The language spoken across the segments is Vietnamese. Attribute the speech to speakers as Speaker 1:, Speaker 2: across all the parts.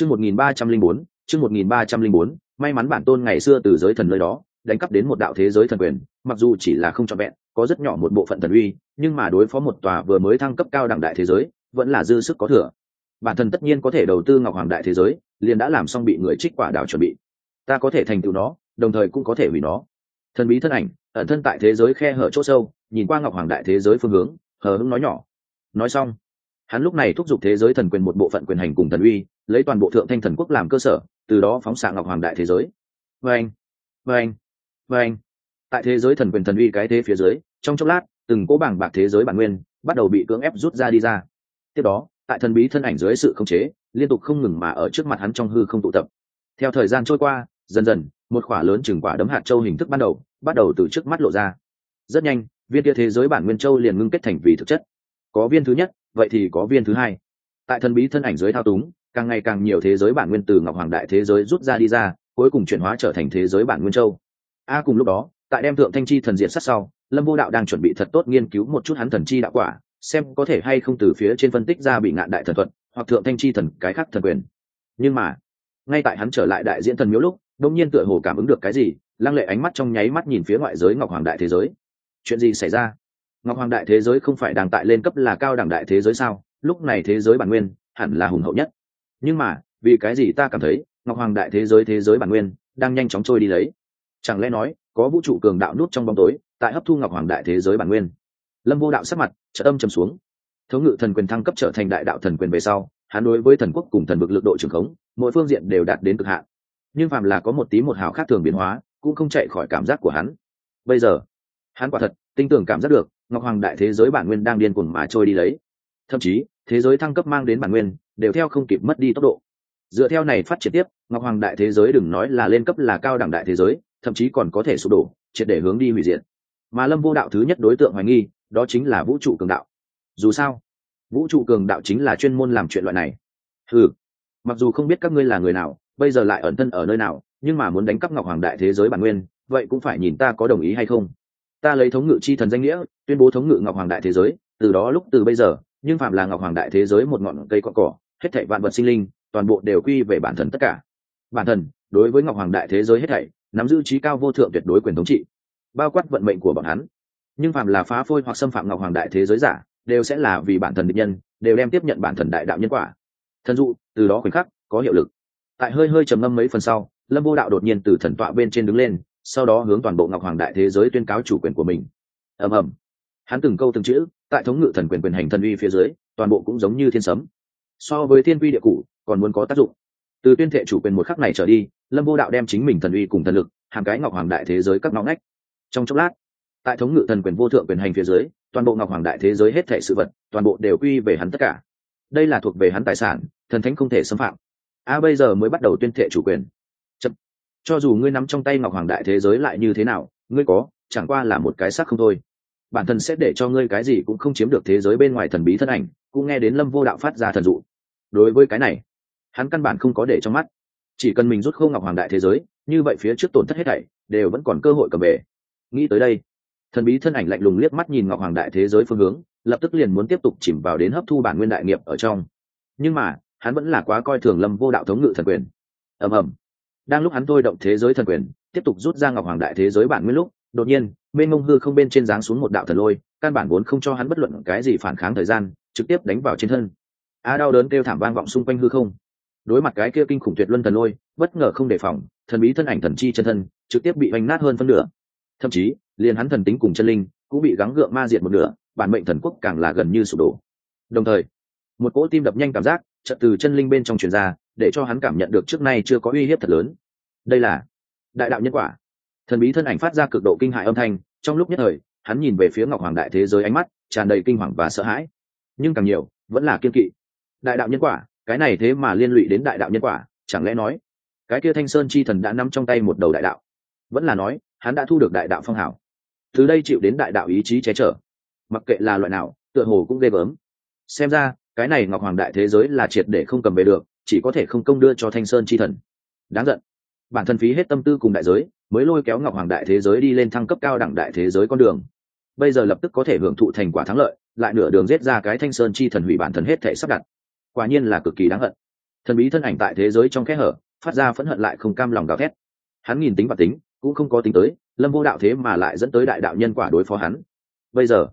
Speaker 1: chương một nghìn ba trăm linh bốn, chương một nghìn ba trăm linh bốn, may mắn bản tôn ngày xưa từ giới thần nơi đó, đánh cắp đến một đạo thế giới thần quyền, mặc dù chỉ là không trọn vẹn, có rất nhỏ một bộ phận thần uy, nhưng mà đối phó một tòa vừa mới thăng cấp cao đẳng đại thế giới, vẫn là dư sức có thừa. Bản thân tất nhiên có thể đầu tư ngọc hoàng đại thế giới, liền đã làm xong bị người trích quả đảo chuẩn bị. Ta có thể thành tựu nó, đồng thời cũng có thể hủy nó. Thần bí thân ảnh, ẩn thân tại thế giới khe hở chỗ sâu, nhìn qua ngọc hoàng đại thế giới phương hướng, hờ hững nói nhỏ. Nói xong, hắn lúc này thúc giục thế giới thần quyền một bộ phận quyền hành cùng thần uy lấy toàn bộ thượng thanh thần quốc làm cơ sở, từ đó phóng xạ ngọc hoàng đại thế giới. Vê anh vê anh vê anh tại thế giới thần quyền thần uy cái thế phía dưới, trong chốc lát, từng cỗ bảng bạc thế giới bản nguyên bắt đầu bị cưỡng ép rút ra đi ra. Tiếp đó, tại thần bí thân ảnh dưới sự khống chế, liên tục không ngừng mà ở trước mặt hắn trong hư không tụ tập. Theo thời gian trôi qua, dần dần, một quả lớn chừng quả đấm hạt châu hình thức ban đầu, bắt đầu từ trước mắt lộ ra. Rất nhanh, viên kia thế giới bản nguyên châu liền ngưng kết thành vì thực chất. Có viên thứ nhất, vậy thì có viên thứ hai. Tại thần bí thân ảnh dưới thao túng càng ngày càng nhiều thế giới bản nguyên từ ngọc hoàng đại thế giới rút ra đi ra, cuối cùng chuyển hóa trở thành thế giới bản nguyên châu. A à, cùng lúc đó, tại đem thượng thanh chi thần diện sát sau, lâm vô đạo đang chuẩn bị thật tốt nghiên cứu một chút hắn thần chi đạo quả, xem có thể hay không từ phía trên phân tích ra bị ngạn đại thần thuật, hoặc thượng thanh chi thần cái khác thần quyền. Nhưng mà, ngay tại hắn trở lại đại diễn thần miếu lúc đông nhiên tựa hồ cảm ứng được cái gì, lăng lệ ánh mắt trong nháy mắt nhìn phía ngoại giới ngọc hoàng đại thế giới. Chuyện gì xảy ra? Ngọc hoàng đại thế giới không phải đang tại lên cấp là cao đẳng đại thế giới sao? Lúc này thế giới bản nguyên hẳn là hùng hậu nhất nhưng mà, vì cái gì ta cảm thấy, ngọc hoàng đại thế giới thế giới bản nguyên, đang nhanh chóng trôi đi lấy? Chẳng lẽ nói, có vũ trụ cường đạo nút trong bóng tối, tại hấp thu ngọc hoàng đại thế giới bản nguyên? Lâm vô đạo sắc mặt trợ âm trầm xuống. Thống ngự thần quyền thăng cấp trở thành đại đạo thần quyền về sau, hắn đối với thần quốc cùng thần vực lực độ trường khống, mỗi phương diện đều đạt đến cực hạn. Nhưng phàm là có một tí một hào khác thường biến hóa, cũng không chạy khỏi cảm giác của hắn. Bây giờ, hắn quả thật tin tưởng cảm giác được, ngọc hoàng đại thế giới bản nguyên đang điên cuồng mà trôi đi lấy. Thậm chí, thế giới thăng cấp mang đến bản nguyên đều theo không kịp mất đi tốc độ. Dựa theo này phát triển tiếp, ngọc hoàng đại thế giới đừng nói là lên cấp là cao đẳng đại thế giới, thậm chí còn có thể sụp đổ, triệt để hướng đi hủy diệt. Mà lâm vô đạo thứ nhất đối tượng hoài nghi, đó chính là vũ trụ cường đạo. Dù sao, vũ trụ cường đạo chính là chuyên môn làm chuyện loại này. Ừ mặc dù không biết các ngươi là người nào, bây giờ lại ẩn thân ở nơi nào, nhưng mà muốn đánh cắp ngọc hoàng đại thế giới bản nguyên, vậy cũng phải nhìn ta có đồng ý hay không. Ta lấy thống ngự chi thần danh nghĩa, tuyên bố thống ngự ngọc hoàng đại thế giới, từ đó lúc từ bây giờ, nhưng phạm là ngọc hoàng đại thế giới một ngọn cây cọ cỏ hết thảy vạn vật sinh linh, toàn bộ đều quy về bản thân tất cả. Bản thân, đối với ngọc hoàng đại thế giới hết thảy, nắm giữ trí cao vô thượng tuyệt đối quyền thống trị, bao quát vận mệnh của bọn hắn. Nhưng phạm là phá phôi hoặc xâm phạm ngọc hoàng đại thế giới giả, đều sẽ là vì bản thân định nhân, đều đem tiếp nhận bản thân đại đạo nhân quả. Thần dụ, từ đó khoảnh khắc, có hiệu lực. Tại hơi hơi trầm ngâm mấy phần sau, lâm vô đạo đột nhiên từ thần tọa bên trên đứng lên, sau đó hướng toàn bộ ngọc hoàng đại thế giới tuyên cáo chủ quyền của mình. Ầm ầm. Hắn từng câu từng chữ, tại thống ngự thần quyền quyền hành thần uy phía dưới, toàn bộ cũng giống như thiên sấm so với thiên quy địa cụ, còn muốn có tác dụng. Từ tuyên thệ chủ quyền một khắc này trở đi, lâm vô đạo đem chính mình thần uy cùng thần lực, hàng cái ngọc hoàng đại thế giới các ngõ ngách. Trong chốc lát, tại thống ngự thần quyền vô thượng quyền hành phía dưới, toàn bộ ngọc hoàng đại thế giới hết thể sự vật, toàn bộ đều quy về hắn tất cả. Đây là thuộc về hắn tài sản, thần thánh không thể xâm phạm. A, bây giờ mới bắt đầu tuyên thệ chủ quyền. Chậm. cho dù ngươi nắm trong tay ngọc hoàng đại thế giới lại như thế nào, ngươi có, chẳng qua là một cái xác không thôi. Bản thân sẽ để cho ngươi cái gì cũng không chiếm được thế giới bên ngoài thần bí thân ảnh cũng nghe đến lâm vô đạo phát ra thần dụ. Đối với cái này, hắn căn bản không có để trong mắt. Chỉ cần mình rút khâu ngọc hoàng đại thế giới, như vậy phía trước tổn thất hết thảy, đều vẫn còn cơ hội cầm về. Nghĩ tới đây, thần bí thân ảnh lạnh lùng liếc mắt nhìn ngọc hoàng đại thế giới phương hướng, lập tức liền muốn tiếp tục chìm vào đến hấp thu bản nguyên đại nghiệp ở trong. Nhưng mà, hắn vẫn là quá coi thường lâm vô đạo thống ngự thần quyền. Ầm ầm. Đang lúc hắn thôi động thế giới thần quyền, tiếp tục rút ra ngọc hoàng đại thế giới bản nguyên lúc, đột nhiên bên mông hư không bên trên giáng xuống một đạo thần lôi, căn bản vốn không cho hắn bất luận cái gì phản kháng thời gian trực tiếp đánh vào trên thân. A đau đớn kêu thảm vang vọng xung quanh hư không. Đối mặt cái kia kinh khủng tuyệt luân thần lôi, bất ngờ không đề phòng, thần bí thân ảnh thần chi chân thân, trực tiếp bị hoành nát hơn phân nửa. Thậm chí, liền hắn thần tính cùng chân linh cũng bị gắng gượng ma diệt một nửa, bản mệnh thần quốc càng là gần như sụp đổ. Đồng thời, một cỗ tim đập nhanh cảm giác chợt từ chân linh bên trong truyền ra, để cho hắn cảm nhận được trước nay chưa có uy hiếp thật lớn. Đây là đại đạo nhân quả. Thần bí thân ảnh phát ra cực độ kinh hại âm thanh, trong lúc nhất thời, hắn nhìn về phía ngọc hoàng đại thế giới ánh mắt tràn đầy kinh hoàng và sợ hãi nhưng càng nhiều, vẫn là kiên kỵ. Đại đạo nhân quả, cái này thế mà liên lụy đến đại đạo nhân quả, chẳng lẽ nói, cái kia thanh sơn chi thần đã nắm trong tay một đầu đại đạo? Vẫn là nói, hắn đã thu được đại đạo phong hảo từ đây chịu đến đại đạo ý chí che chở. Mặc kệ là loại nào, tựa hồ cũng ghê gớm. Xem ra, cái này ngọc hoàng đại thế giới là triệt để không cầm về được, chỉ có thể không công đưa cho thanh sơn chi thần. Đáng giận. Bản thân phí hết tâm tư cùng đại giới, mới lôi kéo ngọc hoàng đại thế giới đi lên thăng cấp cao đẳng đại thế giới con đường bây giờ lập tức có thể hưởng thụ thành quả thắng lợi, lại nửa đường giết ra cái thanh sơn chi thần hủy bản thân hết thể sắp đặt. Quả nhiên là cực kỳ đáng hận. Thần bí thân ảnh tại thế giới trong kẽ hở, phát ra phẫn hận lại không cam lòng gào thét. Hắn nhìn tính và tính, cũng không có tính tới, lâm vô đạo thế mà lại dẫn tới đại đạo nhân quả đối phó hắn. Bây giờ,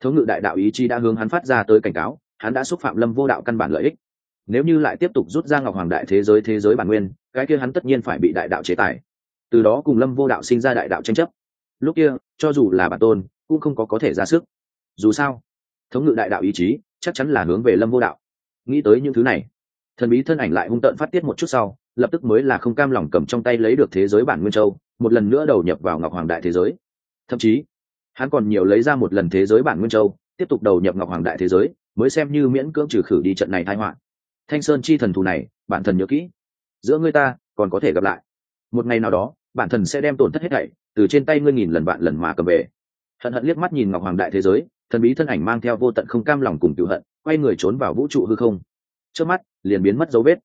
Speaker 1: thống ngự đại đạo ý chí đã hướng hắn phát ra tới cảnh cáo, hắn đã xúc phạm lâm vô đạo căn bản lợi ích. Nếu như lại tiếp tục rút ra ngọc hoàng đại thế giới thế giới bản nguyên, cái kia hắn tất nhiên phải bị đại đạo chế tài từ đó cùng lâm vô đạo sinh ra đại đạo tranh chấp. Lúc kia, cho dù là bản tôn cũng không có có thể ra sức. Dù sao, thống ngự đại đạo ý chí chắc chắn là hướng về lâm vô đạo. Nghĩ tới những thứ này, thần bí thân ảnh lại hung tợn phát tiết một chút sau, lập tức mới là không cam lòng cầm trong tay lấy được thế giới bản nguyên châu, một lần nữa đầu nhập vào ngọc hoàng đại thế giới. Thậm chí, hắn còn nhiều lấy ra một lần thế giới bản nguyên châu, tiếp tục đầu nhập ngọc hoàng đại thế giới, mới xem như miễn cưỡng trừ khử đi trận này thai họa. Thanh sơn chi thần thù này, bản thần nhớ kỹ. Giữa ngươi ta còn có thể gặp lại. Một ngày nào đó, bản thần sẽ đem tổn thất hết thảy từ trên tay ngươi nghìn lần vạn lần mà cầm về hận hận liếc mắt nhìn ngọc hoàng đại thế giới, thần bí thân ảnh mang theo vô tận không cam lòng cùng cựu hận, quay người trốn vào vũ trụ hư không. Trước mắt, liền biến mất dấu vết.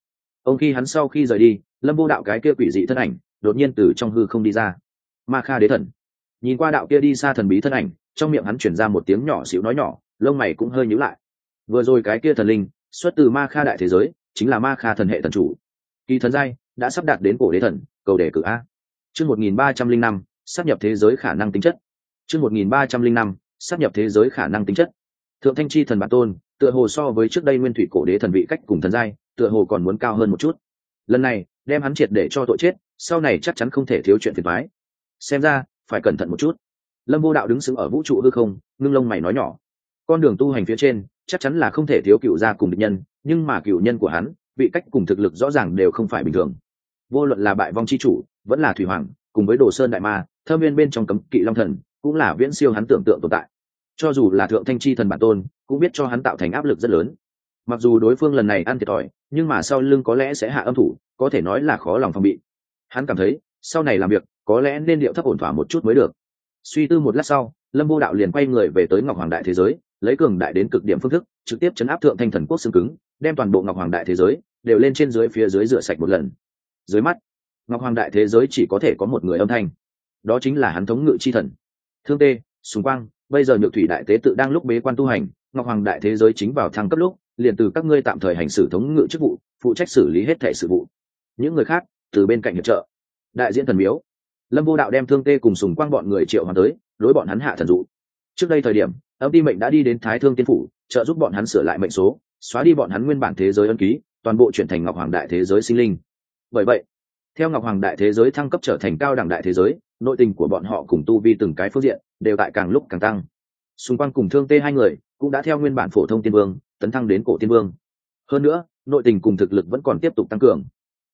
Speaker 1: Ông khi hắn sau khi rời đi, lâm vô đạo cái kia quỷ dị thân ảnh, đột nhiên từ trong hư không đi ra. Ma kha đế thần. Nhìn qua đạo kia đi xa thần bí thân ảnh, trong miệng hắn chuyển ra một tiếng nhỏ xíu nói nhỏ, lông mày cũng hơi nhíu lại. Vừa rồi cái kia thần linh, xuất từ ma kha đại thế giới, chính là ma kha thần hệ thần chủ. Kỳ thần giai, đã sắp đạt đến cổ đế thần, cầu đề cử a. Chương một nghìn ba trăm linh năm, sắp nhập thế giới khả năng tính chất chương một nghìn ba trăm linh năm sắp nhập thế giới khả năng tính chất. Thượng thanh chi thần bản tôn, tựa hồ so với trước đây nguyên thủy cổ đế thần vị cách cùng thần giai, tựa hồ còn muốn cao hơn một chút. Lần này, đem hắn triệt để cho tội chết, sau này chắc chắn không thể thiếu chuyện phiền thoái xem ra, phải cẩn thận một chút. Lâm vô đạo đứng sững ở vũ trụ hư không, ngưng lông mày nói nhỏ. Con đường tu hành phía trên, chắc chắn là không thể thiếu cựu gia cùng địch nhân, nhưng mà cựu nhân của hắn, vị cách cùng thực lực rõ ràng đều không phải bình thường. Vô luận là bại vong c h i chủ, vẫn là thủy hoàng, cùng với đồ sơn đại ma, thơ viên bên trong cấm kỵ long thần cũng là viễn siêu hắn tưởng tượng tồn tại. Cho dù là thượng thanh chi thần bản tôn, cũng biết cho hắn tạo thành áp lực rất lớn. Mặc dù đối phương lần này ăn thiệt thòi, nhưng mà sau lưng có lẽ sẽ hạ âm thủ, có thể nói là khó lòng phòng bị. Hắn cảm thấy, sau này làm việc, có lẽ nên điệu thấp ổn thỏa một chút mới được. Suy tư một lát sau, lâm vô đạo liền quay người về tới ngọc hoàng đại thế giới, lấy cường đại đến cực điểm phương thức, trực tiếp chấn áp thượng thanh thần quốc xương cứng, đem toàn bộ ngọc hoàng đại thế giới đều lên trên dưới phía dưới rửa sạch một lần. Dưới mắt, ngọc hoàng đại thế giới chỉ có thể có một người âm thanh. Đó chính là hắn thống ngự chi thần thương tê, sùng quang, bây giờ nhược thủy đại tế tự đang lúc bế quan tu hành, ngọc hoàng đại thế giới chính vào thăng cấp lúc, liền từ các ngươi tạm thời hành xử thống ngự chức vụ, phụ trách xử lý hết thể sự vụ. Những người khác, từ bên cạnh hiệp trợ. Đại diễn thần miếu. Lâm vô đạo đem thương tê cùng sùng quang bọn người triệu hoàng tới, đối bọn hắn hạ thần dụ. Trước đây thời điểm, âm ti mệnh đã đi đến thái thương tiên phủ, trợ giúp bọn hắn sửa lại mệnh số, xóa đi bọn hắn nguyên bản thế giới ân ký, toàn bộ chuyển thành ngọc hoàng đại thế giới sinh linh. Bởi vậy theo ngọc hoàng đại thế giới thăng cấp trở thành cao đẳng đại thế giới, nội tình của bọn họ cùng tu vi từng cái phương diện đều tại càng lúc càng tăng. Xung quanh cùng thương tê hai người cũng đã theo nguyên bản phổ thông tiên vương, tấn thăng đến cổ tiên vương. Hơn nữa, nội tình cùng thực lực vẫn còn tiếp tục tăng cường.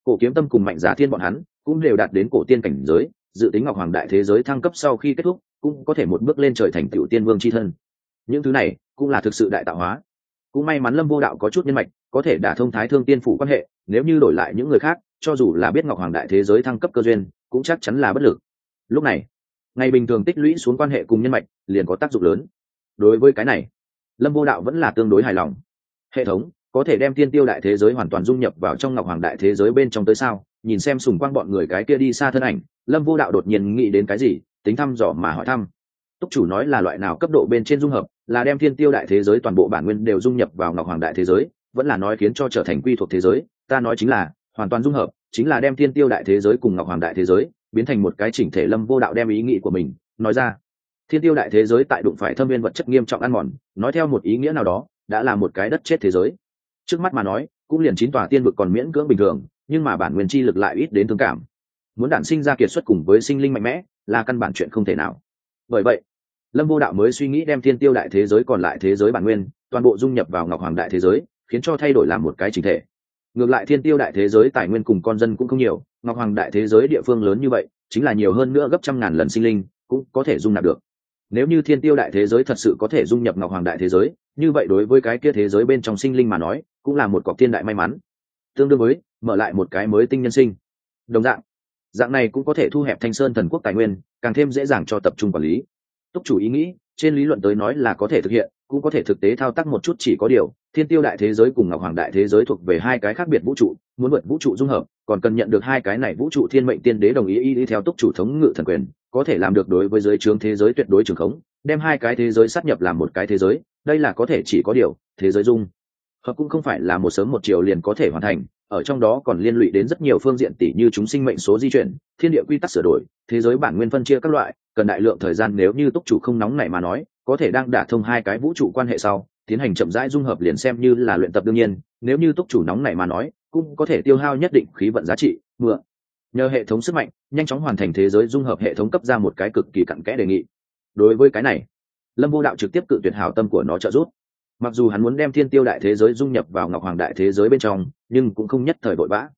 Speaker 1: Cổ kiếm tâm cùng mạnh giá thiên bọn hắn cũng đều đạt đến cổ tiên cảnh giới, dự tính ngọc hoàng đại thế giới thăng cấp sau khi kết thúc cũng có thể một bước lên trời thành tiểu tiên vương c h i thân. Những thứ này cũng là thực sự đại tạo hóa. Cũng may mắn lâm vô đạo có chút nhân mạch, có thể đả thông thái thương tiên phủ quan hệ, nếu như đổi lại những người khác cho dù là biết ngọc hoàng đại thế giới thăng cấp cơ duyên, cũng chắc chắn là bất lực. Lúc này, ngày bình thường tích lũy xuống quan hệ cùng nhân mạch, liền có tác dụng lớn. Đối với cái này, lâm vô đạo vẫn là tương đối hài lòng. Hệ thống, có thể đem tiên tiêu đại thế giới hoàn toàn dung nhập vào trong ngọc hoàng đại thế giới bên trong tới sao? Nhìn xem sùng quang bọn người cái kia đi xa thân ảnh, lâm vô đạo đột nhiên nghĩ đến cái gì, tính thăm dò mà hỏi thăm. Túc chủ nói là loại nào cấp độ bên trên dung hợp, là đem thiên tiêu đại thế giới toàn bộ bản nguyên đều dung nhập vào ngọc hoàng đại thế giới, vẫn là nói khiến cho trở thành quy thuộc thế giới. Ta nói chính là hoàn toàn dung hợp, chính là đem thiên tiêu đại thế giới cùng ngọc hoàng đại thế giới biến thành một cái chỉnh thể lâm vô đạo đem ý nghĩ của mình nói ra. Thiên tiêu đại thế giới tại đụng phải thâm viên vật chất nghiêm trọng ăn mòn, nói theo một ý nghĩa nào đó, đã là một cái đất chết thế giới. Trước mắt mà nói, cũng liền chín tòa tiên vực còn miễn cưỡng bình thường, nhưng mà bản nguyên chi lực lại ít đến thương cảm. Muốn đản sinh ra kiệt xuất cùng với sinh linh mạnh mẽ, là căn bản chuyện không thể nào. Bởi vậy, lâm vô đạo mới suy nghĩ đem thiên tiêu đại thế giới còn lại thế giới bản nguyên, toàn bộ dung nhập vào ngọc hoàng đại thế giới, khiến cho thay đổi làm một cái chính thể ngược lại thiên tiêu đại thế giới tài nguyên cùng con dân cũng không nhiều, ngọc hoàng đại thế giới địa phương lớn như vậy, chính là nhiều hơn nữa gấp trăm ngàn lần sinh linh, cũng có thể dung nạp được. Nếu như thiên tiêu đại thế giới thật sự có thể dung nhập ngọc hoàng đại thế giới, như vậy đối với cái kia thế giới bên trong sinh linh mà nói, cũng là một cọc thiên đại may mắn. Tương đương với, mở lại một cái mới tinh nhân sinh. Đồng dạng dạng này cũng có thể thu hẹp thanh sơn thần quốc tài nguyên, càng thêm dễ dàng cho tập trung quản lý. Túc chủ ý nghĩ, trên lý luận tới nói là có thể thực hiện cũng có thể thực tế thao tác một chút chỉ có điều, thiên tiêu đại thế giới cùng ngọc hoàng đại thế giới thuộc về hai cái khác biệt vũ trụ, muốn vượt vũ trụ dung hợp, còn cần nhận được hai cái này vũ trụ thiên mệnh tiên đế đồng ý y đi theo túc chủ thống ngự thần quyền, có thể làm được đối với giới trướng thế giới tuyệt đối trường khống, đem hai cái thế giới sát nhập làm một cái thế giới, đây là có thể chỉ có điều, thế giới dung hợp cũng không phải là một sớm một chiều liền có thể hoàn thành, ở trong đó còn liên lụy đến rất nhiều phương diện tỷ như chúng sinh mệnh số di chuyển, thiên địa quy tắc sửa đổi, thế giới bản nguyên phân chia các loại cần đại lượng thời gian nếu như túc chủ không nóng này mà nói, có thể đang đả thông hai cái vũ trụ quan hệ sau, tiến hành chậm rãi dung hợp liền xem như là luyện tập đương nhiên, nếu như túc chủ nóng này mà nói, cũng có thể tiêu hao nhất định khí vận giá trị, mượn. Nhờ hệ thống sức mạnh, nhanh chóng hoàn thành thế giới dung hợp hệ thống cấp ra một cái cực kỳ cặn kẽ đề nghị. Đối với cái này, lâm vô đạo trực tiếp cự tuyệt hảo tâm của nó trợ giúp. Mặc dù hắn muốn đem thiên tiêu đại thế giới dung nhập vào ngọc hoàng đại thế giới bên trong, nhưng cũng không nhất thời vội vã.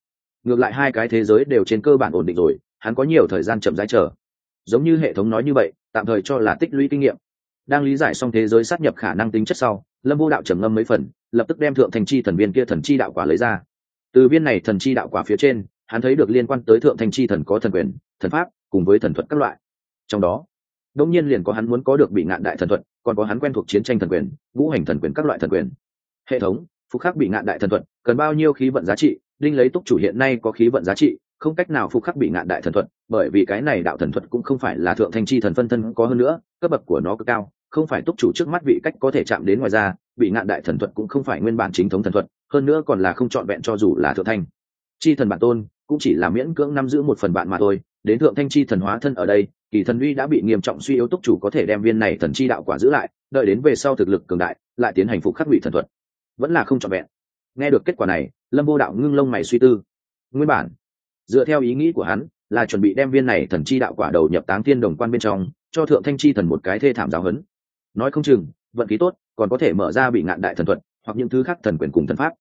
Speaker 1: Ngược lại hai cái thế giới đều trên cơ bản ổn định rồi, hắn có nhiều thời gian chậm rãi chờ giống như hệ thống nói như vậy, tạm thời cho là tích lũy kinh nghiệm. Đang lý giải xong thế giới sát nhập khả năng tính chất sau, lâm vô đạo trầm ngâm mấy phần, lập tức đem thượng thành chi thần viên kia thần chi đạo quả lấy ra. Từ viên này thần chi đạo quả phía trên, hắn thấy được liên quan tới thượng thành chi thần có thần quyền, thần pháp, cùng với thần thuật các loại. Trong đó đông nhiên liền có hắn muốn có được bị ngạn đại thần thuật, còn có hắn quen thuộc chiến tranh thần quyền, ngũ hành thần quyền các loại thần quyền. Hệ thống, phục khắc bị ngạn đại thần thuật, cần bao nhiêu khí vận giá trị, đinh lấy túc chủ hiện nay có khí vận giá trị, không cách nào phục khắc bị ngạn đại thần thuật bởi vì cái này đạo thần thuật cũng không phải là thượng thanh chi thần phân thân có hơn nữa, cấp bậc của nó cực cao, không phải túc chủ trước mắt vị cách có thể chạm đến ngoài ra bị ngạn đại thần thuật cũng không phải nguyên bản chính thống thần thuật, hơn nữa còn là không trọn vẹn cho dù là thượng thanh. Chi thần bản tôn cũng chỉ là miễn cưỡng nắm giữ một phần bạn mà thôi, đến thượng thanh chi thần hóa thân ở đây, kỳ thần uy đã bị nghiêm trọng suy yếu túc chủ có thể đem viên này thần chi đạo quả giữ lại, đợi đến về sau thực lực cường đại, lại tiến hành phục khắc bị thần thuật. Vẫn là không trọn vẹn. Nghe được kết quả này, lâm vô đạo ngưng lông mày suy tư. Nguyên bản, dựa theo ý nghĩ của hắn là chuẩn bị đem viên này thần chi đạo quả đầu nhập táng thiên đồng quan bên trong, cho thượng thanh chi thần một cái thê thảm giáo hấn nói không chừng, vận khí tốt, còn có thể mở ra bị ngạn đại thần thuật, hoặc những thứ khác thần quyền cùng thần pháp.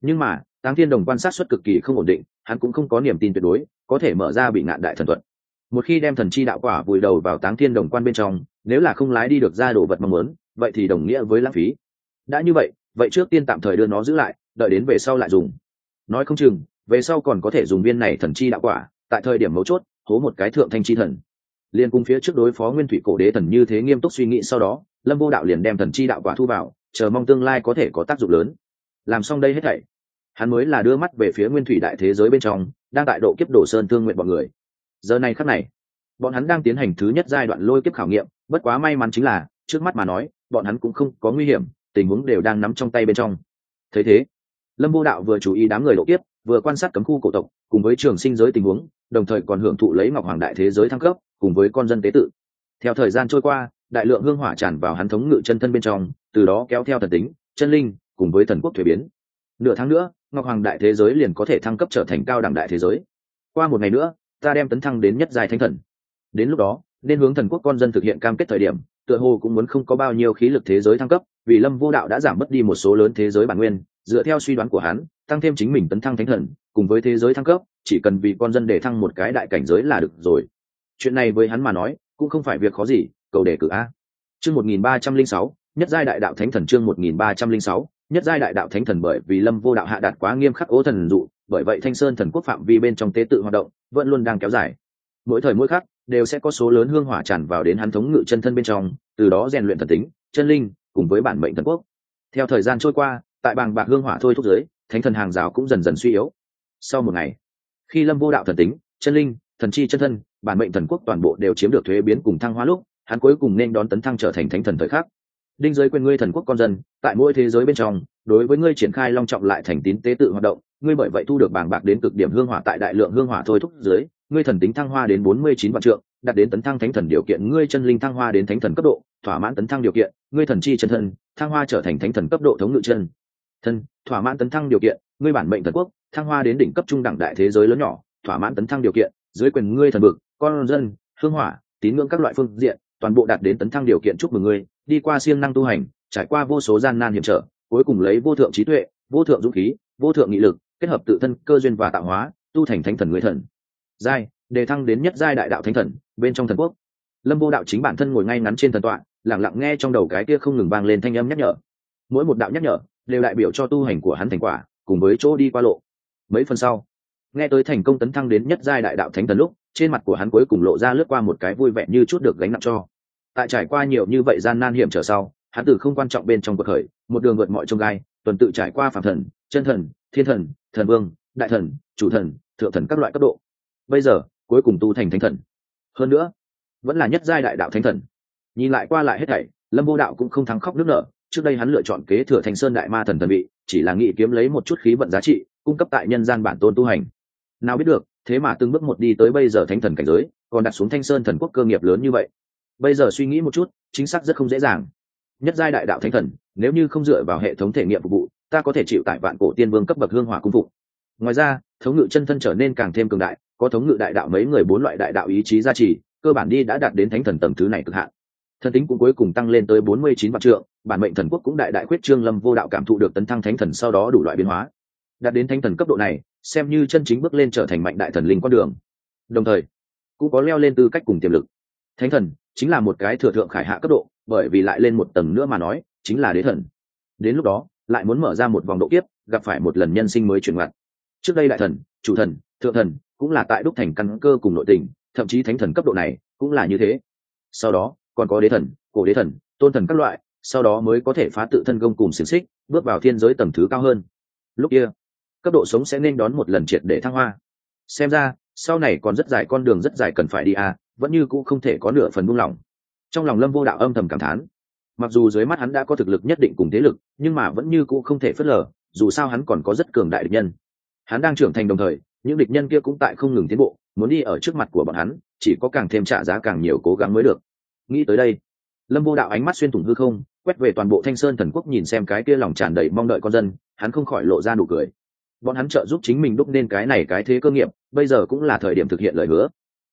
Speaker 1: Nhưng mà, táng thiên đồng quan sát xuất cực kỳ không ổn định, hắn cũng không có niềm tin tuyệt đối, có thể mở ra bị ngạn đại thần thuật. Một khi đem thần chi đạo quả vùi đầu vào táng thiên đồng quan bên trong, nếu là không lái đi được ra đồ vật mong muốn, vậy thì đồng nghĩa với lãng phí. Đã như vậy vậy trước tiên tạm thời đưa nó giữ lại, đợi đến về sau lại dùng. Nói không chừng, về sau còn có thể dùng viên này thần chi đạo quả tại thời điểm mấu chốt, hố một cái thượng thanh chi thần. Liền cung phía trước đối phó nguyên thủy cổ đế thần như thế nghiêm túc suy nghĩ sau đó, lâm vô đạo liền đem thần chi đạo quả thu vào, chờ mong tương lai có thể có tác dụng lớn. Làm xong đây hết thảy, hắn mới là đưa mắt về phía nguyên thủy đại thế giới bên trong, đang tại độ kiếp đổ sơn thương nguyện bọn người. Giờ này khắc này, bọn hắn đang tiến hành thứ nhất giai đoạn lôi kiếp khảo nghiệm, bất quá may mắn chính là, trước mắt mà nói, bọn hắn cũng không có nguy hiểm, tình huống đều đang nắm trong tay bên trong. Thấy thế, lâm vô đạo vừa chú ý đám người độ kiếp vừa quan sát cấm khu cổ tộc, cùng với trường sinh giới tình huống, đồng thời còn hưởng thụ lấy ngọc hoàng đại thế giới thăng cấp, cùng với con dân tế tự. Theo thời gian trôi qua, đại lượng hương hỏa tràn vào hắn thống ngự chân thân bên trong, từ đó kéo theo thần tính, chân linh, cùng với thần quốc thuế biến. Nửa tháng nữa, ngọc hoàng đại thế giới liền có thể thăng cấp trở thành cao đẳng đại thế giới. Qua một ngày nữa, ta đem tấn thăng đến nhất giai thánh thần. Đến lúc đó, nên hướng thần quốc con dân thực hiện cam kết thời điểm, tựa hồ cũng muốn không có bao nhiêu khí lực thế giới thăng cấp, vì lâm vô đạo đã giảm mất đi một số lớn thế giới bản nguyên, dựa theo suy đoán của hắn tăng thêm chính mình tấn thăng thánh thần, cùng với thế giới thăng cấp, chỉ cần vì con dân để thăng một cái đại cảnh giới là được rồi. Chuyện này với hắn mà nói, cũng không phải việc khó gì, cầu đề cử a. Chương một nghìn ba trăm linh sáu, nhất giai đại đạo thánh thần chương một nghìn ba trăm linh sáu, nhất giai đại đạo thánh thần bởi vì lâm vô đạo hạ đạt quá nghiêm khắc ố thần dụ, bởi vậy thanh sơn thần quốc phạm vi bên trong tế tự hoạt động vẫn luôn đang kéo dài. Mỗi thời mỗi khắc, đều sẽ có số lớn hương hỏa tràn vào đến hắn thống ngự chân thân bên trong, từ đó rèn luyện thần tính, chân linh, cùng với bản mệnh thần quốc. Theo thời gian trôi qua, tại bàng bạc hương hỏa thôi thúc giới thánh thần hàng rào cũng dần dần suy yếu. Sau một ngày, khi lâm vô đạo thần tính, chân linh, thần chi chân thân, bản mệnh thần quốc toàn bộ đều chiếm được thuế biến cùng thăng hóa lúc, hắn cuối cùng nên đón tấn thăng trở thành thánh thần thời khắc. Đinh giới quyền ngươi thần quốc con dân, tại mỗi thế giới bên trong, đối với ngươi triển khai long trọng lại thành tín tế tự hoạt động, ngươi bởi vậy thu được bảng bạc đến cực điểm hương hỏa tại đại lượng hương hỏa thôi thúc dưới, ngươi thần tính thăng hoa đến bốn mươi chín vạn trượng, đạt đến tấn thăng thánh thần điều kiện, ngươi chân linh thăng hoa đến thánh thần cấp độ, thỏa mãn tấn thăng điều kiện, ngươi thần chi chân thân, thăng hoa trở thành thánh thần cấp độ thống ngự chân thân, thỏa mãn tấn thăng điều kiện, ngươi bản mệnh thần quốc, thăng hoa đến đỉnh cấp trung đẳng đại thế giới lớn nhỏ, thỏa mãn tấn thăng điều kiện, dưới quyền ngươi thần vực con dân, hương hỏa, tín ngưỡng các loại phương diện, toàn bộ đạt đến tấn thăng điều kiện chúc mừng ngươi, đi qua siêng năng tu hành, trải qua vô số gian nan hiểm trở, cuối cùng lấy vô thượng trí tuệ, vô thượng dũng khí, vô thượng nghị lực, kết hợp tự thân cơ duyên và tạo hóa, tu thành thánh thần người thần. Giai, đề thăng đến nhất giai đại đạo thánh thần, bên trong thần quốc. Lâm vô đạo chính bản thân ngồi ngay ngắn trên thần tọa lẳng lặng nghe trong đầu cái kia không ngừng vang lên thanh âm nhắc nhở. Mỗi một đạo nhắc nhở đều đại biểu cho tu hành của hắn thành quả, cùng với chỗ đi qua lộ. Mấy phần sau, nghe tới thành công tấn thăng đến nhất giai đại đạo thánh thần lúc, trên mặt của hắn cuối cùng lộ ra lướt qua một cái vui vẻ như chút được gánh nặng cho. Tại trải qua nhiều như vậy gian nan hiểm trở sau, hắn từ không quan trọng bên trong cuộc khởi, một đường vượt mọi trông gai, tuần tự trải qua phạm thần, chân thần, thiên thần thần vương, đại thần, chủ thần, thượng thần các loại cấp độ. Bây giờ, cuối cùng tu thành thánh thần. Hơn nữa, vẫn là nhất giai đại đạo thánh thần. Nhìn lại qua lại hết thảy, lâm vô đạo cũng không thắng khóc nước nở trước đây hắn lựa chọn kế thừa thành sơn đại ma thần thần vị, chỉ là nghĩ kiếm lấy một chút khí vận giá trị, cung cấp tại nhân gian bản tôn tu hành. Nào biết được, thế mà từng bước một đi tới bây giờ thánh thần cảnh giới, còn đặt xuống thanh sơn thần quốc cơ nghiệp lớn như vậy. Bây giờ suy nghĩ một chút, chính xác rất không dễ dàng. Nhất giai đại đạo thánh thần, nếu như không dựa vào hệ thống thể nghiệm phục vụ, ta có thể chịu tại vạn cổ tiên vương cấp bậc hương hỏa cung phục. Ngoài ra, thống ngự chân thân trở nên càng thêm cường đại, có thống ngự đại đạo mấy người bốn loại đại đạo ý chí gia trì, cơ bản đi đã đạt đến thánh thần tầng thứ này cực hạn thần tính cũng cuối cùng tăng lên tới bốn mươi chín vạn trượng, bản mệnh thần quốc cũng đại đại quyết trương lâm vô đạo cảm thụ được tấn thăng thánh thần sau đó đủ loại biến hóa. Đạt đến thánh thần cấp độ này, xem như chân chính bước lên trở thành mạnh đại thần linh con đường. Đồng thời, cũng có leo lên tư cách cùng tiềm lực. Thánh thần chính là một cái thừa thượng khải hạ cấp độ, bởi vì lại lên một tầng nữa mà nói, chính là đế thần. Đến lúc đó, lại muốn mở ra một vòng độ kiếp, gặp phải một lần nhân sinh mới chuyển ngoặt. Trước đây đại thần, chủ thần, thượng thần cũng là tại đúc thành căn cơ cùng nội tình, thậm chí thánh thần cấp độ này cũng là như thế. Sau đó còn có đế thần, cổ đế thần, tôn thần các loại, sau đó mới có thể phá tự thân công cùng xiềng xích, bước vào thiên giới tầng thứ cao hơn. Lúc kia, cấp độ sống sẽ nên đón một lần triệt để thăng hoa. Xem ra, sau này còn rất dài con đường rất dài cần phải đi à vẫn như cũ không thể có nửa phần buông lỏng. Trong lòng lâm vô đạo âm thầm cảm thán. Mặc dù dưới mắt hắn đã có thực lực nhất định cùng thế lực, nhưng mà vẫn như cũ không thể phớt lờ, dù sao hắn còn có rất cường đại địch nhân. Hắn đang trưởng thành đồng thời, những địch nhân kia cũng tại không ngừng tiến bộ, muốn đi ở trước mặt của bọn hắn, chỉ có càng thêm trả giá càng nhiều cố gắng mới được nghĩ tới đây, lâm vô đạo ánh mắt xuyên thủng hư không, quét về toàn bộ thanh sơn thần quốc nhìn xem cái kia lòng tràn đầy mong đợi con dân, hắn không khỏi lộ ra nụ cười. Bọn hắn trợ giúp chính mình đúc nên cái này cái thế cơ nghiệp, bây giờ cũng là thời điểm thực hiện lời hứa.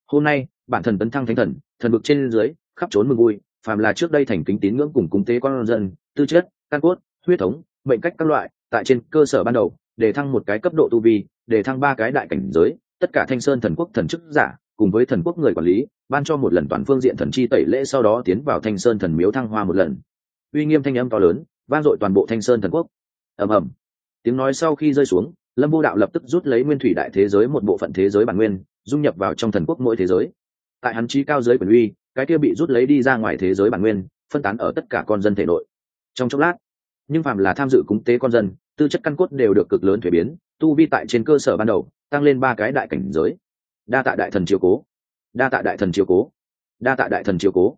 Speaker 1: Hôm nay, bản thần tấn thăng thánh thần thần vực trên dưới, khắp trốn mừng vui, phàm là trước đây thành kính tín ngưỡng cùng cúng tế con dân, tư chất, căn cốt, huyết thống, mệnh cách các loại, tại trên cơ sở ban đầu, để thăng một cái cấp độ tu vi, để thăng ba cái đại cảnh giới, tất cả thanh sơn thần quốc thần chức giả, cùng với thần quốc người quản lý ban cho một lần toàn phương diện thần chi tẩy lễ, sau đó tiến vào thanh sơn thần miếu thăng hoa một lần. Uy nghiêm thanh âm to lớn, vang dội toàn bộ thanh sơn thần quốc. Ầm ầm. Tiếng nói sau khi rơi xuống, lâm vô đạo lập tức rút lấy nguyên thủy đại thế giới một bộ phận thế giới bản nguyên, dung nhập vào trong thần quốc mỗi thế giới. Tại hắn chi cao giới quyền uy, cái kia bị rút lấy đi ra ngoài thế giới bản nguyên, phân tán ở tất cả con dân thể nội. Trong chốc lát, nhưng phàm là tham dự cúng tế con dân, tư chất căn cốt đều được cực lớn thuế biến, tu vi tại trên cơ sở ban đầu, tăng lên ba cái đại cảnh giới. Đa tạ đại thần chiều cố đa tạ đại thần chiều cố. Đa tạ đại thần chiều cố.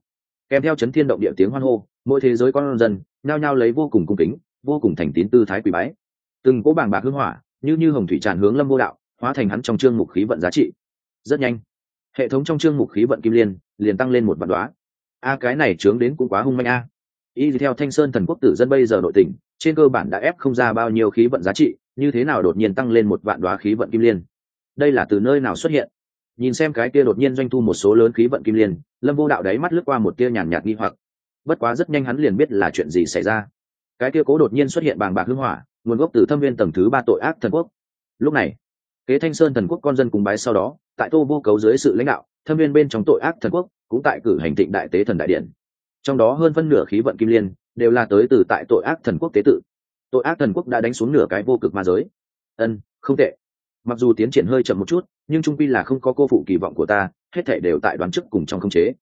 Speaker 1: Kèm theo chấn thiên động địa tiếng hoan hô, mỗi thế giới con dân nhao nhao lấy vô cùng cung kính, vô cùng thành tín tư thái quỷ bái. Từng cỗ bàng bạc hưng hỏa, như như hồng thủy tràn hướng lâm vô đạo, hóa thành hắn trong chương mục khí vận giá trị. Rất nhanh, hệ thống trong chương mục khí vận kim liên liền tăng lên một vạn đoá a, cái này trướng đến cũng quá hung manh a. Y theo thanh sơn thần quốc tử dân bây giờ nội tình, trên cơ bản đã ép không ra bao nhiêu khí vận giá trị, như thế nào đột nhiên tăng lên một vạn đoá khí vận kim liên? Đây là từ nơi nào xuất hiện? Nhìn xem cái kia đột nhiên doanh thu một số lớn khí vận kim liên, lâm vô đạo đáy mắt lướt qua một tia nhàn nhạt nghi hoặc. Bất quá rất nhanh hắn liền biết là chuyện gì xảy ra. Cái kia cố đột nhiên xuất hiện bàng bạc hưng hỏa, nguồn gốc từ thâm viên tầng thứ ba tội ác thần quốc. Lúc này, kế thanh sơn thần quốc con dân cùng bái sau đó, tại tô vô cấu dưới sự lãnh đạo, thâm viên bên trong tội ác thần quốc cũng tại cử hành thịnh đại tế thần đại điện. Trong đó hơn phân nửa khí vận kim liên đều là tới từ tại tội ác thần quốc tế tự. Tội ác thần quốc đã đánh xuống nửa cái vô cực ma giới. Ân, không tệ mặc dù tiến triển hơi chậm một chút, nhưng trung pi là không có cô phụ kỳ vọng của ta, hết thể đều tại đoán chức cùng trong không chế.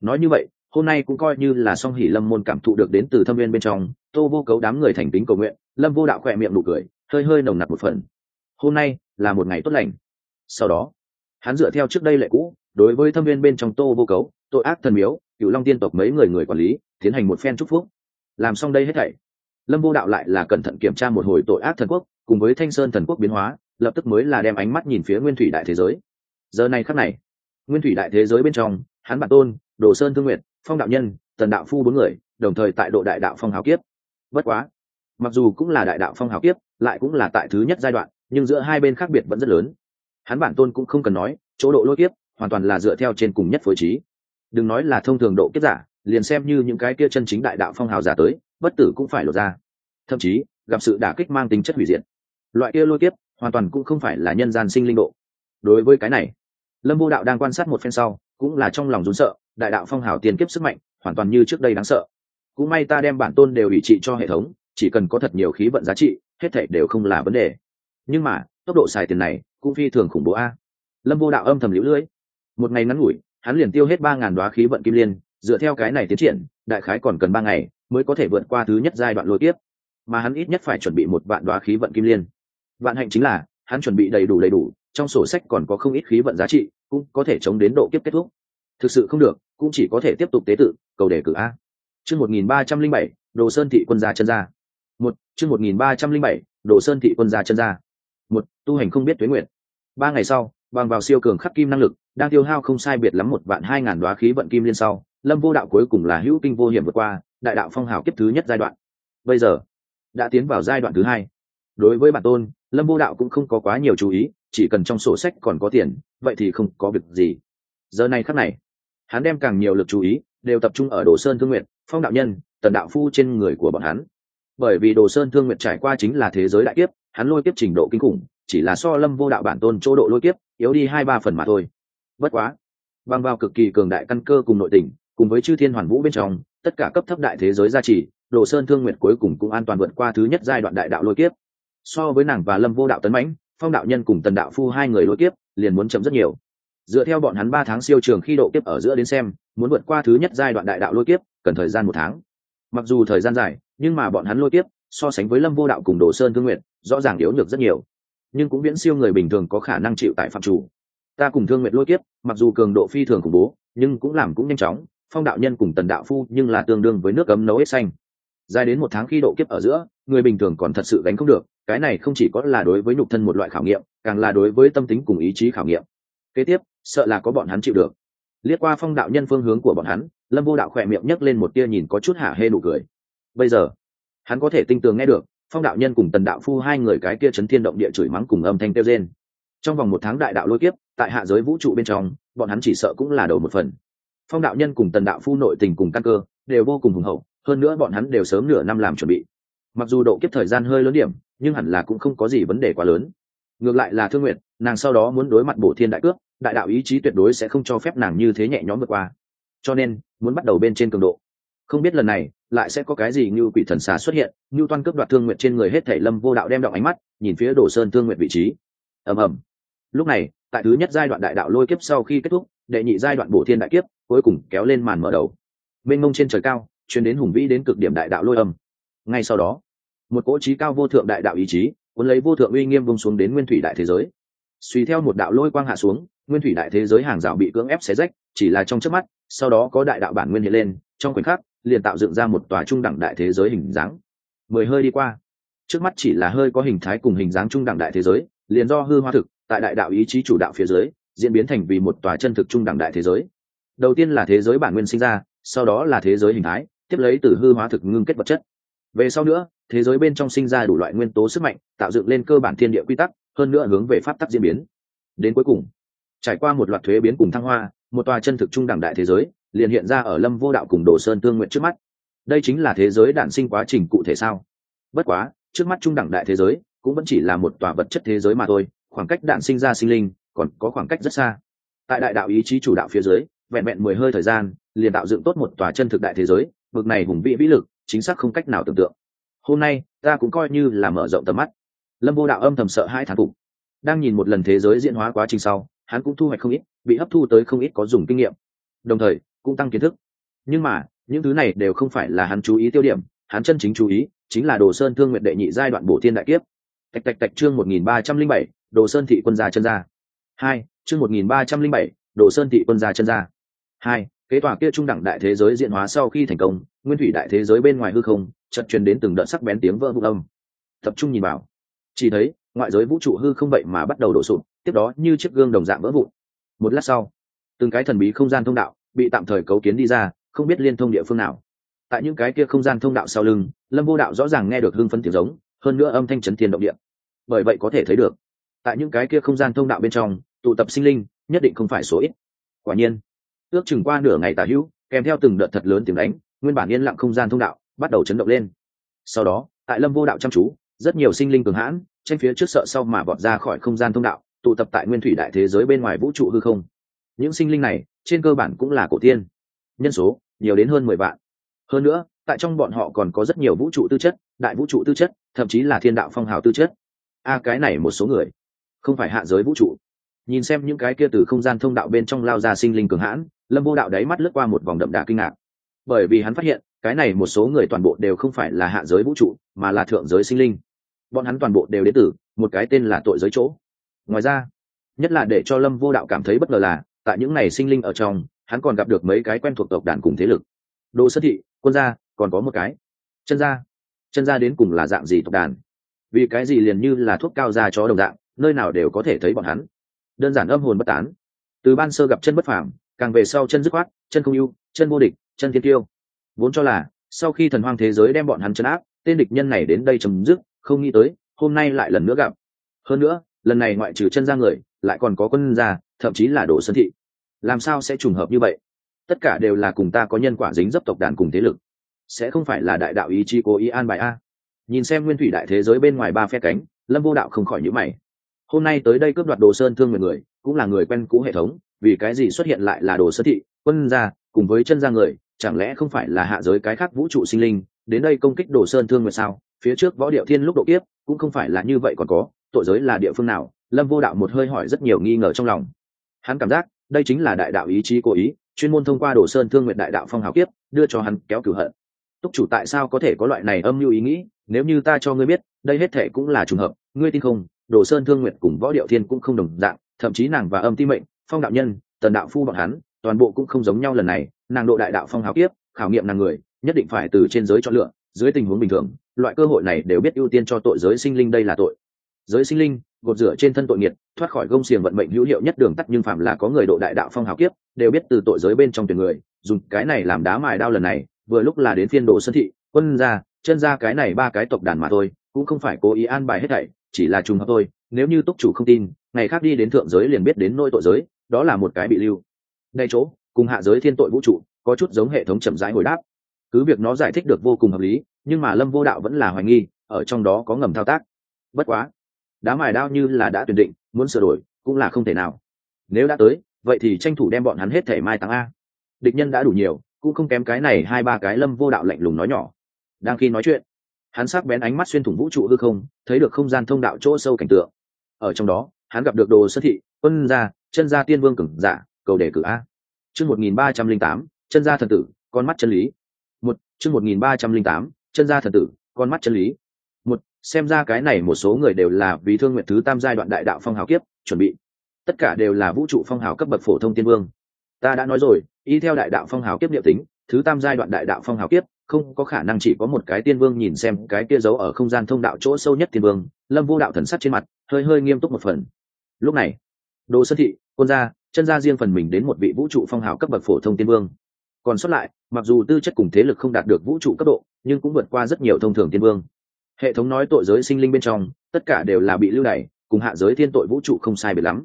Speaker 1: Nói như vậy, hôm nay cũng coi như là song hỉ lâm môn cảm thụ được đến từ thâm viên bên trong, tô vô cấu đám người thành tính cầu nguyện, lâm vô đạo khỏe miệng nụ cười, hơi hơi nồng nặc một phần. Hôm nay là một ngày tốt lành. Sau đó, hắn dựa theo trước đây lệ cũ, đối với thâm viên bên trong tô vô cấu, tội ác thần miếu cựu long tiên tộc mấy người người quản lý, tiến hành một phen chúc phúc. Làm xong đây hết thảy, lâm vô đạo lại là cẩn thận kiểm tra một hồi tội ác thần quốc, cùng với thanh sơn thần quốc biến hóa lập tức mới là đem ánh mắt nhìn phía nguyên thủy đại thế giới. Giờ này khắc này, nguyên thủy đại thế giới bên trong, hắn bản tôn, đồ sơn thương nguyện phong đạo nhân, tần đạo phu bốn người, đồng thời tại độ đại đạo phong hào kiếp. Bất quá, mặc dù cũng là đại đạo phong hào kiếp, lại cũng là tại thứ nhất giai đoạn, nhưng giữa hai bên khác biệt vẫn rất lớn. Hắn bản tôn cũng không cần nói, chỗ độ lôi kiếp, hoàn toàn là dựa theo trên cùng nhất phối trí. Đừng nói là thông thường độ kiếp giả, liền xem như những cái kia chân chính đại đạo phong hào giả tới, bất tử cũng phải lột ra. Thậm chí, gặp sự đả kích mang tính chất hủy diệt. Loại kia lôi kiếp hoàn toàn cũng không phải là nhân gian sinh linh độ. Đối với cái này, lâm vô đạo đang quan sát một phen sau, cũng là trong lòng rốn sợ, đại đạo phong hào tiền kiếp sức mạnh, hoàn toàn như trước đây đáng sợ. Cũng may ta đem bản tôn đều ủy trị cho hệ thống, chỉ cần có thật nhiều khí vận giá trị, hết thảy đều không là vấn đề. Nhưng mà, tốc độ xài tiền này, cũng phi thường khủng bố a. Lâm vô đạo âm thầm liễu lưỡi một ngày ngắn ngủi, hắn liền tiêu hết ba ngàn đoá khí vận kim liên, dựa theo cái này tiến triển, đại khái còn cần ba ngày, mới có thể vượt qua thứ nhất giai đoạn lôi tiếp mà hắn ít nhất phải chuẩn bị một vạn đoá khí vận kim liên vạn hạnh chính là, hắn chuẩn bị đầy đủ đầy đủ, trong sổ sách còn có không ít khí vận giá trị, cũng có thể chống đến độ kiếp kết thúc. Thực sự không được, cũng chỉ có thể tiếp tục tế tự, cầu đề cử a. Chương một nghìn ba trăm linh bảy, đồ sơn thị quân gia chân gia. Một, chương một nghìn ba trăm linh bảy, đồ sơn thị quân gia chân gia. Một, tu hành không biết tuế nguyện ba ngày sau, bằng vào siêu cường khắc kim năng lực, đang tiêu hao không sai biệt lắm một vạn hai ngàn đoá khí vận kim liên sau, lâm vô đạo cuối cùng là hữu kinh vô hiểm vượt qua, đại đạo phong hào kiếp thứ nhất giai đoạn. Bây giờ, đã tiến vào giai đoạn thứ hai đối với bản tôn, lâm vô đạo cũng không có quá nhiều chú ý, chỉ cần trong sổ sách còn có tiền, vậy thì không có việc gì. Giờ này khắc này, hắn đem càng nhiều lực chú ý đều tập trung ở đồ sơn thương nguyện phong đạo nhân, tần đạo phu trên người của bọn hắn. Bởi vì đồ sơn thương nguyện trải qua chính là thế giới đại kiếp, hắn lôi kiếp trình độ kinh khủng, chỉ là so lâm vô đạo bản tôn chỗ độ lôi kiếp yếu đi hai ba phần mà thôi. Bất quá, bằng vào cực kỳ cường đại căn cơ cùng nội tình, cùng với chư thiên hoàn vũ bên trong, tất cả cấp thấp đại thế giới gia trì, đồ sơn thương nguyện cuối cùng cũng an toàn vượt qua thứ nhất giai đoạn đại đạo lôi kiếp so với nàng và lâm vô đạo tấn mãnh, phong đạo nhân cùng tần đạo phu hai người lôi kiếp liền muốn chậm rất nhiều. Dựa theo bọn hắn ba tháng siêu trường khi độ kiếp ở giữa đến xem, muốn vượt qua thứ nhất giai đoạn đại đạo lôi kiếp, cần thời gian một tháng. Mặc dù thời gian dài, nhưng mà bọn hắn lôi kiếp, so sánh với lâm vô đạo cùng đồ sơn thương nguyện rõ ràng yếu nhược rất nhiều. Nhưng cũng viễn siêu người bình thường có khả năng chịu tại phạm chủ. Ta cùng thương nguyện lôi kiếp, mặc dù cường độ phi thường khủng bố, nhưng cũng làm cũng nhanh chóng. Phong đạo nhân cùng tần đạo phu nhưng là tương đương với nước cấm nấu hết xanh. Dài đến một tháng khi độ kiếp ở giữa, người bình thường còn thật sự gánh không được cái này không chỉ có là đối với nhục thân một loại khảo nghiệm, càng là đối với tâm tính cùng ý chí khảo nghiệm. Kế tiếp, sợ là có bọn hắn chịu được. Liếc qua phong đạo nhân phương hướng của bọn hắn, lâm vô đạo khỏe miệng nhấc lên một tia nhìn có chút hả hê nụ cười. Bây giờ, hắn có thể tinh tường nghe được, phong đạo nhân cùng tần đạo phu hai người cái kia chấn thiên động địa chửi mắng cùng âm thanh kêu trên trong vòng một tháng đại đạo lôi kiếp, tại hạ giới vũ trụ bên trong, bọn hắn chỉ sợ cũng là đầu một phần. Phong đạo nhân cùng tần đạo phu nội tình cùng căn cơ, đều vô cùng hùng hậu, hơn nữa bọn hắn đều sớm nửa năm làm chuẩn bị mặc dù độ kiếp thời gian hơi lớn điểm nhưng hẳn là cũng không có gì vấn đề quá lớn. Ngược lại là thương nguyện nàng sau đó muốn đối mặt bổ thiên đại cước, đại đạo ý chí tuyệt đối sẽ không cho phép nàng như thế nhẹ nhõm vượt qua. Cho nên muốn bắt đầu bên trên cường độ. Không biết lần này lại sẽ có cái gì như quỷ thần xà xuất hiện như toan cướp đoạt thương nguyện trên người hết thể lâm vô đạo đem đọng ánh mắt nhìn phía đồ sơn thương nguyện vị trí. Ầm ầm. Lúc này tại thứ nhất giai đoạn đại đạo lôi kiếp sau khi kết thúc đệ nhị giai đoạn bổ thiên đại kiếp cuối cùng kéo lên màn mở đầu. Mênh mông trên trời cao chuyển đến hùng vĩ đến cực điểm đại đạo lôi âm. Ngay sau đó một cỗ trí cao vô thượng đại đạo ý chí, cuốn lấy vô thượng uy nghiêm vung xuống đến nguyên thủy đại thế giới. Suy theo một đạo lôi quang hạ xuống, nguyên thủy đại thế giới hàng rào bị cưỡng ép xé rách, chỉ là trong chớp mắt, sau đó có đại đạo bản nguyên hiện lên, trong khoảnh khắc, liền tạo dựng ra một tòa trung đẳng đại thế giới hình dáng. Mười hơi đi qua, trước mắt chỉ là hơi có hình thái cùng hình dáng trung đẳng đại thế giới, liền do hư hoa thực, tại đại đạo ý chí chủ đạo phía dưới, diễn biến thành vì một tòa chân thực trung đẳng đại thế giới. Đầu tiên là thế giới bản nguyên sinh ra, sau đó là thế giới hình thái, tiếp lấy từ hư hóa thực ngưng kết vật chất. Về sau nữa thế giới bên trong sinh ra đủ loại nguyên tố sức mạnh, tạo dựng lên cơ bản thiên địa quy tắc, hơn nữa hướng về pháp tắc diễn biến. Đến cuối cùng, trải qua một loạt thuế biến cùng thăng hoa, một tòa chân thực trung đẳng đại thế giới liền hiện ra ở lâm vô đạo cùng đồ sơn tương nguyện trước mắt. Đây chính là thế giới đản sinh quá trình cụ thể sao? Bất quá, trước mắt trung đẳng đại thế giới cũng vẫn chỉ là một tòa vật chất thế giới mà thôi, khoảng cách đạn sinh ra sinh linh còn có khoảng cách rất xa. Tại đại đạo ý chí chủ đạo phía dưới, vẹn vẹn mười hơi thời gian liền tạo dựng tốt một tòa chân thực đại thế giới vực này hùng vĩ vĩ lực, chính xác không cách nào tưởng tượng hôm nay, ta cũng coi như là mở rộng tầm mắt. Lâm vô đạo âm thầm sợ hai thán phục. Đang nhìn một lần thế giới diễn hóa quá trình sau, hắn cũng thu hoạch không ít, bị hấp thu tới không ít có dùng kinh nghiệm. Đồng thời, cũng tăng kiến thức. Nhưng mà, những thứ này đều không phải là hắn chú ý tiêu điểm, hắn chân chính chú ý, chính là đồ sơn thương nguyện đệ nhị giai đoạn bổ thiên đại kiếp. Tạch tạch tạch chương một nghìn ba trăm linh bảy, đồ sơn thị quân gia chân gia. Hai, chương một nghìn ba trăm linh bảy, đồ sơn thị quân gia chân gia. Hai kế tòa kia trung đẳng đại thế giới diện hóa sau khi thành công, nguyên thủy đại thế giới bên ngoài hư không chật truyền đến từng đợt sắc bén tiếng vỡ vụn âm. Tập trung nhìn vào. Chỉ thấy, ngoại giới vũ trụ hư không vậy mà bắt đầu đổ sụp, tiếp đó như chiếc gương đồng dạng vỡ vụn. Một lát sau, từng cái thần bí không gian thông đạo bị tạm thời cấu kiến đi ra, không biết liên thông địa phương nào. Tại những cái kia không gian thông đạo sau lưng, lâm vô đạo rõ ràng nghe được hưng phấn tiếng giống, hơn nữa âm thanh chấn thiên động địa. Bởi vậy có thể thấy được, tại những cái kia không gian thông đạo bên trong, tụ tập sinh linh nhất định không phải số ít. Quả nhiên ước chừng qua nửa ngày tà hữu, kèm theo từng đợt thật lớn tiếng đánh, nguyên bản yên lặng không gian thông đạo, bắt đầu chấn động lên. Sau đó, tại lâm vô đạo chăm chú, rất nhiều sinh linh cường hãn tranh phía trước sợ sau mà bọt ra khỏi không gian thông đạo, tụ tập tại nguyên thủy đại thế giới bên ngoài vũ trụ hư không. Những sinh linh này, trên cơ bản cũng là cổ tiên. Nhân số, nhiều đến hơn mười vạn. Hơn nữa, tại trong bọn họ còn có rất nhiều vũ trụ tư chất, đại vũ trụ tư chất, thậm chí là thiên đạo phong hào tư chất. A, cái này một số người. Không phải hạ giới vũ trụ nhìn xem những cái kia từ không gian thông đạo bên trong lao ra sinh linh cường hãn, lâm vô đạo đáy mắt lướt qua một vòng đậm đà kinh ngạc. Bởi vì hắn phát hiện, cái này một số người toàn bộ đều không phải là hạ giới vũ trụ, mà là thượng giới sinh linh. Bọn hắn toàn bộ đều đến từ một cái tên là tội giới chỗ. Ngoài ra, nhất là để cho lâm vô đạo cảm thấy bất ngờ là, tại những này sinh linh ở trong, hắn còn gặp được mấy cái quen thuộc tộc đàn cùng thế lực. Đồ sơ thị, quân gia, còn có một cái. Chân gia. Chân gia đến cùng là dạng gì tộc đàn? Vì cái gì liền như là thuốc cao da chó đồng dạng, nơi nào đều có thể thấy bọn hắn? Đơn giản âm hồn bất tán. Từ ban sơ gặp chân bất phàm, càng về sau chân dứt khoát, chân không ưu, chân vô địch, chân thiên tiêu. Vốn cho là, sau khi thần hoang thế giới đem bọn hắn chấn áp, tên địch nhân này đến đây chấm dứt, không nghĩ tới, hôm nay lại lần nữa gặp. Hơn nữa, lần này ngoại trừ chân ra người, lại còn có quân gia, thậm chí là đồ sơn thị. Làm sao sẽ trùng hợp như vậy? Tất cả đều là cùng ta có nhân quả dính dấp tộc đàn cùng thế lực. Sẽ không phải là đại đạo ý chí cố ý an bài a? Nhìn xem nguyên thủy đại thế giới bên ngoài ba phe cánh, lâm vô đạo không khỏi nhữ mày hôm nay tới đây cướp đoạt đồ sơn thương người người, cũng là người quen cũ hệ thống, vì cái gì xuất hiện lại là đồ sơn thị, quân gia, cùng với chân gia người, chẳng lẽ không phải là hạ giới cái khác vũ trụ sinh linh, đến đây công kích đồ sơn thương người sao? Phía trước võ điệu thiên lúc độ kiếp, cũng không phải là như vậy còn có, tội giới là địa phương nào? Lâm vô đạo một hơi hỏi rất nhiều nghi ngờ trong lòng. Hắn cảm giác, đây chính là đại đạo ý chí cố ý, chuyên môn thông qua đồ sơn thương nguyện đại đạo phong hào kiếp, đưa cho hắn kéo cửu hận. Túc chủ tại sao có thể có loại này âm mưu ý nghĩ? Nếu như ta cho ngươi biết, đây hết thể cũng là trùng hợp, ngươi tin không? Đồ sơn thương nguyện cùng võ điệu thiên cũng không đồng dạng, thậm chí nàng và âm ti mệnh, phong đạo nhân, tần đạo phu bọn hắn, toàn bộ cũng không giống nhau lần này. Nàng độ đại đạo phong hào kiếp, khảo nghiệm nàng người, nhất định phải từ trên giới chọn lựa. Dưới tình huống bình thường, loại cơ hội này đều biết ưu tiên cho tội giới sinh linh đây là tội. Giới sinh linh, gột rửa trên thân tội nghiệt, thoát khỏi gông xiềng vận mệnh hữu hiệu nhất đường tắt nhưng phạm là có người độ đại đạo phong hào kiếp, đều biết từ tội giới bên trong tuyển người. Dùng cái này làm đá mài đao lần này, vừa lúc là đến phiên đồ sân thị, quân ra chân ra cái này ba cái tộc đàn mà thôi, cũng không phải cố ý an bài hết thảy chỉ là trùng hợp thôi, nếu như túc chủ không tin, ngày khác đi đến thượng giới liền biết đến nôi tội giới, đó là một cái bị lưu. Ngay chỗ, cùng hạ giới thiên tội vũ trụ, có chút giống hệ thống chậm rãi hồi đáp. Cứ việc nó giải thích được vô cùng hợp lý, nhưng mà lâm vô đạo vẫn là hoài nghi, ở trong đó có ngầm thao tác. Bất quá, đá mài đao như là đã tuyển định, muốn sửa đổi, cũng là không thể nào. Nếu đã tới, vậy thì tranh thủ đem bọn hắn hết thể mai tăng a. Địch nhân đã đủ nhiều, cũng không kém cái này hai ba cái lâm vô đạo lạnh lùng nói nhỏ. Đang khi nói chuyện hắn sắc bén ánh mắt xuyên thủng vũ trụ hư không, thấy được không gian thông đạo chỗ sâu cảnh tượng. Ở trong đó, hắn gặp được đồ sơn thị, quân gia, chân gia tiên vương cửng giả, cầu đề cử a. Chương một nghìn ba trăm linh tám, chân gia thần tử, con mắt chân lý. Một, chương một nghìn ba trăm linh tám, chân gia thần tử, con mắt chân lý. Một, xem ra cái này một số người đều là vì thương nguyện thứ tam giai đoạn đại đạo phong hào kiếp, chuẩn bị. Tất cả đều là vũ trụ phong hào cấp bậc phổ thông tiên vương. Ta đã nói rồi, y theo đại đạo phong hào kiếp địa tính, thứ tam giai đoạn đại đạo phong hào kiếp không có khả năng chỉ có một cái tiên vương nhìn xem cái kia giấu ở không gian thông đạo chỗ sâu nhất tiên vương, lâm vô đạo thần sắc trên mặt, hơi hơi nghiêm túc một phần. Lúc này, đồ sơn thị, quân gia, chân gia riêng phần mình đến một vị vũ trụ phong hào cấp bậc phổ thông tiên vương. Còn sót lại, mặc dù tư chất cùng thế lực không đạt được vũ trụ cấp độ, nhưng cũng vượt qua rất nhiều thông thường tiên vương. Hệ thống nói tội giới sinh linh bên trong, tất cả đều là bị lưu đày, cùng hạ giới thiên tội vũ trụ không sai biệt lắm.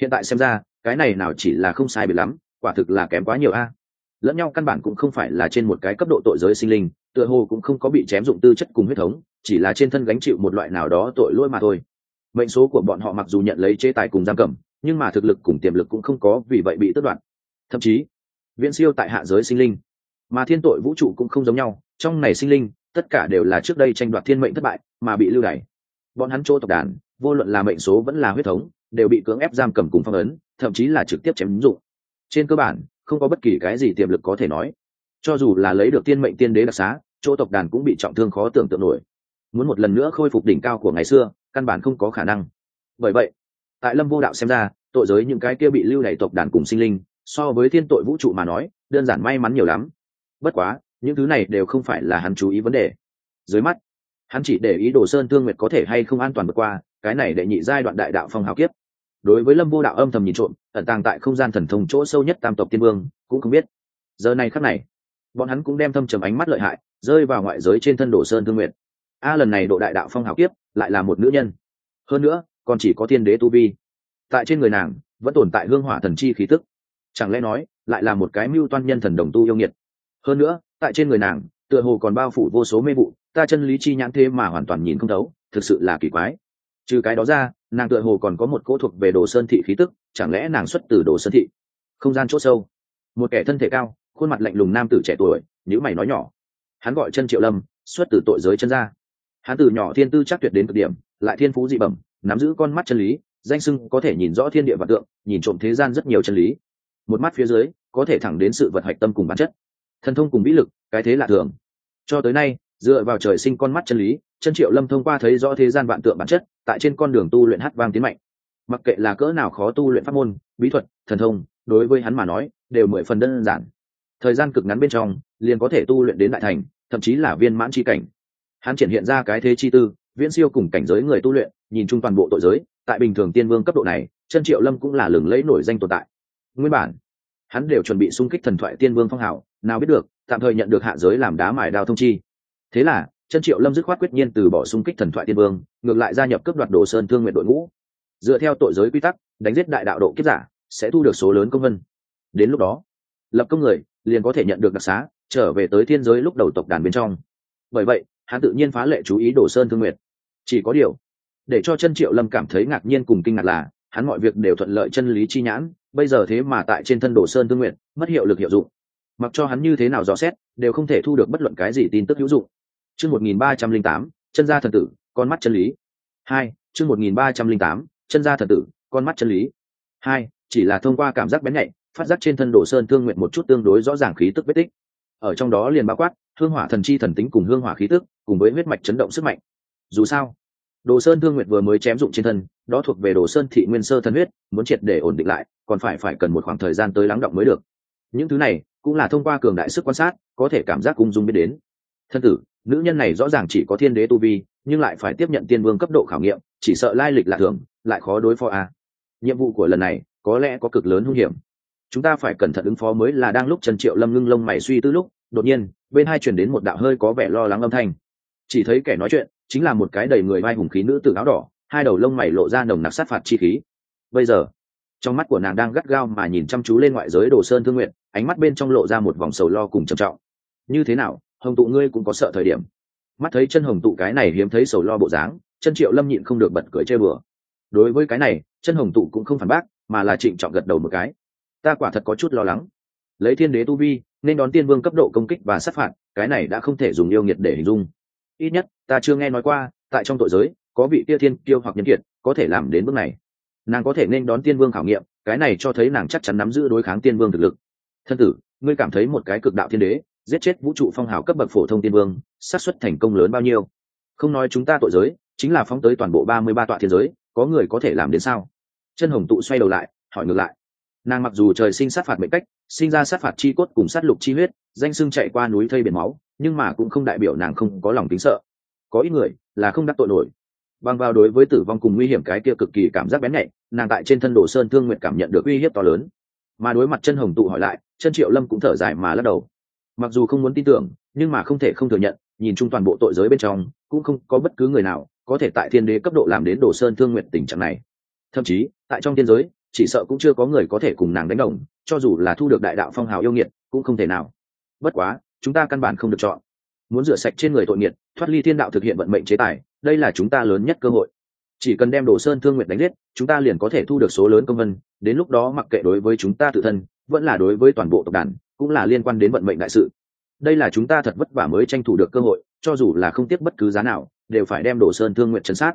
Speaker 1: Hiện tại xem ra, cái này nào chỉ là không sai biệt lắm, quả thực là kém quá nhiều a lẫn nhau căn bản cũng không phải là trên một cái cấp độ tội giới sinh linh, tựa hồ cũng không có bị chém dụng tư chất cùng huyết thống, chỉ là trên thân gánh chịu một loại nào đó tội lỗi mà thôi. Mệnh số của bọn họ mặc dù nhận lấy chế tài cùng giam cầm, nhưng mà thực lực cùng tiềm lực cũng không có vì vậy bị tước đoạt. Thậm chí, viễn siêu tại hạ giới sinh linh, mà thiên tội vũ trụ cũng không giống nhau, trong này sinh linh, tất cả đều là trước đây tranh đoạt thiên mệnh thất bại, mà bị lưu đày. Bọn hắn chỗ tộc đàn, vô luận là mệnh số vẫn là huyết thống, đều bị cưỡng ép giam cầm cùng phong ấn, thậm chí là trực tiếp chém ứng dụng. Trên cơ bản không có bất kỳ cái gì tiềm lực có thể nói. Cho dù là lấy được tiên mệnh tiên đế đặc xá, chỗ tộc đàn cũng bị trọng thương khó tưởng tượng nổi. Muốn một lần nữa khôi phục đỉnh cao của ngày xưa, căn bản không có khả năng. Bởi vậy, tại lâm vô đạo xem ra, tội giới những cái kia bị lưu đày tộc đàn cùng sinh linh, so với thiên tội vũ trụ mà nói, đơn giản may mắn nhiều lắm. Bất quá, những thứ này đều không phải là hắn chú ý vấn đề. Dưới mắt, hắn chỉ để ý đồ sơn thương nguyệt có thể hay không an toàn vượt qua, cái này đệ nhị giai đoạn đại đạo phong hào kiếp đối với lâm vô đạo âm thầm nhìn trộm, ẩn tàng tại không gian thần thông chỗ sâu nhất tam tộc tiên vương, cũng không biết. Giờ này khắc này, bọn hắn cũng đem thâm trầm ánh mắt lợi hại, rơi vào ngoại giới trên thân đồ sơn thương nguyện. A, lần này độ đại đạo phong hào kiếp, lại là một nữ nhân. Hơn nữa, còn chỉ có thiên đế tu vi. Tại trên người nàng, vẫn tồn tại hương hỏa thần chi khí tức. Chẳng lẽ nói, lại là một cái mưu toan nhân thần đồng tu yêu nghiệt? Hơn nữa, tại trên người nàng, tựa hồ còn bao phủ vô số mê vụ, ta chân lý chi nhãn thế mà hoàn toàn nhìn không thấu, thực sự là kỳ quái. Trừ cái đó ra nàng tựa hồ còn có một cỗ thuộc về đồ sơn thị khí tức, chẳng lẽ nàng xuất từ đồ sơn thị? Không gian chỗ sâu. Một kẻ thân thể cao, khuôn mặt lạnh lùng nam tử trẻ tuổi nhữ mày nói nhỏ. Hắn gọi chân triệu lâm, xuất từ tội giới chân gia. Hắn từ nhỏ thiên tư chắc tuyệt đến cực điểm, lại thiên phú dị bẩm, nắm giữ con mắt chân lý, danh sưng có thể nhìn rõ thiên địa vật tượng, nhìn trộm thế gian rất nhiều chân lý. Một mắt phía dưới, có thể thẳng đến sự vật hạch tâm cùng bản chất. Thần thông cùng vĩ lực, cái thế là thường. Cho tới nay, dựa vào trời sinh con mắt chân lý chân triệu lâm thông qua thấy rõ thế gian vạn tượng bản chất, tại trên con đường tu luyện hát vang tiến mạnh. Mặc kệ là cỡ nào khó tu luyện pháp môn, bí thuật, thần thông, đối với hắn mà nói, đều mười phần đơn giản. Thời gian cực ngắn bên trong, liền có thể tu luyện đến đại thành, thậm chí là viên mãn c cảnh. Hắn triển hiện ra cái thế chi tư, viễn siêu cùng cảnh giới người tu luyện, nhìn chung toàn bộ tội giới, tại bình thường tiên vương cấp độ này chân triệu lâm cũng là lừng lẫy nổi danh tồn tại. Nguyên bản, hắn đều chuẩn bị xung kích thần thoại tiên vương phong hào, nào biết được, tạm thời nhận được hạ giới làm đá mài đao thông chi. Thế là chân triệu lâm dứt khoát quyết nhiên từ bỏ xung kích thần thoại tiên vương, ngược lại gia nhập cướp đoạt đồ sơn thương nguyện đội ngũ. Dựa theo tội giới quy tắc, đánh giết đại đạo độ kiếp giả, sẽ thu được số lớn công vân. Đến lúc đó, lập công người, liền có thể nhận được đặc xá, trở về tới thiên giới lúc đầu tộc đàn bên trong. Bởi vậy, hắn tự nhiên phá lệ chú ý đồ sơn thương nguyện. Chỉ có điều, để cho chân triệu lâm cảm thấy ngạc nhiên cùng kinh ngạc là, hắn mọi việc đều thuận lợi chân lý chi nhãn, bây giờ thế mà tại trên thân đồ sơn thương nguyện, mất hiệu lực hiệu dụng. Mặc cho hắn như thế nào dò xét, đều không thể thu được bất luận cái gì tin tức hữu dụng chương một nghìn ba trăm linh tám, chân gia thần tử, con mắt chân lý. Hai, chương một nghìn ba trăm linh tám, chân gia thần tử, con mắt chân lý. Hai, chỉ là thông qua cảm giác bén nhạy, phát giác trên thân đồ sơn thương nguyện một chút tương đối rõ ràng khí tức vết tích. Ở trong đó liền bao quát hương hỏa thần chi thần tính cùng hương hỏa khí tức, cùng với huyết mạch chấn động sức mạnh. Dù sao, đồ sơn thương nguyệt vừa mới chém dụng trên thân, đó thuộc về đồ sơn thị nguyên sơ thần huyết, muốn triệt để ổn định lại, còn phải phải cần một khoảng thời gian tới lắng động mới được. Những thứ này cũng là thông qua cường đại sức quan sát, có thể cảm giác cung dung biết đến. Thân tử nữ nhân này rõ ràng chỉ có thiên đế tu vi, nhưng lại phải tiếp nhận tiên vương cấp độ khảo nghiệm, chỉ sợ lai lịch lạ thường, lại khó đối phó a. À. nhiệm vụ của lần này, có lẽ có cực lớn hung hiểm. Chúng ta phải cẩn thận ứng phó mới là đang lúc trần triệu lâm ngưng lông mày suy tư lúc, đột nhiên, bên hai chuyển đến một đạo hơi có vẻ lo lắng âm thanh. Chỉ thấy kẻ nói chuyện, chính là một cái đầy người vai hùng khí nữ tử áo đỏ, hai đầu lông mày lộ ra nồng nặc sát phạt chi khí. Bây giờ, trong mắt của nàng đang gắt gao mà nhìn chăm chú lên ngoại giới đồ sơn thương nguyện ánh mắt bên trong lộ ra một vòng sầu lo cùng trầm trọng. Như thế nào? Hồng tụ ngươi cũng có sợ thời điểm. Mắt thấy chân hồng tụ cái này hiếm thấy sầu lo bộ dáng, chân triệu lâm nhịn không được bật cười chơi bừa. Đối với cái này, chân hồng tụ cũng không phản bác, mà là trịnh trọng gật đầu một cái. Ta quả thật có chút lo lắng. Lấy thiên đế tu vi, nên đón tiên vương cấp độ công kích và sát phạt, cái này đã không thể dùng yêu nghiệt để hình dung. Ít nhất, ta chưa nghe nói qua, tại trong tội giới, có vị tia thiên kiêu hoặc nhân kiệt, có thể làm đến bước này. Nàng có thể nên đón tiên vương khảo nghiệm, cái này cho thấy nàng chắc chắn nắm giữ đối kháng tiên vương thực lực. Thân tử, ngươi cảm thấy một cái cực đạo thiên đế giết chết vũ trụ phong hào cấp bậc phổ thông tiên vương, xác suất thành công lớn bao nhiêu? Không nói chúng ta tội giới, chính là phóng tới toàn bộ ba mươi ba tọa thiên giới, có người có thể làm đến sao? Chân hồng tụ xoay đầu lại, hỏi ngược lại. Nàng mặc dù trời sinh sát phạt mệnh cách, sinh ra sát phạt chi cốt cùng sát lục chi huyết, danh sưng chạy qua núi thây biển máu, nhưng mà cũng không đại biểu nàng không có lòng tính sợ. Có ít người là không đắc tội nổi. Bằng vào đối với tử vong cùng nguy hiểm cái kia cực kỳ cảm giác bén nhạy, nàng tại trên thân đồ sơn thương nguyện cảm nhận được uy hiếp to lớn. Mà đối mặt chân hồng tụ hỏi lại, chân triệu lâm cũng thở dài mà lắc đầu mặc dù không muốn tin tưởng, nhưng mà không thể không thừa nhận, nhìn chung toàn bộ tội giới bên trong, cũng không có bất cứ người nào có thể tại thiên đế cấp độ làm đến đồ sơn thương nguyện tình trạng này. Thậm chí, tại trong thiên giới, chỉ sợ cũng chưa có người có thể cùng nàng đánh đồng, cho dù là thu được đại đạo phong hào yêu nghiệt, cũng không thể nào. Bất quá, chúng ta căn bản không được chọn. Muốn rửa sạch trên người tội nghiệt, thoát ly thiên đạo thực hiện vận mệnh chế tài, đây là chúng ta lớn nhất cơ hội. Chỉ cần đem đồ sơn thương nguyện đánh giết, chúng ta liền có thể thu được số lớn công vân, đến lúc đó mặc kệ đối với chúng ta tự thân, vẫn là đối với toàn bộ tộc đàn cũng là liên quan đến vận mệnh đại sự. Đây là chúng ta thật vất vả mới tranh thủ được cơ hội, cho dù là không tiếc bất cứ giá nào, đều phải đem đồ sơn thương nguyện chấn sát.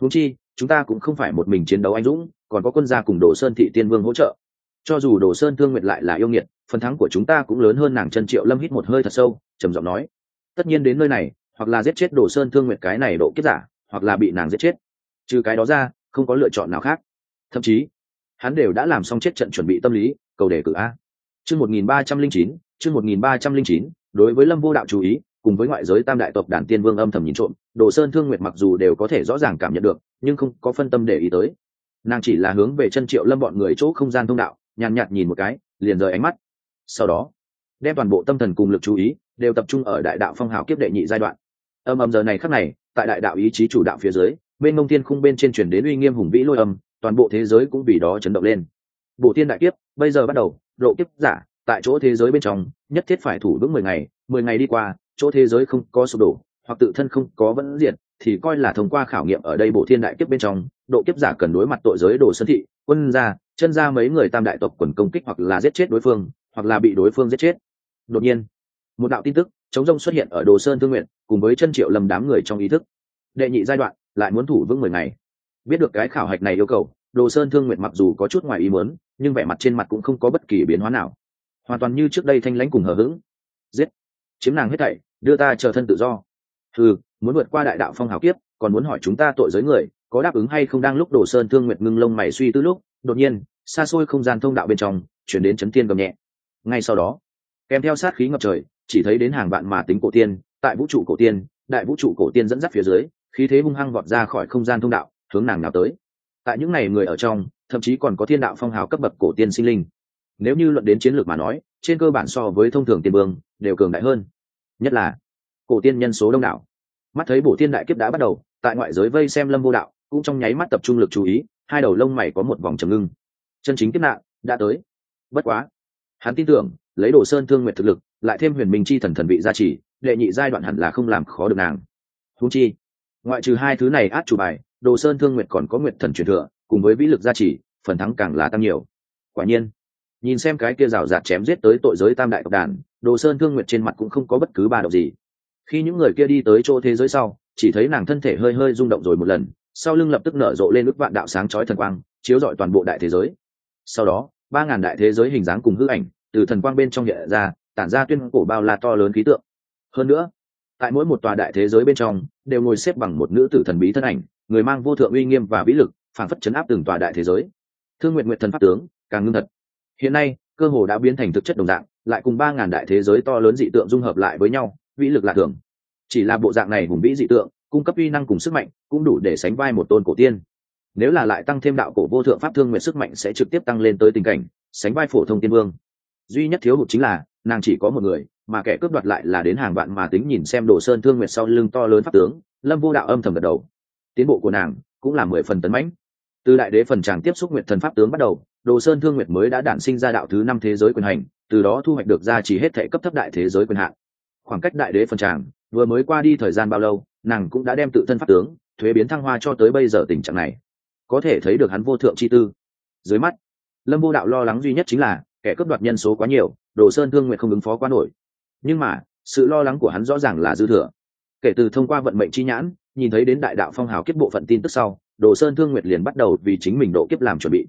Speaker 1: Huống chi, chúng ta cũng không phải một mình chiến đấu anh dũng, còn có quân gia cùng đồ sơn thị tiên vương hỗ trợ. Cho dù đồ sơn thương nguyện lại là yêu nghiệt, phần thắng của chúng ta cũng lớn hơn nàng chân triệu lâm hít một hơi thật sâu, trầm giọng nói. Tất nhiên đến nơi này, hoặc là giết chết đồ sơn thương nguyện cái này độ kiếp giả, hoặc là bị nàng giết chết. Trừ cái đó ra, không có lựa chọn nào khác. Thậm chí, hắn đều đã làm xong chết trận chuẩn bị tâm lý, cầu đề cử a chương một nghìn ba trăm linh chín, chương một nghìn ba trăm linh chín, đối với lâm vô đạo chú ý, cùng với ngoại giới tam đại tộc đàn tiên vương âm thầm nhìn trộm, đồ sơn thương nguyệt mặc dù đều có thể rõ ràng cảm nhận được, nhưng không có phân tâm để ý tới. Nàng chỉ là hướng về chân triệu lâm bọn người chỗ không gian thông đạo, nhàn nhạt nhìn một cái, liền rời ánh mắt. Sau đó, đem toàn bộ tâm thần cùng lực chú ý, đều tập trung ở đại đạo phong hào kiếp đệ nhị giai đoạn. Âm âm giờ này khắc này, tại đại đạo ý chí chủ đạo phía dưới, bên mông tiên khung bên trên chuyển đến uy nghiêm hùng vĩ lôi âm, toàn bộ thế giới cũng vì đó chấn động lên. Bộ tiên đại kiếp, bây giờ bắt đầu độ kiếp giả tại chỗ thế giới bên trong nhất thiết phải thủ vững mười ngày mười ngày đi qua chỗ thế giới không có sụp đổ hoặc tự thân không có vẫn diện, thì coi là thông qua khảo nghiệm ở đây bộ thiên đại kiếp bên trong độ kiếp giả cần đối mặt tội giới đồ sơn thị quân gia chân ra mấy người tam đại tộc quần công kích hoặc là giết chết đối phương hoặc là bị đối phương giết chết. Đột nhiên một đạo tin tức chống rông xuất hiện ở đồ sơn thương nguyện cùng với chân triệu lầm đám người trong ý thức. Đệ nhị giai đoạn lại muốn thủ vững mười ngày. Biết được cái khảo hạch này yêu cầu đồ sơn thương nguyện mặc dù có chút ngoài ý muốn nhưng vẻ mặt trên mặt cũng không có bất kỳ biến hóa nào. Hoàn toàn như trước đây thanh lãnh cùng hờ hững. Giết. Chiếm nàng hết thảy, đưa ta chờ thân tự do. Ừ muốn vượt qua đại đạo phong hào kiếp, còn muốn hỏi chúng ta tội giới người, có đáp ứng hay không đang lúc đổ sơn thương nguyệt ngưng lông mày suy tư lúc, đột nhiên, xa xôi không gian thông đạo bên trong, chuyển đến chấn thiên gầm nhẹ. Ngay sau đó, kèm theo sát khí ngập trời, chỉ thấy đến hàng vạn mà tính cổ tiên, tại vũ trụ cổ tiên, đại vũ trụ cổ tiên dẫn dắt phía dưới, khí thế hung hăng vọt ra khỏi không gian thông đạo, hướng nàng nào tới. Tại những ngày người ở trong thậm chí còn có thiên đạo phong hào cấp bậc cổ tiên sinh linh. Nếu như luận đến chiến lược mà nói, trên cơ bản so với thông thường tiền vương, đều cường đại hơn. Nhất là, cổ tiên nhân số đông đảo. Mắt thấy bổ thiên đại kiếp đã bắt đầu, tại ngoại giới vây xem lâm vô đạo, cũng trong nháy mắt tập trung lực chú ý, hai đầu lông mày có một vòng trầm ngưng. Chân chính kiếp nạn đã tới. Bất quá, hắn tin tưởng, lấy đồ sơn thương nguyện thực lực, lại thêm huyền minh chi thần thần vị gia trì, đệ nhị giai đoạn hẳn là không làm khó được nàng. Húng chi, ngoại trừ hai thứ này át chủ bài, đồ sơn thương nguyện còn có nguyện thần truyền thừa cùng với vĩ lực gia trì, phần thắng càng là tăng nhiều. Quả nhiên, nhìn xem cái kia rào rạt chém giết tới tội giới tam đại tộc đàn, đồ sơn thương nguyệt trên mặt cũng không có bất cứ ba động gì. Khi những người kia đi tới chỗ thế giới sau, chỉ thấy nàng thân thể hơi hơi rung động rồi một lần, sau lưng lập tức nở rộ lên ước vạn đạo sáng chói thần quang, chiếu rọi toàn bộ đại thế giới. Sau đó, ba ngàn đại thế giới hình dáng cùng hư ảnh, từ thần quang bên trong nhẹ ra, tản ra tuyên cổ bao la to lớn khí tượng. Hơn nữa, tại mỗi một tòa đại thế giới bên trong, đều ngồi xếp bằng một nữ tử thần bí thân ảnh, người mang vô thượng uy nghiêm và vĩ lực phản phất chấn áp từng tòa đại thế giới. Thương nguyện nguyện thần pháp tướng, càng ngưng thật. Hiện nay, cơ hồ đã biến thành thực chất đồng dạng, lại cùng ba ngàn đại thế giới to lớn dị tượng dung hợp lại với nhau, vĩ lực là thường. Chỉ là bộ dạng này hùng vĩ dị tượng, cung cấp uy năng cùng sức mạnh, cũng đủ để sánh vai một tôn cổ tiên. Nếu là lại tăng thêm đạo cổ vô thượng pháp thương nguyện sức mạnh sẽ trực tiếp tăng lên tới tình cảnh, sánh vai phổ thông tiên vương. Duy nhất thiếu hụt chính là, nàng chỉ có một người, mà kẻ cướp đoạt lại là đến hàng vạn mà tính nhìn xem đồ sơn thương nguyệt sau lưng to lớn pháp tướng, lâm vô đạo âm thầm gật đầu. Tiến bộ của nàng cũng là mười phần tấn mãnh từ đại đế phần tràng tiếp xúc nguyệt thần pháp tướng bắt đầu, đồ sơn thương nguyệt mới đã đản sinh ra đạo thứ năm thế giới quyền hành, từ đó thu hoạch được ra chỉ hết thể cấp thấp đại thế giới quyền hạn. Khoảng cách đại đế phần tràng vừa mới qua đi thời gian bao lâu, nàng cũng đã đem tự thân pháp tướng, thuế biến thăng hoa cho tới bây giờ tình trạng này. Có thể thấy được hắn vô thượng chi tư. Dưới mắt, lâm vô đạo lo lắng duy nhất chính là, kẻ cướp đoạt nhân số quá nhiều, đồ sơn thương nguyện không ứng phó quá nổi. Nhưng mà, sự lo lắng của hắn rõ ràng là dư thừa. Kể từ thông qua vận mệnh chi nhãn, nhìn thấy đến đại đạo phong hào kiếp bộ phận tin tức sau đồ sơn thương nguyệt liền bắt đầu vì chính mình độ kiếp làm chuẩn bị.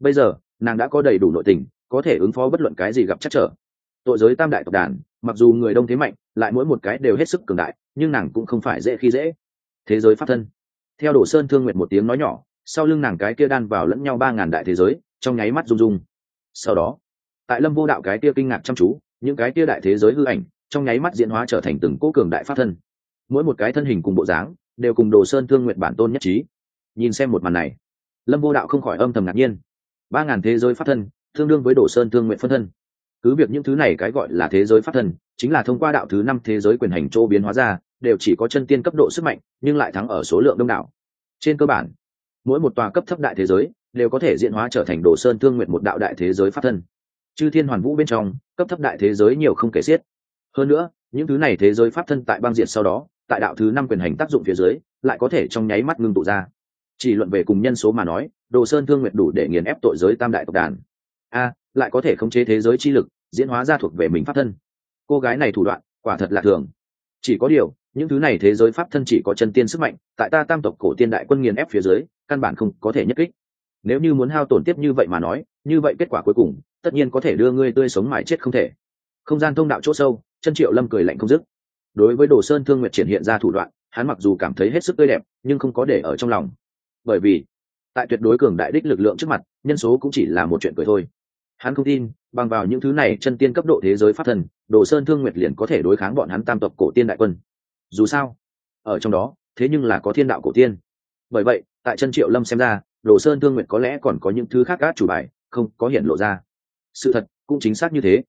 Speaker 1: Bây giờ, nàng đã có đầy đủ nội tình, có thể ứng phó bất luận cái gì gặp chắc trở. Tội giới tam đại tộc đàn, mặc dù người đông thế mạnh, lại mỗi một cái đều hết sức cường đại, nhưng nàng cũng không phải dễ khi dễ. Thế giới pháp thân. Theo đồ sơn thương nguyệt một tiếng nói nhỏ, sau lưng nàng cái kia đan vào lẫn nhau ba ngàn đại thế giới, trong nháy mắt rung rung. Sau đó, tại lâm vô đạo cái kia kinh ngạc chăm chú, những cái kia đại thế giới hư ảnh, trong nháy mắt diễn hóa trở thành từng cố cường đại pháp thân. Mỗi một cái thân hình cùng bộ dáng, đều cùng đồ sơn thương nguyện bản tôn nhất trí nhìn xem một màn này. Lâm vô đạo không khỏi âm thầm ngạc nhiên. Ba ngàn thế giới pháp thân, tương đương với đồ sơn thương nguyện phân thân. Cứ việc những thứ này cái gọi là thế giới pháp thân, chính là thông qua đạo thứ năm thế giới quyền hành chỗ biến hóa ra, đều chỉ có chân tiên cấp độ sức mạnh, nhưng lại thắng ở số lượng đông đảo. Trên cơ bản, mỗi một tòa cấp thấp đại thế giới đều có thể diễn hóa trở thành đồ sơn thương nguyện một đạo đại thế giới pháp thân. Chư thiên hoàn vũ bên trong, cấp thấp đại thế giới nhiều không kể xiết. Hơn nữa, những thứ này thế giới pháp thân tại băng diện sau đó, tại đạo thứ năm quyền hành tác dụng phía dưới, lại có thể trong nháy mắt ngưng tụ ra chỉ luận về cùng nhân số mà nói, đồ sơn thương nguyện đủ để nghiền ép tội giới tam đại tộc đàn. A, lại có thể khống chế thế giới chi lực, diễn hóa ra thuộc về mình pháp thân. Cô gái này thủ đoạn, quả thật là thường. Chỉ có điều, những thứ này thế giới pháp thân chỉ có chân tiên sức mạnh, tại ta tam tộc cổ tiên đại quân nghiền ép phía dưới, căn bản không có thể nhất kích. Nếu như muốn hao tổn tiếp như vậy mà nói, như vậy kết quả cuối cùng, tất nhiên có thể đưa ngươi tươi sống mãi chết không thể. Không gian thông đạo chỗ sâu chân triệu lâm cười lạnh không dứt. Đối với đồ sơn thương nguyệt triển hiện ra thủ đoạn, hắn mặc dù cảm thấy hết sức tươi đẹp, nhưng không có để ở trong lòng bởi vì, tại tuyệt đối cường đại đích lực lượng trước mặt, nhân số cũng chỉ là một chuyện cười thôi. Hắn không tin, bằng vào những thứ này chân tiên cấp độ thế giới pháp thần, đồ sơn thương nguyệt liền có thể đối kháng bọn hắn tam tộc cổ tiên đại quân. Dù sao, ở trong đó, thế nhưng là có thiên đạo cổ tiên. Bởi vậy, tại chân triệu lâm xem ra, đồ sơn thương nguyệt có lẽ còn có những thứ khác át chủ bài, không có hiện lộ ra. Sự thật, cũng chính xác như thế.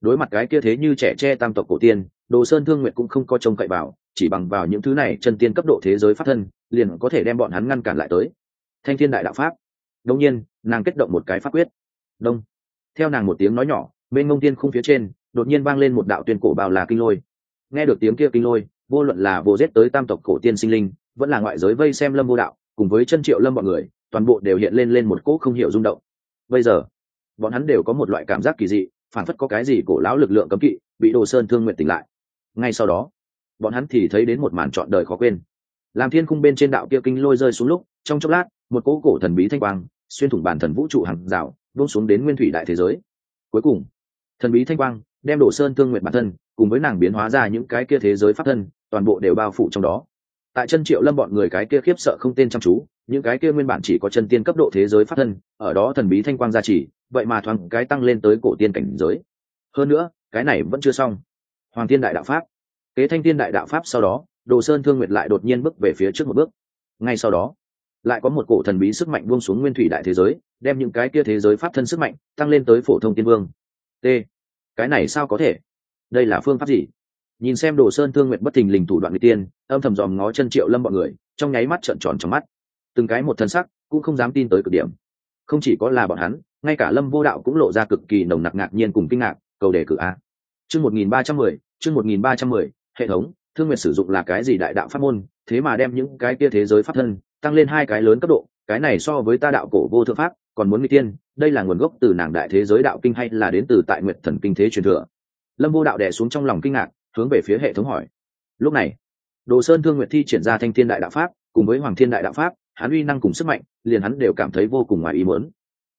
Speaker 1: Đối mặt cái kia thế như trẻ tre tam tộc cổ tiên, đồ sơn thương nguyệt cũng không có trông cậy vào, chỉ bằng vào những thứ này chân tiên cấp độ thế giới pháp thân liền có thể đem bọn hắn ngăn cản lại tới. Thanh thiên đại đạo pháp. Đông nhiên, nàng kết động một cái pháp quyết. Đông. Theo nàng một tiếng nói nhỏ, bên ngông tiên khung phía trên, đột nhiên vang lên một đạo tuyên cổ bào là kinh lôi. Nghe được tiếng kia kinh lôi, vô luận là vô giết tới tam tộc cổ tiên sinh linh, vẫn là ngoại giới vây xem lâm vô đạo, cùng với chân triệu lâm bọn người, toàn bộ đều hiện lên lên một cỗ không hiểu rung động. Bây giờ, bọn hắn đều có một loại cảm giác kỳ dị, phản phất có cái gì cổ lão lực lượng cấm kỵ, bị đồ sơn thương nguyện tỉnh lại. Ngay sau đó, bọn hắn thì thấy đến một màn trọn đời khó quên làm thiên khung bên trên đạo kia kinh lôi rơi xuống lúc, trong chốc lát, một cỗ cổ thần bí thanh quang xuyên thủng bản thần vũ trụ hàng rào, buông xuống đến nguyên thủy đại thế giới. Cuối cùng, thần bí thanh quang đem đổ sơn thương nguyện bản thân, cùng với nàng biến hóa ra những cái kia thế giới pháp thân, toàn bộ đều bao phủ trong đó. Tại chân triệu lâm bọn người cái kia khiếp sợ không tên chăm chú, những cái kia nguyên bản chỉ có chân tiên cấp độ thế giới pháp thân, ở đó thần bí thanh quang gia trì, vậy mà thoáng cái tăng lên tới cổ tiên cảnh giới. Hơn nữa, cái này vẫn chưa xong. Hoàng thiên đại đạo pháp. Kế thanh thiên đại đạo pháp sau đó đồ sơn thương nguyệt lại đột nhiên bước về phía trước một bước. Ngay sau đó, lại có một cổ thần bí sức mạnh buông xuống nguyên thủy đại thế giới, đem những cái kia thế giới pháp thân sức mạnh tăng lên tới phổ thông tiên vương. T, cái này sao có thể? Đây là phương pháp gì? Nhìn xem đồ sơn thương nguyện bất thình lình thủ đoạn người tiên, âm thầm dòm ngó chân triệu lâm bọn người, trong nháy mắt trợn tròn trong mắt. Từng cái một thân sắc cũng không dám tin tới cực điểm. Không chỉ có là bọn hắn, ngay cả lâm vô đạo cũng lộ ra cực kỳ nồng nặc ngạc nhiên cùng kinh ngạc, cầu đề cử a. Chương một nghìn ba trăm mười, chương một nghìn ba trăm mười, hệ thống thương nguyện sử dụng là cái gì đại đạo pháp môn, thế mà đem những cái kia thế giới pháp thân tăng lên hai cái lớn cấp độ, cái này so với ta đạo cổ vô thượng pháp, còn muốn n tiên, đây là nguồn gốc từ nàng đại thế giới đạo kinh hay là đến từ tại nguyện thần kinh thế truyền thừa? Lâm vô đạo đẻ xuống trong lòng kinh ngạc, hướng về phía hệ thống hỏi. Lúc này, đồ sơn thương nguyện thi triển ra thanh thiên đại đạo pháp, cùng với hoàng thiên đại đạo pháp, hắn uy năng cùng sức mạnh, liền hắn đều cảm thấy vô cùng ngoài ý muốn.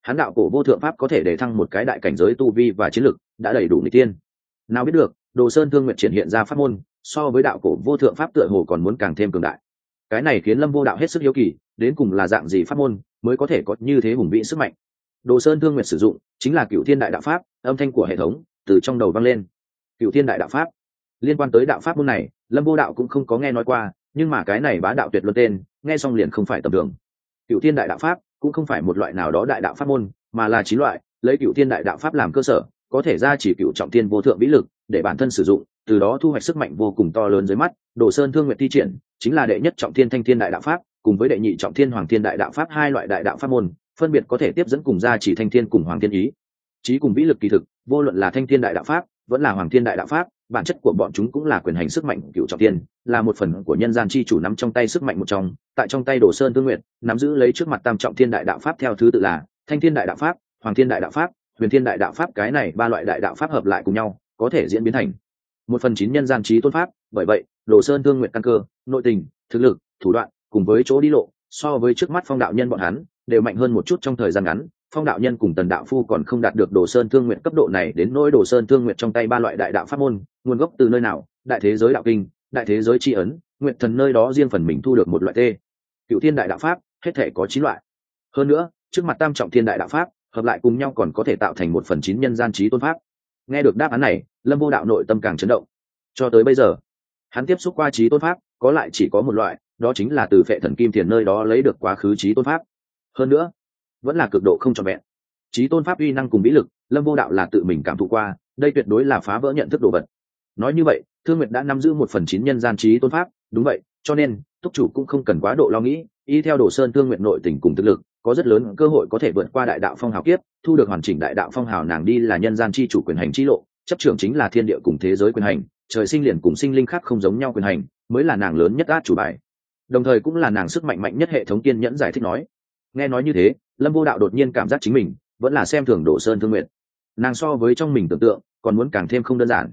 Speaker 1: Hắn đạo cổ vô thượng pháp có thể để thăng một cái đại cảnh giới tu vi và chiến lực, đã đầy đủ người tiên. Nào biết được, đồ sơn thương nguyện triển hiện ra pháp môn so với đạo cổ vô thượng pháp tựa hồ còn muốn càng thêm cường đại. Cái này khiến lâm vô đạo hết sức hiếu kỳ, đến cùng là dạng gì pháp môn mới có thể có như thế hùng vĩ sức mạnh? Đồ sơn thương nguyệt sử dụng chính là cựu thiên đại đạo pháp, âm thanh của hệ thống từ trong đầu vang lên. Cựu thiên đại đạo pháp. Liên quan tới đạo pháp môn này, lâm vô đạo cũng không có nghe nói qua, nhưng mà cái này bá đạo tuyệt luân tên, nghe xong liền không phải tầm thường. Cựu thiên đại đạo pháp cũng không phải một loại nào đó đại đạo pháp môn, mà là chín loại, lấy cựu thiên đại đạo pháp làm cơ sở, có thể ra chỉ cựu trọng thiên vô thượng vĩ lực để bản thân sử dụng từ đó thu hoạch sức mạnh vô cùng to lớn dưới mắt đồ sơn thương nguyện thi triển chính là đệ nhất trọng thiên thanh thiên đại đạo pháp cùng với đệ nhị trọng thiên hoàng thiên đại đạo pháp hai loại đại đạo pháp môn phân biệt có thể tiếp dẫn cùng ra chỉ thanh thiên cùng hoàng thiên ý trí cùng vĩ lực kỳ thực vô luận là thanh thiên đại đạo pháp vẫn là hoàng thiên đại đạo pháp bản chất của bọn chúng cũng là quyền hành sức mạnh cựu trọng thiên là một phần của nhân gian chi chủ nắm trong tay sức mạnh một trong tại trong tay đồ sơn Thương nguyện nắm giữ lấy trước mặt tam trọng thiên đại đạo pháp theo thứ tự là thanh thiên đại đạo pháp hoàng thiên đại đạo pháp huyền thiên đại đạo pháp cái này ba loại đại đạo pháp hợp lại cùng nhau có thể diễn biến thành. Một phần chín nhân gian trí tôn pháp, bởi vậy, đồ sơn thương nguyện căn cơ, nội tình, thực lực, thủ đoạn, cùng với chỗ đi lộ, so với trước mắt phong đạo nhân bọn hắn, đều mạnh hơn một chút trong thời gian ngắn. Phong đạo nhân cùng tần đạo phu còn không đạt được đồ sơn thương nguyện cấp độ này, đến nỗi đồ sơn thương nguyện trong tay ba loại đại đạo pháp môn, nguồn gốc từ nơi nào? Đại thế giới đạo kinh, đại thế giới tri ấn, nguyện thần nơi đó riêng phần mình thu được một loại tê. Cựu thiên đại đạo pháp, hết thể có chín loại. Hơn nữa, trước mặt tam trọng thiên đại đạo pháp, hợp lại cùng nhau còn có thể tạo thành một phần chín nhân gian trí tôn pháp nghe được đáp án này, lâm vô đạo nội tâm càng chấn động. Cho tới bây giờ, hắn tiếp xúc qua trí tôn pháp, có lại chỉ có một loại, đó chính là từ phệ thần kim thiền nơi đó lấy được quá khứ trí tôn pháp. Hơn nữa, vẫn là cực độ không trọn vẹn. Trí tôn pháp uy năng cùng vĩ lực, lâm vô đạo là tự mình cảm thụ qua, đây tuyệt đối là phá vỡ nhận thức đồ vật. Nói như vậy, thương nguyệt đã nắm giữ một phần chín nhân gian trí tôn pháp, đúng vậy, cho nên, túc chủ cũng không cần quá độ lo nghĩ, y theo đồ sơn thương nguyện nội tình cùng thực lực có rất lớn cơ hội có thể vượt qua đại đạo phong hào kiếp, thu được hoàn chỉnh đại đạo phong hào nàng đi là nhân gian chi chủ quyền hành chi lộ, chấp trưởng chính là thiên địa cùng thế giới quyền hành, trời sinh liền cùng sinh linh khác không giống nhau quyền hành, mới là nàng lớn nhất át chủ bài. Đồng thời cũng là nàng sức mạnh mạnh nhất hệ thống kiên nhẫn giải thích nói. Nghe nói như thế, lâm vô đạo đột nhiên cảm giác chính mình vẫn là xem thường đổ sơn thương nguyện nàng so với trong mình tưởng tượng, còn muốn càng thêm không đơn giản.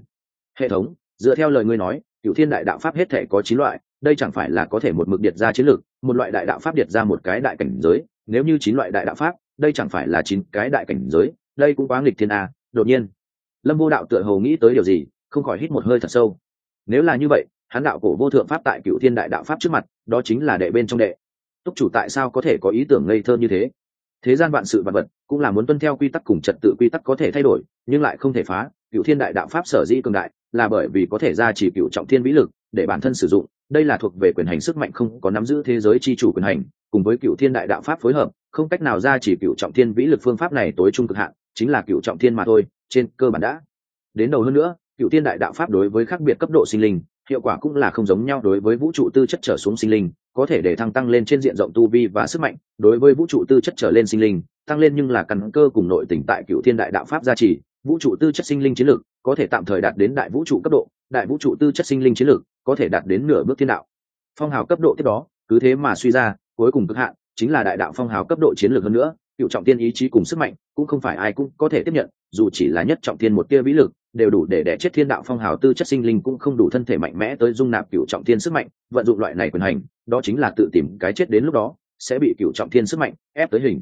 Speaker 1: Hệ thống, dựa theo lời ngươi nói cựu thiên đại đạo pháp hết thể có chín loại, đây chẳng phải là có thể một mực điệt ra chiến lược, một loại đại đạo pháp điệt ra một cái đại cảnh giới nếu như chín loại đại đạo pháp, đây chẳng phải là chín cái đại cảnh giới, đây cũng quá nghịch thiên a, đột nhiên. Lâm vô đạo tựa hồ nghĩ tới điều gì, không khỏi hít một hơi thật sâu. Nếu là như vậy, hắn đạo cổ vô thượng pháp tại cựu thiên đại đạo pháp trước mặt, đó chính là đệ bên trong đệ. Túc chủ tại sao có thể có ý tưởng ngây thơ như thế? Thế gian vạn sự vạn vật cũng là muốn tuân theo quy tắc cùng trật tự quy tắc có thể thay đổi, nhưng lại không thể phá. Cựu thiên đại đạo pháp sở dĩ cường đại là bởi vì có thể ra chỉ cựu trọng thiên vĩ lực để bản thân sử dụng. Đây là thuộc về quyền hành sức mạnh không có nắm giữ thế giới chi chủ quyền hành cùng với cựu thiên đại đạo pháp phối hợp, không cách nào ra chỉ cựu trọng thiên vĩ lực phương pháp này tối trung cực hạn, chính là cựu trọng thiên mà thôi, trên cơ bản đã. Đến đầu hơn nữa, cựu thiên đại đạo pháp đối với khác biệt cấp độ sinh linh, hiệu quả cũng là không giống nhau đối với vũ trụ tư chất trở xuống sinh linh, có thể để thăng tăng lên trên diện rộng tu vi và sức mạnh, đối với vũ trụ tư chất trở lên sinh linh, tăng lên nhưng là căn cơ cùng nội tỉnh tại cựu thiên đại đạo pháp gia trì, vũ trụ tư chất sinh linh chiến lược có thể tạm thời đạt đến đại vũ trụ cấp độ, đại vũ trụ tư chất sinh linh chiến lược có thể đạt đến nửa bước thiên đạo. Phong hào cấp độ tiếp đó, cứ thế mà suy ra cuối cùng cực hạn, chính là đại đạo phong hào cấp độ chiến lược hơn nữa, cựu trọng tiên ý chí cùng sức mạnh, cũng không phải ai cũng có thể tiếp nhận, dù chỉ là nhất trọng tiên một tia vĩ lực, đều đủ để đẻ chết thiên đạo phong hào tư chất sinh linh cũng không đủ thân thể mạnh mẽ tới dung nạp cựu trọng thiên sức mạnh, vận dụng loại này quyền hành, đó chính là tự tìm cái chết đến lúc đó, sẽ bị cựu trọng thiên sức mạnh ép tới hình.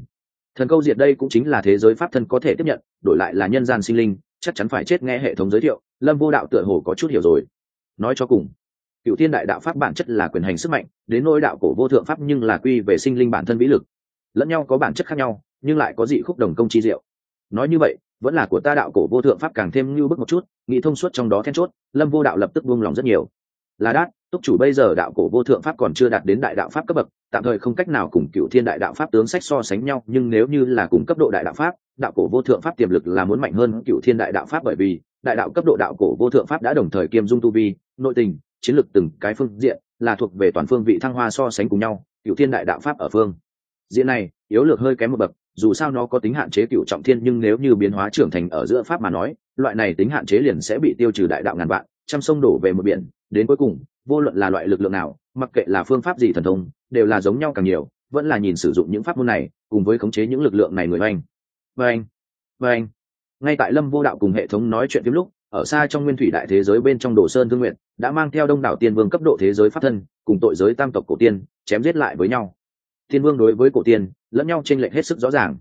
Speaker 1: Thần câu diệt đây cũng chính là thế giới pháp thân có thể tiếp nhận, đổi lại là nhân gian sinh linh, chắc chắn phải chết nghe hệ thống giới thiệu, lâm vô đạo tựa hồ có chút hiểu rồi. Nói cho cùng cựu thiên đại đạo pháp bản chất là quyền hành sức mạnh, đến nỗi đạo cổ vô thượng pháp nhưng là quy về sinh linh bản thân vĩ lực. Lẫn nhau có bản chất khác nhau, nhưng lại có dị khúc đồng công chi diệu. Nói như vậy, vẫn là của ta đạo cổ vô thượng pháp càng thêm như bức một chút nghĩ thông suốt trong đó then chốt, lâm vô đạo lập tức buông lòng rất nhiều. Là đát, túc chủ bây giờ đạo cổ vô thượng pháp còn chưa đạt đến đại đạo pháp cấp bậc, tạm thời không cách nào cùng cựu thiên đại đạo pháp tướng sách so sánh nhau, nhưng nếu như là cùng cấp độ đại đạo pháp, đạo cổ vô thượng pháp tiềm lực là muốn mạnh hơn cựu thiên đại đạo pháp bởi vì, đại đạo cấp độ đạo cổ vô thượng pháp đã đồng thời kiêm dung tu vi, nội tình chiến lược từng cái phương diện, là thuộc về toàn phương vị thăng hoa so sánh cùng nhau cựu thiên đại đạo pháp ở phương. Diện này, yếu lược hơi kém một bậc, dù sao nó có tính hạn chế cựu trọng thiên nhưng nếu như biến hóa trưởng thành ở giữa pháp mà nói, loại này tính hạn chế liền sẽ bị tiêu trừ đại đạo ngàn vạn, trăm sông đổ về một biển, đến cuối cùng, vô luận là loại lực lượng nào, mặc kệ là phương pháp gì thần thông, đều là giống nhau càng nhiều, vẫn là nhìn sử dụng những pháp môn này, cùng với khống chế những lực lượng này người oanh. Oanh oanh. Ngay tại lâm vô đạo cùng hệ thống nói chuyện phim lúc, ở xa trong nguyên thủy đại thế giới bên trong đồ sơn thương nguyện đã mang theo đông đảo tiên vương cấp độ thế giới pháp thân, cùng tội giới tam tộc cổ tiên, chém giết lại với nhau. Tiên vương đối với cổ tiên, lẫn nhau tranh lệch hết sức rõ ràng.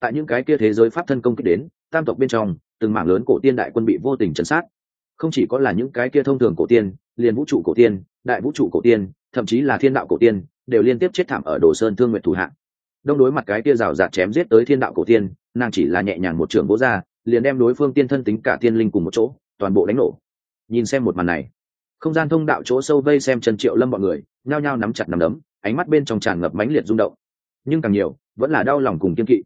Speaker 1: Tại những cái kia thế giới pháp thân công kích đến, tam tộc bên trong, từng mảng lớn cổ tiên đại quân bị vô tình chấn sát. Không chỉ có là những cái kia thông thường cổ tiên, liền vũ trụ cổ tiên, đại vũ trụ cổ tiên, thậm chí là thiên đạo cổ tiên, đều liên tiếp chết thảm ở đồ sơn thương nguyện thủ hạng. Đông đối mặt cái kia rào rạt chém giết tới thiên đạo cổ tiên, nàng chỉ là nhẹ nhàng một trường vỗ ra, liền đem đối phương tiên thân tính cả tiên linh cùng một chỗ, toàn bộ đánh nổ. Nhìn xem một màn này không gian thông đạo chỗ sâu vây xem trần triệu lâm bọn người, nhao nhao nắm chặt nắm đấm, ánh mắt bên trong tràn ngập mãnh liệt rung động. Nhưng càng nhiều, vẫn là đau lòng cùng kiên kỵ.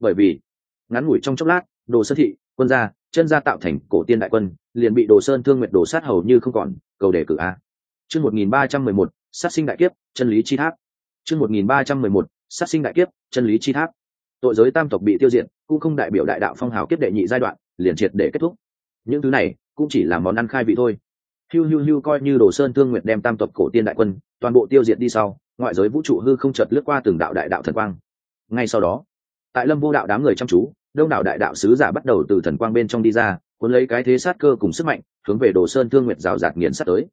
Speaker 1: Bởi vì, ngắn ngủi trong chốc lát, đồ sơ thị, quân gia, chân gia tạo thành cổ tiên đại quân, liền bị đồ sơn thương nguyện đồ sát hầu như không còn, cầu đề cử a. Chương một nghìn ba trăm mười một, sát sinh đại kiếp, chân lý chi tháp. Chương một nghìn ba trăm mười một, sát sinh đại kiếp, chân lý chi tháp. Tội giới tam tộc bị tiêu diệt, cũng không đại biểu đại đạo phong hào kiếp đệ nhị giai đoạn, liền triệt để kết thúc. Những thứ này, cũng chỉ là món ăn khai vị thôi hiu hiu hiu coi như đồ sơn thương nguyện đem tam tộc cổ tiên đại quân, toàn bộ tiêu diệt đi sau, ngoại giới vũ trụ hư không chợt lướt qua từng đạo đại đạo thần quang. Ngay sau đó, tại lâm vô đạo đám người chăm chú, đông đảo đại đạo sứ giả bắt đầu từ thần quang bên trong đi ra, cuốn lấy cái thế sát cơ cùng sức mạnh, hướng về đồ sơn thương nguyện rào rạt nghiền sát tới.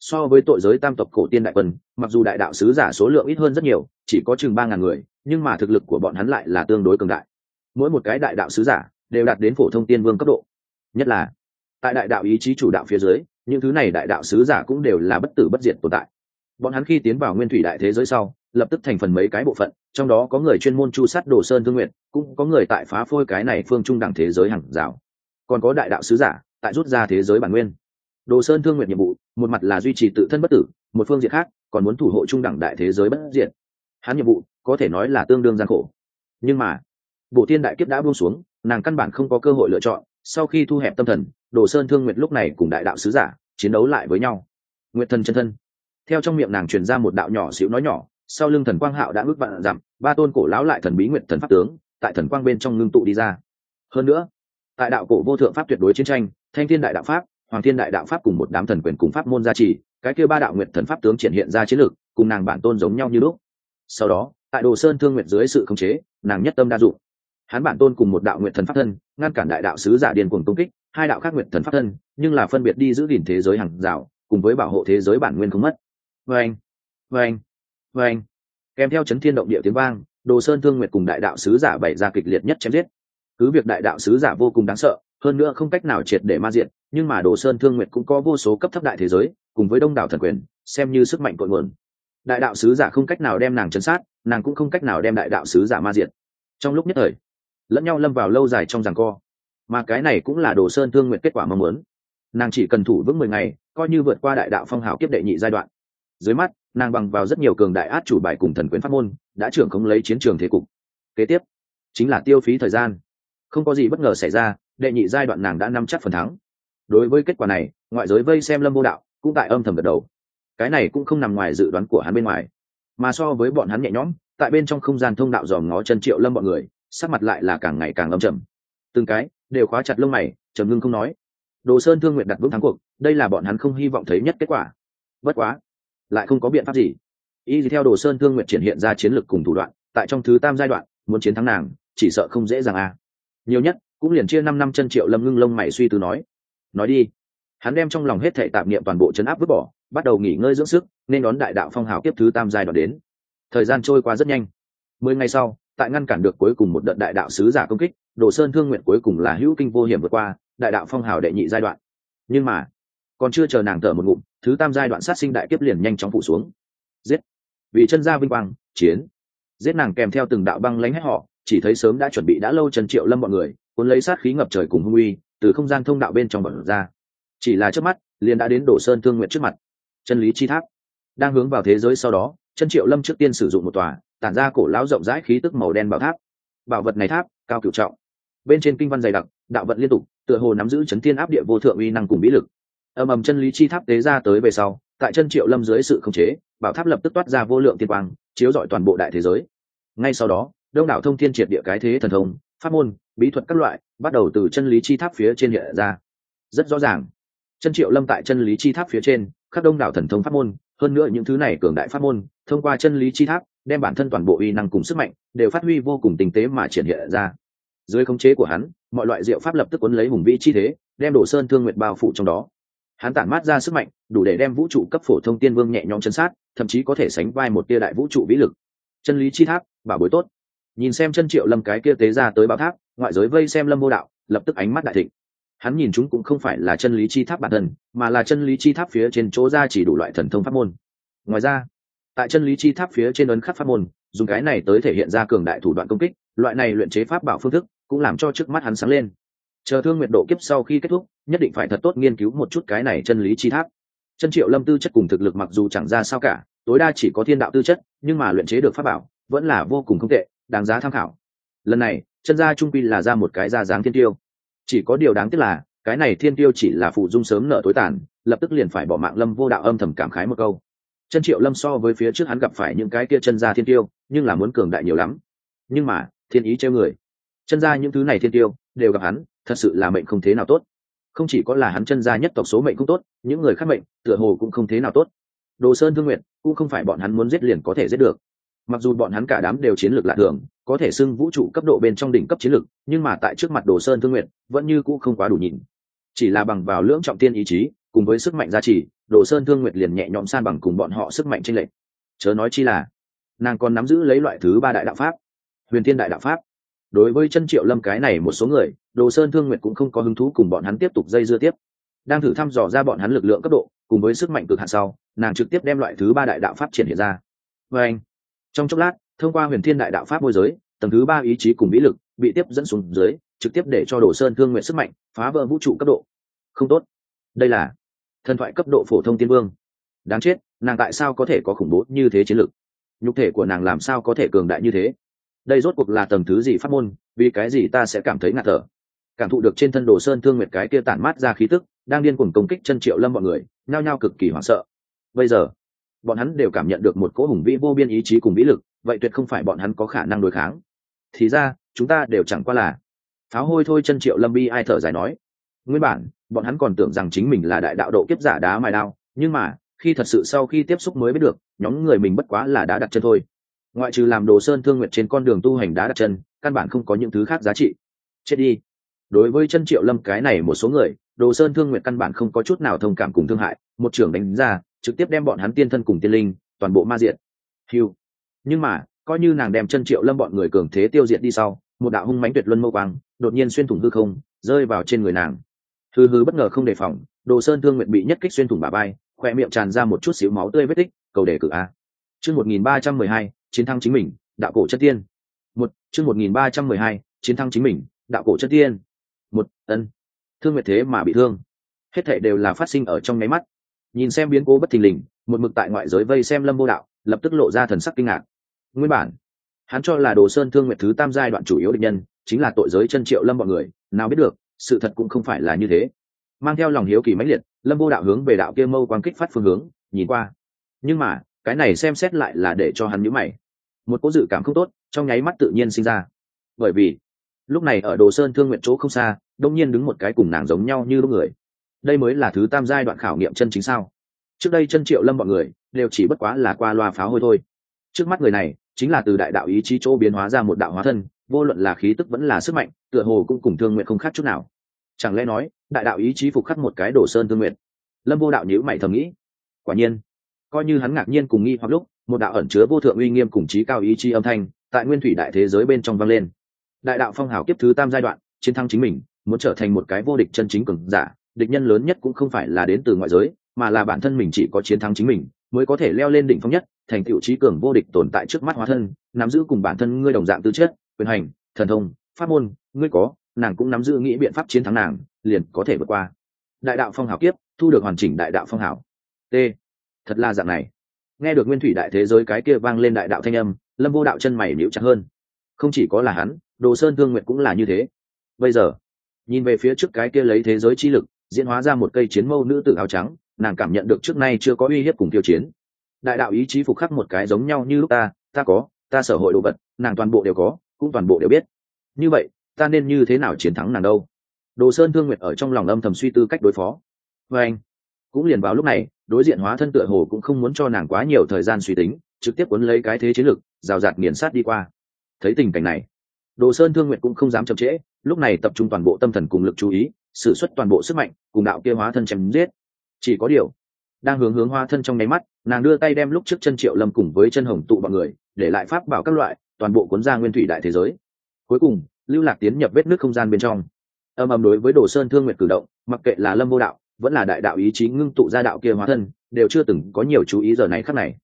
Speaker 1: So với tội giới tam tộc cổ tiên đại quân, mặc dù đại đạo sứ giả số lượng ít hơn rất nhiều, chỉ có chừng ba ngàn người, nhưng mà thực lực của bọn hắn lại là tương đối cường đại. Mỗi một cái đại đạo sứ giả đều đạt đến phổ thông tiên vương cấp độ. Nhất là, tại đại đạo ý chí chủ đạo phía dưới những thứ này đại đạo sứ giả cũng đều là bất tử bất diệt tồn tại. Bọn hắn khi tiến vào nguyên thủy đại thế giới sau, lập tức thành phần mấy cái bộ phận, trong đó có người chuyên môn chu sát đồ sơn thương nguyện, cũng có người tại phá phôi cái này phương trung đẳng thế giới hàng rào. Còn có đại đạo sứ giả, tại rút ra thế giới bản nguyên. Đồ sơn thương nguyện nhiệm vụ, một mặt là duy trì tự thân bất tử, một phương diện khác, còn muốn thủ hộ trung đẳng đại thế giới bất diện hắn nhiệm vụ, có thể nói là tương đương gian khổ. Nhưng mà bộ tiên đại kiếp đã buông xuống, nàng căn bản không có cơ hội lựa chọn, sau khi thu hẹp tâm thần đồ sơn thương Nguyệt lúc này cùng đại đạo sứ giả chiến đấu lại với nhau. Nguyệt thần chân thân. Theo trong miệng nàng truyền ra một đạo nhỏ xíu nói nhỏ, sau lưng thần quang hạo đã ước vạn dặm ba tôn cổ lão lại thần bí Nguyệt thần pháp tướng tại thần quang bên trong ngưng tụ đi ra. Hơn nữa, tại đạo cổ vô thượng pháp tuyệt đối chiến tranh, thanh thiên đại đạo pháp, hoàng thiên đại đạo pháp cùng một đám thần quyền cùng pháp môn gia trì, cái kia ba đạo nguyện thần pháp tướng triển hiện ra chiến lược cùng nàng bản tôn giống nhau như lúc. Sau đó, tại đồ sơn thương nguyện dưới sự khống chế, nàng nhất tâm đa dụng. Hắn bản tôn cùng một đạo nguyện thần pháp thân, ngăn cản đại đạo sứ giả điền cuồng công kích hai đạo khác nguyện thần pháp thân, nhưng là phân biệt đi giữ gìn thế giới hàng rào, cùng với bảo hộ thế giới bản nguyên không mất. Vâng vâng vâng. Kèm theo chấn thiên động địa tiếng vang, đồ sơn thương nguyệt cùng đại đạo sứ giả bày ra kịch liệt nhất chém giết. Cứ việc đại đạo sứ giả vô cùng đáng sợ, hơn nữa không cách nào triệt để ma diện, nhưng mà đồ sơn thương nguyệt cũng có vô số cấp thấp đại thế giới, cùng với đông đảo thần quyền, xem như sức mạnh cội nguồn. Đại đạo sứ giả không cách nào đem nàng chấn sát, nàng cũng không cách nào đem đại đạo sứ giả ma diện. Trong lúc nhất thời, lẫn nhau lâm vào lâu dài trong giằng co mà cái này cũng là đồ sơn thương nguyện kết quả mong muốn. Nàng chỉ cần thủ vững mười ngày, coi như vượt qua đại đạo phong hào kiếp đệ nhị giai đoạn. Dưới mắt, nàng bằng vào rất nhiều cường đại át chủ bài cùng thần quyến pháp môn, đã trưởng không lấy chiến trường thế cục. Kế tiếp, chính là tiêu phí thời gian. Không có gì bất ngờ xảy ra, đệ nhị giai đoạn nàng đã nắm chắc phần thắng. Đối với kết quả này, ngoại giới vây xem lâm vô đạo cũng tại âm thầm gật đầu. Cái này cũng không nằm ngoài dự đoán của hắn bên ngoài. Mà so với bọn hắn nhẹ nhõm, tại bên trong không gian thông đạo dòm ngó chân triệu lâm bọn người, sắc mặt lại là càng ngày càng âm trầm từng cái đều khóa chặt lông mày, trầm ngưng không nói. Đồ sơn thương nguyện đặt vững thắng cuộc, đây là bọn hắn không hy vọng thấy nhất kết quả. Bất quá, lại không có biện pháp gì. Y theo đồ sơn thương nguyện triển hiện ra chiến lược cùng thủ đoạn, tại trong thứ tam giai đoạn, muốn chiến thắng nàng, chỉ sợ không dễ dàng à. nhiều nhất, cũng liền chia năm năm chân triệu lâm ngưng lông mày suy tư nói. Nói đi. Hắn đem trong lòng hết thể tạp niệm toàn bộ chấn áp vứt bỏ, bắt đầu nghỉ ngơi dưỡng sức, nên đón đại đạo phong hào tiếp thứ tam giai đoạn đến. Thời gian trôi qua rất nhanh. Mười ngày sau, tại ngăn cản được cuối cùng một đợt đại đạo sứ giả công kích đồ sơn thương nguyện cuối cùng là hữu kinh vô hiểm vượt qua, đại đạo phong hào đệ nhị giai đoạn. Nhưng mà, còn chưa chờ nàng thở một ngụm, thứ tam giai đoạn sát sinh đại kiếp liền nhanh chóng phụ xuống. Giết! Vì chân gia vinh quang, chiến! Giết nàng kèm theo từng đạo băng lánh hết họ, chỉ thấy sớm đã chuẩn bị đã lâu trần triệu lâm bọn người, cuốn lấy sát khí ngập trời cùng hung uy, từ không gian thông đạo bên trong bọn ra. Chỉ là trước mắt, liền đã đến đổ sơn thương nguyện trước mặt. Chân lý chi tháp. Đang hướng vào thế giới sau đó, chân triệu lâm trước tiên sử dụng một tòa, tản ra cổ lão rộng rãi khí tức màu đen bảo tháp. Bảo vật này tháp, cao cửu trọng bên trên kinh văn dày đặc, đạo vận liên tục, tựa hồ nắm giữ chấn thiên áp địa vô thượng uy năng cùng bí lực. Ầm ầm chân lý chi tháp tế ra tới về sau, tại chân triệu lâm dưới sự khống chế, bảo tháp lập tức toát ra vô lượng tiên quang, chiếu rọi toàn bộ đại thế giới. Ngay sau đó, đông đảo thông thiên triệt địa cái thế thần thông, pháp môn, bí thuật các loại, bắt đầu từ chân lý chi tháp phía trên hiện ra. Rất rõ ràng, chân triệu lâm tại chân lý chi tháp phía trên khắc đông đảo thần thông pháp môn, hơn nữa những thứ này cường đại pháp môn, thông qua chân lý chi tháp, đem bản thân toàn bộ uy năng cùng sức mạnh, đều phát huy vô cùng tinh tế mà triển hiện ra dưới khống chế của hắn, mọi loại diệu pháp lập tức cuốn lấy hùng vĩ chi thế, đem đổ sơn thương nguyện bao phủ trong đó. Hắn tản mát ra sức mạnh, đủ để đem vũ trụ cấp phổ thông tiên vương nhẹ nhõm chân sát, thậm chí có thể sánh vai một tia đại vũ trụ vĩ lực. Chân lý chi tháp, bảo bối tốt. Nhìn xem chân triệu lâm cái kia tế ra tới bảo tháp, ngoại giới vây xem lâm vô đạo, lập tức ánh mắt đại thịnh. Hắn nhìn chúng cũng không phải là chân lý chi tháp bản thân, mà là chân lý chi tháp phía trên chỗ ra chỉ đủ loại thần thông pháp môn. Ngoài ra, tại chân lý chi tháp phía trên ấn khắc pháp môn, dùng cái này tới thể hiện ra cường đại thủ đoạn công kích, loại này luyện chế pháp bảo phương thức cũng làm cho trước mắt hắn sáng lên. Chờ thương nguyện độ kiếp sau khi kết thúc, nhất định phải thật tốt nghiên cứu một chút cái này chân lý chi tháp. Chân triệu lâm tư chất cùng thực lực mặc dù chẳng ra sao cả, tối đa chỉ có thiên đạo tư chất, nhưng mà luyện chế được pháp bảo, vẫn là vô cùng không tệ, đáng giá tham khảo. Lần này, chân gia trung quy là ra một cái ra dáng thiên tiêu. Chỉ có điều đáng tiếc là, cái này thiên tiêu chỉ là phụ dung sớm nợ tối tàn, lập tức liền phải bỏ mạng lâm vô đạo âm thầm cảm khái một câu. Chân triệu lâm so với phía trước hắn gặp phải những cái kia chân gia thiên tiêu, nhưng là muốn cường đại nhiều lắm. Nhưng mà, thiên ý treo người chân gia những thứ này thiên tiêu, đều gặp hắn, thật sự là mệnh không thế nào tốt. Không chỉ có là hắn chân gia nhất tộc số mệnh cũng tốt, những người khác mệnh, tựa hồ cũng không thế nào tốt. Đồ sơn thương nguyện cũng không phải bọn hắn muốn giết liền có thể giết được. Mặc dù bọn hắn cả đám đều chiến lược lạ thường, có thể xưng vũ trụ cấp độ bên trong đỉnh cấp chiến lược, nhưng mà tại trước mặt đồ sơn thương nguyện vẫn như cũ không quá đủ nhìn. Chỉ là bằng vào lưỡng trọng tiên ý chí, cùng với sức mạnh gia trì, đồ sơn thương nguyệt liền nhẹ nhõm san bằng cùng bọn họ sức mạnh tranh lệch. Chớ nói chi là, nàng còn nắm giữ lấy loại thứ ba đại đạo pháp, huyền thiên đại đạo pháp đối với chân triệu lâm cái này một số người, đồ sơn thương nguyệt cũng không có hứng thú cùng bọn hắn tiếp tục dây dưa tiếp. Đang thử thăm dò ra bọn hắn lực lượng cấp độ, cùng với sức mạnh cực hạn sau, nàng trực tiếp đem loại thứ ba đại đạo pháp triển hiện ra. Và anh, trong chốc lát, thông qua huyền thiên đại đạo pháp môi giới, tầng thứ ba ý chí cùng vĩ lực bị tiếp dẫn xuống dưới, trực tiếp để cho đồ sơn thương nguyện sức mạnh phá vỡ vũ trụ cấp độ. Không tốt. Đây là thần thoại cấp độ phổ thông tiên vương. Đáng chết, nàng tại sao có thể có khủng bố như thế chiến lược? Nhục thể của nàng làm sao có thể cường đại như thế? Đây rốt cuộc là tầng thứ gì pháp môn, vì cái gì ta sẽ cảm thấy ngạt thở? Cảm thụ được trên thân đồ sơn thương nguyệt cái kia tản mát ra khí tức, đang điên cuồng công kích chân triệu lâm bọn người, nhao nhao cực kỳ hoảng sợ. Bây giờ, bọn hắn đều cảm nhận được một cỗ hùng vĩ vô biên ý chí cùng vĩ lực, vậy tuyệt không phải bọn hắn có khả năng đối kháng. Thì ra, chúng ta đều chẳng qua là pháo hôi thôi chân triệu lâm bi ai thở dài nói. Nguyên bản, bọn hắn còn tưởng rằng chính mình là đại đạo độ kiếp giả đá mài đao, nhưng mà, khi thật sự sau khi tiếp xúc mới biết được, nhóm người mình bất quá là đá đặt chân thôi ngoại trừ làm đồ sơn thương nguyện trên con đường tu hành đá đặt chân, căn bản không có những thứ khác giá trị. Chết đi. Đối với chân triệu lâm cái này một số người, đồ sơn thương nguyện căn bản không có chút nào thông cảm cùng thương hại. Một trưởng đánh ra, trực tiếp đem bọn hắn tiên thân cùng tiên linh, toàn bộ ma diện hiu nhưng mà, coi như nàng đem chân triệu lâm bọn người cường thế tiêu diệt đi sau, một đạo hung mãnh tuyệt luân mâu quang, đột nhiên xuyên thủng hư không, rơi vào trên người nàng. Hư hư bất ngờ không đề phòng, đồ sơn thương nguyện bị nhất kích xuyên thủng bà bay khoe miệng tràn ra một chút xíu máu tươi vết tích, cầu đề cử a. Chương một nghìn ba trăm mười hai chiến thắng chính mình, đạo cổ chất tiên. Một, chương một nghìn ba trăm mười hai, chiến thắng chính mình, đạo cổ chất tiên. Một, ân. Thương nguyệt thế mà bị thương. Hết thệ đều là phát sinh ở trong nháy mắt. Nhìn xem biến cố bất thình lình, một mực tại ngoại giới vây xem lâm vô đạo, lập tức lộ ra thần sắc kinh ngạc. Nguyên bản, hắn cho là đồ sơn thương nguyệt thứ tam giai đoạn chủ yếu định nhân, chính là tội giới chân triệu lâm bọn người, nào biết được, sự thật cũng không phải là như thế. Mang theo lòng hiếu kỳ mãnh liệt, lâm vô đạo hướng về đạo kia mâu quang kích phát phương hướng, nhìn qua. Nhưng mà, cái này xem xét lại là để cho hắn nhữ mày một cố dự cảm không tốt trong nháy mắt tự nhiên sinh ra. Bởi vì, lúc này ở đồ sơn thương nguyện chỗ không xa, đông nhiên đứng một cái cùng nàng giống nhau như lúc người. Đây mới là thứ tam giai đoạn khảo nghiệm chân chính sao? Trước đây chân triệu lâm bọn người, đều chỉ bất quá là qua loa pháo hôi thôi. Trước mắt người này, chính là từ đại đạo ý chí chỗ biến hóa ra một đạo hóa thân, vô luận là khí tức vẫn là sức mạnh, tựa hồ cũng cùng thương nguyện không khác chút nào. Chẳng lẽ nói, đại đạo ý chí phục khắc một cái đồ sơn thương nguyện? Lâm vô đạo nhữ mày thầm nghĩ. Quả nhiên, coi như hắn ngạc nhiên cùng nghi hoặc lúc một đạo ẩn chứa vô thượng uy nghiêm cùng trí cao ý chí âm thanh, tại nguyên thủy đại thế giới bên trong vang lên. Đại đạo phong hào kiếp thứ tam giai đoạn, chiến thắng chính mình, muốn trở thành một cái vô địch chân chính cường giả, địch nhân lớn nhất cũng không phải là đến từ ngoại giới, mà là bản thân mình chỉ có chiến thắng chính mình, mới có thể leo lên đỉnh phong nhất, thành tựu trí cường vô địch tồn tại trước mắt hóa thân, nắm giữ cùng bản thân ngươi đồng dạng tư chất, quyền hành, thần thông, pháp môn, ngươi có, nàng cũng nắm giữ nghĩ biện pháp chiến thắng nàng, liền có thể vượt qua. Đại đạo phong hào kiếp, thu được hoàn chỉnh đại đạo phong hào. T. Thật là dạng này nghe được nguyên thủy đại thế giới cái kia vang lên đại đạo thanh âm, lâm vô đạo chân mày níu chặt hơn. Không chỉ có là hắn, đồ sơn thương nguyện cũng là như thế. Bây giờ, nhìn về phía trước cái kia lấy thế giới chi lực, diễn hóa ra một cây chiến mâu nữ tự áo trắng, nàng cảm nhận được trước nay chưa có uy hiếp cùng tiêu chiến. Đại đạo ý chí phục khắc một cái giống nhau như lúc ta ta có, ta sở hội đồ vật, nàng toàn bộ đều có, cũng toàn bộ đều biết. Như vậy, ta nên như thế nào chiến thắng nàng đâu? Đồ sơn thương nguyệt ở trong lòng âm thầm suy tư cách đối phó. Và anh cũng liền vào lúc này, đối diện hóa thân tựa hồ cũng không muốn cho nàng quá nhiều thời gian suy tính, trực tiếp cuốn lấy cái thế chiến lực rào rạt nghiền sát đi qua. Thấy tình cảnh này, đồ sơn thương nguyệt cũng không dám chậm trễ, lúc này tập trung toàn bộ tâm thần cùng lực chú ý s ử suất toàn bộ sức mạnh, cùng đạo kia hóa thân chém giết. Chỉ có điều, đang hướng hướng hóa thân trong nháy mắt, nàng đưa tay đem lúc trước chân triệu lâm cùng với chân hồng tụ bọn người, để lại pháp bảo các loại, toàn bộ cuốn ra nguyên thủy đại thế giới. Cuối cùng, lưu lạc tiến nhập vết nước không gian bên trong. Âm âm đối với đồ sơn thương nguyệt cử động, mặc kệ là lâm vô đạo vẫn là đại đạo ý chí ngưng tụ ra đạo kia hóa thân, đều chưa từng có nhiều chú ý giờ này khắc này.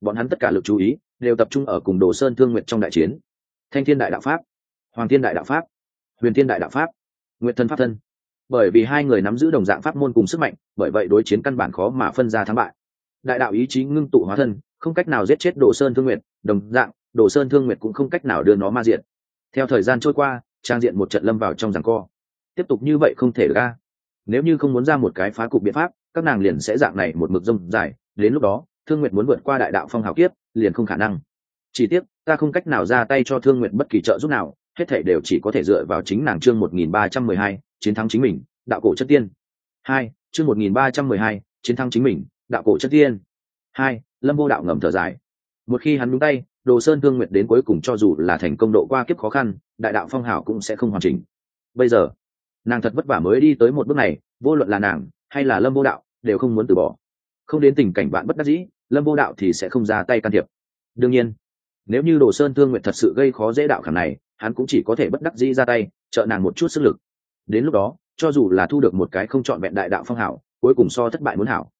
Speaker 1: Bọn hắn tất cả lực chú ý, đều tập trung ở cùng đồ sơn thương nguyệt trong đại chiến. Thanh thiên đại đạo pháp, hoàng thiên đại đạo pháp, huyền thiên đại đạo pháp nguyện thân pháp thân. Bởi vì hai người nắm giữ đồng dạng pháp môn cùng sức mạnh, bởi vậy đối chiến căn bản khó mà phân ra thắng bại. Đại đạo ý chí ngưng tụ hóa thân, không cách nào giết chết đồ sơn thương nguyệt, đồng dạng, đồ sơn thương nguyệt cũng không cách nào đưa nó ma diện. Theo thời gian trôi qua, trang diện một trận lâm vào trong giằng co. Tiếp tục như vậy không thể ra nếu như không muốn ra một cái phá cục biện pháp, các nàng liền sẽ dạng này một mực rông dài, đến lúc đó, thương nguyệt muốn vượt qua đại đạo phong hào kiếp, liền không khả năng. Chỉ tiếc, ta không cách nào ra tay cho thương nguyệt bất kỳ trợ giúp nào, hết thể đều chỉ có thể dựa vào chính nàng chương một nghìn ba trăm mười hai, chiến thắng chính mình, đạo cổ chất tiên. Hai, chương một nghìn ba trăm mười hai, chiến thắng chính mình, đạo cổ chất tiên. Hai, lâm vô đạo ngầm thở dài. Một khi hắn đúng tay, đồ sơn thương nguyệt đến cuối cùng cho dù là thành công độ qua kiếp khó khăn, đại đạo phong hào cũng sẽ không hoàn chỉnh. Bây giờ nàng thật vất vả mới đi tới một bước này, vô luận là nàng hay là lâm vô đạo đều không muốn từ bỏ. Không đến tình cảnh bạn bất đắc dĩ, lâm vô đạo thì sẽ không ra tay can thiệp. Đương nhiên, nếu như đồ sơn thương nguyện thật sự gây khó dễ đạo khảm này, hắn cũng chỉ có thể bất đắc dĩ ra tay, trợ nàng một chút sức lực. Đến lúc đó, cho dù là thu được một cái không chọn vẹn đại đạo phong hảo, cuối cùng so thất bại muốn hảo.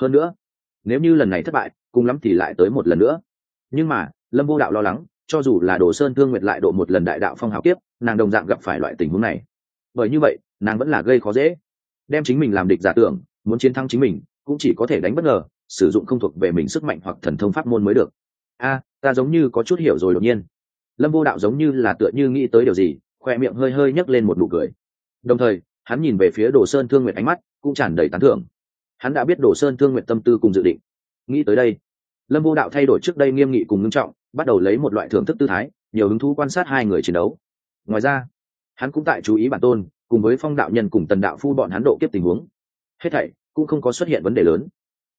Speaker 1: Hơn nữa, nếu như lần này thất bại, cùng lắm thì lại tới một lần nữa. Nhưng mà, lâm vô đạo lo lắng, cho dù là đồ sơn thương nguyện lại độ một lần đại đạo phong Hảo kiếp, nàng đồng dạng gặp phải loại tình huống này bởi như vậy, nàng vẫn là gây khó dễ. Đem chính mình làm địch giả tưởng, muốn chiến thắng chính mình, cũng chỉ có thể đánh bất ngờ, sử dụng không thuộc về mình sức mạnh hoặc thần thông pháp môn mới được. A, ta giống như có chút hiểu rồi đột nhiên. Lâm vô đạo giống như là tựa như nghĩ tới điều gì, khoe miệng hơi hơi nhấc lên một nụ cười. Đồng thời, hắn nhìn về phía đồ sơn thương nguyện ánh mắt cũng tràn đầy tán thưởng. Hắn đã biết đồ sơn thương nguyện tâm tư cùng dự định. Nghĩ tới đây, lâm vô đạo thay đổi trước đây nghiêm nghị cùng ngưng trọng, bắt đầu lấy một loại thưởng thức tư thái, nhiều hứng thú quan sát hai người chiến đấu. Ngoài ra hắn cũng tại chú ý bản tôn, cùng với phong đạo nhân cùng tần đạo phu bọn hắn độ kiếp tình huống. Hết thảy cũng không có xuất hiện vấn đề lớn.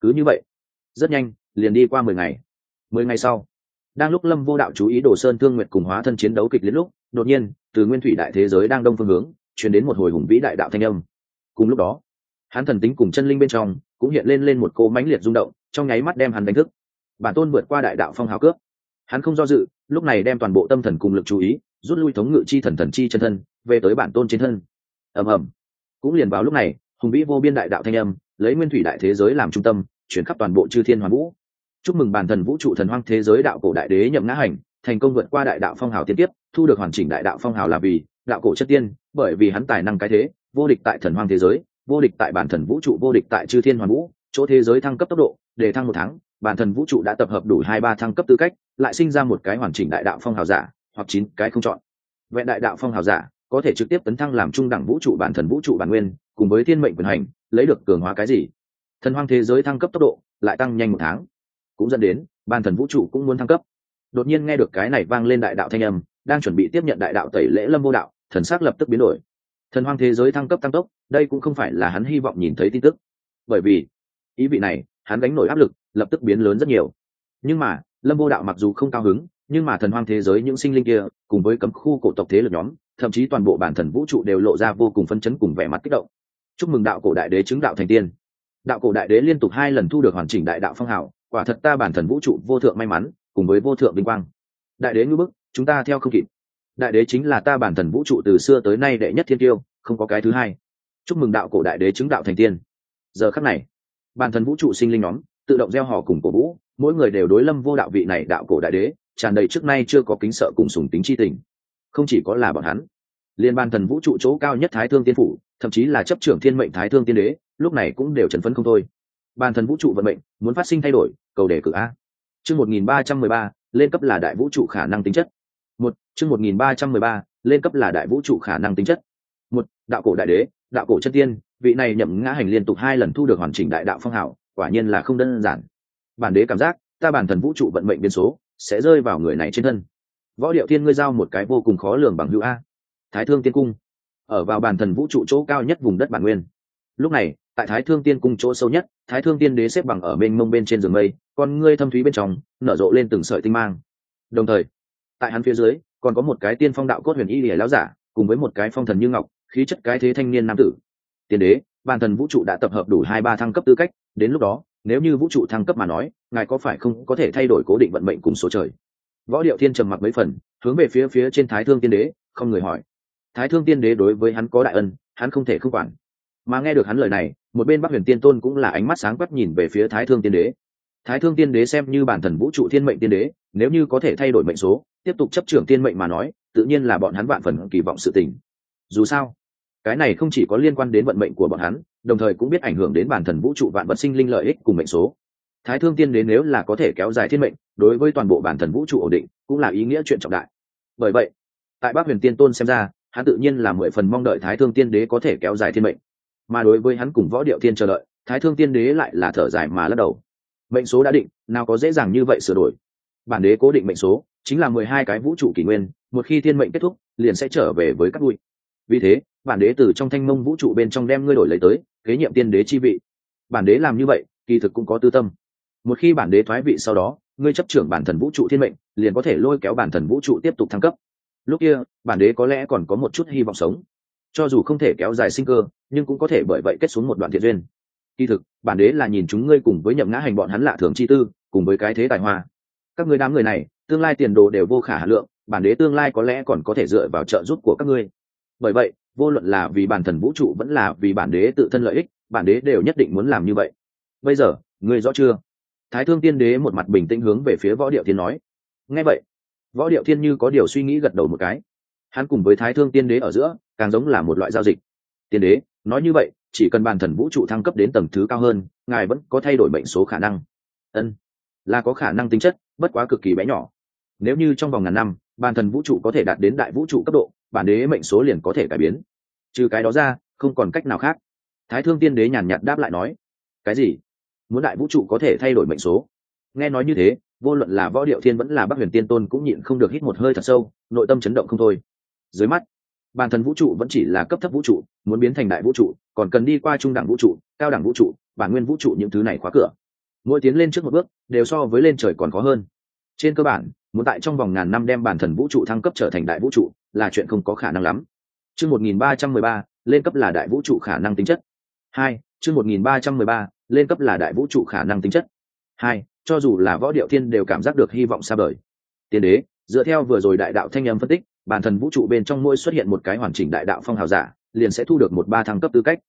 Speaker 1: Cứ như vậy, rất nhanh, liền đi qua mười ngày. Mười ngày sau, đang lúc lâm vô đạo chú ý đồ sơn thương nguyệt cùng hóa thân chiến đấu kịch liệt lúc, đột nhiên, từ nguyên thủy đại thế giới đang đông phương hướng chuyển đến một hồi hùng vĩ đại đạo thanh âm. Cùng lúc đó, hắn thần tính cùng chân linh bên trong cũng hiện lên lên một cô mãnh liệt rung động, trong nháy mắt đem hắn đánh thức. Bản tôn vượt qua đại đạo phong hào cướp. Hắn không do dự, lúc này đem toàn bộ tâm thần cùng lực chú ý rút lui thống ngự chi thần thần chi chân thân, về tới bản tôn trên thân. Ầm ầm. Cũng liền vào lúc này, hùng vĩ vô biên đại đạo thanh âm, lấy nguyên thủy đại thế giới làm trung tâm, chuyển khắp toàn bộ chư thiên hoàn vũ. Chúc mừng bản thần vũ trụ thần hoang thế giới đạo cổ đại đế nhậm ngã hành, thành công vượt qua đại đạo phong hào tiên tiếp thu được hoàn chỉnh đại đạo phong hào là vì đạo cổ chất tiên, bởi vì hắn tài năng cái thế, vô địch tại thần hoang thế giới, vô địch tại bản thần vũ trụ, vô địch tại chư thiên hoàn vũ, chỗ thế giới thăng cấp tốc độ, để thăng một tháng, bản thần vũ trụ đã tập hợp đủ hai ba thăng cấp tư cách, lại sinh ra một cái hoàn chỉnh đại đạo phong hào giả hoặc chín, cái không chọn. Vẹn đại đạo phong hào giả, có thể trực tiếp tấn thăng làm trung đẳng vũ trụ bản thần vũ trụ bản nguyên, cùng với thiên mệnh quyền hành, lấy được cường hóa cái gì? Thần hoang thế giới thăng cấp tốc độ, lại tăng nhanh một tháng. Cũng dẫn đến, bản thần vũ trụ cũng muốn thăng cấp. Đột nhiên nghe được cái này vang lên đại đạo thanh âm, đang chuẩn bị tiếp nhận đại đạo tẩy lễ lâm vô đạo, thần sắc lập tức biến đổi. Thần hoang thế giới thăng cấp tăng tốc, đây cũng không phải là hắn hy vọng nhìn thấy tin tức. Bởi vì, ý vị này, hắn gánh nổi áp lực, lập tức biến lớn rất nhiều. Nhưng mà, lâm vô đạo mặc dù không cao hứng nhưng mà thần hoang thế giới những sinh linh kia, cùng với cấm khu cổ tộc thế lực nhóm, thậm chí toàn bộ bản thần vũ trụ đều lộ ra vô cùng phân chấn cùng vẻ mặt kích động. Chúc mừng đạo cổ đại đế chứng đạo thành tiên. Đạo cổ đại đế liên tục hai lần thu được hoàn chỉnh đại đạo phong hào, quả thật ta bản thần vũ trụ vô thượng may mắn, cùng với vô thượng vinh quang. Đại đế ngư bức, chúng ta theo không kịp. Đại đế chính là ta bản thần vũ trụ từ xưa tới nay đệ nhất thiên tiêu, không có cái thứ hai. Chúc mừng đạo cổ đại đế chứng đạo thành tiên. Giờ khắc này, bản thần vũ trụ sinh linh nhóm, tự động gieo hò cùng cổ vũ, mỗi người đều đối lâm vô đạo vị này đạo cổ đại đế tràn đầy trước nay chưa có kính sợ cùng sùng tính chi tình. Không chỉ có là bọn hắn, liên ban thần vũ trụ chỗ cao nhất thái thương tiên phủ, thậm chí là chấp trưởng thiên mệnh thái thương tiên đế, lúc này cũng đều chấn phấn không thôi. Ban thần vũ trụ vận mệnh muốn phát sinh thay đổi, cầu đề cử a. Chương một nghìn ba trăm mười ba, lên cấp là đại vũ trụ khả năng tính chất. Một, chương một nghìn ba trăm mười ba, lên cấp là đại vũ trụ khả năng tính chất. Một, đạo cổ đại đế, đạo cổ chân tiên, vị này nhậm ngã hành liên tục hai lần thu được hoàn chỉnh đại đạo phong hảo quả nhiên là không đơn giản. Bản đế cảm giác, ta bản thần vũ trụ vận mệnh biến số sẽ rơi vào người này trên thân. Võ điệu thiên, ngươi giao một cái vô cùng khó lường bằng hữu a. Thái thương tiên cung, ở vào bàn thần vũ trụ chỗ cao nhất vùng đất bản nguyên. Lúc này, tại thái thương tiên cung chỗ sâu nhất, thái thương tiên đế xếp bằng ở bên mông bên trên giường mây, con ngươi thâm thúy bên trong, nở rộ lên từng sợi tinh mang. Đồng thời, tại hắn phía dưới, còn có một cái tiên phong đạo cốt huyền y lìa láo giả, cùng với một cái phong thần như ngọc, khí chất cái thế thanh niên nam tử. Tiên đế bàn thần vũ trụ đã tập hợp đủ hai ba thăng cấp tư cách, đến lúc đó nếu như vũ trụ thăng cấp mà nói, ngài có phải không có thể thay đổi cố định vận mệnh cùng số trời? Võ điệu thiên trầm mặc mấy phần, hướng về phía phía trên thái thương tiên đế, không người hỏi. Thái thương tiên đế đối với hắn có đại ân, hắn không thể không quản. Mà nghe được hắn lời này, một bên bắc huyền tiên tôn cũng là ánh mắt sáng quắc nhìn về phía thái thương tiên đế. Thái thương tiên đế xem như bản thần vũ trụ thiên mệnh tiên đế, nếu như có thể thay đổi mệnh số, tiếp tục chấp trưởng tiên mệnh mà nói, tự nhiên là bọn hắn vạn phần kỳ vọng sự tình. Dù sao cái này không chỉ có liên quan đến vận mệnh của bọn hắn, đồng thời cũng biết ảnh hưởng đến bản thần vũ trụ vạn vật sinh linh lợi ích cùng mệnh số. Thái thương tiên đế nếu là có thể kéo dài thiên mệnh, đối với toàn bộ bản thần vũ trụ ổn định, cũng là ý nghĩa chuyện trọng đại. Bởi vậy, tại bác huyền tiên tôn xem ra, hắn tự nhiên là mười phần mong đợi thái thương tiên đế có thể kéo dài thiên mệnh. Mà đối với hắn cùng võ điệu tiên chờ đợi, thái thương tiên đế lại là thở dài mà lắc đầu. Mệnh số đã định, nào có dễ dàng như vậy sửa đổi. Bản đế cố định mệnh số, chính là mười hai cái vũ trụ kỷ nguyên, một khi thiên mệnh kết thúc, liền sẽ trở về với các bụi vì thế bản đế từ trong thanh mông vũ trụ bên trong đem ngươi đổi lấy tới, kế nhiệm tiên đế chi vị. Bản đế làm như vậy, kỳ thực cũng có tư tâm. Một khi bản đế thoái vị sau đó, ngươi chấp trưởng bản thần vũ trụ thiên mệnh, liền có thể lôi kéo bản thần vũ trụ tiếp tục thăng cấp. Lúc kia, bản đế có lẽ còn có một chút hy vọng sống. Cho dù không thể kéo dài sinh cơ, nhưng cũng có thể bởi vậy kết xuống một đoạn thiện duyên. Kỳ thực, bản đế là nhìn chúng ngươi cùng với nhậm ngã hành bọn hắn lạ thường chi tư, cùng với cái thế tài hoa. Các ngươi đám người này, tương lai tiền đồ đều vô khả hà lượng, bản đế tương lai có lẽ còn có thể dựa vào trợ giúp của các ngươi. Bởi vậy vô luận là vì bản thần vũ trụ vẫn là vì bản đế tự thân lợi ích, bản đế đều nhất định muốn làm như vậy. Bây giờ, ngươi rõ chưa? Thái thương tiên đế một mặt bình tĩnh hướng về phía võ điệu thiên nói. Nghe vậy, võ điệu thiên như có điều suy nghĩ gật đầu một cái. Hắn cùng với thái thương tiên đế ở giữa, càng giống là một loại giao dịch. Tiên đế, nói như vậy, chỉ cần bản thần vũ trụ thăng cấp đến tầng thứ cao hơn, ngài vẫn có thay đổi mệnh số khả năng. Ân, là có khả năng tính chất, bất quá cực kỳ bé nhỏ. Nếu như trong vòng ngàn năm bản thần vũ trụ có thể đạt đến đại vũ trụ cấp độ, bản đế mệnh số liền có thể cải biến. Trừ cái đó ra, không còn cách nào khác. Thái thương tiên đế nhàn nhạt đáp lại nói. Cái gì? Muốn đại vũ trụ có thể thay đổi mệnh số? Nghe nói như thế, vô luận là võ điệu thiên vẫn là bắc huyền tiên tôn cũng nhịn không được hít một hơi thật sâu, nội tâm chấn động không thôi. Dưới mắt, bản thần vũ trụ vẫn chỉ là cấp thấp vũ trụ, muốn biến thành đại vũ trụ, còn cần đi qua trung đẳng vũ trụ, cao đẳng vũ trụ, bản nguyên vũ trụ những thứ này khóa cửa. Mỗi tiến lên trước một bước, đều so với lên trời còn khó hơn. Trên cơ bản muốn tại trong vòng ngàn năm đem bản thần vũ trụ thăng cấp trở thành đại vũ trụ là chuyện không có khả năng lắm. Chương một nghìn ba trăm mười ba, lên cấp là đại vũ trụ khả năng tính chất. Hai, chương một nghìn ba trăm mười ba, lên cấp là đại vũ trụ khả năng tính chất. Hai, cho dù là võ điệu thiên đều cảm giác được hy vọng xa vời. Tiên đế, dựa theo vừa rồi đại đạo thanh âm phân tích, bản thần vũ trụ bên trong mỗi xuất hiện một cái hoàn chỉnh đại đạo phong hào giả, liền sẽ thu được một ba thăng cấp tư cách.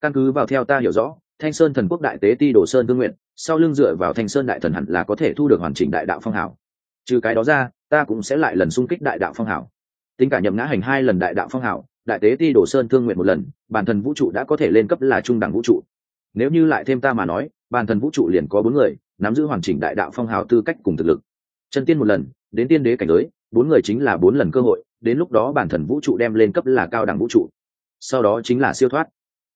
Speaker 1: Căn cứ vào theo ta hiểu rõ, thanh sơn thần quốc đại tế ti đồ sơn tương nguyện, sau lưng dựa vào thanh sơn đại thần hẳn là có thể thu được hoàn chỉnh đại đạo phong hào trừ cái đó ra ta cũng sẽ lại lần xung kích đại đạo phong Hảo. tính cả nhậm ngã hành hai lần đại đạo phong Hảo, đại tế ti đồ sơn thương nguyện một lần bản thân vũ trụ đã có thể lên cấp là trung đẳng vũ trụ. Nếu như lại thêm ta mà nói bản thân vũ trụ liền có bốn người nắm giữ hoàn chỉnh đại đạo phong hào tư cách cùng thực lực. Chân tiên một lần đến tiên đế cảnh giới bốn người chính là bốn lần cơ hội đến lúc đó bản thân vũ trụ đem lên cấp là cao đẳng vũ trụ. Sau đó chính là siêu thoát.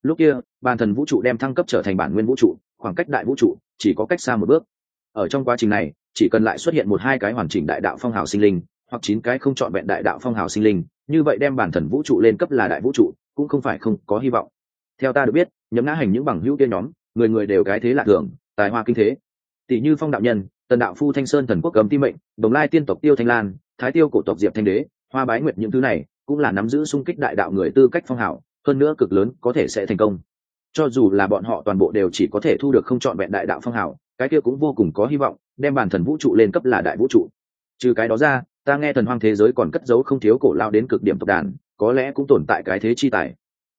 Speaker 1: Lúc kia bản thân vũ trụ đem thăng cấp trở thành bản nguyên vũ trụ khoảng cách đại vũ trụ chỉ có cách xa một bước. Ở trong quá trình này chỉ cần lại xuất hiện một hai cái hoàn chỉnh đại đạo phong hào sinh linh, hoặc chín cái không chọn vẹn đại đạo phong hào sinh linh, như vậy đem bản thần vũ trụ lên cấp là đại vũ trụ, cũng không phải không có hy vọng. Theo ta được biết nhấm ngã hành những bằng hữu kia nhóm, người người đều cái thế lạ thường, tài hoa kinh thế. Tỷ như phong đạo nhân, tần đạo phu thanh sơn thần quốc cấm ti mệnh, đồng lai tiên tộc tiêu thanh lan, thái tiêu cổ tộc diệp thanh đế, hoa bái nguyệt những thứ này, cũng là nắm giữ sung kích đại đạo người tư cách phong hảo hơn nữa cực lớn, có thể sẽ thành công. Cho dù là bọn họ toàn bộ đều chỉ có thể thu được không chọn vẹn đại đạo phong hảo cái kia cũng vô cùng có hy vọng đem bản thần vũ trụ lên cấp là đại vũ trụ. Trừ cái đó ra, ta nghe thần hoang thế giới còn cất giấu không thiếu cổ lao đến cực điểm tộc đàn, có lẽ cũng tồn tại cái thế chi tài.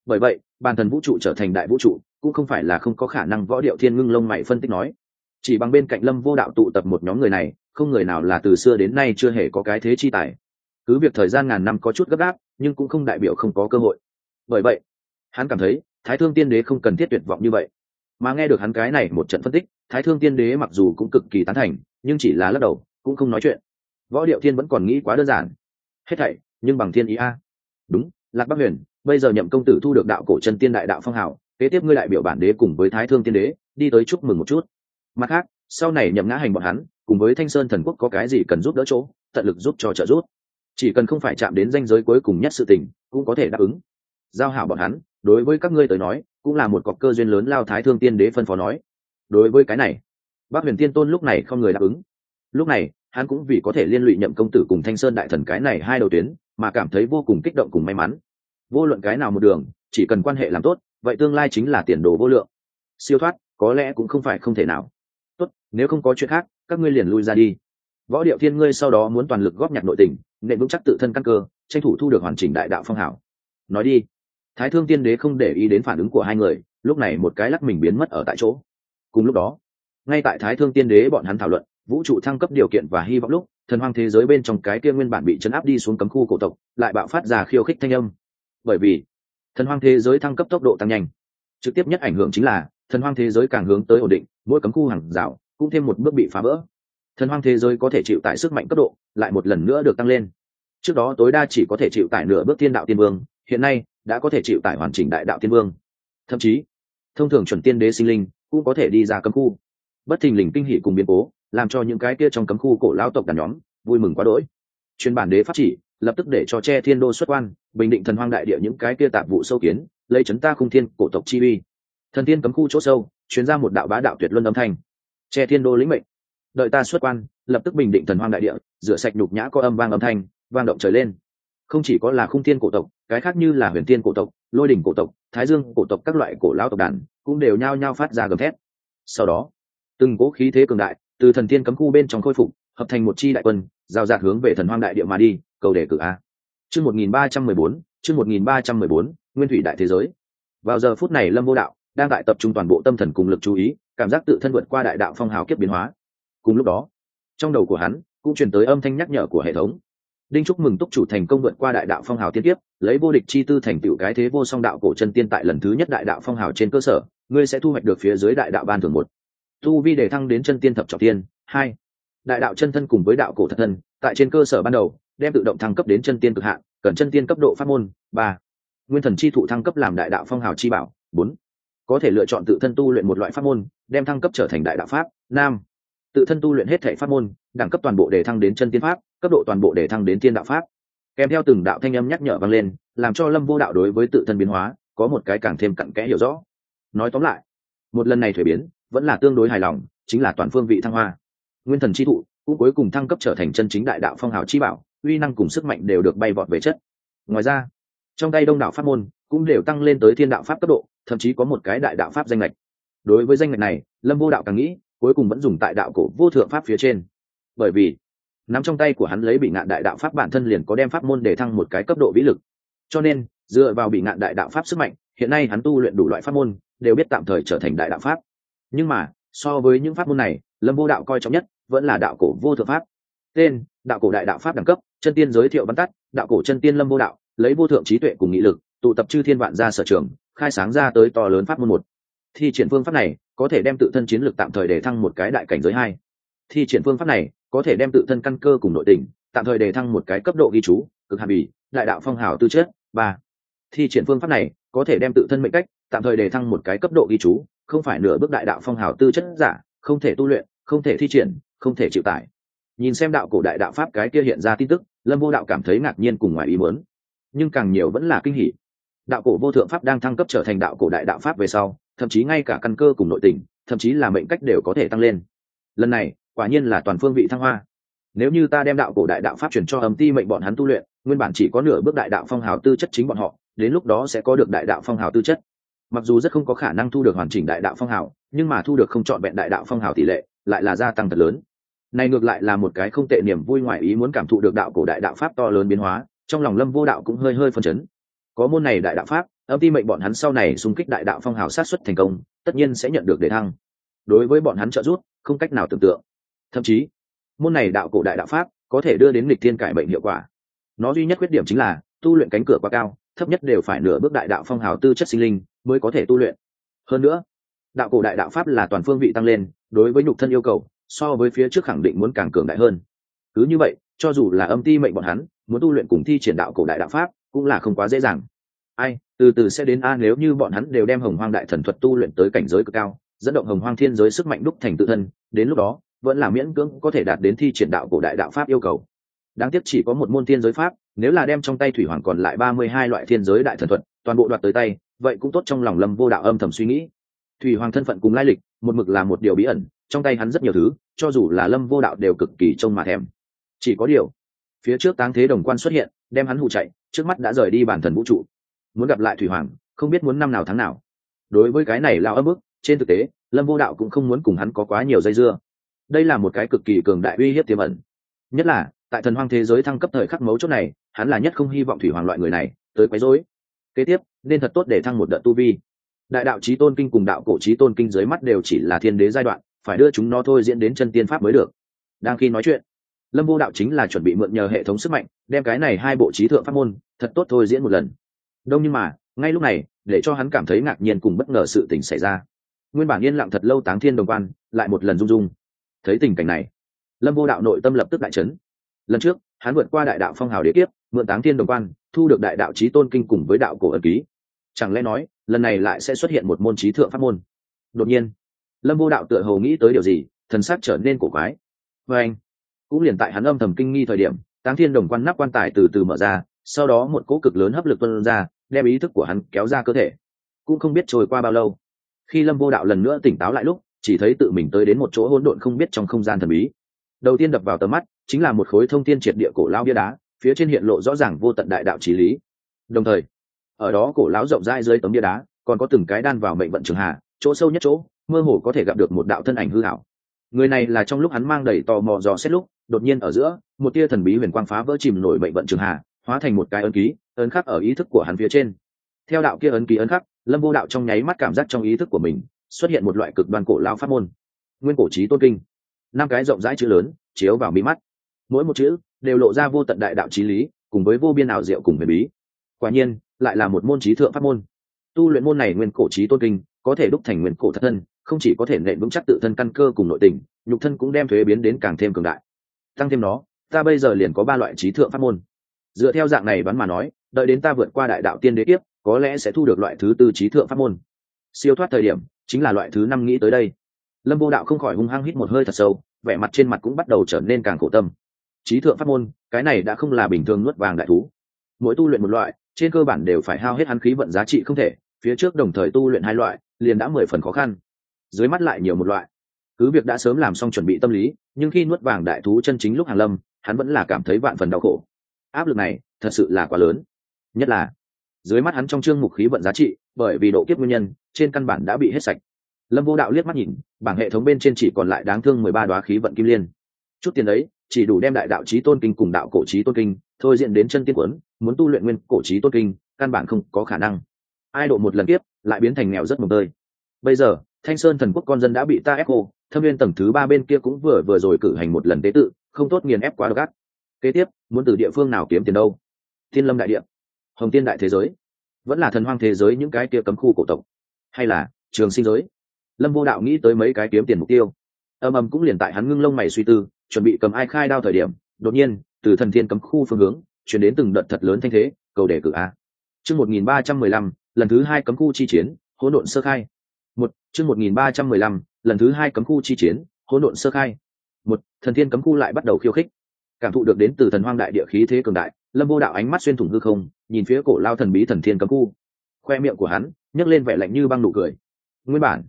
Speaker 1: Bởi vậy, bản thần vũ trụ trở thành đại vũ trụ, cũng không phải là không có khả năng võ điệu thiên ngưng lông mày phân tích nói. Chỉ bằng bên cạnh lâm vô đạo tụ tập một nhóm người này, không người nào là từ xưa đến nay chưa hề có cái thế chi tài. Cứ việc thời gian ngàn năm có chút gấp gáp, nhưng cũng không đại biểu không có cơ hội. Bởi vậy, hắn cảm thấy, thái thương tiên đế không cần thiết tuyệt vọng như vậy mà nghe được hắn cái này một trận phân tích, thái thương tiên đế mặc dù cũng cực kỳ tán thành, nhưng chỉ là lắc đầu, cũng không nói chuyện. Võ điệu thiên vẫn còn nghĩ quá đơn giản. Hết thảy, nhưng bằng thiên ý a. Đúng, lạc bắc huyền, bây giờ nhậm công tử thu được đạo cổ chân tiên đại đạo phong hào, kế tiếp ngươi đại biểu bản đế cùng với thái thương tiên đế, đi tới chúc mừng một chút. Mặt khác, sau này nhậm ngã hành bọn hắn, cùng với thanh sơn thần quốc có cái gì cần giúp đỡ chỗ, tận lực giúp cho trợ giúp. Chỉ cần không phải chạm đến danh giới cuối cùng nhất sự tình, cũng có thể đáp ứng. Giao hảo bọn hắn, đối với các ngươi tới nói cũng là một cọc cơ duyên lớn lao thái thương tiên đế phân phó nói. Đối với cái này bác huyền tiên tôn lúc này không người đáp ứng. Lúc này, hắn cũng vì có thể liên lụy nhậm công tử cùng thanh sơn đại thần cái này hai đầu tuyến, mà cảm thấy vô cùng kích động cùng may mắn. Vô luận cái nào một đường, chỉ cần quan hệ làm tốt, vậy tương lai chính là tiền đồ vô lượng. Siêu thoát, có lẽ cũng không phải không thể nào. Tốt, nếu không có chuyện khác, các ngươi liền lui ra đi. Võ điệu thiên ngươi sau đó muốn toàn lực góp nhặt nội tình nện vững chắc tự thân căn cơ, tranh thủ thu được hoàn chỉnh đại đạo phong hảo. Nói đi thái thương tiên đế không để ý đến phản ứng của hai người, lúc này một cái lắc mình biến mất ở tại chỗ. Cùng lúc đó, ngay tại thái thương tiên đế bọn hắn thảo luận, vũ trụ thăng cấp điều kiện và hy vọng lúc, thần hoang thế giới bên trong cái kia nguyên bản bị chấn áp đi xuống cấm khu cổ tộc, lại bạo phát ra khiêu khích thanh âm. Bởi vì, thần hoang thế giới thăng cấp tốc độ tăng nhanh. Trực tiếp nhất ảnh hưởng chính là, thần hoang thế giới càng hướng tới ổn định, mỗi cấm khu hàng rào cũng thêm một bước bị phá vỡ. Thần hoang thế giới có thể chịu tải sức mạnh cấp độ, lại một lần nữa được tăng lên. Trước đó tối đa chỉ có thể chịu tải nửa bước thiên đạo tiên vương hiện nay đã có thể chịu tải hoàn chỉnh đại đạo tiên vương. Thậm chí, thông thường chuẩn tiên đế sinh linh cũng có thể đi ra cấm khu. Bất thình lình kinh hỷ cùng biến cố, làm cho những cái kia trong cấm khu cổ lao tộc đàn nhóm vui mừng quá đỗi. Chuyên bản đế pháp chỉ, lập tức để cho che thiên đô xuất quan, bình định thần hoang đại địa những cái kia tạp vụ sâu kiến, lấy chấn ta khung thiên cổ tộc chi uy. Thần tiên cấm khu chỗ sâu chuyến ra một đạo bá đạo tuyệt luân âm thanh. Che thiên đô lĩnh mệnh. Đợi ta xuất quan, lập tức bình định thần hoang đại địa, rửa sạch nhục nhã có âm vang âm thanh, vang động trời lên. Không chỉ có là khung thiên cổ tộc cái khác như là huyền tiên cổ tộc, lôi đỉnh cổ tộc, thái dương cổ tộc các loại cổ lao tộc đàn cũng đều nhao nhao phát ra gầm thét. Sau đó, từng cố khí thế cường đại từ thần tiên cấm khu bên trong khôi phục, hợp thành một chi đại quân, giao dạt hướng về thần hoang đại địa mà đi, cầu đề cử a. Chương một nghìn ba trăm mười bốn, chương một nghìn ba trăm mười bốn, nguyên thủy đại thế giới. Vào giờ phút này lâm vô đạo đang tại tập trung toàn bộ tâm thần cùng lực chú ý, cảm giác tự thân vượt qua đại đạo phong hào kiếp biến hóa. Cùng lúc đó, trong đầu của hắn cũng truyền tới âm thanh nhắc nhở của hệ thống đinh chúc mừng túc chủ thành công vượt qua đại đạo phong hào tiên tiếp lấy vô địch chi tư thành tựu cái thế vô song đạo cổ chân tiên tại lần thứ nhất đại đạo phong hào trên cơ sở, ngươi sẽ thu hoạch được phía dưới đại đạo ban thường một. Tu vi đề thăng đến chân tiên thập trọng tiên, hai. Đại đạo chân thân cùng với đạo cổ thật thân, tại trên cơ sở ban đầu, đem tự động thăng cấp đến chân tiên cực hạn, cần chân tiên cấp độ pháp môn, ba. Nguyên thần chi thụ thăng cấp làm đại đạo phong hào chi bảo, bốn. Có thể lựa chọn tự thân tu luyện một loại pháp môn, đem thăng cấp trở thành đại đạo pháp nam tự thân tu luyện hết thể pháp môn, đẳng cấp toàn bộ để thăng đến chân tiên pháp cấp độ toàn bộ để thăng đến tiên đạo pháp. Kèm theo từng đạo thanh âm nhắc nhở vang lên, làm cho lâm vô đạo đối với tự thân biến hóa, có một cái càng thêm cặn kẽ hiểu rõ. Nói tóm lại, một lần này thuế biến, vẫn là tương đối hài lòng, chính là toàn phương vị thăng hoa. Nguyên thần chi thụ cũng cuối cùng thăng cấp trở thành chân chính đại đạo phong hào chi bảo, uy năng cùng sức mạnh đều được bay vọt về chất. Ngoài ra, trong tay đông đạo pháp môn cũng đều tăng lên tới thiên đạo pháp cấp độ, thậm chí có một cái đại đạo pháp danh lệch. Đối với danh lệch này, lâm vô đạo càng nghĩ, cuối cùng vẫn dùng tại đạo cổ vô thượng pháp phía trên. Bởi vì nắm trong tay của hắn lấy bị ngạn đại đạo pháp bản thân liền có đem pháp môn để thăng một cái cấp độ vĩ lực. Cho nên, dựa vào bị ngạn đại đạo pháp sức mạnh, hiện nay hắn tu luyện đủ loại pháp môn, đều biết tạm thời trở thành đại đạo pháp. Nhưng mà, so với những pháp môn này, lâm vô đạo coi trọng nhất vẫn là đạo cổ vô thượng pháp. Tên, đạo cổ đại đạo pháp đẳng cấp, chân tiên giới thiệu văn tắt, đạo cổ chân tiên lâm vô đạo, lấy vô thượng trí tuệ cùng nghị lực, tụ tập chư thiên vạn ra sở trường, khai sáng ra tới to lớn pháp môn một. Thi triển phương pháp này, có thể đem tự thân chiến lược tạm thời để thăng một cái đại cảnh giới hai. Thi triển phương pháp này có thể đem tự thân căn cơ cùng nội tình, tạm thời đề thăng một cái cấp độ ghi chú, cực hạ bì, đại đạo phong hào tư chất, ba. Thi triển phương pháp này, có thể đem tự thân mệnh cách, tạm thời đề thăng một cái cấp độ ghi chú, không phải nửa bước đại đạo phong hào tư chất giả, không thể tu luyện, không thể thi triển, không thể chịu tải. Nhìn xem đạo cổ đại đạo pháp cái kia hiện ra tin tức, lâm vô đạo cảm thấy ngạc nhiên cùng ngoài ý muốn. Nhưng càng nhiều vẫn là kinh hỉ. Đạo cổ vô thượng pháp đang thăng cấp trở thành đạo cổ đại đạo pháp về sau, thậm chí ngay cả căn cơ cùng nội tình, thậm chí là mệnh cách đều có thể tăng lên. Lần này quả nhiên là toàn phương vị thăng hoa. Nếu như ta đem đạo cổ đại đạo pháp truyền cho âm ti mệnh bọn hắn tu luyện, nguyên bản chỉ có nửa bước đại đạo phong hào tư chất chính bọn họ, đến lúc đó sẽ có được đại đạo phong hào tư chất. Mặc dù rất không có khả năng thu được hoàn chỉnh đại đạo phong hào, nhưng mà thu được không chọn vẹn đại đạo phong hào tỷ lệ lại là gia tăng thật lớn. Này ngược lại là một cái không tệ niềm vui ngoài ý muốn cảm thụ được đạo cổ đại đạo pháp to lớn biến hóa, trong lòng lâm vô đạo cũng hơi hơi phân chấn. Có môn này đại đạo pháp, âm ti mệnh bọn hắn sau này xung kích đại đạo phong hào sát xuất thành công, tất nhiên sẽ nhận được đề thăng. Đối với bọn hắn trợ giúp, không cách nào tưởng tượng thậm chí, môn này đạo cổ đại đạo pháp có thể đưa đến lịch thiên cải bệnh hiệu quả. Nó duy nhất khuyết điểm chính là, tu luyện cánh cửa quá cao, thấp nhất đều phải nửa bước đại đạo phong hào tư chất sinh linh mới có thể tu luyện. Hơn nữa, đạo cổ đại đạo pháp là toàn phương vị tăng lên, đối với nhục thân yêu cầu, so với phía trước khẳng định muốn càng cường đại hơn. Cứ như vậy, cho dù là âm ti mệnh bọn hắn, muốn tu luyện cùng thi triển đạo cổ đại đạo pháp cũng là không quá dễ dàng. Ai, từ từ sẽ đến a, nếu như bọn hắn đều đem hồng hoang đại thần thuật tu luyện tới cảnh giới cực cao, dẫn động hồng hoang thiên giới sức mạnh đúc thành tự thân, đến lúc đó vẫn là miễn cưỡng có thể đạt đến thi triển đạo cổ đại đạo pháp yêu cầu. Đáng tiếc chỉ có một môn thiên giới pháp, nếu là đem trong tay thủy hoàng còn lại ba mươi hai loại thiên giới đại thần thuật, toàn bộ đoạt tới tay, vậy cũng tốt trong lòng lâm vô đạo âm thầm suy nghĩ. Thủy hoàng thân phận cùng lai lịch, một mực là một điều bí ẩn, trong tay hắn rất nhiều thứ, cho dù là lâm vô đạo đều cực kỳ trông mà thèm. Chỉ có điều, phía trước táng thế đồng quan xuất hiện, đem hắn hụ chạy, trước mắt đã rời đi bản thần vũ trụ. Muốn gặp lại thủy hoàng, không biết muốn năm nào tháng nào. Đối với cái này lao ấm ức, trên thực tế, lâm vô đạo cũng không muốn cùng hắn có quá nhiều dây dưa đây là một cái cực kỳ cường đại uy hiếp tiềm ẩn. Nhất là, tại thần hoang thế giới thăng cấp thời khắc mấu chốt này, hắn là nhất không hy vọng thủy hoàng loại người này tới quấy rối. Kế tiếp, nên thật tốt để thăng một đợt tu vi. Đại đạo trí tôn kinh cùng đạo cổ trí tôn kinh dưới mắt đều chỉ là thiên đế giai đoạn, phải đưa chúng nó thôi diễn đến chân tiên pháp mới được. Đang khi nói chuyện, lâm vô đạo chính là chuẩn bị mượn nhờ hệ thống sức mạnh, đem cái này hai bộ trí thượng pháp môn, thật tốt thôi diễn một lần. Đông nhưng mà, ngay lúc này, để cho hắn cảm thấy ngạc nhiên cùng bất ngờ sự tình xảy ra. Nguyên bản yên lặng thật lâu táng thiên đồng quan, lại một lần rung rung thấy tình cảnh này, lâm vô đạo nội tâm lập tức đại chấn. Lần trước, hắn vượt qua đại đạo phong hào đế kiếp, mượn táng thiên đồng quan, thu được đại đạo trí tôn kinh cùng với đạo cổ ẩn ký. Chẳng lẽ nói, lần này lại sẽ xuất hiện một môn trí thượng pháp môn? Đột nhiên, lâm vô đạo tựa hồ nghĩ tới điều gì, thần sắc trở nên cổ quái. Và anh, cũng liền tại hắn âm thầm kinh nghi thời điểm, táng thiên đồng quan nắp quan tài từ từ mở ra, sau đó một cỗ cực lớn hấp lực tuân ra, đem ý thức của hắn kéo ra cơ thể. Cũng không biết trôi qua bao lâu, khi lâm vô đạo lần nữa tỉnh táo lại lúc chỉ thấy tự mình tới đến một chỗ hỗn độn không biết trong không gian thần bí. Đầu tiên đập vào tầm mắt, chính là một khối thông thiên triệt địa cổ lao bia đá, phía trên hiện lộ rõ ràng vô tận đại đạo trí lý. Đồng thời, ở đó cổ lão rộng rãi dưới tấm bia đá, còn có từng cái đan vào mệnh vận trường hạ, chỗ sâu nhất chỗ, mơ hồ có thể gặp được một đạo thân ảnh hư hảo người này là trong lúc hắn mang đầy tò mò dò xét lúc, đột nhiên ở giữa, một tia thần bí huyền quang phá vỡ chìm nổi mệnh vận trường hạ, hóa thành một cái ấn ký, ấn khắc ở ý thức của hắn phía trên. Theo đạo kia ấn ký ấn khắc, lâm vô đạo trong nháy mắt cảm giác trong ý thức của mình xuất hiện một loại cực đoan cổ lao pháp môn. Nguyên cổ trí tôn kinh. Năm cái rộng rãi chữ lớn, chiếu vào mi mắt. Mỗi một chữ đều lộ ra vô tận đại đạo trí lý, cùng với vô biên ảo diệu cùng huyền bí. Quả nhiên, lại là một môn trí thượng pháp môn. Tu luyện môn này nguyên cổ trí tôn kinh, có thể đúc thành nguyên cổ thất thân, không chỉ có thể nện vững chắc tự thân căn cơ cùng nội tình, nhục thân cũng đem thuế biến đến càng thêm cường đại. Tăng thêm nó, ta bây giờ liền có ba loại trí thượng pháp môn. Dựa theo dạng này bắn mà nói, đợi đến ta vượt qua đại đạo tiên đế tiếp có lẽ sẽ thu được loại thứ tư trí thượng pháp môn. Siêu thoát thời điểm chính là loại thứ năm nghĩ tới đây. Lâm vô đạo không khỏi hung hăng hít một hơi thật sâu, vẻ mặt trên mặt cũng bắt đầu trở nên càng khổ tâm. Trí thượng pháp môn, cái này đã không là bình thường nuốt vàng đại thú. Mỗi tu luyện một loại, trên cơ bản đều phải hao hết hắn khí vận giá trị không thể, phía trước đồng thời tu luyện hai loại, liền đã mười phần khó khăn. Dưới mắt lại nhiều một loại. Cứ việc đã sớm làm xong chuẩn bị tâm lý, nhưng khi nuốt vàng đại thú chân chính lúc hàng lâm, hắn vẫn là cảm thấy vạn phần đau khổ. Áp lực này, thật sự là quá lớn. Nhất là, dưới mắt hắn trong chương mục khí vận giá trị, bởi vì độ kiếp nguyên nhân trên căn bản đã bị hết sạch. Lâm vô đạo liếc mắt nhìn, bảng hệ thống bên trên chỉ còn lại đáng thương mười ba đoá khí vận kim liên. Chút tiền đấy, chỉ đủ đem đại đạo trí tôn kinh cùng đạo cổ trí tôn kinh, thôi diện đến chân tiên quấn muốn tu luyện nguyên cổ trí tôn kinh, căn bản không có khả năng. Ai độ một lần tiếp lại biến thành nghèo rất mồm tơi. Bây giờ, thanh sơn thần quốc con dân đã bị ta ép cô thâm viên tầng thứ ba bên kia cũng vừa vừa rồi cử hành một lần tế tự, không tốt nghiền ép quá gắt kế tiếp, muốn từ địa phương nào kiếm tiền đâu? Thiên lâm đại địa. Hồng tiên đại thế giới. Vẫn là thần hoang thế giới những cái kia cấm khu cổ tộc hay là trường sinh giới? Lâm vô đạo nghĩ tới mấy cái kiếm tiền mục tiêu. Âm âm cũng liền tại hắn ngưng lông mày suy tư, chuẩn bị cầm ai khai đao thời điểm, đột nhiên, từ thần thiên cấm khu phương hướng, chuyển đến từng đợt thật lớn thanh thế, cầu đề cử a. Chương một nghìn ba trăm mười lăm, lần thứ hai cấm khu chi chiến, hỗn độn sơ khai. Một, chương một nghìn ba trăm mười lăm, lần thứ hai cấm khu chi chiến, hỗn độn sơ khai. Một, thần thiên cấm khu lại bắt đầu khiêu khích. Cảm thụ được đến từ thần hoang đại địa khí thế cường đại, lâm vô đạo ánh mắt xuyên thủng hư không, nhìn phía cổ lao thần bí thần thiên cấm khu khoe miệng của hắn, nhấc lên vẻ lạnh như băng nụ cười. Nguyên bản,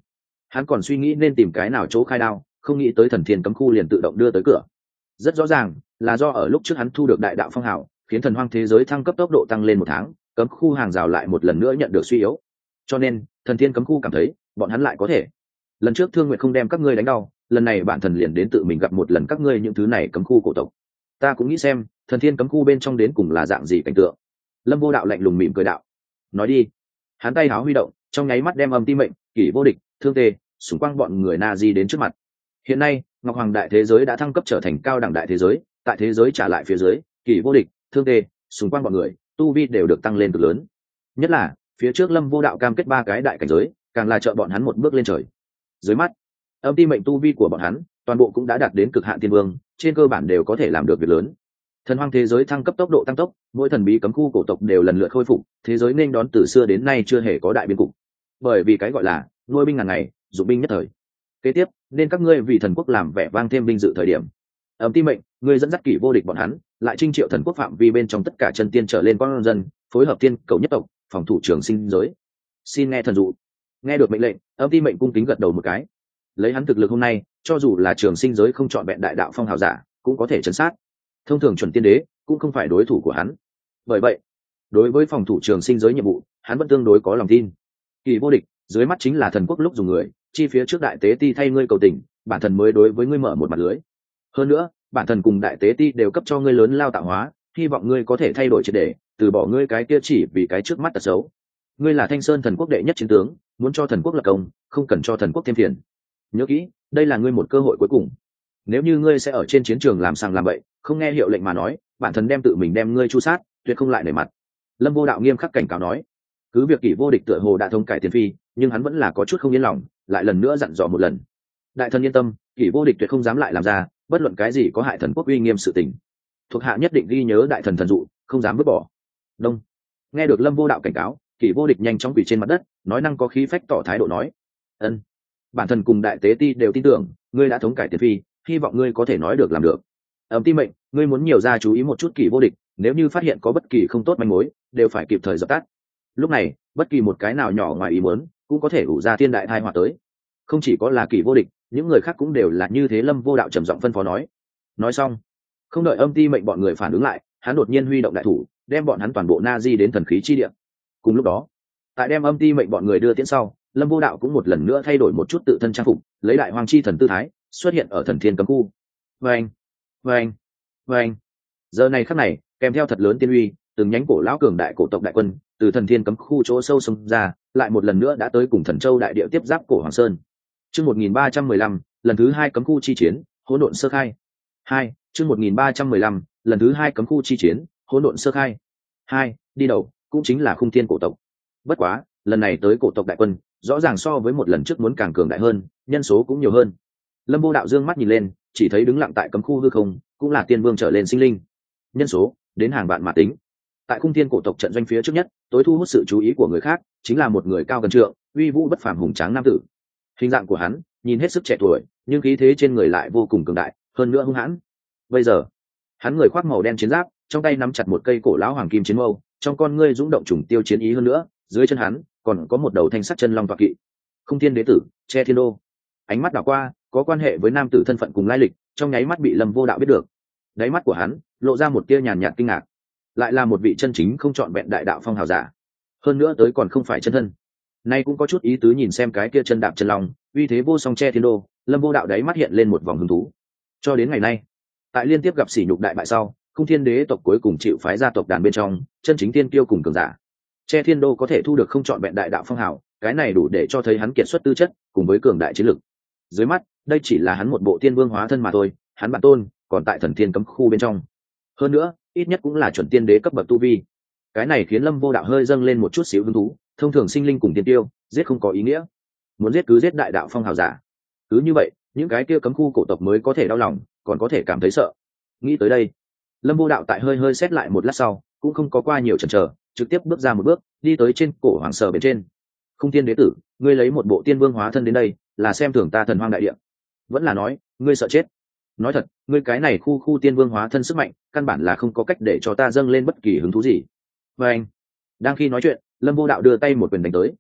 Speaker 1: hắn còn suy nghĩ nên tìm cái nào chỗ khai đao, không nghĩ tới thần thiên cấm khu liền tự động đưa tới cửa. Rất rõ ràng, là do ở lúc trước hắn thu được đại đạo phong hào, khiến thần hoang thế giới thăng cấp tốc độ tăng lên một tháng, cấm khu hàng rào lại một lần nữa nhận được suy yếu. Cho nên, thần thiên cấm khu cảm thấy, bọn hắn lại có thể. Lần trước thương nguyện không đem các ngươi đánh đau, lần này bản thần liền đến tự mình gặp một lần các ngươi những thứ này cấm khu cổ tộc. Ta cũng nghĩ xem, thần thiên cấm khu bên trong đến cùng là dạng gì cảnh tượng. Lâm vô đạo lạnh lùng mỉm cười đạo. Nói đi hắn tay háo huy động, trong nháy mắt đem âm ti mệnh, kỷ vô địch, thương tê xung quanh bọn người na di đến trước mặt. Hiện nay, ngọc hoàng đại thế giới đã thăng cấp trở thành cao đẳng đại thế giới, tại thế giới trả lại phía dưới, kỷ vô địch, thương tê xung quanh bọn người, tu vi đều được tăng lên cực lớn. Nhất là, phía trước lâm vô đạo cam kết ba cái đại cảnh giới, càng là trợ bọn hắn một bước lên trời. Dưới mắt, âm ti mệnh tu vi của bọn hắn, toàn bộ cũng đã đạt đến cực hạn tiên vương, trên cơ bản đều có thể làm được việc lớn thần hoang thế giới thăng cấp tốc độ tăng tốc, mỗi thần bí cấm khu cổ tộc đều lần lượt khôi phục, thế giới nên đón từ xưa đến nay chưa hề có đại biên cục. Bởi vì cái gọi là nuôi binh ngàn ngày, dụng binh nhất thời. Kế tiếp, nên các ngươi vì thần quốc làm vẻ vang thêm binh dự thời điểm. Ấm tim mệnh, ngươi dẫn dắt kỷ vô địch bọn hắn, lại trinh triệu thần quốc phạm vi bên trong tất cả chân tiên trở lên con dân, phối hợp tiên cầu nhất tộc, phòng thủ trường sinh giới. Xin nghe thần dụ. Nghe được mệnh lệnh âm ti mệnh cung kính gật đầu một cái. Lấy hắn thực lực hôm nay, cho dù là trường sinh giới không chọn vẹn đại đạo phong hào giả, cũng có thể chấn sát thông thường chuẩn tiên đế cũng không phải đối thủ của hắn. Bởi vậy, đối với phòng thủ trường sinh giới nhiệm vụ, hắn vẫn tương đối có lòng tin. Kỳ vô địch, dưới mắt chính là thần quốc lúc dùng người, chi phía trước đại tế ti thay ngươi cầu tình, bản thân mới đối với ngươi mở một mặt lưới. Hơn nữa, bản thân cùng đại tế ti đều cấp cho ngươi lớn lao tạo hóa, hy vọng ngươi có thể thay đổi triệt để, từ bỏ ngươi cái kia chỉ vì cái trước mắt tật xấu. Ngươi là thanh sơn thần quốc đệ nhất chiến tướng, muốn cho thần quốc lập công, không cần cho thần quốc thêm phiền. Nhớ kỹ, đây là ngươi một cơ hội cuối cùng nếu như ngươi sẽ ở trên chiến trường làm sàng làm bậy, không nghe hiệu lệnh mà nói, bản thân đem tự mình đem ngươi chu sát, tuyệt không lại nể mặt. Lâm vô đạo nghiêm khắc cảnh cáo nói. Cứ việc kỷ vô địch tựa hồ đã thông cải tiền phi, nhưng hắn vẫn là có chút không yên lòng, lại lần nữa dặn dò một lần. Đại thần yên tâm, kỷ vô địch tuyệt không dám lại làm ra, bất luận cái gì có hại thần quốc uy nghiêm sự tình. Thuộc hạ nhất định ghi nhớ đại thần thần dụ, không dám vứt bỏ. Đông. Nghe được lâm vô đạo cảnh cáo, kỷ vô địch nhanh chóng quỷ trên mặt đất, nói năng có khí phách tỏ thái độ nói. Ân. Bản thân cùng đại tế ti đều tin tưởng, ngươi đã thống cải tiền phi hy vọng ngươi có thể nói được làm được. Ẩm ti mệnh, ngươi muốn nhiều ra chú ý một chút kỳ vô địch, nếu như phát hiện có bất kỳ không tốt manh mối, đều phải kịp thời dập tắt. Lúc này, bất kỳ một cái nào nhỏ ngoài ý muốn, cũng có thể ủ ra thiên đại thai họa tới. Không chỉ có là kỳ vô địch, những người khác cũng đều là như thế lâm vô đạo trầm giọng phân phó nói. Nói xong, không đợi âm ti mệnh bọn người phản ứng lại, hắn đột nhiên huy động đại thủ, đem bọn hắn toàn bộ na di đến thần khí chi địa. Cùng lúc đó, tại đem âm ti mệnh bọn người đưa tiễn sau, lâm vô đạo cũng một lần nữa thay đổi một chút tự thân trang phục, lấy đại hoàng chi thần tư thái xuất hiện ở thần thiên cấm khu. Vê anh vê giờ này khắc này, kèm theo thật lớn tiên uy, từng nhánh cổ lão cường đại cổ tộc đại quân từ thần thiên cấm khu chỗ sâu sông ra, lại một lần nữa đã tới cùng thần châu đại địa tiếp giáp cổ hoàng sơn. Chương một nghìn ba trăm mười lăm, lần thứ hai cấm khu chi chiến, hỗn độn sơ khai. Hai, chương một nghìn ba trăm mười lăm, lần thứ hai cấm khu chi chiến, hỗn độn sơ khai. Hai, đi đầu, cũng chính là khung thiên cổ tộc. Bất quá, lần này tới cổ tộc đại quân, rõ ràng so với một lần trước muốn càng cường đại hơn, nhân số cũng nhiều hơn lâm vô đạo dương mắt nhìn lên, chỉ thấy đứng lặng tại cấm khu hư không, cũng là tiên vương trở lên sinh linh. Nhân số, đến hàng vạn mà tính. Tại khung thiên cổ tộc trận doanh phía trước nhất, tối thu hút sự chú ý của người khác, chính là một người cao gần trượng, uy vũ bất phàm hùng tráng nam tử. Hình dạng của hắn, nhìn hết sức trẻ tuổi, nhưng khí thế trên người lại vô cùng cường đại, hơn nữa hung hãn. Bây giờ, hắn người khoác màu đen chiến giáp, trong tay nắm chặt một cây cổ lão hoàng kim chiến mâu, trong con ngươi rung động trùng tiêu chiến ý hơn nữa, dưới chân hắn, còn có một đầu thanh sắt chân long toạc kỵ. Không thiên đế tử, che thiên đô. Ánh mắt đảo qua có quan hệ với nam tử thân phận cùng lai lịch, trong nháy mắt bị lâm vô đạo biết được. Đáy mắt của hắn, lộ ra một tia nhàn nhạt kinh ngạc. Lại là một vị chân chính không chọn vẹn đại đạo phong hào giả. Hơn nữa tới còn không phải chân thân. Nay cũng có chút ý tứ nhìn xem cái kia chân đạp chân lòng uy thế vô song che thiên đô, lâm vô đạo đáy mắt hiện lên một vòng hứng thú. Cho đến ngày nay, tại liên tiếp gặp sỉ nhục đại bại sau không thiên đế tộc cuối cùng chịu phái gia tộc đàn bên trong, chân chính tiên kiêu cùng cường giả. Che thiên đô có thể thu được không chọn vẹn đại đạo phong hào, cái này đủ để cho thấy hắn kiệt xuất tư chất, cùng với cường đại chiến lực dưới mắt, đây chỉ là hắn một bộ tiên vương hóa thân mà thôi, hắn bản tôn còn tại thần thiên cấm khu bên trong. Hơn nữa, ít nhất cũng là chuẩn tiên đế cấp bậc tu vi. Cái này khiến lâm vô đạo hơi dâng lên một chút xíu hứng thú, thông thường sinh linh cùng tiên tiêu, giết không có ý nghĩa. Muốn giết cứ giết đại đạo phong hào giả. Cứ như vậy, những cái kia cấm khu cổ tộc mới có thể đau lòng, còn có thể cảm thấy sợ. Nghĩ tới đây, lâm vô đạo tại hơi hơi xét lại một lát sau, cũng không có qua nhiều chần chờ, trực tiếp bước ra một bước, đi tới trên cổ hoàng sở bên trên không tiên đế tử, ngươi lấy một bộ tiên vương hóa thân đến đây, là xem thường ta thần hoang đại địa. Vẫn là nói, ngươi sợ chết. Nói thật, ngươi cái này khu khu tiên vương hóa thân sức mạnh, căn bản là không có cách để cho ta dâng lên bất kỳ hứng thú gì. Và anh, đang khi nói chuyện, lâm vô đạo đưa tay một quyền đánh tới.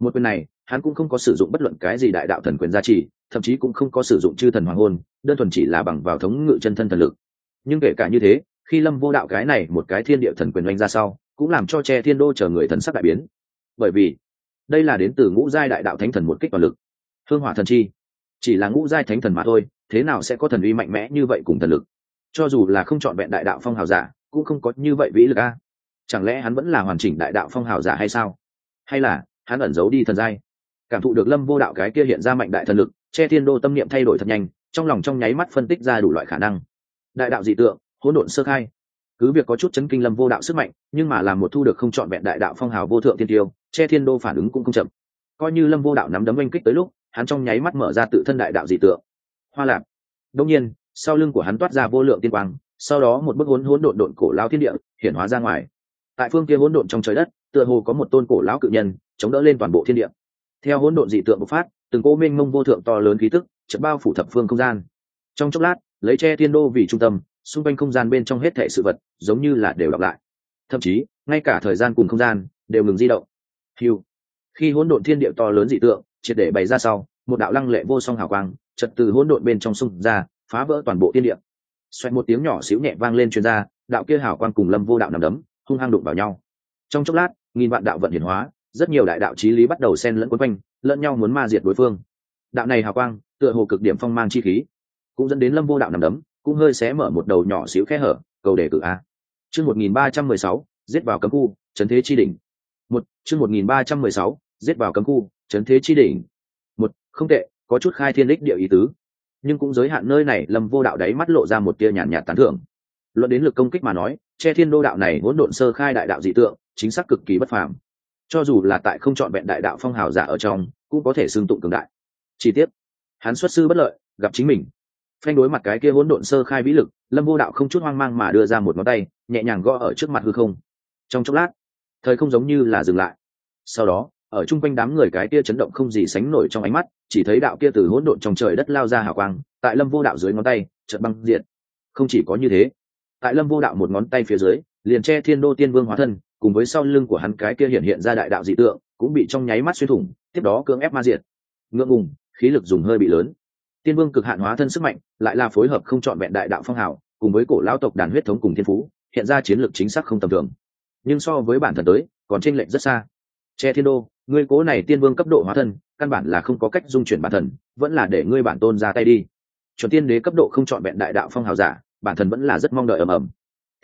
Speaker 1: Một quyền này, hắn cũng không có sử dụng bất luận cái gì đại đạo thần quyền gia trì, thậm chí cũng không có sử dụng chư thần hoàng hôn, đơn thuần chỉ là bằng vào thống ngự chân thân thần lực. Nhưng kể cả như thế, khi lâm vô đạo cái này một cái thiên địa thần quyền oanh ra sau, cũng làm cho che thiên đô chờ người thần sắc đại biến. Bởi vì đây là đến từ ngũ giai đại đạo thánh thần một kích toàn lực. Hương hỏa thần chi, chỉ là ngũ giai thánh thần mà thôi, thế nào sẽ có thần uy mạnh mẽ như vậy cùng thần lực? Cho dù là không chọn vẹn đại đạo phong hào giả, cũng không có như vậy vĩ lực a. Chẳng lẽ hắn vẫn là hoàn chỉnh đại đạo phong hào giả hay sao? Hay là hắn ẩn giấu đi thần giai? Cảm thụ được lâm vô đạo cái kia hiện ra mạnh đại thần lực, che thiên đô tâm niệm thay đổi thật nhanh, trong lòng trong nháy mắt phân tích ra đủ loại khả năng. Đại đạo dị tượng, hỗn độn sơ khai cứ việc có chút chấn kinh lâm vô đạo sức mạnh, nhưng mà làm một thu được không chọn vẹn đại đạo phong hào vô thượng tiên tiêu, che thiên đô phản ứng cũng không chậm. Coi như lâm vô đạo nắm đấm oanh kích tới lúc, hắn trong nháy mắt mở ra tự thân đại đạo dị tượng. Hoa lạc. Đông nhiên, sau lưng của hắn toát ra vô lượng tiên quang, sau đó một bức hỗn hỗn độn độn cổ lao thiên địa hiển hóa ra ngoài. Tại phương kia hỗn độn trong trời đất, tựa hồ có một tôn cổ lão cự nhân chống đỡ lên toàn bộ thiên địa. Theo hốn độn dị tượng bộc phát, từng cô minh mông vô thượng to lớn khí tức chợt bao phủ thập phương không gian. Trong chốc lát, lấy che thiên đô vì trung tâm xung quanh không gian bên trong hết thảy sự vật giống như là đều đọc lại. Thậm chí, ngay cả thời gian cùng không gian đều ngừng di động. Hiu khi hỗn độn thiên địa to lớn dị tượng, triệt để bày ra sau, một đạo lăng lệ vô song hào quang trật từ hỗn độn bên trong sung ra, phá vỡ toàn bộ thiên địa. Xoẹt một tiếng nhỏ xíu nhẹ vang lên truyền ra, đạo kia hào quang cùng lâm vô đạo nằm đấm, hung hăng đụng vào nhau. Trong chốc lát, nghìn vạn đạo vận hiển hóa, rất nhiều đại đạo trí lý bắt đầu xen lẫn quấn quanh, lẫn nhau muốn ma diệt đối phương. Đạo này hào quang, tựa hồ cực điểm phong mang chi khí, cũng dẫn đến lâm vô đạo nằm đấm cũng hơi xé mở một đầu nhỏ xíu khe hở, cầu đề cử a. Chương một nghìn ba trăm mười sáu, giết vào cấm khu, trấn thế chi đỉnh. Một, chương một nghìn ba trăm mười sáu, giết vào cấm khu, trấn thế chi đỉnh. Một, không tệ, có chút khai thiên đích địa ý tứ. Nhưng cũng giới hạn nơi này, lâm vô đạo đáy mắt lộ ra một tia nhàn nhạt tán thưởng. Luận đến lực công kích mà nói, che thiên đô đạo này hỗn độn sơ khai đại đạo dị tượng, chính xác cực kỳ bất phàm. Cho dù là tại không chọn vẹn đại đạo phong hào giả ở trong, cũng có thể xương tụng cường đại. Chi tiết hắn xuất sư bất lợi, gặp chính mình phanh đối mặt cái kia hỗn độn sơ khai vĩ lực, lâm vô đạo không chút hoang mang mà đưa ra một ngón tay, nhẹ nhàng gõ ở trước mặt hư không. Trong chốc lát, thời không giống như là dừng lại. Sau đó, ở chung quanh đám người cái kia chấn động không gì sánh nổi trong ánh mắt, chỉ thấy đạo kia từ hỗn độn trong trời đất lao ra hào quang, tại lâm vô đạo dưới ngón tay, chợt băng diện không chỉ có như thế, tại lâm vô đạo một ngón tay phía dưới, liền che thiên đô tiên vương hóa thân, cùng với sau lưng của hắn cái kia hiện hiện ra đại đạo dị tượng, cũng bị trong nháy mắt xuyên thủng, tiếp đó cưỡng ép ma diệt. Ngượng ngùng, khí lực dùng hơi bị lớn tiên vương cực hạn hóa thân sức mạnh, lại là phối hợp không chọn vẹn đại đạo phong hào, cùng với cổ lão tộc đàn huyết thống cùng thiên phú, hiện ra chiến lược chính xác không tầm thường. Nhưng so với bản thần tới, còn tranh lệch rất xa. Che thiên đô, ngươi cố này tiên vương cấp độ hóa thân, căn bản là không có cách dung chuyển bản thần vẫn là để ngươi bản tôn ra tay đi. Chuẩn tiên đế cấp độ không chọn vẹn đại đạo phong hào giả, bản thần vẫn là rất mong đợi ầm ầm.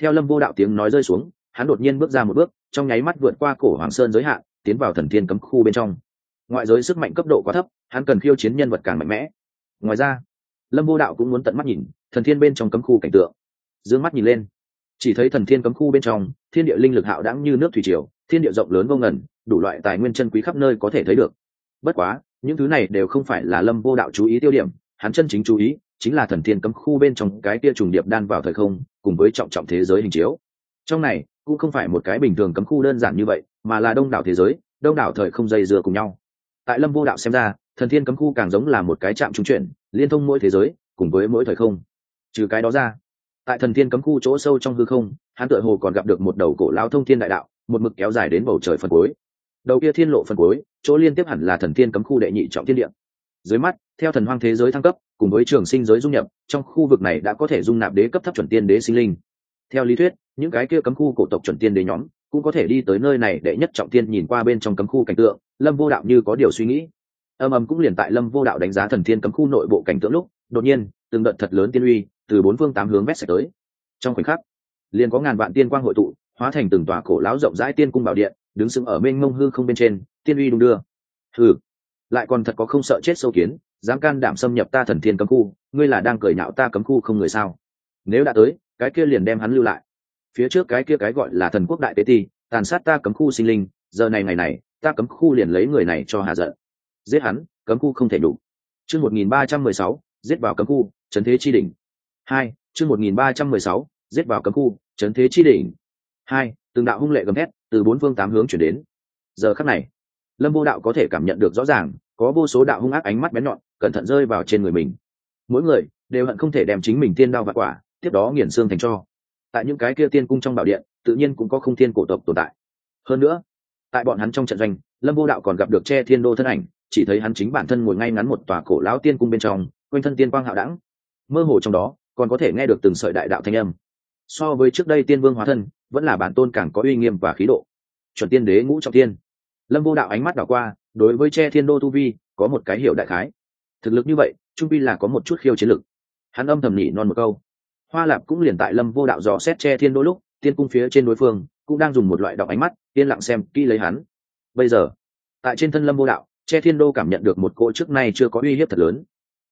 Speaker 1: Theo lâm vô đạo tiếng nói rơi xuống, hắn đột nhiên bước ra một bước, trong nháy mắt vượt qua cổ hoàng sơn giới hạn, tiến vào thần thiên cấm khu bên trong. Ngoại giới sức mạnh cấp độ quá thấp, hắn cần khiêu chiến nhân vật càng mạnh mẽ ngoài ra, lâm vô đạo cũng muốn tận mắt nhìn thần thiên bên trong cấm khu cảnh tượng. D ư ơ n g mắt nhìn lên, chỉ thấy thần thiên cấm khu bên trong, thiên địa linh lực hạo đẳng như nước thủy triều, thiên địa rộng lớn vô ngần, đủ loại tài nguyên chân quý khắp nơi có thể thấy được. Bất quá, những thứ này đều không phải là lâm vô đạo chú ý tiêu điểm, hắn chân chính chú ý chính là thần thiên cấm khu bên trong cái tia trùng điệp đan vào thời không, cùng với trọng trọng thế giới hình chiếu. Trong này, cũng không phải một cái bình thường cấm khu đơn giản như vậy, mà là đông đảo thế giới, đông đảo thời không dây dưa cùng nhau. Tại lâm vô đạo xem ra thần thiên cấm khu càng giống là một cái trạm trung chuyển, liên thông mỗi thế giới, cùng với mỗi thời không. Trừ cái đó ra, tại thần thiên cấm khu chỗ sâu trong hư không, hắn tựa hồ còn gặp được một đầu cổ lao thông thiên đại đạo, một mực kéo dài đến bầu trời phần cuối. Đầu kia thiên lộ phần cuối, chỗ liên tiếp hẳn là thần thiên cấm khu đệ nhị trọng thiên địa. Dưới mắt, theo thần hoang thế giới thăng cấp, cùng với trường sinh giới dung nhập, trong khu vực này đã có thể dung nạp đế cấp thấp chuẩn tiên đế sinh linh. Theo lý thuyết, những cái kia cấm khu cổ tộc chuẩn tiên đế nhóm, cũng có thể đi tới nơi này để nhất trọng tiên nhìn qua bên trong cấm khu cảnh tượng, lâm vô đạo như có điều suy nghĩ âm âm cũng liền tại lâm vô đạo đánh giá thần thiên cấm khu nội bộ cảnh tượng lúc, đột nhiên, từng đợt thật lớn tiên uy từ bốn phương tám hướng vét sạch tới. Trong khoảnh khắc, liền có ngàn vạn tiên quang hội tụ, hóa thành từng tòa cổ lão rộng rãi tiên cung bảo điện, đứng sững ở bên ngông hư không bên trên, tiên uy đung đưa. Hừ, lại còn thật có không sợ chết sâu kiến, dám can đảm xâm nhập ta thần thiên cấm khu, ngươi là đang cười nhạo ta cấm khu không người sao? Nếu đã tới, cái kia liền đem hắn lưu lại. Phía trước cái kia cái gọi là thần quốc đại tế ti, tàn sát ta cấm khu sinh linh, giờ này ngày này, ta cấm khu liền lấy người này cho hạ giận giết hắn, cấm khu không thể đủ. Chương một nghìn ba trăm mười sáu, giết vào cấm khu trấn thế chi đỉnh. Hai, chương một nghìn ba trăm mười sáu, giết vào cấm khu trấn thế chi đỉnh. Hai, từng đạo hung lệ gầm thét từ bốn phương tám hướng chuyển đến. Giờ khắc này, lâm vô đạo có thể cảm nhận được rõ ràng, có vô số đạo hung ác ánh mắt bén nhọn, cẩn thận rơi vào trên người mình. Mỗi người đều hận không thể đem chính mình tiên đao và quả, tiếp đó nghiền xương thành cho. Tại những cái kia tiên cung trong bảo điện, tự nhiên cũng có không thiên cổ tộc tồn tại. Hơn nữa, tại bọn hắn trong trận doanh, lâm vô đạo còn gặp được che thiên đô thân ảnh chỉ thấy hắn chính bản thân ngồi ngay ngắn một tòa cổ lão tiên cung bên trong, quanh thân tiên quang hạo đẳng. Mơ hồ trong đó, còn có thể nghe được từng sợi đại đạo thanh âm. So với trước đây tiên vương hóa thân, vẫn là bản tôn càng có uy nghiêm và khí độ. Chuẩn tiên đế ngũ trọng tiên. Lâm vô đạo ánh mắt đảo qua, đối với che thiên đô tu vi, có một cái hiểu đại khái. Thực lực như vậy, trung vi là có một chút khiêu chiến lực. Hắn âm thầm nhị non một câu. Hoa lạp cũng liền tại lâm vô đạo dò xét che thiên đô lúc, tiên cung phía trên đối phương cũng đang dùng một loại đọc ánh mắt, yên lặng xem kỹ lấy hắn. Bây giờ, tại trên thân lâm vô đạo che thiên đô cảm nhận được một cỗ trước nay chưa có uy hiếp thật lớn.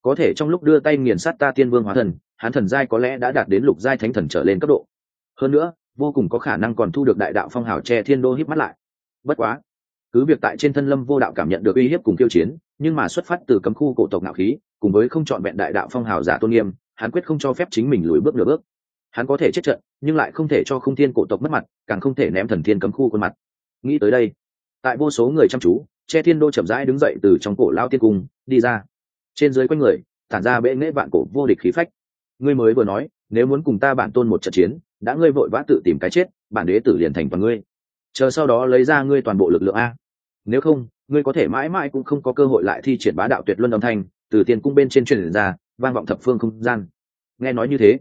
Speaker 1: Có thể trong lúc đưa tay nghiền sát ta tiên vương hóa thần, hắn thần giai có lẽ đã đạt đến lục giai thánh thần trở lên cấp độ. Hơn nữa, vô cùng có khả năng còn thu được đại đạo phong hào che thiên đô híp mắt lại. Bất quá, cứ việc tại trên thân lâm vô đạo cảm nhận được uy hiếp cùng kiêu chiến, nhưng mà xuất phát từ cấm khu cổ tộc ngạo khí, cùng với không chọn vẹn đại đạo phong hào giả tôn nghiêm, hắn quyết không cho phép chính mình lùi bước nửa bước. Hắn có thể chết trận, nhưng lại không thể cho không thiên cổ tộc mất mặt, càng không thể ném thần thiên cấm khu khuôn mặt. Nghĩ tới đây, tại vô số người chăm chú che thiên đô chậm rãi đứng dậy từ trong cổ lao tiên cung, đi ra. Trên dưới quanh người, tản ra bệ nghễ vạn cổ vô địch khí phách. Ngươi mới vừa nói, nếu muốn cùng ta bản tôn một trận chiến, đã ngươi vội vã tự tìm cái chết, bản đế tử liền thành toàn ngươi. Chờ sau đó lấy ra ngươi toàn bộ lực lượng a. Nếu không, ngươi có thể mãi mãi cũng không có cơ hội lại thi triển bá đạo tuyệt luân âm thanh, từ tiền cung bên trên truyền ra, vang vọng thập phương không gian. Nghe nói như thế,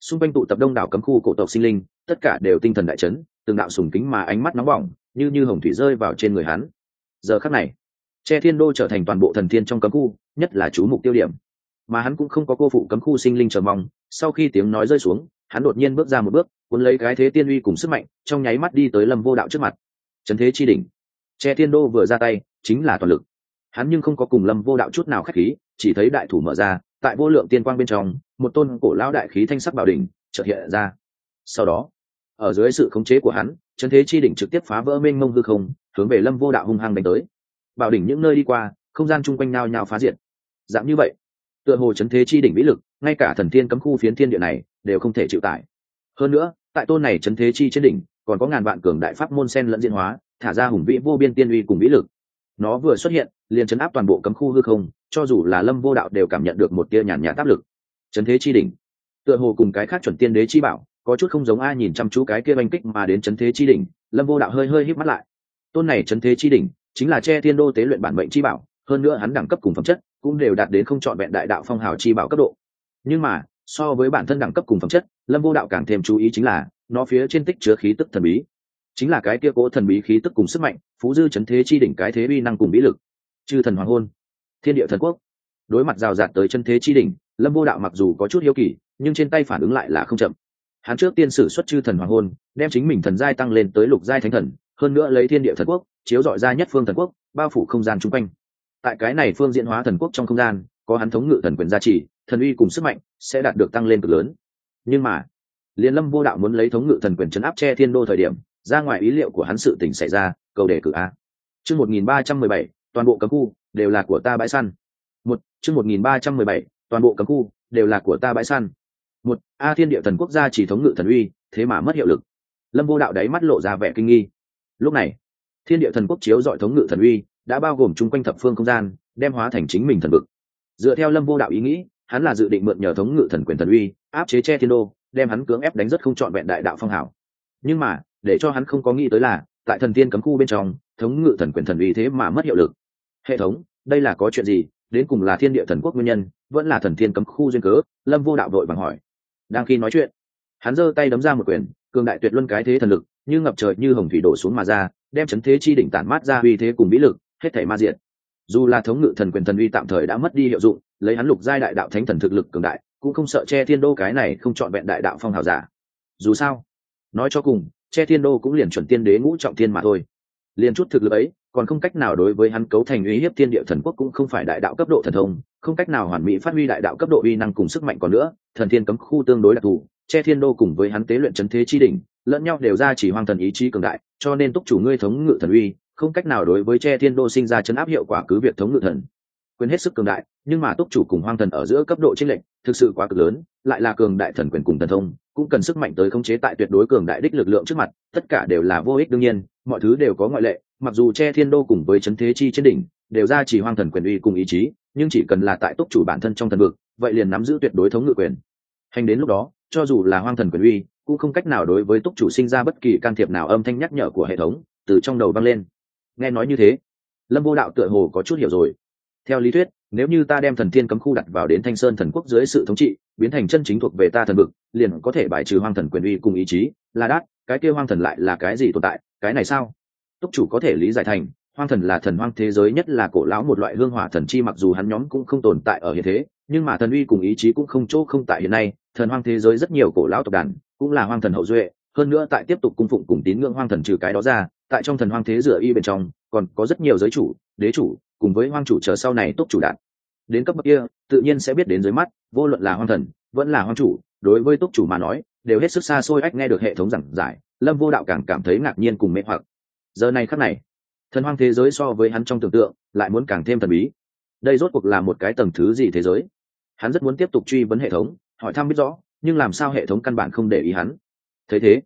Speaker 1: xung quanh tụ tập đông đảo cấm khu cổ tộc sinh linh, tất cả đều tinh thần đại chấn, từng đạo sùng kính mà ánh mắt nóng bỏng, như như hồng thủy rơi vào trên người hắn giờ khắc này, che thiên đô trở thành toàn bộ thần thiên trong cấm khu, nhất là chú mục tiêu điểm. Mà hắn cũng không có cô phụ cấm khu sinh linh chờ mong, sau khi tiếng nói rơi xuống, hắn đột nhiên bước ra một bước, cuốn lấy cái thế tiên uy cùng sức mạnh, trong nháy mắt đi tới lâm vô đạo trước mặt. Trần thế chi đỉnh. Che thiên đô vừa ra tay, chính là toàn lực. Hắn nhưng không có cùng lâm vô đạo chút nào k h á c h khí, chỉ thấy đại thủ mở ra, tại vô lượng tiên quang bên trong, một tôn cổ lão đại khí thanh sắc bảo đỉnh chợt hiện ra. Sau đó, ở dưới sự khống chế của hắn trần thế chi đỉnh trực tiếp phá vỡ mênh mông hư không hướng về lâm vô đạo hung hăng đánh tới. Bảo đỉnh những nơi đi qua, không gian chung quanh nao nhao phá diệt. Dạng như vậy, tựa hồ chấn thế chi đỉnh vĩ lực, ngay cả thần thiên cấm khu phiến thiên địa này đều không thể chịu tải. Hơn nữa, tại tôn này chấn thế chi trên đỉnh, còn có ngàn vạn cường đại pháp môn sen lẫn diễn hóa, thả ra hùng vĩ vô biên tiên uy cùng vĩ lực. Nó vừa xuất hiện, liền chấn áp toàn bộ cấm khu hư không, cho dù là lâm vô đạo đều cảm nhận được một tia nhàn nhạt áp lực. Trấn thế chi đỉnh, tựa hồ cùng cái khác chuẩn tiên đế chi bảo, có chút không giống ai nhìn chăm chú cái kia oanh kích mà đến trấn thế chi đỉnh, lâm vô đạo hơi hơi híp mắt lại tôn này chấn thế chi đỉnh, chính là che thiên đô tế luyện bản mệnh chi bảo, hơn nữa hắn đẳng cấp cùng phẩm chất cũng đều đạt đến không chọn vẹn đại đạo phong hào chi bảo cấp độ. Nhưng mà, so với bản thân đẳng cấp cùng phẩm chất, lâm vô đạo càng thêm chú ý chính là, nó phía trên tích chứa khí tức thần bí. Chính là cái kia cố thần bí khí tức cùng sức mạnh, phú dư chấn thế chi đỉnh cái thế uy năng cùng bí lực. Chư thần hoàng hôn, thiên địa thần quốc. Đối mặt rào rạt tới chân thế chi đỉnh, lâm vô đạo mặc dù có chút hiếu kỳ, nhưng trên tay phản ứng lại là không chậm. Hắn trước tiên sử xuất chư thần hoàng hôn, đem chính mình thần giai tăng lên tới lục giai thánh thần hơn nữa lấy thiên địa thần quốc, chiếu dọi ra nhất phương thần quốc, bao phủ không gian chung quanh. Tại cái này phương diễn hóa thần quốc trong không gian, có hắn thống ngự thần quyền gia trì, thần uy cùng sức mạnh sẽ đạt được tăng lên cực lớn. Nhưng mà, liên lâm vô đạo muốn lấy thống ngự thần quyền chấn áp che thiên đô thời điểm, ra ngoài ý liệu của hắn sự tình xảy ra, cầu đề cử a. Chương một nghìn ba trăm mười bảy, toàn bộ cấm khu đều là của ta bãi săn. Một, chương một nghìn ba trăm mười bảy, toàn bộ cấm khu đều là của ta bãi săn. Một, a thiên địa thần quốc gia chỉ thống ngự thần uy, thế mà mất hiệu lực. Lâm vô đạo đáy mắt lộ ra vẻ kinh nghi lúc này, thiên địa thần quốc chiếu dọi thống ngự thần uy đã bao gồm chung quanh thập phương không gian, đem hóa thành chính mình thần vực. Dựa theo lâm vô đạo ý nghĩ, hắn là dự định mượn nhờ thống ngự thần quyền thần uy, áp chế che thiên đô, đem hắn cưỡng ép đánh rất không trọn vẹn đại đạo phong hảo nhưng mà, để cho hắn không có nghĩ tới là, tại thần tiên cấm khu bên trong, thống ngự thần quyền thần uy thế mà mất hiệu lực. Hệ thống, đây là có chuyện gì? Đến cùng là thiên địa thần quốc nguyên nhân, vẫn là thần tiên cấm khu duyên cớ? Lâm vô đạo đội bằng hỏi. Đang khi nói chuyện, hắn giơ tay đấm ra một quyền, cường đại tuyệt luân cái thế thần lực như ngập trời như hồng thủy đổ xuống mà ra, đem chấn thế chi đỉnh tản mát ra uy thế cùng vĩ lực, hết thảy ma diện dù là thống ngự thần quyền thần uy tạm thời đã mất đi hiệu dụng, lấy hắn lục giai đại đạo thánh thần thực lực cường đại, cũng không sợ che thiên đô cái này không chọn vẹn đại đạo phong hào giả. Dù sao, nói cho cùng, che thiên đô cũng liền chuẩn tiên đế ngũ trọng thiên mà thôi. Liền chút thực lực ấy, còn không cách nào đối với hắn cấu thành uy hiếp thiên địa thần quốc cũng không phải đại đạo cấp độ thần thông, không cách nào hoàn mỹ phát huy đại đạo cấp độ uy năng cùng sức mạnh còn nữa, thần thiên cấm khu tương đối đặc thù, che thiên đô cùng với hắn tế luyện chấn thế chi đỉnh lẫn nhau đều ra chỉ hoang thần ý chí cường đại, cho nên túc chủ ngươi thống ngự thần uy, không cách nào đối với che thiên đô sinh ra chấn áp hiệu quả cứ việc thống ngự thần. Quyền hết sức cường đại, nhưng mà túc chủ cùng hoang thần ở giữa cấp độ chênh lệch, thực sự quá cực lớn, lại là cường đại thần quyền cùng thần thông, cũng cần sức mạnh tới khống chế tại tuyệt đối cường đại đích lực lượng trước mặt, tất cả đều là vô ích đương nhiên, mọi thứ đều có ngoại lệ, mặc dù che thiên đô cùng với chấn thế chi trên đỉnh, đều ra chỉ hoang thần quyền uy cùng ý chí, nhưng chỉ cần là tại túc chủ bản thân trong thần vực, vậy liền nắm giữ tuyệt đối thống ngự quyền. Hành đến lúc đó, cho dù là hoang thần quyền uy cũng không cách nào đối với túc chủ sinh ra bất kỳ can thiệp nào âm thanh nhắc nhở của hệ thống, từ trong đầu vang lên. Nghe nói như thế, lâm vô đạo tựa hồ có chút hiểu rồi. Theo lý thuyết, nếu như ta đem thần thiên cấm khu đặt vào đến thanh sơn thần quốc dưới sự thống trị, biến thành chân chính thuộc về ta thần vực, liền có thể bài trừ hoang thần quyền uy cùng ý chí. Là đát cái kia hoang thần lại là cái gì tồn tại, cái này sao? Túc chủ có thể lý giải thành, hoang thần là thần hoang thế giới nhất là cổ lão một loại hương hỏa thần chi mặc dù hắn nhóm cũng không tồn tại ở hiện thế, nhưng mà thần uy cùng ý chí cũng không chỗ không tại hiện nay. Thần hoang thế giới rất nhiều cổ lão tộc đàn cũng là hoang thần hậu duệ, hơn nữa tại tiếp tục cung phụng cùng tín ngưỡng hoang thần trừ cái đó ra, tại trong thần hoang thế rửa y bên trong, còn có rất nhiều giới chủ, đế chủ, cùng với hoang chủ chờ sau này túc chủ đạn đến cấp bậc kia, tự nhiên sẽ biết đến dưới mắt, vô luận là hoang thần, vẫn là hoang chủ, đối với túc chủ mà nói, đều hết sức xa xôi ách nghe được hệ thống giảng giải, lâm vô đạo càng cảm thấy ngạc nhiên cùng mê hoặc. Giờ này khắc này, thần hoang thế giới so với hắn trong tưởng tượng, lại muốn càng thêm thần bí. Đây rốt cuộc là một cái tầng thứ gì thế giới? Hắn rất muốn tiếp tục truy vấn hệ thống, hỏi thăm biết rõ nhưng làm sao hệ thống căn bản không để ý hắn? Thấy thế,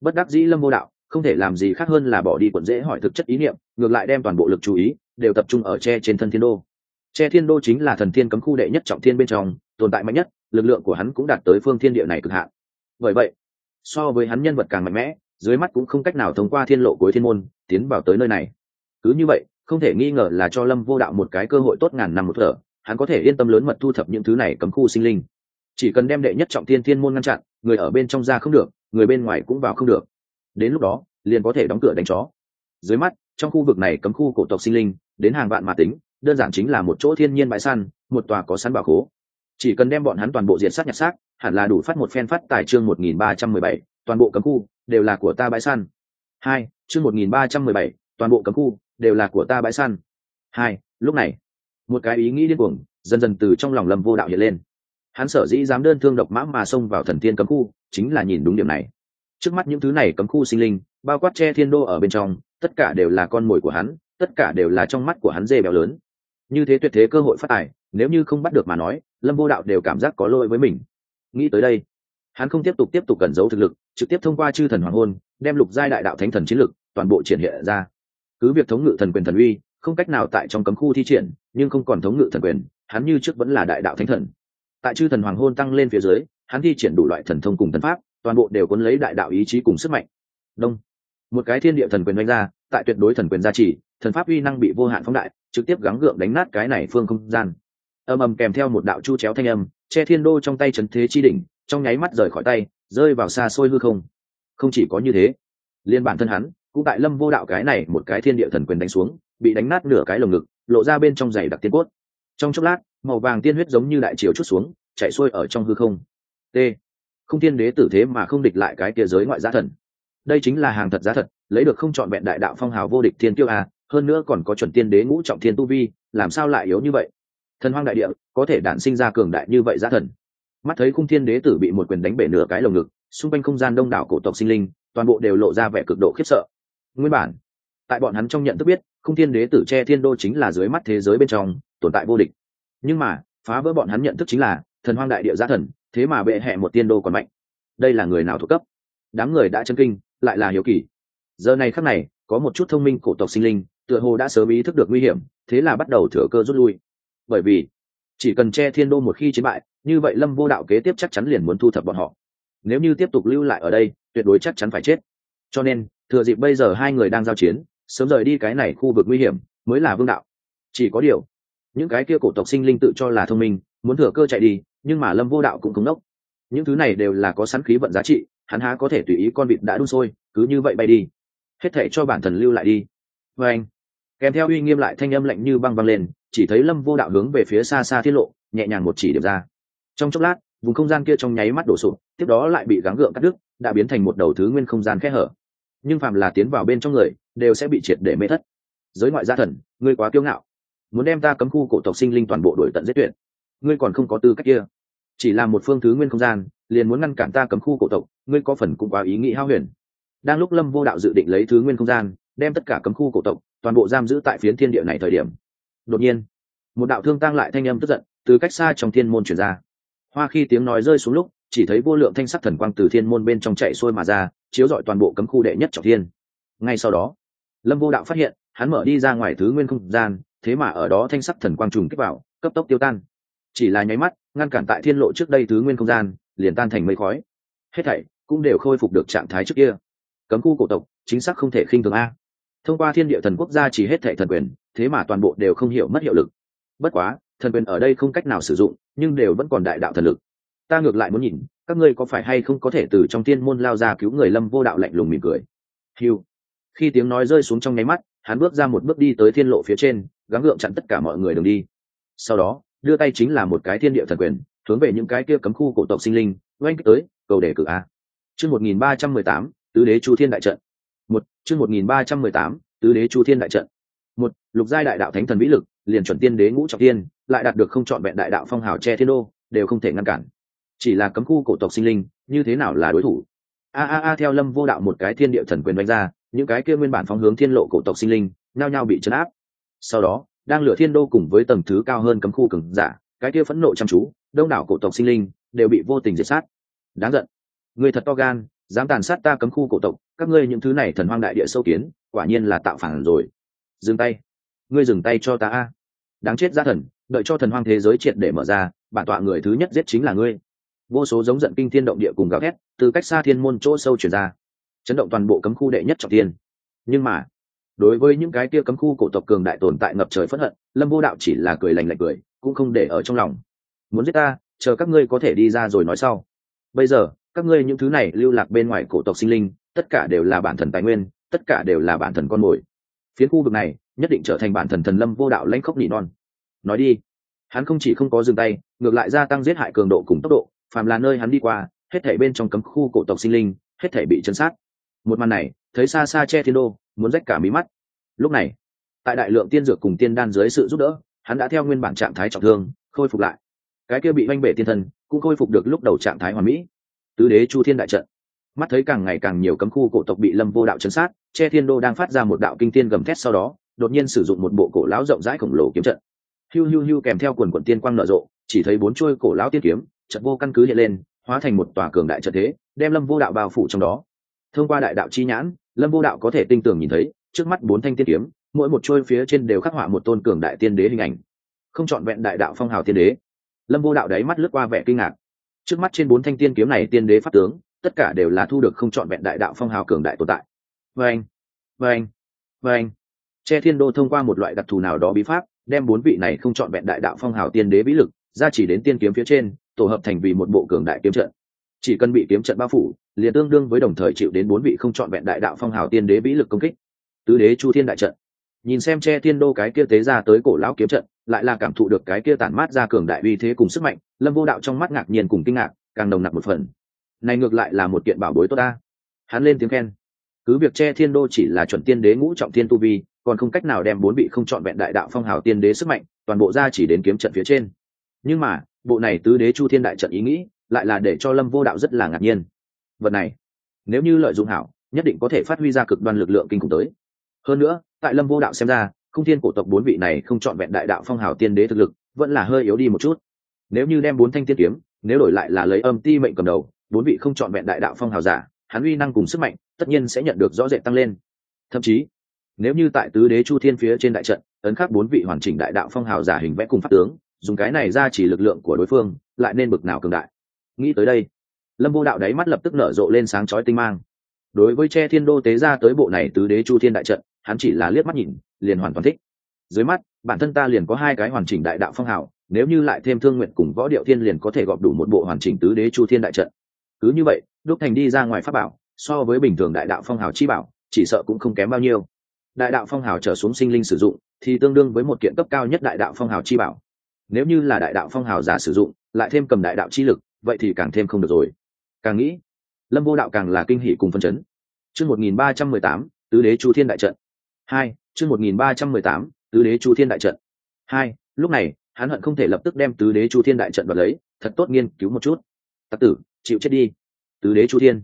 Speaker 1: bất đắc dĩ lâm vô đạo, không thể làm gì khác hơn là bỏ đi quận dễ hỏi thực chất ý niệm, ngược lại đem toàn bộ lực chú ý đều tập trung ở tre trên thân thiên đô. Tre thiên đô chính là thần thiên cấm khu đệ nhất trọng thiên bên trong, tồn tại mạnh nhất, lực lượng của hắn cũng đạt tới phương thiên địa này cực hạn. Bởi vậy, so với hắn nhân vật càng mạnh mẽ, dưới mắt cũng không cách nào thông qua thiên lộ cuối thiên môn tiến vào tới nơi này. Cứ như vậy, không thể nghi ngờ là cho lâm vô đạo một cái cơ hội tốt ngàn năm một thở, hắn có thể yên tâm lớn mật thu thập những thứ này cấm khu sinh linh chỉ cần đem đệ nhất trọng thiên thiên môn ngăn chặn, người ở bên trong ra không được, người bên ngoài cũng vào không được. Đến lúc đó, liền có thể đóng cửa đánh chó. Dưới mắt, trong khu vực này cấm khu cổ tộc sinh linh, đến hàng vạn mà tính, đơn giản chính là một chỗ thiên nhiên bãi săn, một tòa có săn bảo khố. Chỉ cần đem bọn hắn toàn bộ diện sát nhặt xác, hẳn là đủ phát một phen phát tài chương một nghìn ba trăm mười bảy, toàn bộ cấm khu đều là của ta bãi săn. Hai, chương một nghìn ba trăm mười bảy, toàn bộ cấm khu đều là của ta bãi săn. Hai, lúc này, một cái ý nghĩ điên cuồng dần dần từ trong lòng lầm vô đạo hiện lên hắn sở dĩ dám đơn thương độc mã mà xông vào thần tiên cấm khu, chính là nhìn đúng điểm này. Trước mắt những thứ này cấm khu sinh linh, bao quát che thiên đô ở bên trong, tất cả đều là con mồi của hắn, tất cả đều là trong mắt của hắn dê béo lớn. Như thế tuyệt thế cơ hội phát tài, nếu như không bắt được mà nói, lâm vô đạo đều cảm giác có lỗi với mình. Nghĩ tới đây, hắn không tiếp tục tiếp tục cẩn giấu thực lực, trực tiếp thông qua chư thần hoàng hôn, đem lục giai đại đạo thánh thần chiến lực, toàn bộ triển hiện ra. Cứ việc thống ngự thần quyền thần uy, không cách nào tại trong cấm khu thi triển, nhưng không còn thống ngự thần quyền, hắn như trước vẫn là đại đạo thánh thần tại chư thần hoàng hôn tăng lên phía dưới, hắn thi triển đủ loại thần thông cùng thần pháp, toàn bộ đều cuốn lấy đại đạo ý chí cùng sức mạnh. Đông. Một cái thiên địa thần quyền đánh ra, tại tuyệt đối thần quyền gia trì, thần pháp uy năng bị vô hạn phóng đại, trực tiếp gắng gượng đánh nát cái này phương không gian. Âm ầm kèm theo một đạo chu chéo thanh âm, che thiên đô trong tay trấn thế chi đỉnh, trong nháy mắt rời khỏi tay, rơi vào xa xôi hư không. Không chỉ có như thế, liên bản thân hắn, cũng tại lâm vô đạo cái này một cái thiên địa thần quyền đánh xuống, bị đánh nát nửa cái lồng ngực, lộ ra bên trong giày đặc tiên cốt. Trong chốc lát màu vàng tiên huyết giống như đại chiều chút xuống, chạy xuôi ở trong hư không. T. Không thiên đế tử thế mà không địch lại cái kia giới ngoại giá thần. Đây chính là hàng thật giá thật, lấy được không chọn vẹn đại đạo phong hào vô địch thiên tiêu à hơn nữa còn có chuẩn tiên đế ngũ trọng thiên tu vi, làm sao lại yếu như vậy? Thần hoang đại địa, có thể đản sinh ra cường đại như vậy giá thần. Mắt thấy khung thiên đế tử bị một quyền đánh bể nửa cái lồng ngực, xung quanh không gian đông đảo cổ tộc sinh linh, toàn bộ đều lộ ra vẻ cực độ khiếp sợ. Nguyên bản, tại bọn hắn trong nhận thức biết, khung thiên đế tử che thiên đô chính là dưới mắt thế giới bên trong, tồn tại vô địch nhưng mà, phá vỡ bọn hắn nhận thức chính là, thần hoang đại địa gia thần, thế mà bệ hẹ một tiên đô còn mạnh. Đây là người nào thuộc cấp? Đám người đã chân kinh, lại là hiếu kỳ. Giờ này khắc này, có một chút thông minh cổ tộc sinh linh, tựa hồ đã sớm ý thức được nguy hiểm, thế là bắt đầu thừa cơ rút lui. Bởi vì, chỉ cần che thiên đô một khi chiến bại, như vậy lâm vô đạo kế tiếp chắc chắn liền muốn thu thập bọn họ. Nếu như tiếp tục lưu lại ở đây, tuyệt đối chắc chắn phải chết. Cho nên, thừa dịp bây giờ hai người đang giao chiến, sớm rời đi cái này khu vực nguy hiểm, mới là vương đạo. Chỉ có điều những cái kia cổ tộc sinh linh tự cho là thông minh, muốn thừa cơ chạy đi, nhưng mà lâm vô đạo cũng cứng nốc những thứ này đều là có sẵn khí vận giá trị, hắn há có thể tùy ý con vịt đã đun sôi, cứ như vậy bay đi. Hết thể cho bản thần lưu lại đi. Vê anh, kèm theo uy nghiêm lại thanh âm lạnh như băng băng lên, chỉ thấy lâm vô đạo hướng về phía xa xa tiết lộ, nhẹ nhàng một chỉ điểm ra. Trong chốc lát, vùng không gian kia trong nháy mắt đổ sụp, tiếp đó lại bị gắng gượng cắt đứt, đã biến thành một đầu thứ nguyên không gian khẽ hở. Nhưng phàm là tiến vào bên trong người, đều sẽ bị triệt để mê thất. Giới ngoại gia thần, ngươi quá kiêu ngạo muốn đem ta cấm khu cổ tộc sinh linh toàn bộ đổi tận giết tuyệt. Ngươi còn không có tư cách kia. Chỉ là một phương thứ nguyên không gian, liền muốn ngăn cản ta cấm khu cổ tộc, ngươi có phần cũng quá ý nghĩ hao huyền. Đang lúc lâm vô đạo dự định lấy thứ nguyên không gian, đem tất cả cấm khu cổ tộc, toàn bộ giam giữ tại phiến thiên địa này thời điểm, đột nhiên, một đạo thương tăng lại thanh âm tức giận, từ cách xa trong thiên môn chuyển ra. Hoa khi tiếng nói rơi xuống lúc, chỉ thấy vô lượng thanh sắc thần quang từ thiên môn bên trong chạy xuôi mà ra, chiếu rọi toàn bộ cấm khu đệ nhất trọng thiên. Ngay sau đó, lâm vô đạo phát hiện, hắn mở đi ra ngoài thứ nguyên không gian thế mà ở đó thanh sắc thần quang trùng kích vào, cấp tốc tiêu tan. Chỉ là nháy mắt, ngăn cản tại thiên lộ trước đây thứ nguyên không gian, liền tan thành mây khói. Hết thảy cũng đều khôi phục được trạng thái trước kia. Cấm khu cổ tộc, chính xác không thể khinh thường a. Thông qua thiên địa thần quốc gia chỉ hết thảy thần quyền, thế mà toàn bộ đều không hiểu mất hiệu lực. Bất quá, thần quyền ở đây không cách nào sử dụng, nhưng đều vẫn còn đại đạo thần lực. Ta ngược lại muốn nhìn, các ngươi có phải hay không có thể từ trong tiên môn lao ra cứu người lâm vô đạo lạnh lùng mỉm cười. Hiu khi tiếng nói rơi xuống trong nháy mắt, hắn bước ra một bước đi tới thiên lộ phía trên gắng gượng chặn tất cả mọi người đường đi. Sau đó, đưa tay chính là một cái thiên địa thần quyền, hướng về những cái kia cấm khu cổ tộc sinh linh, oanh tới, cầu đề cử a. Chương một nghìn ba trăm mười tám, tứ đế chu thiên đại trận. Một, chương một nghìn ba trăm mười tám, tứ đế chu thiên đại trận. Một, lục giai đại đạo thánh thần vĩ lực, liền chuẩn tiên đế ngũ trọng tiên, lại đạt được không chọn vẹn đại đạo phong hào che thiên đô, đều không thể ngăn cản. Chỉ là cấm khu cổ tộc sinh linh, như thế nào là đối thủ? A a a, theo lâm vô đạo một cái thiên địa thần quyền đánh ra, những cái kia nguyên bản phóng hướng thiên lộ cổ tộc sinh linh, nhao nhao bị chấn áp sau đó, đang lửa thiên đô cùng với tầng thứ cao hơn cấm khu cường giả, cái kia phẫn nộ chăm chú, đông đảo cổ tộc sinh linh đều bị vô tình diệt sát. Đáng giận. Người thật to gan, dám tàn sát ta cấm khu cổ tộc, các ngươi những thứ này thần hoang đại địa sâu kiến, quả nhiên là tạo phản rồi. Dừng tay. Ngươi dừng tay cho ta a. Đáng chết ra thần, đợi cho thần hoang thế giới triệt để mở ra, bản tọa người thứ nhất giết chính là ngươi. Vô số giống giận kinh thiên động địa cùng gào thét, từ cách xa thiên môn chỗ sâu chuyển ra. Chấn động toàn bộ cấm khu đệ nhất trọng tiên nhưng mà đối với những cái kia cấm khu cổ tộc cường đại tồn tại ngập trời phất hận, lâm vô đạo chỉ là cười lành lạnh cười, cũng không để ở trong lòng. Muốn giết ta, chờ các ngươi có thể đi ra rồi nói sau. Bây giờ, các ngươi những thứ này lưu lạc bên ngoài cổ tộc sinh linh, tất cả đều là bản thần tài nguyên, tất cả đều là bản thần con mồi. Phiến khu vực này, nhất định trở thành bản thần thần lâm vô đạo lãnh khốc nỉ non. Nói đi. Hắn không chỉ không có dừng tay, ngược lại gia tăng giết hại cường độ cùng tốc độ, phàm là nơi hắn đi qua, hết thể bên trong cấm khu cổ tộc sinh linh, hết thể bị chấn sát. Một màn này thấy xa xa che thiên đô, muốn rách cả mí mắt. Lúc này, tại đại lượng tiên dược cùng tiên đan dưới sự giúp đỡ, hắn đã theo nguyên bản trạng thái trọng thương, khôi phục lại. Cái kia bị oanh bể tiên thần cũng khôi phục được lúc đầu trạng thái hoàn mỹ. Tứ đế chu thiên đại trận, mắt thấy càng ngày càng nhiều cấm khu cổ tộc bị lâm vô đạo chấn sát, che thiên đô đang phát ra một đạo kinh tiên gầm thét sau đó, đột nhiên sử dụng một bộ cổ lão rộng rãi khổng lồ kiếm trận. Hiu hiu hiu kèm theo quần quần tiên quang nở rộ, chỉ thấy bốn chuôi cổ lão tiên kiếm, trận vô căn cứ hiện lên, hóa thành một tòa cường đại trận thế, đem lâm vô đạo bao phủ trong đó. Thông qua đại đạo chi nhãn lâm vô đạo có thể tinh tường nhìn thấy, trước mắt bốn thanh tiên kiếm, mỗi một trôi phía trên đều khắc họa một tôn cường đại tiên đế hình ảnh. Không chọn vẹn đại đạo phong hào tiên đế. Lâm vô đạo đáy mắt lướt qua vẻ kinh ngạc. Trước mắt trên bốn thanh tiên kiếm này tiên đế pháp tướng, tất cả đều là thu được không chọn vẹn đại đạo phong hào cường đại tồn tại. Vâng vâng vâng. Che thiên đô thông qua một loại đặc thù nào đó bí pháp, đem bốn vị này không chọn vẹn đại đạo phong hào tiên đế vĩ lực ra chỉ đến tiên kiếm phía trên, tổ hợp thành vì một bộ cường đại kiếm trận chỉ cần bị kiếm trận bao phủ, liền tương đương với đồng thời chịu đến bốn vị không chọn vẹn đại đạo phong hào tiên đế vĩ lực công kích. Tứ đế chu thiên đại trận. Nhìn xem che thiên đô cái kia tế ra tới cổ lão kiếm trận, lại là cảm thụ được cái kia tản mát ra cường đại uy thế cùng sức mạnh, lâm vô đạo trong mắt ngạc nhiên cùng kinh ngạc, càng nồng nặc một phần. Này ngược lại là một kiện bảo bối tốt ta. Hắn lên tiếng khen. Cứ việc che thiên đô chỉ là chuẩn tiên đế ngũ trọng thiên tu vi, còn không cách nào đem bốn vị không chọn vẹn đại đạo phong hào tiên đế sức mạnh, toàn bộ ra chỉ đến kiếm trận phía trên. Nhưng mà, bộ này tứ đế chu thiên đại trận ý nghĩ lại là để cho lâm vô đạo rất là ngạc nhiên. Vật này, nếu như lợi dụng hảo, nhất định có thể phát huy ra cực đoan lực lượng kinh khủng tới. Hơn nữa, tại lâm vô đạo xem ra, không thiên cổ tộc bốn vị này không chọn vẹn đại đạo phong hào tiên đế thực lực, vẫn là hơi yếu đi một chút. Nếu như đem bốn thanh tiên kiếm, nếu đổi lại là lấy âm ti mệnh cầm đầu, bốn vị không chọn vẹn đại đạo phong hào giả, hắn uy năng cùng sức mạnh, tất nhiên sẽ nhận được rõ rệt tăng lên. Thậm chí, nếu như tại tứ đế chu thiên phía trên đại trận, ấn khắc bốn vị hoàn chỉnh đại đạo phong hào giả hình vẽ cùng pháp tướng, dùng cái này ra chỉ lực lượng của đối phương, lại nên bực nào cường đại nghĩ tới đây, lâm vô đạo đáy mắt lập tức nở rộ lên sáng chói tinh mang. Đối với che thiên đô tế ra tới bộ này tứ đế chu thiên đại trận, hắn chỉ là liếc mắt nhìn, liền hoàn toàn thích. Dưới mắt, bản thân ta liền có hai cái hoàn chỉnh đại đạo phong hào, nếu như lại thêm thương nguyện cùng võ điệu thiên liền có thể gọp đủ một bộ hoàn chỉnh tứ đế chu thiên đại trận. Cứ như vậy, đúc thành đi ra ngoài pháp bảo, so với bình thường đại đạo phong hào chi bảo, chỉ sợ cũng không kém bao nhiêu. Đại đạo phong hào trở xuống sinh linh sử dụng, thì tương đương với một kiện cấp cao nhất đại đạo phong hào chi bảo. Nếu như là đại đạo phong hào giả sử dụng, lại thêm cầm đại đạo chi lực vậy thì càng thêm không được rồi. Càng nghĩ, lâm vô đạo càng là kinh hỷ cùng phân chấn. Chương một nghìn ba trăm mười tám, tứ đế chu thiên đại trận. Hai, chương một nghìn ba trăm mười tám, tứ đế chu thiên đại trận. Hai, lúc này, hắn hận không thể lập tức đem tứ đế chu thiên đại trận vào lấy, thật tốt nghiên cứu một chút. Tặc tử, chịu chết đi. Tứ đế chu thiên.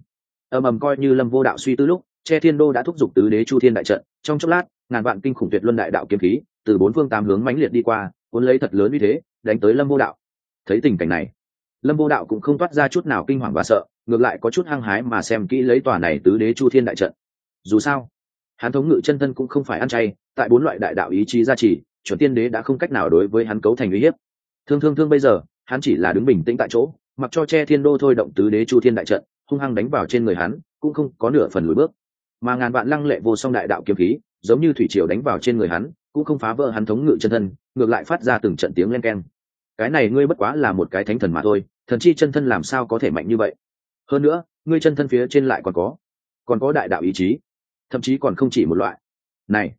Speaker 1: Ầm ầm coi như lâm vô đạo suy tư lúc, che thiên đô đã thúc giục tứ đế chu thiên đại trận. Trong chốc lát, ngàn vạn kinh khủng tuyệt luân đại đạo kiếm khí, từ bốn phương tám hướng mãnh liệt đi qua, cuốn lấy thật lớn như thế, đánh tới lâm vô đạo. Thấy tình cảnh này lâm vô đạo cũng không toát ra chút nào kinh hoàng và sợ, ngược lại có chút hăng hái mà xem kỹ lấy tòa này tứ đế chu thiên đại trận. Dù sao, hắn thống ngự chân thân cũng không phải ăn chay, tại bốn loại đại đạo ý chí gia trì, chuẩn tiên đế đã không cách nào đối với hắn cấu thành uy hiếp. Thương thương thương bây giờ, hắn chỉ là đứng bình tĩnh tại chỗ, mặc cho che thiên đô thôi động tứ đế chu thiên đại trận, hung hăng đánh vào trên người hắn, cũng không có nửa phần lùi bước. Mà ngàn vạn lăng lệ vô song đại đạo kiếm khí, giống như thủy triều đánh vào trên người hắn, cũng không phá vỡ hắn thống ngự chân thân, ngược lại phát ra từng trận tiếng len keng cái này ngươi bất quá là một cái thánh thần mà thôi, thần chi chân thân làm sao có thể mạnh như vậy? Hơn nữa, ngươi chân thân phía trên lại còn có còn có đại đạo ý chí, thậm chí còn không chỉ một loại. Này,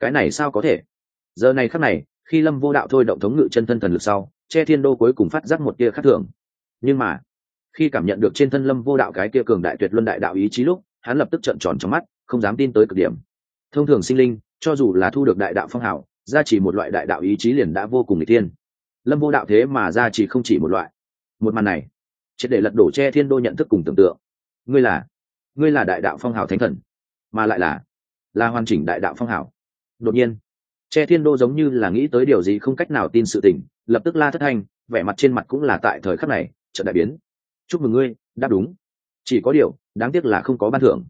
Speaker 1: cái này sao có thể? Giờ này khắc này, khi lâm vô đạo thôi động thống ngự chân thân thần lực sau, che thiên đô cuối cùng phát giác một tia khác thường. Nhưng mà, khi cảm nhận được trên thân lâm vô đạo cái kia cường đại tuyệt luân đại đạo ý chí lúc, hắn lập tức trợn tròn trong mắt, không dám tin tới cực điểm. Thông thường sinh linh, cho dù là thu được đại đạo phong hào ra chỉ một loại đại đạo ý chí liền đã vô cùng n tiên lâm vô đạo thế mà ra chỉ không chỉ một loại. Một màn này, triệt để lật đổ che thiên đô nhận thức cùng tưởng tượng. Ngươi là ngươi là đại đạo phong hào thánh thần, mà lại là là hoàn chỉnh đại đạo phong hào. Đột nhiên, che thiên đô giống như là nghĩ tới điều gì không cách nào tin sự tình, lập tức la thất thanh, vẻ mặt trên mặt cũng là tại thời khắc này trận đại biến. Chúc mừng ngươi, đáp đúng. Chỉ có điều, đáng tiếc là không có ban thưởng.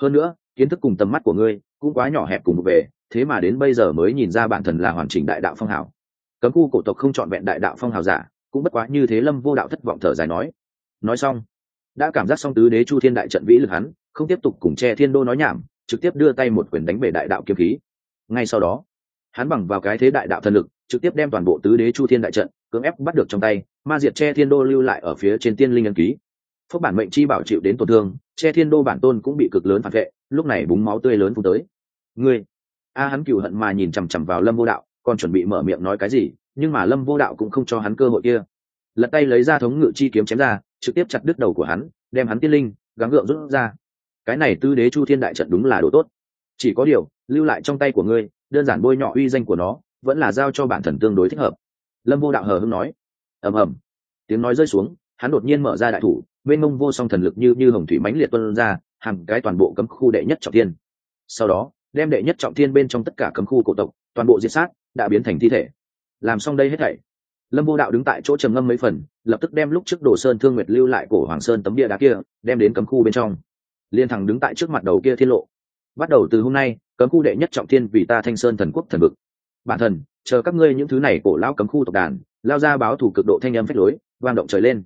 Speaker 1: Hơn nữa, kiến thức cùng tầm mắt của ngươi cũng quá nhỏ hẹp cùng một về thế mà đến bây giờ mới nhìn ra bản thân là hoàn chỉnh đại đạo phong hào cấm khu cổ tộc không chọn vẹn đại đạo phong hào giả, cũng bất quá như thế lâm vô đạo thất vọng thở dài nói. Nói xong, đã cảm giác xong tứ đế chu thiên đại trận vĩ lực hắn, không tiếp tục cùng che thiên đô nói nhảm, trực tiếp đưa tay một quyền đánh về đại đạo kiếm khí. Ngay sau đó, hắn bằng vào cái thế đại đạo thần lực, trực tiếp đem toàn bộ tứ đế chu thiên đại trận cưỡng ép bắt được trong tay, ma diệt che thiên đô lưu lại ở phía trên tiên linh ân ký. Phúc bản mệnh chi bảo chịu đến tổn thương, che thiên đô bản tôn cũng bị cực lớn phản vệ, lúc này búng máu tươi lớn phun tới. Ngươi, a hắn cựu hận mà nhìn chằm chằm vào lâm vô đạo còn chuẩn bị mở miệng nói cái gì, nhưng mà lâm vô đạo cũng không cho hắn cơ hội kia. Lật tay lấy ra thống ngự chi kiếm chém ra, trực tiếp chặt đứt đầu của hắn, đem hắn tiên linh, gắng gượng rút ra. Cái này tư đế chu thiên đại trận đúng là đồ tốt. Chỉ có điều, lưu lại trong tay của ngươi, đơn giản bôi nhọ uy danh của nó, vẫn là giao cho bản thần tương đối thích hợp. Lâm vô đạo hờ hưng nói. Ầm ầm. Tiếng nói rơi xuống, hắn đột nhiên mở ra đại thủ, bên mông vô song thần lực như như hồng thủy mãnh liệt tuân ra hàng cái toàn bộ cấm khu đệ nhất trọng thiên. Sau đó, đem đệ nhất trọng thiên bên trong tất cả cấm khu cổ tộc toàn bộ diệt sát, đã biến thành thi thể. Làm xong đây hết thảy, lâm vô đạo đứng tại chỗ trầm ngâm mấy phần, lập tức đem lúc trước đồ sơn thương nguyệt lưu lại cổ hoàng sơn tấm bia đá kia, đem đến cấm khu bên trong. Liên thẳng đứng tại trước mặt đầu kia thiên lộ. Bắt đầu từ hôm nay, cấm khu đệ nhất trọng thiên vì ta thanh sơn thần quốc thần vực. Bản thần chờ các ngươi những thứ này cổ lao cấm khu tộc đàn, lao ra báo thủ cực độ thanh âm phách lối, vang động trời lên.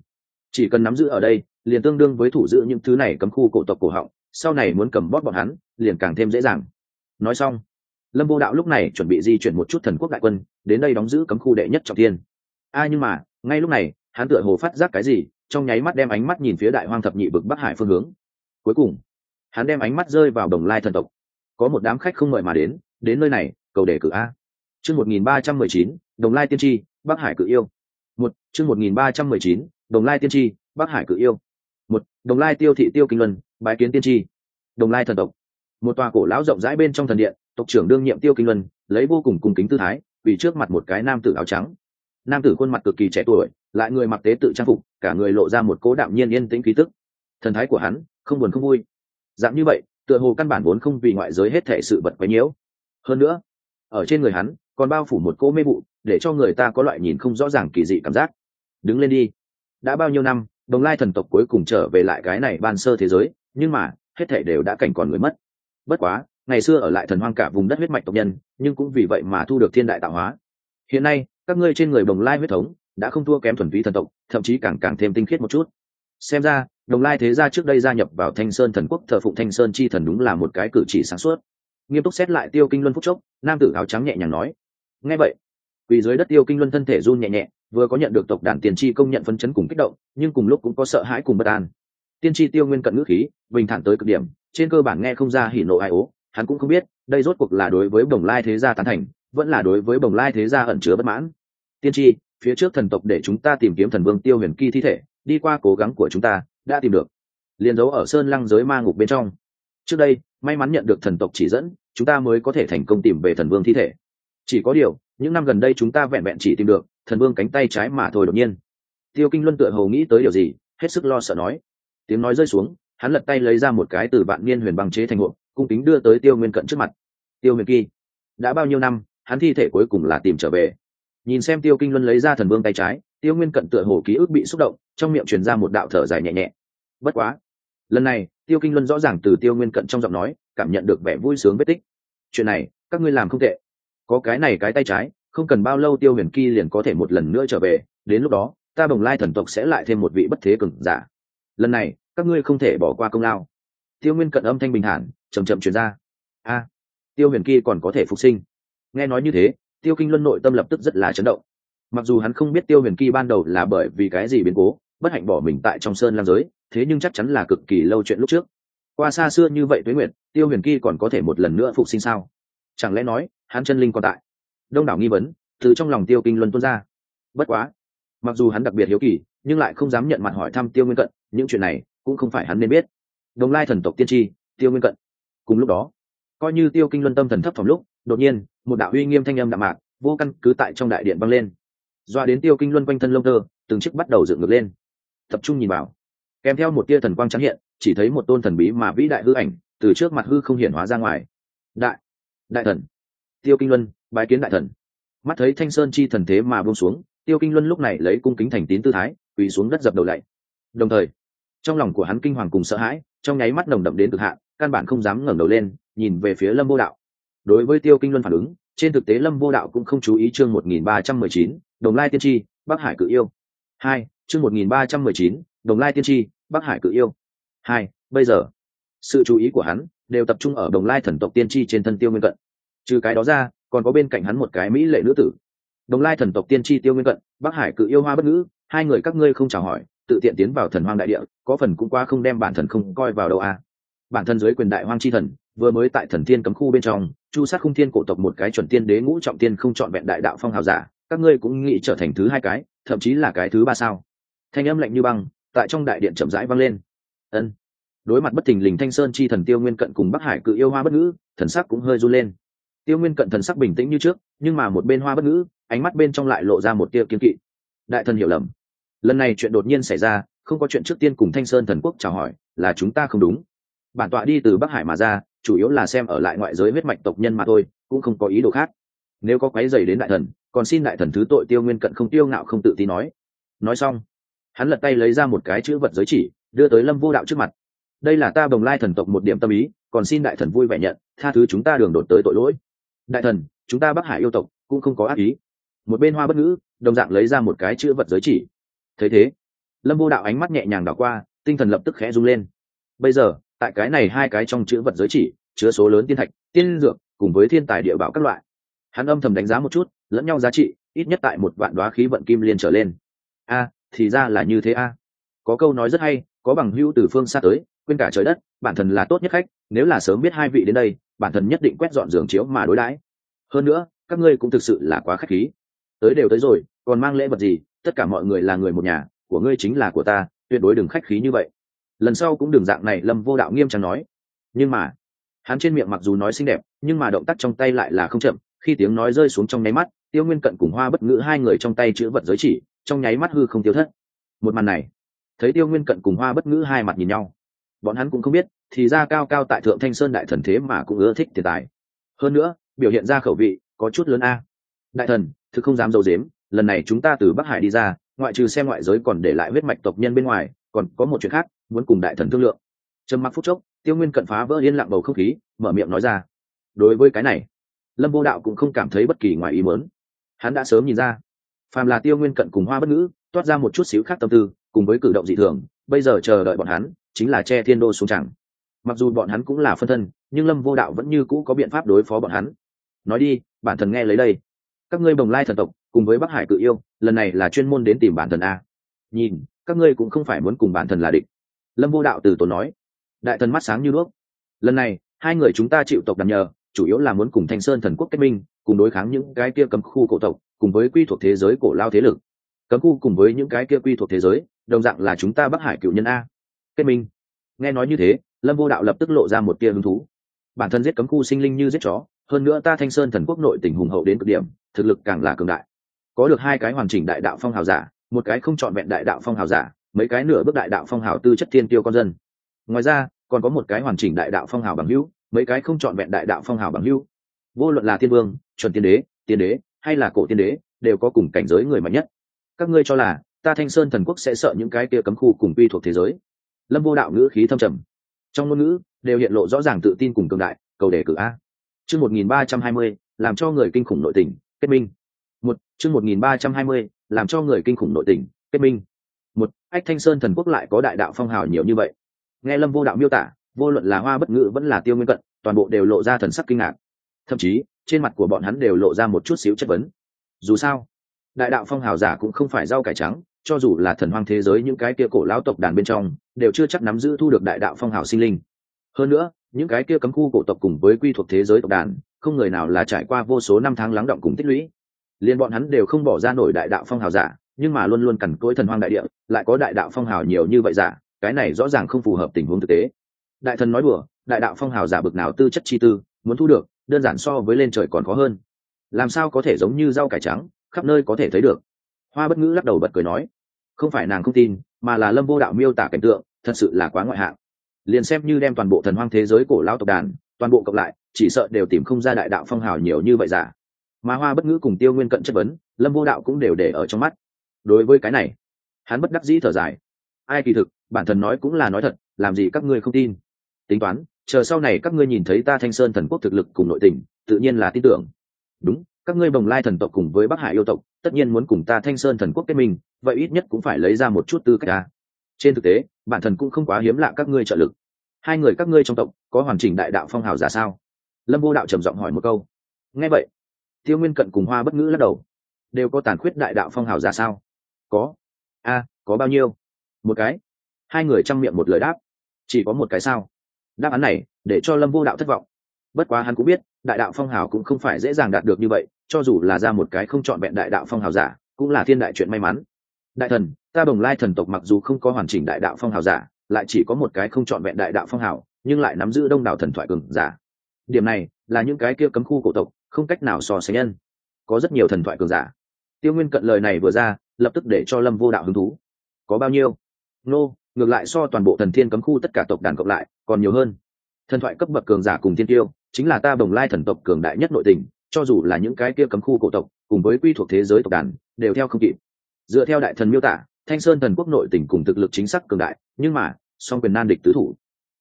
Speaker 1: Chỉ cần nắm giữ ở đây, liền tương đương với thủ giữ những thứ này cấm khu cổ tộc cổ họng, sau này muốn cầm bóp bọn hắn, liền càng thêm dễ dàng. Nói xong lâm vô đạo lúc này chuẩn bị di chuyển một chút thần quốc đại quân, đến đây đóng giữ cấm khu đệ nhất trọng thiên. A, nhưng mà, ngay lúc này, hắn tựa hồ phát giác cái gì, trong nháy mắt đem ánh mắt nhìn phía đại hoang thập nhị vực bắc hải phương hướng. Cuối cùng, hắn đem ánh mắt rơi vào đồng lai thần tộc. Có một đám khách không mời mà đến đến nơi này, cầu đề cử a. Chương một nghìn ba trăm mười chín, đồng lai tiên tri, bắc hải cự yêu. Một, chương một nghìn ba trăm mười chín, đồng lai tiên tri, bắc hải cự yêu. Một, đồng lai tiêu thị tiêu kinh luân, bái kiến tiên tri. Đồng lai thần tộc. Một tòa cổ lão rộng rãi bên trong thần điện tộc trưởng đương nhiệm tiêu kinh luân, lấy vô cùng cung kính tư thái, vì trước mặt một cái nam tử áo trắng. Nam tử khuôn mặt cực kỳ trẻ tuổi, lại người mặc tế tự trang phục, cả người lộ ra một cố đạo nhiên yên tĩnh khí tức. Thần thái của hắn không buồn không vui. Dạng như vậy, tựa hồ căn bản vốn không vì ngoại giới hết thể sự vật quấy nhiễu. Hơn nữa, ở trên người hắn còn bao phủ một cỗ mê vụ, để cho người ta có loại nhìn không rõ ràng kỳ dị cảm giác. Đứng lên đi. Đã bao nhiêu năm, đồng lai thần tộc cuối cùng trở về lại cái này ban sơ thế giới, nhưng mà, hết thể đều đã cảnh còn người mất. Bất quá ngày xưa ở lại thần hoang cả vùng đất huyết mạch tộc nhân, nhưng cũng vì vậy mà thu được thiên đại tạo hóa. Hiện nay, các ngươi trên người đồng lai huyết thống đã không thua kém thuần túy thần tộc, thậm chí càng càng thêm tinh khiết một chút. Xem ra đồng lai thế gia trước đây gia nhập vào thanh sơn thần quốc, thờ phụng thanh sơn chi thần đúng là một cái cử chỉ sáng suốt. Nghiêm túc xét lại tiêu kinh luân phúc chốc, nam tử áo trắng nhẹ nhàng nói ngay vậy vì dưới đất tiêu kinh luân thân thể run nhẹ nhẹ, vừa có nhận được tộc đàn tiền tri công nhận phấn chấn cùng kích động, nhưng cùng lúc cũng có sợ hãi cùng bất an. Tiên tri tiêu nguyên cận ngữ khí, bình thản tới cực điểm, trên cơ bản nghe không ra hỉ nộ ai ố hắn cũng không biết, đây rốt cuộc là đối với bồng lai thế gia tán thành, vẫn là đối với bồng lai thế gia ẩn chứa bất mãn. Tiên tri, phía trước thần tộc để chúng ta tìm kiếm thần vương tiêu huyền kỳ thi thể, đi qua cố gắng của chúng ta, đã tìm được. Liền giấu ở sơn lăng giới ma ngục bên trong. Trước đây, may mắn nhận được thần tộc chỉ dẫn, chúng ta mới có thể thành công tìm về thần vương thi thể. Chỉ có điều, những năm gần đây chúng ta vẹn vẹn chỉ tìm được, thần vương cánh tay trái mà thôi đột nhiên. Tiêu kinh luân tựa hồ nghĩ tới điều gì, hết sức lo sợ nói. Tiếng nói rơi xuống, hắn lật tay lấy ra một cái từ vạn niên huyền băng chế thành hộp cung kính đưa tới tiêu nguyên cận trước mặt. Tiêu nguyên kỳ, đã bao nhiêu năm, hắn thi thể cuối cùng là tìm trở về. Nhìn xem tiêu kinh luân lấy ra thần vương tay trái, tiêu nguyên cận tựa hồ ký ức bị xúc động, trong miệng truyền ra một đạo thở dài nhẹ nhẹ. Bất quá. Lần này, tiêu kinh luân rõ ràng từ tiêu nguyên cận trong giọng nói, cảm nhận được vẻ vui sướng vết tích. Chuyện này, các ngươi làm không tệ. Có cái này cái tay trái, không cần bao lâu tiêu huyền kỳ liền có thể một lần nữa trở về, đến lúc đó, ta bồng lai thần tộc sẽ lại thêm một vị bất thế cường giả. Lần này, các ngươi không thể bỏ qua công lao. Tiêu nguyên cận âm thanh bình thản chầm chậm chuyển ra. A, tiêu huyền kỳ còn có thể phục sinh. Nghe nói như thế, tiêu kinh luân nội tâm lập tức rất là chấn động. Mặc dù hắn không biết tiêu huyền kỳ ban đầu là bởi vì cái gì biến cố, bất hạnh bỏ mình tại trong sơn lam giới, thế nhưng chắc chắn là cực kỳ lâu chuyện lúc trước. Qua xa xưa như vậy tuế nguyệt, tiêu huyền kỳ còn có thể một lần nữa phục sinh sao? Chẳng lẽ nói, hắn chân linh còn tại? Đông đảo nghi vấn, từ trong lòng tiêu kinh luân tuôn ra. Bất quá, mặc dù hắn đặc biệt hiếu kỳ, nhưng lại không dám nhận mặt hỏi thăm tiêu nguyên cận, những chuyện này cũng không phải hắn nên biết. Đồng lai thần tộc tiên tri, tiêu nguyên cận cùng lúc đó, coi như tiêu kinh luân tâm thần thấp phòng lúc, đột nhiên, một đạo uy nghiêm thanh âm đạm mạc, vô căn cứ tại trong đại điện băng lên. Doa đến tiêu kinh luân quanh thân lông tơ, từng chiếc bắt đầu dựng ngược lên. Tập trung nhìn vào, kèm theo một tia thần quang trắng hiện, chỉ thấy một tôn thần bí mà vĩ đại hư ảnh, từ trước mặt hư không hiển hóa ra ngoài. Đại đại thần. Tiêu kinh luân, bái kiến đại thần. Mắt thấy thanh sơn chi thần thế mà buông xuống, tiêu kinh luân lúc này lấy cung kính thành tín tư thái, quỳ xuống đất dập đầu lạy đồng thời, trong lòng của hắn kinh hoàng cùng sợ hãi, trong nháy mắt nồng đậm đến cực hạn căn bản không dám ngẩng đầu lên, nhìn về phía lâm vô đạo. Đối với tiêu kinh luân phản ứng, trên thực tế lâm vô đạo cũng không chú ý chương một nghìn ba trăm mười chín, đồng lai tiên tri, bắc hải cự yêu. Hai, chương một nghìn ba trăm mười chín, đồng lai tiên tri, bắc hải cự yêu. Hai, bây giờ, sự chú ý của hắn đều tập trung ở đồng lai thần tộc tiên tri trên thân tiêu nguyên cận. Trừ cái đó ra, còn có bên cạnh hắn một cái mỹ lệ nữ tử. Đồng lai thần tộc tiên tri tiêu nguyên cận, bắc hải cự yêu hoa bất ngữ, hai người các ngươi không chào hỏi, tự tiện tiến vào thần hoang đại địa, có phần cũng qua không đem bản thần không coi vào đâu à bản thân dưới quyền đại hoang chi thần, vừa mới tại thần tiên cấm khu bên trong, chu sát khung thiên cổ tộc một cái chuẩn tiên đế ngũ trọng tiên không chọn vẹn đại đạo phong hào giả, các ngươi cũng nghĩ trở thành thứ hai cái, thậm chí là cái thứ ba sao? Thanh âm lạnh như băng, tại trong đại điện chậm rãi vang lên. Ân. Đối mặt bất thình lình thanh sơn chi thần tiêu nguyên cận cùng bắc hải cự yêu hoa bất ngữ, thần sắc cũng hơi run lên. Tiêu nguyên cận thần sắc bình tĩnh như trước, nhưng mà một bên hoa bất ngữ, ánh mắt bên trong lại lộ ra một tia kiên kỵ. Đại thần hiểu lầm. Lần này chuyện đột nhiên xảy ra, không có chuyện trước tiên cùng thanh sơn thần quốc chào hỏi, là chúng ta không đúng bản tọa đi từ bắc hải mà ra, chủ yếu là xem ở lại ngoại giới huyết mạch tộc nhân mà thôi, cũng không có ý đồ khác. Nếu có quái dày đến đại thần, còn xin đại thần thứ tội tiêu nguyên cận không tiêu ngạo không tự tin nói. Nói xong, hắn lật tay lấy ra một cái chữ vật giới chỉ, đưa tới lâm vô đạo trước mặt. Đây là ta bồng lai thần tộc một điểm tâm ý, còn xin đại thần vui vẻ nhận, tha thứ chúng ta đường đột tới tội lỗi. Đại thần, chúng ta bắc hải yêu tộc, cũng không có ác ý. Một bên hoa bất ngữ, đồng dạng lấy ra một cái chữ vật giới chỉ. Thấy thế, lâm vô đạo ánh mắt nhẹ nhàng đảo qua, tinh thần lập tức khẽ rung lên. Bây giờ tại cái này hai cái trong chữ vật giới chỉ, chứa số lớn tiên thạch, tiên dược, cùng với thiên tài địa bảo các loại. Hắn âm thầm đánh giá một chút, lẫn nhau giá trị, ít nhất tại một vạn đoá khí vận kim liên trở lên. A, thì ra là như thế a. Có câu nói rất hay, có bằng hữu từ phương xa tới, quên cả trời đất, bản thân là tốt nhất khách, nếu là sớm biết hai vị đến đây, bản thân nhất định quét dọn giường chiếu mà đối đãi. Hơn nữa, các ngươi cũng thực sự là quá khách khí. Tới đều tới rồi, còn mang lễ vật gì, tất cả mọi người là người một nhà, của ngươi chính là của ta, tuyệt đối đừng khách khí như vậy lần sau cũng đừng dạng này, lâm vô đạo nghiêm trang nói. Nhưng mà, hắn trên miệng mặc dù nói xinh đẹp, nhưng mà động tác trong tay lại là không chậm, khi tiếng nói rơi xuống trong nháy mắt, tiêu nguyên cận cùng hoa bất ngữ hai người trong tay chữ vật giới chỉ, trong nháy mắt hư không tiêu thất. Một màn này, thấy tiêu nguyên cận cùng hoa bất ngữ hai mặt nhìn nhau, bọn hắn cũng không biết, thì ra cao cao tại thượng thanh sơn đại thần thế mà cũng ưa thích tiền tài. Hơn nữa, biểu hiện ra khẩu vị có chút lớn a. Đại thần, thực không dám dâu dếm, lần này chúng ta từ bắc hải đi ra, ngoại trừ xem ngoại giới còn để lại huyết mạch tộc nhân bên ngoài, còn có một chuyện khác muốn cùng đại thần thương lượng. Trầm mặc phút chốc, tiêu nguyên cận phá vỡ yên lặng bầu không khí, mở miệng nói ra. Đối với cái này, lâm vô đạo cũng không cảm thấy bất kỳ ngoài ý mớn hắn đã sớm nhìn ra, phàm là tiêu nguyên cận cùng hoa bất ngữ, toát ra một chút xíu khác tâm tư, cùng với cử động dị thường, bây giờ chờ đợi bọn hắn, chính là che thiên đô xuống chẳng. Mặc dù bọn hắn cũng là phân thân, nhưng lâm vô đạo vẫn như cũ có biện pháp đối phó bọn hắn. Nói đi, bản thần nghe lấy đây. Các ngươi bồng lai thần tộc, cùng với bắc hải cự yêu, lần này là chuyên môn đến tìm bản thần a. Nhìn, các ngươi cũng không phải muốn cùng bản thần là địch lâm vô đạo từ tốn nói, đại thần mắt sáng như đuốc. Lần này, hai người chúng ta chịu tộc đàm nhờ, chủ yếu là muốn cùng thanh sơn thần quốc kết minh, cùng đối kháng những cái kia cấm khu cổ tộc, cùng với quy thuộc thế giới cổ lao thế lực. Cấm khu cùng với những cái kia quy thuộc thế giới, đồng dạng là chúng ta bắc hải cựu nhân a. Kết minh. Nghe nói như thế, lâm vô đạo lập tức lộ ra một tia hứng thú. Bản thân giết cấm khu sinh linh như giết chó, hơn nữa ta thanh sơn thần quốc nội tỉnh hùng hậu đến cực điểm, thực lực càng là cường đại. Có được hai cái hoàn chỉnh đại đạo phong hào giả, một cái không chọn vẹn đại đạo phong hào giả mấy cái nửa bước đại đạo phong hào tư chất thiên tiêu con dân. Ngoài ra, còn có một cái hoàn chỉnh đại đạo phong hào bằng hữu, mấy cái không chọn vẹn đại đạo phong hào bằng hữu. Vô luận là thiên vương, chuẩn tiên đế tiên đế, hay là cổ tiên đế, đều có cùng cảnh giới người mạnh nhất. Các ngươi cho là, ta thanh sơn thần quốc sẽ sợ những cái kia cấm khu cùng quy thuộc thế giới. Lâm vô đạo ngữ khí thâm trầm. Trong ngôn ngữ, đều hiện lộ rõ ràng tự tin cùng cường đại, cầu đề cử a. Chương một nghìn ba trăm hai mươi, làm cho người kinh khủng nội tình, kết minh. Một, chương một nghìn ba trăm hai mươi, làm cho người kinh khủng nội tình, kết minh ách thanh sơn thần quốc lại có đại đạo phong hào nhiều như vậy. Nghe lâm vô đạo miêu tả, vô luận là hoa bất ngữ vẫn là tiêu nguyên cận, toàn bộ đều lộ ra thần sắc kinh ngạc. Thậm chí, trên mặt của bọn hắn đều lộ ra một chút xíu chất vấn. Dù sao, đại đạo phong hào giả cũng không phải rau cải trắng, cho dù là thần hoang thế giới những cái kia cổ lão tộc đàn bên trong, đều chưa chắc nắm giữ thu được đại đạo phong hào sinh linh. Hơn nữa, những cái kia cấm khu cổ tộc cùng với quy thuộc thế giới tộc đàn, không người nào là trải qua vô số năm tháng lắng động cùng tích lũy. Liền bọn hắn đều không bỏ ra nổi đại đạo phong hào giả nhưng mà luôn luôn cằn cỗi thần hoang đại địa, lại có đại đạo phong hào nhiều như vậy giả, cái này rõ ràng không phù hợp tình huống thực tế. Đại thần nói đùa, đại đạo phong hào giả bực nào tư chất chi tư, muốn thu được, đơn giản so với lên trời còn khó hơn. Làm sao có thể giống như rau cải trắng, khắp nơi có thể thấy được? Hoa bất ngữ lắc đầu bật cười nói, không phải nàng không tin, mà là lâm vô đạo miêu tả cảnh tượng, thật sự là quá ngoại hạng. Liền xem như đem toàn bộ thần hoang thế giới cổ lao tộc đàn, toàn bộ cộng lại, chỉ sợ đều tìm không ra đại đạo phong hào nhiều như vậy giả. Mà hoa bất ngữ cùng tiêu nguyên cận chất vấn, lâm vô đạo cũng đều để ở trong mắt đối với cái này, hắn bất đắc dĩ thở dài. Ai kỳ thực, bản thân nói cũng là nói thật, làm gì các ngươi không tin. Tính toán, chờ sau này các ngươi nhìn thấy ta thanh sơn thần quốc thực lực cùng nội tình, tự nhiên là tin tưởng. Đúng, các ngươi bồng lai thần tộc cùng với bắc hải yêu tộc, tất nhiên muốn cùng ta thanh sơn thần quốc kết minh, vậy ít nhất cũng phải lấy ra một chút tư cách ta. Trên thực tế, bản thân cũng không quá hiếm lạ các ngươi trợ lực. Hai người các ngươi trong tộc, có hoàn chỉnh đại đạo phong hào giả sao? Lâm vô đạo trầm giọng hỏi một câu. Nghe vậy, tiêu nguyên cận cùng hoa bất ngữ lắc đầu. Đều có tàn khuyết đại đạo phong hào giả sao? Có. A, có bao nhiêu? Một cái. Hai người chăm miệng một lời đáp. Chỉ có một cái sao? Đáp án này, để cho lâm vô đạo thất vọng. Bất quá hắn cũng biết, đại đạo phong hào cũng không phải dễ dàng đạt được như vậy, cho dù là ra một cái không chọn vẹn đại đạo phong hào giả, cũng là thiên đại chuyện may mắn. Đại thần, ta bồng lai thần tộc mặc dù không có hoàn chỉnh đại đạo phong hào giả, lại chỉ có một cái không chọn vẹn đại đạo phong hào, nhưng lại nắm giữ đông đảo thần thoại cường giả. Điểm này là những cái kia cấm khu cổ tộc, không cách nào so sánh nhân. Có rất nhiều thần thoại cường giả. Tiêu nguyên cận lời này vừa ra lập tức để cho lâm vô đạo hứng thú. Có bao nhiêu? Nô, ngược lại so toàn bộ thần thiên cấm khu tất cả tộc đàn cộng lại, còn nhiều hơn. Thần thoại cấp bậc cường giả cùng thiên tiêu chính là ta bồng lai thần tộc cường đại nhất nội tình, cho dù là những cái kia cấm khu cổ tộc, cùng với quy thuộc thế giới tộc đàn, đều theo không kịp. Dựa theo đại thần miêu tả, thanh sơn thần quốc nội tình cùng thực lực chính xác cường đại, nhưng mà, song quyền nan địch tứ thủ.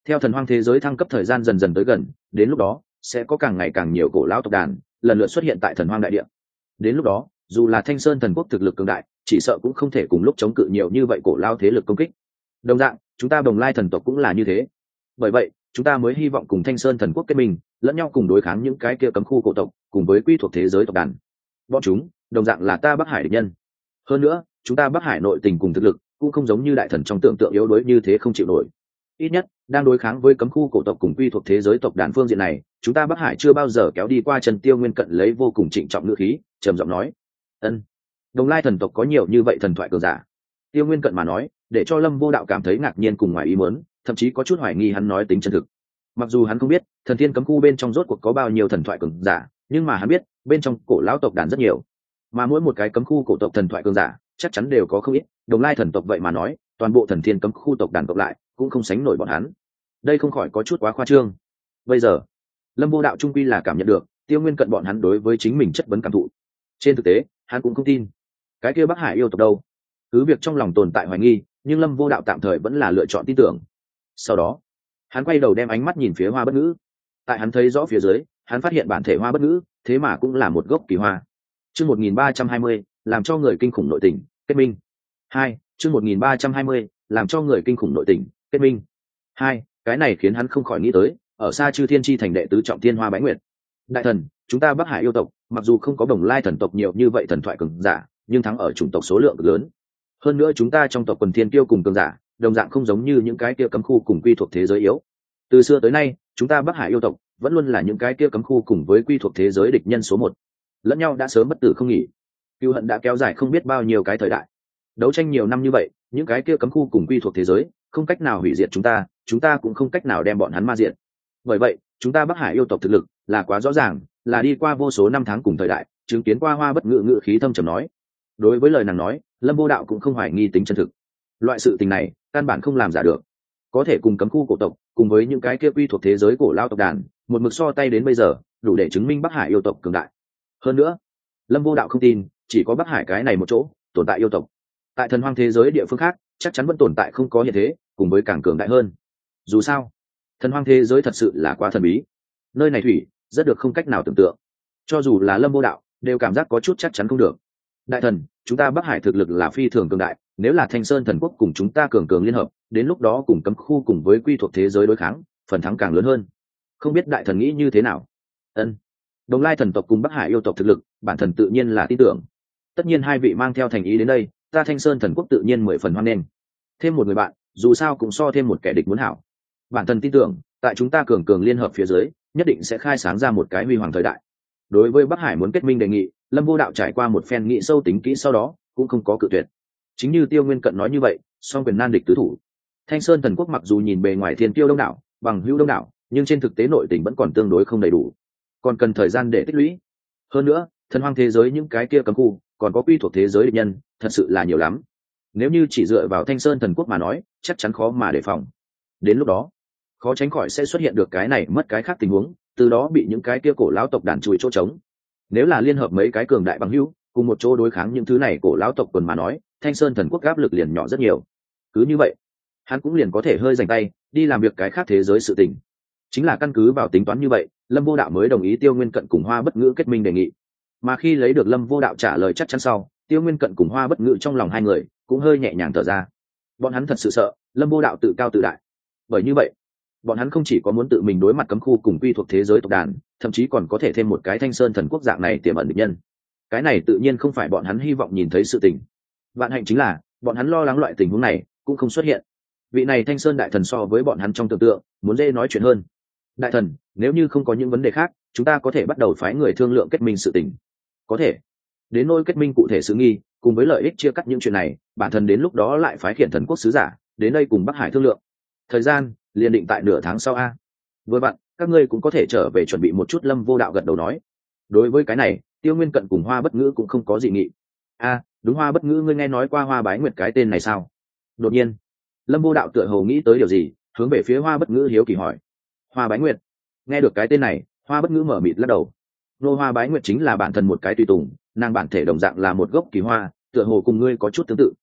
Speaker 1: Theo thần hoang thế giới thăng cấp thời gian dần dần tới gần, đến lúc đó, sẽ có càng ngày càng nhiều cổ lão tộc đàn, lần lượt xuất hiện tại thần hoang đại địa. Đến lúc đó, dù là thanh sơn thần quốc thực lực cường đại chỉ sợ cũng không thể cùng lúc chống cự nhiều như vậy cổ lao thế lực công kích. Đồng dạng, chúng ta đồng lai thần tộc cũng là như thế. Bởi vậy, chúng ta mới hy vọng cùng thanh sơn thần quốc kết minh, lẫn nhau cùng đối kháng những cái kia cấm khu cổ tộc, cùng với quy thuộc thế giới tộc đàn. Bọn chúng, đồng dạng là ta bắc hải địch nhân. Hơn nữa, chúng ta bắc hải nội tình cùng thực lực cũng không giống như đại thần trong tưởng tượng yếu đuối như thế không chịu nổi. Ít nhất, đang đối kháng với cấm khu cổ tộc cùng quy thuộc thế giới tộc đàn phương diện này, chúng ta bắc hải chưa bao giờ kéo đi qua trần tiêu nguyên cận lấy vô cùng trịnh trọng ngữ khí, trầm giọng nói. Ân đồng lai thần tộc có nhiều như vậy thần thoại cường giả. Tiêu nguyên cận mà nói, để cho lâm vô đạo cảm thấy ngạc nhiên cùng ngoài ý muốn, thậm chí có chút hoài nghi hắn nói tính chân thực. Mặc dù hắn không biết, thần thiên cấm khu bên trong rốt cuộc có bao nhiêu thần thoại cường giả, nhưng mà hắn biết, bên trong cổ lão tộc đàn rất nhiều. Mà mỗi một cái cấm khu cổ tộc thần thoại cường giả, chắc chắn đều có không ít. Đồng lai thần tộc vậy mà nói, toàn bộ thần thiên cấm khu tộc đàn cộng lại, cũng không sánh nổi bọn hắn. Đây không khỏi có chút quá khoa trương. Bây giờ, lâm vô đạo trung quy là cảm nhận được, tiêu nguyên cận bọn hắn đối với chính mình chất vấn cảm thụ. Trên thực tế, hắn cũng không tin cái kia bắc hải yêu tộc đâu? Cứ việc trong lòng tồn tại hoài nghi, nhưng lâm vô đạo tạm thời vẫn là lựa chọn tin tưởng. Sau đó, hắn quay đầu đem ánh mắt nhìn phía hoa bất ngữ. Tại hắn thấy rõ phía dưới, hắn phát hiện bản thể hoa bất ngữ, thế mà cũng là một gốc kỳ hoa. Chương một nghìn ba trăm hai mươi, làm cho người kinh khủng nội tình, kết minh. Hai, chương một nghìn ba trăm hai mươi, làm cho người kinh khủng nội tình, kết minh. Hai, cái này khiến hắn không khỏi nghĩ tới, ở xa chư thiên tri thành đệ tứ trọng thiên hoa bái nguyệt. Đại thần, chúng ta bắc hải yêu tộc, mặc dù không có đồng lai thần tộc nhiều như vậy thần thoại cường giả nhưng thắng ở chủng tộc số lượng lớn. Hơn nữa chúng ta trong tộc quần thiên tiêu cùng cường giả, đồng dạng không giống như những cái kia cấm khu cùng quy thuộc thế giới yếu. Từ xưa tới nay, chúng ta bắc hải yêu tộc vẫn luôn là những cái kia cấm khu cùng với quy thuộc thế giới địch nhân số một. Lẫn nhau đã sớm bất tử không nghỉ. Cựu hận đã kéo dài không biết bao nhiêu cái thời đại. Đấu tranh nhiều năm như vậy, những cái kia cấm khu cùng quy thuộc thế giới không cách nào hủy diệt chúng ta chúng ta cũng không cách nào đem bọn hắn ma diệt. Bởi vậy, chúng ta bắc hải yêu tộc thực lực là quá rõ ràng, là đi qua vô số năm tháng cùng thời đại, chứng kiến qua hoa bất ngự ngự khí thâm trầm nói đối với lời nàng nói, lâm vô đạo cũng không hoài nghi tính chân thực. Loại sự tình này, căn bản không làm giả được. Có thể cùng cấm khu cổ tộc, cùng với những cái kia quy thuộc thế giới cổ lao tộc đàn, một mực so tay đến bây giờ, đủ để chứng minh bắc hải yêu tộc cường đại. Hơn nữa, lâm vô đạo không tin, chỉ có bắc hải cái này một chỗ, tồn tại yêu tộc. Tại thần hoang thế giới địa phương khác, chắc chắn vẫn tồn tại không có hiện thế, cùng với càng cường đại hơn. Dù sao, thần hoang thế giới thật sự là quá thần bí. Nơi này thủy, rất được không cách nào tưởng tượng. Cho dù là lâm vô đạo, đều cảm giác có chút chắc chắn không được đại thần, chúng ta bắc hải thực lực là phi thường cường đại, nếu là thanh sơn thần quốc cùng chúng ta cường cường liên hợp, đến lúc đó cùng cấm khu cùng với quy thuộc thế giới đối kháng, phần thắng càng lớn hơn. Không biết đại thần nghĩ như thế nào? Ân. Đồng lai thần tộc cùng bắc hải yêu tộc thực lực, bản thần tự nhiên là tin tưởng. Tất nhiên hai vị mang theo thành ý đến đây, ta thanh sơn thần quốc tự nhiên mười phần hoan nghênh. Thêm một người bạn, dù sao cũng so thêm một kẻ địch muốn hảo. Bản thân tin tưởng, tại chúng ta cường cường liên hợp phía dưới, nhất định sẽ khai sáng ra một cái huy hoàng thời đại đối với bắc hải muốn kết minh đề nghị, lâm vô đạo trải qua một phen nghị sâu tính kỹ sau đó, cũng không có cự tuyệt. Chính như tiêu nguyên cận nói như vậy, song quyền nan địch tứ thủ. Thanh sơn thần quốc mặc dù nhìn bề ngoài thiên tiêu đông đảo, bằng hữu đông đảo, nhưng trên thực tế nội tình vẫn còn tương đối không đầy đủ. Còn cần thời gian để tích lũy. Hơn nữa, thần hoang thế giới những cái kia cấm khu, còn có quy thuộc thế giới địch nhân, thật sự là nhiều lắm. Nếu như chỉ dựa vào thanh sơn thần quốc mà nói, chắc chắn khó mà đề phòng. Đến lúc đó, khó tránh khỏi sẽ xuất hiện được cái này mất cái khác tình huống từ đó bị những cái kia cổ lão tộc đàn chùi chỗ trống. Nếu là liên hợp mấy cái cường đại bằng hữu, cùng một chỗ đối kháng những thứ này cổ lão tộc quần mà nói, thanh sơn thần quốc áp lực liền nhỏ rất nhiều. Cứ như vậy, hắn cũng liền có thể hơi dành tay, đi làm việc cái khác thế giới sự tình. Chính là căn cứ vào tính toán như vậy, lâm vô đạo mới đồng ý tiêu nguyên cận cùng hoa bất ngữ kết minh đề nghị. Mà khi lấy được lâm vô đạo trả lời chắc chắn sau, tiêu nguyên cận cùng hoa bất ngữ trong lòng hai người cũng hơi nhẹ nhàng thở ra. Bọn hắn thật sự sợ, lâm vô đạo tự cao tự đại. Bởi như vậy bọn hắn không chỉ có muốn tự mình đối mặt cấm khu cùng quy thuộc thế giới tộc đàn, thậm chí còn có thể thêm một cái thanh sơn thần quốc dạng này tiềm ẩn định nhân. Cái này tự nhiên không phải bọn hắn hy vọng nhìn thấy sự tình. Vạn hạnh chính là, bọn hắn lo lắng loại tình huống này cũng không xuất hiện. Vị này thanh sơn đại thần so với bọn hắn trong tưởng tượng, muốn dễ nói chuyện hơn. Đại thần, nếu như không có những vấn đề khác, chúng ta có thể bắt đầu phái người thương lượng kết minh sự tình. Có thể. Đến nôi kết minh cụ thể sự nghi, cùng với lợi ích chia cắt những chuyện này, bản thân đến lúc đó lại phái khiển thần quốc sứ giả, đến đây cùng bắc hải thương lượng. Thời gian liền định tại nửa tháng sau a. Vừa vặn, các ngươi cũng có thể trở về chuẩn bị một chút lâm vô đạo gật đầu nói. Đối với cái này, tiêu nguyên cận cùng hoa bất ngữ cũng không có gì nghị. A, đúng hoa bất ngữ ngươi nghe nói qua hoa bái nguyệt cái tên này sao? Đột nhiên, lâm vô đạo tựa hồ nghĩ tới điều gì, hướng về phía hoa bất ngữ hiếu kỳ hỏi. Hoa bái nguyệt, nghe được cái tên này, hoa bất ngữ mở mịt lắc đầu. Nô hoa bái nguyệt chính là bản thân một cái tùy tùng, nàng bản thể đồng dạng là một gốc kỳ hoa, tựa hồ cùng ngươi có chút tương tự.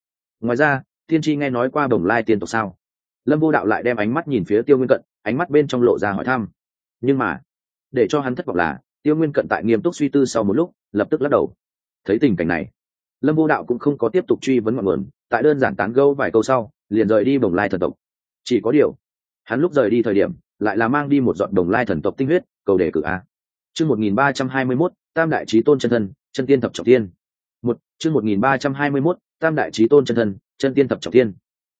Speaker 1: Ngoài ra tiên tri nghe nói qua bồng lai tiên tộc sao? Lâm vô đạo lại đem ánh mắt nhìn phía tiêu nguyên cận, ánh mắt bên trong lộ ra hỏi thăm. Nhưng mà, để cho hắn thất vọng là, tiêu nguyên cận tại nghiêm túc suy tư sau một lúc, lập tức lắc đầu. Thấy tình cảnh này, lâm vô đạo cũng không có tiếp tục truy vấn ngọn nguồn, tại đơn giản tán gâu vài câu sau, liền rời đi bồng lai thần tộc. Chỉ có điều, hắn lúc rời đi thời điểm, lại là mang đi một dọn đồng lai thần tộc tinh huyết, cầu đề cử a. Chương một nghìn ba trăm hai mươi mốt, tam đại trí tôn chân thân, chân tiên thập trọng tiên một, chương một nghìn ba trăm hai mươi mốt, tam đại trí tôn chân thân, chân tiên thập trọng tiên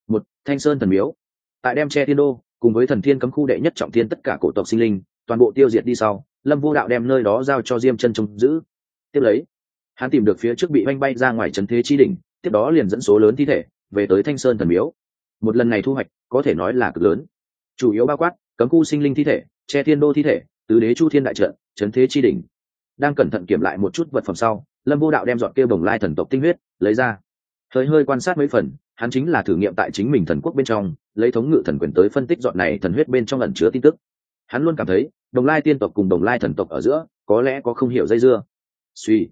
Speaker 1: một, thanh sơn thần miếu tại đem che thiên đô, cùng với thần thiên cấm khu đệ nhất trọng thiên tất cả cổ tộc sinh linh, toàn bộ tiêu diệt đi sau, lâm vô đạo đem nơi đó giao cho diêm chân trông giữ. Tiếp lấy, hắn tìm được phía trước bị oanh bay ra ngoài trần thế chi đỉnh, tiếp đó liền dẫn số lớn thi thể về tới thanh sơn thần miếu. Một lần này thu hoạch, có thể nói là cực lớn. Chủ yếu bao quát, cấm khu sinh linh thi thể, che thiên đô thi thể, tứ đế chu thiên đại trận trấn thế chi đỉnh. Đang cẩn thận kiểm lại một chút vật phẩm sau, lâm vô đạo đem dọn kêu bồng lai thần tộc tinh huyết lấy ra. Hơi hơi quan sát mấy phần hắn chính là thử nghiệm tại chính mình thần quốc bên trong, lấy thống ngự thần quyền tới phân tích dọn này thần huyết bên trong ẩn chứa tin tức. Hắn luôn cảm thấy, đồng lai tiên tộc cùng đồng lai thần tộc ở giữa, có lẽ có không hiểu dây dưa. Suy,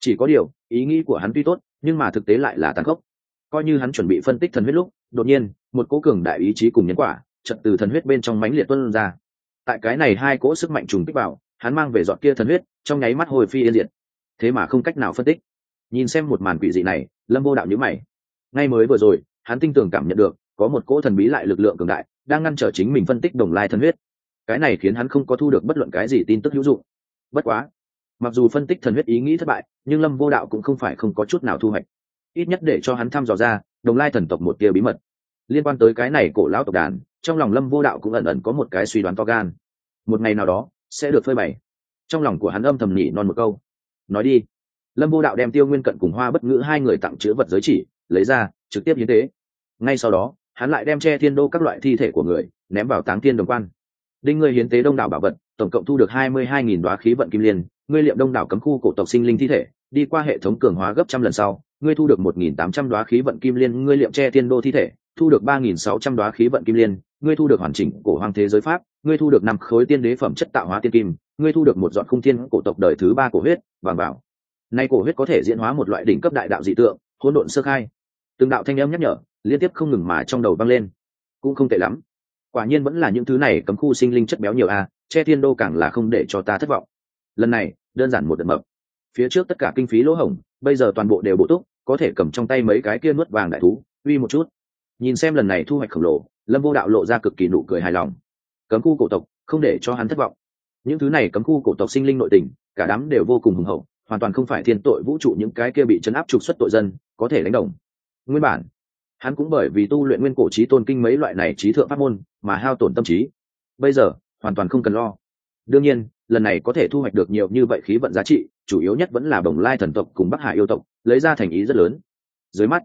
Speaker 1: chỉ có điều, ý nghĩ của hắn tuy tốt, nhưng mà thực tế lại là tàn khốc. Coi như hắn chuẩn bị phân tích thần huyết lúc, đột nhiên, một cố cường đại ý chí cùng nhân quả trận từ thần huyết bên trong mãnh liệt tuân ra. Tại cái này hai cỗ sức mạnh trùng kích vào, hắn mang về dọn kia thần huyết, trong nháy mắt hồi phi yên diệt. Thế mà không cách nào phân tích. Nhìn xem một màn quỷ dị này, lâm vô đạo nhữ mày ngay mới vừa rồi, hắn tinh tường cảm nhận được, có một cỗ thần bí lại lực lượng cường đại, đang ngăn trở chính mình phân tích đồng lai thần huyết. Cái này khiến hắn không có thu được bất luận cái gì tin tức hữu dụng. Bất quá, mặc dù phân tích thần huyết ý nghĩ thất bại, nhưng lâm vô đạo cũng không phải không có chút nào thu hoạch. Ít nhất để cho hắn thăm dò ra, đồng lai thần tộc một tia bí mật. Liên quan tới cái này cổ lão tộc đàn, trong lòng lâm vô đạo cũng ẩn ẩn có một cái suy đoán to gan. Một ngày nào đó, sẽ được phơi bày. Trong lòng của hắn âm thầm nhỉ non một câu. Nói đi. Lâm vô đạo đem tiêu nguyên cận cùng hoa bất ngữ hai người tặng chữ vật giới chỉ lấy ra, trực tiếp hiến tế. Ngay sau đó, hắn lại đem che thiên đô các loại thi thể của người, ném vào táng thiên đồng quan. Đinh ngươi hiến tế đông đảo bảo vật, tổng cộng thu được hai mươi hai nghìn đoá khí vận kim liên, ngươi liệm đông đảo cấm khu cổ tộc sinh linh thi thể, đi qua hệ thống cường hóa gấp trăm lần sau, ngươi thu được một nghìn tám trăm đoá khí vận kim liên, ngươi liệm che thiên đô thi thể, thu được ba nghìn sáu trăm đoá khí vận kim liên, ngươi thu được hoàn chỉnh cổ hoàng thế giới pháp, ngươi thu được năm khối tiên đế phẩm chất tạo hóa tiên kim, ngươi thu được một dọn khung thiên cổ tộc đời thứ ba cổ huyết, vàng bảo. Nay cổ huyết có thể diễn hóa một loại đỉnh cấp đại đạo dị tượng, hỗn độn sơ khai từng đạo thanh âm nhắc nhở, liên tiếp không ngừng mà trong đầu vang lên. Cũng không tệ lắm. Quả nhiên vẫn là những thứ này cấm khu sinh linh chất béo nhiều a, che thiên đô càng là không để cho ta thất vọng. Lần này, đơn giản một đợt mập. Phía trước tất cả kinh phí lỗ hổng, bây giờ toàn bộ đều bổ túc, có thể cầm trong tay mấy cái kia nuốt vàng đại thú, uy một chút. Nhìn xem lần này thu hoạch khổng lồ, lâm vô đạo lộ ra cực kỳ nụ cười hài lòng. Cấm khu cổ tộc, không để cho hắn thất vọng. Những thứ này cấm khu cổ tộc sinh linh nội tình, cả đám đều vô cùng hùng hậu, hoàn toàn không phải thiên tội vũ trụ những cái kia bị chấn áp trục xuất tội dân, có thể đánh đồng nguyên bản. Hắn cũng bởi vì tu luyện nguyên cổ trí tôn kinh mấy loại này trí thượng pháp môn mà hao tổn tâm trí. Bây giờ, hoàn toàn không cần lo. Đương nhiên, lần này có thể thu hoạch được nhiều như vậy khí vận giá trị, chủ yếu nhất vẫn là bồng lai thần tộc cùng bắc hải yêu tộc, lấy ra thành ý rất lớn. Dưới mắt,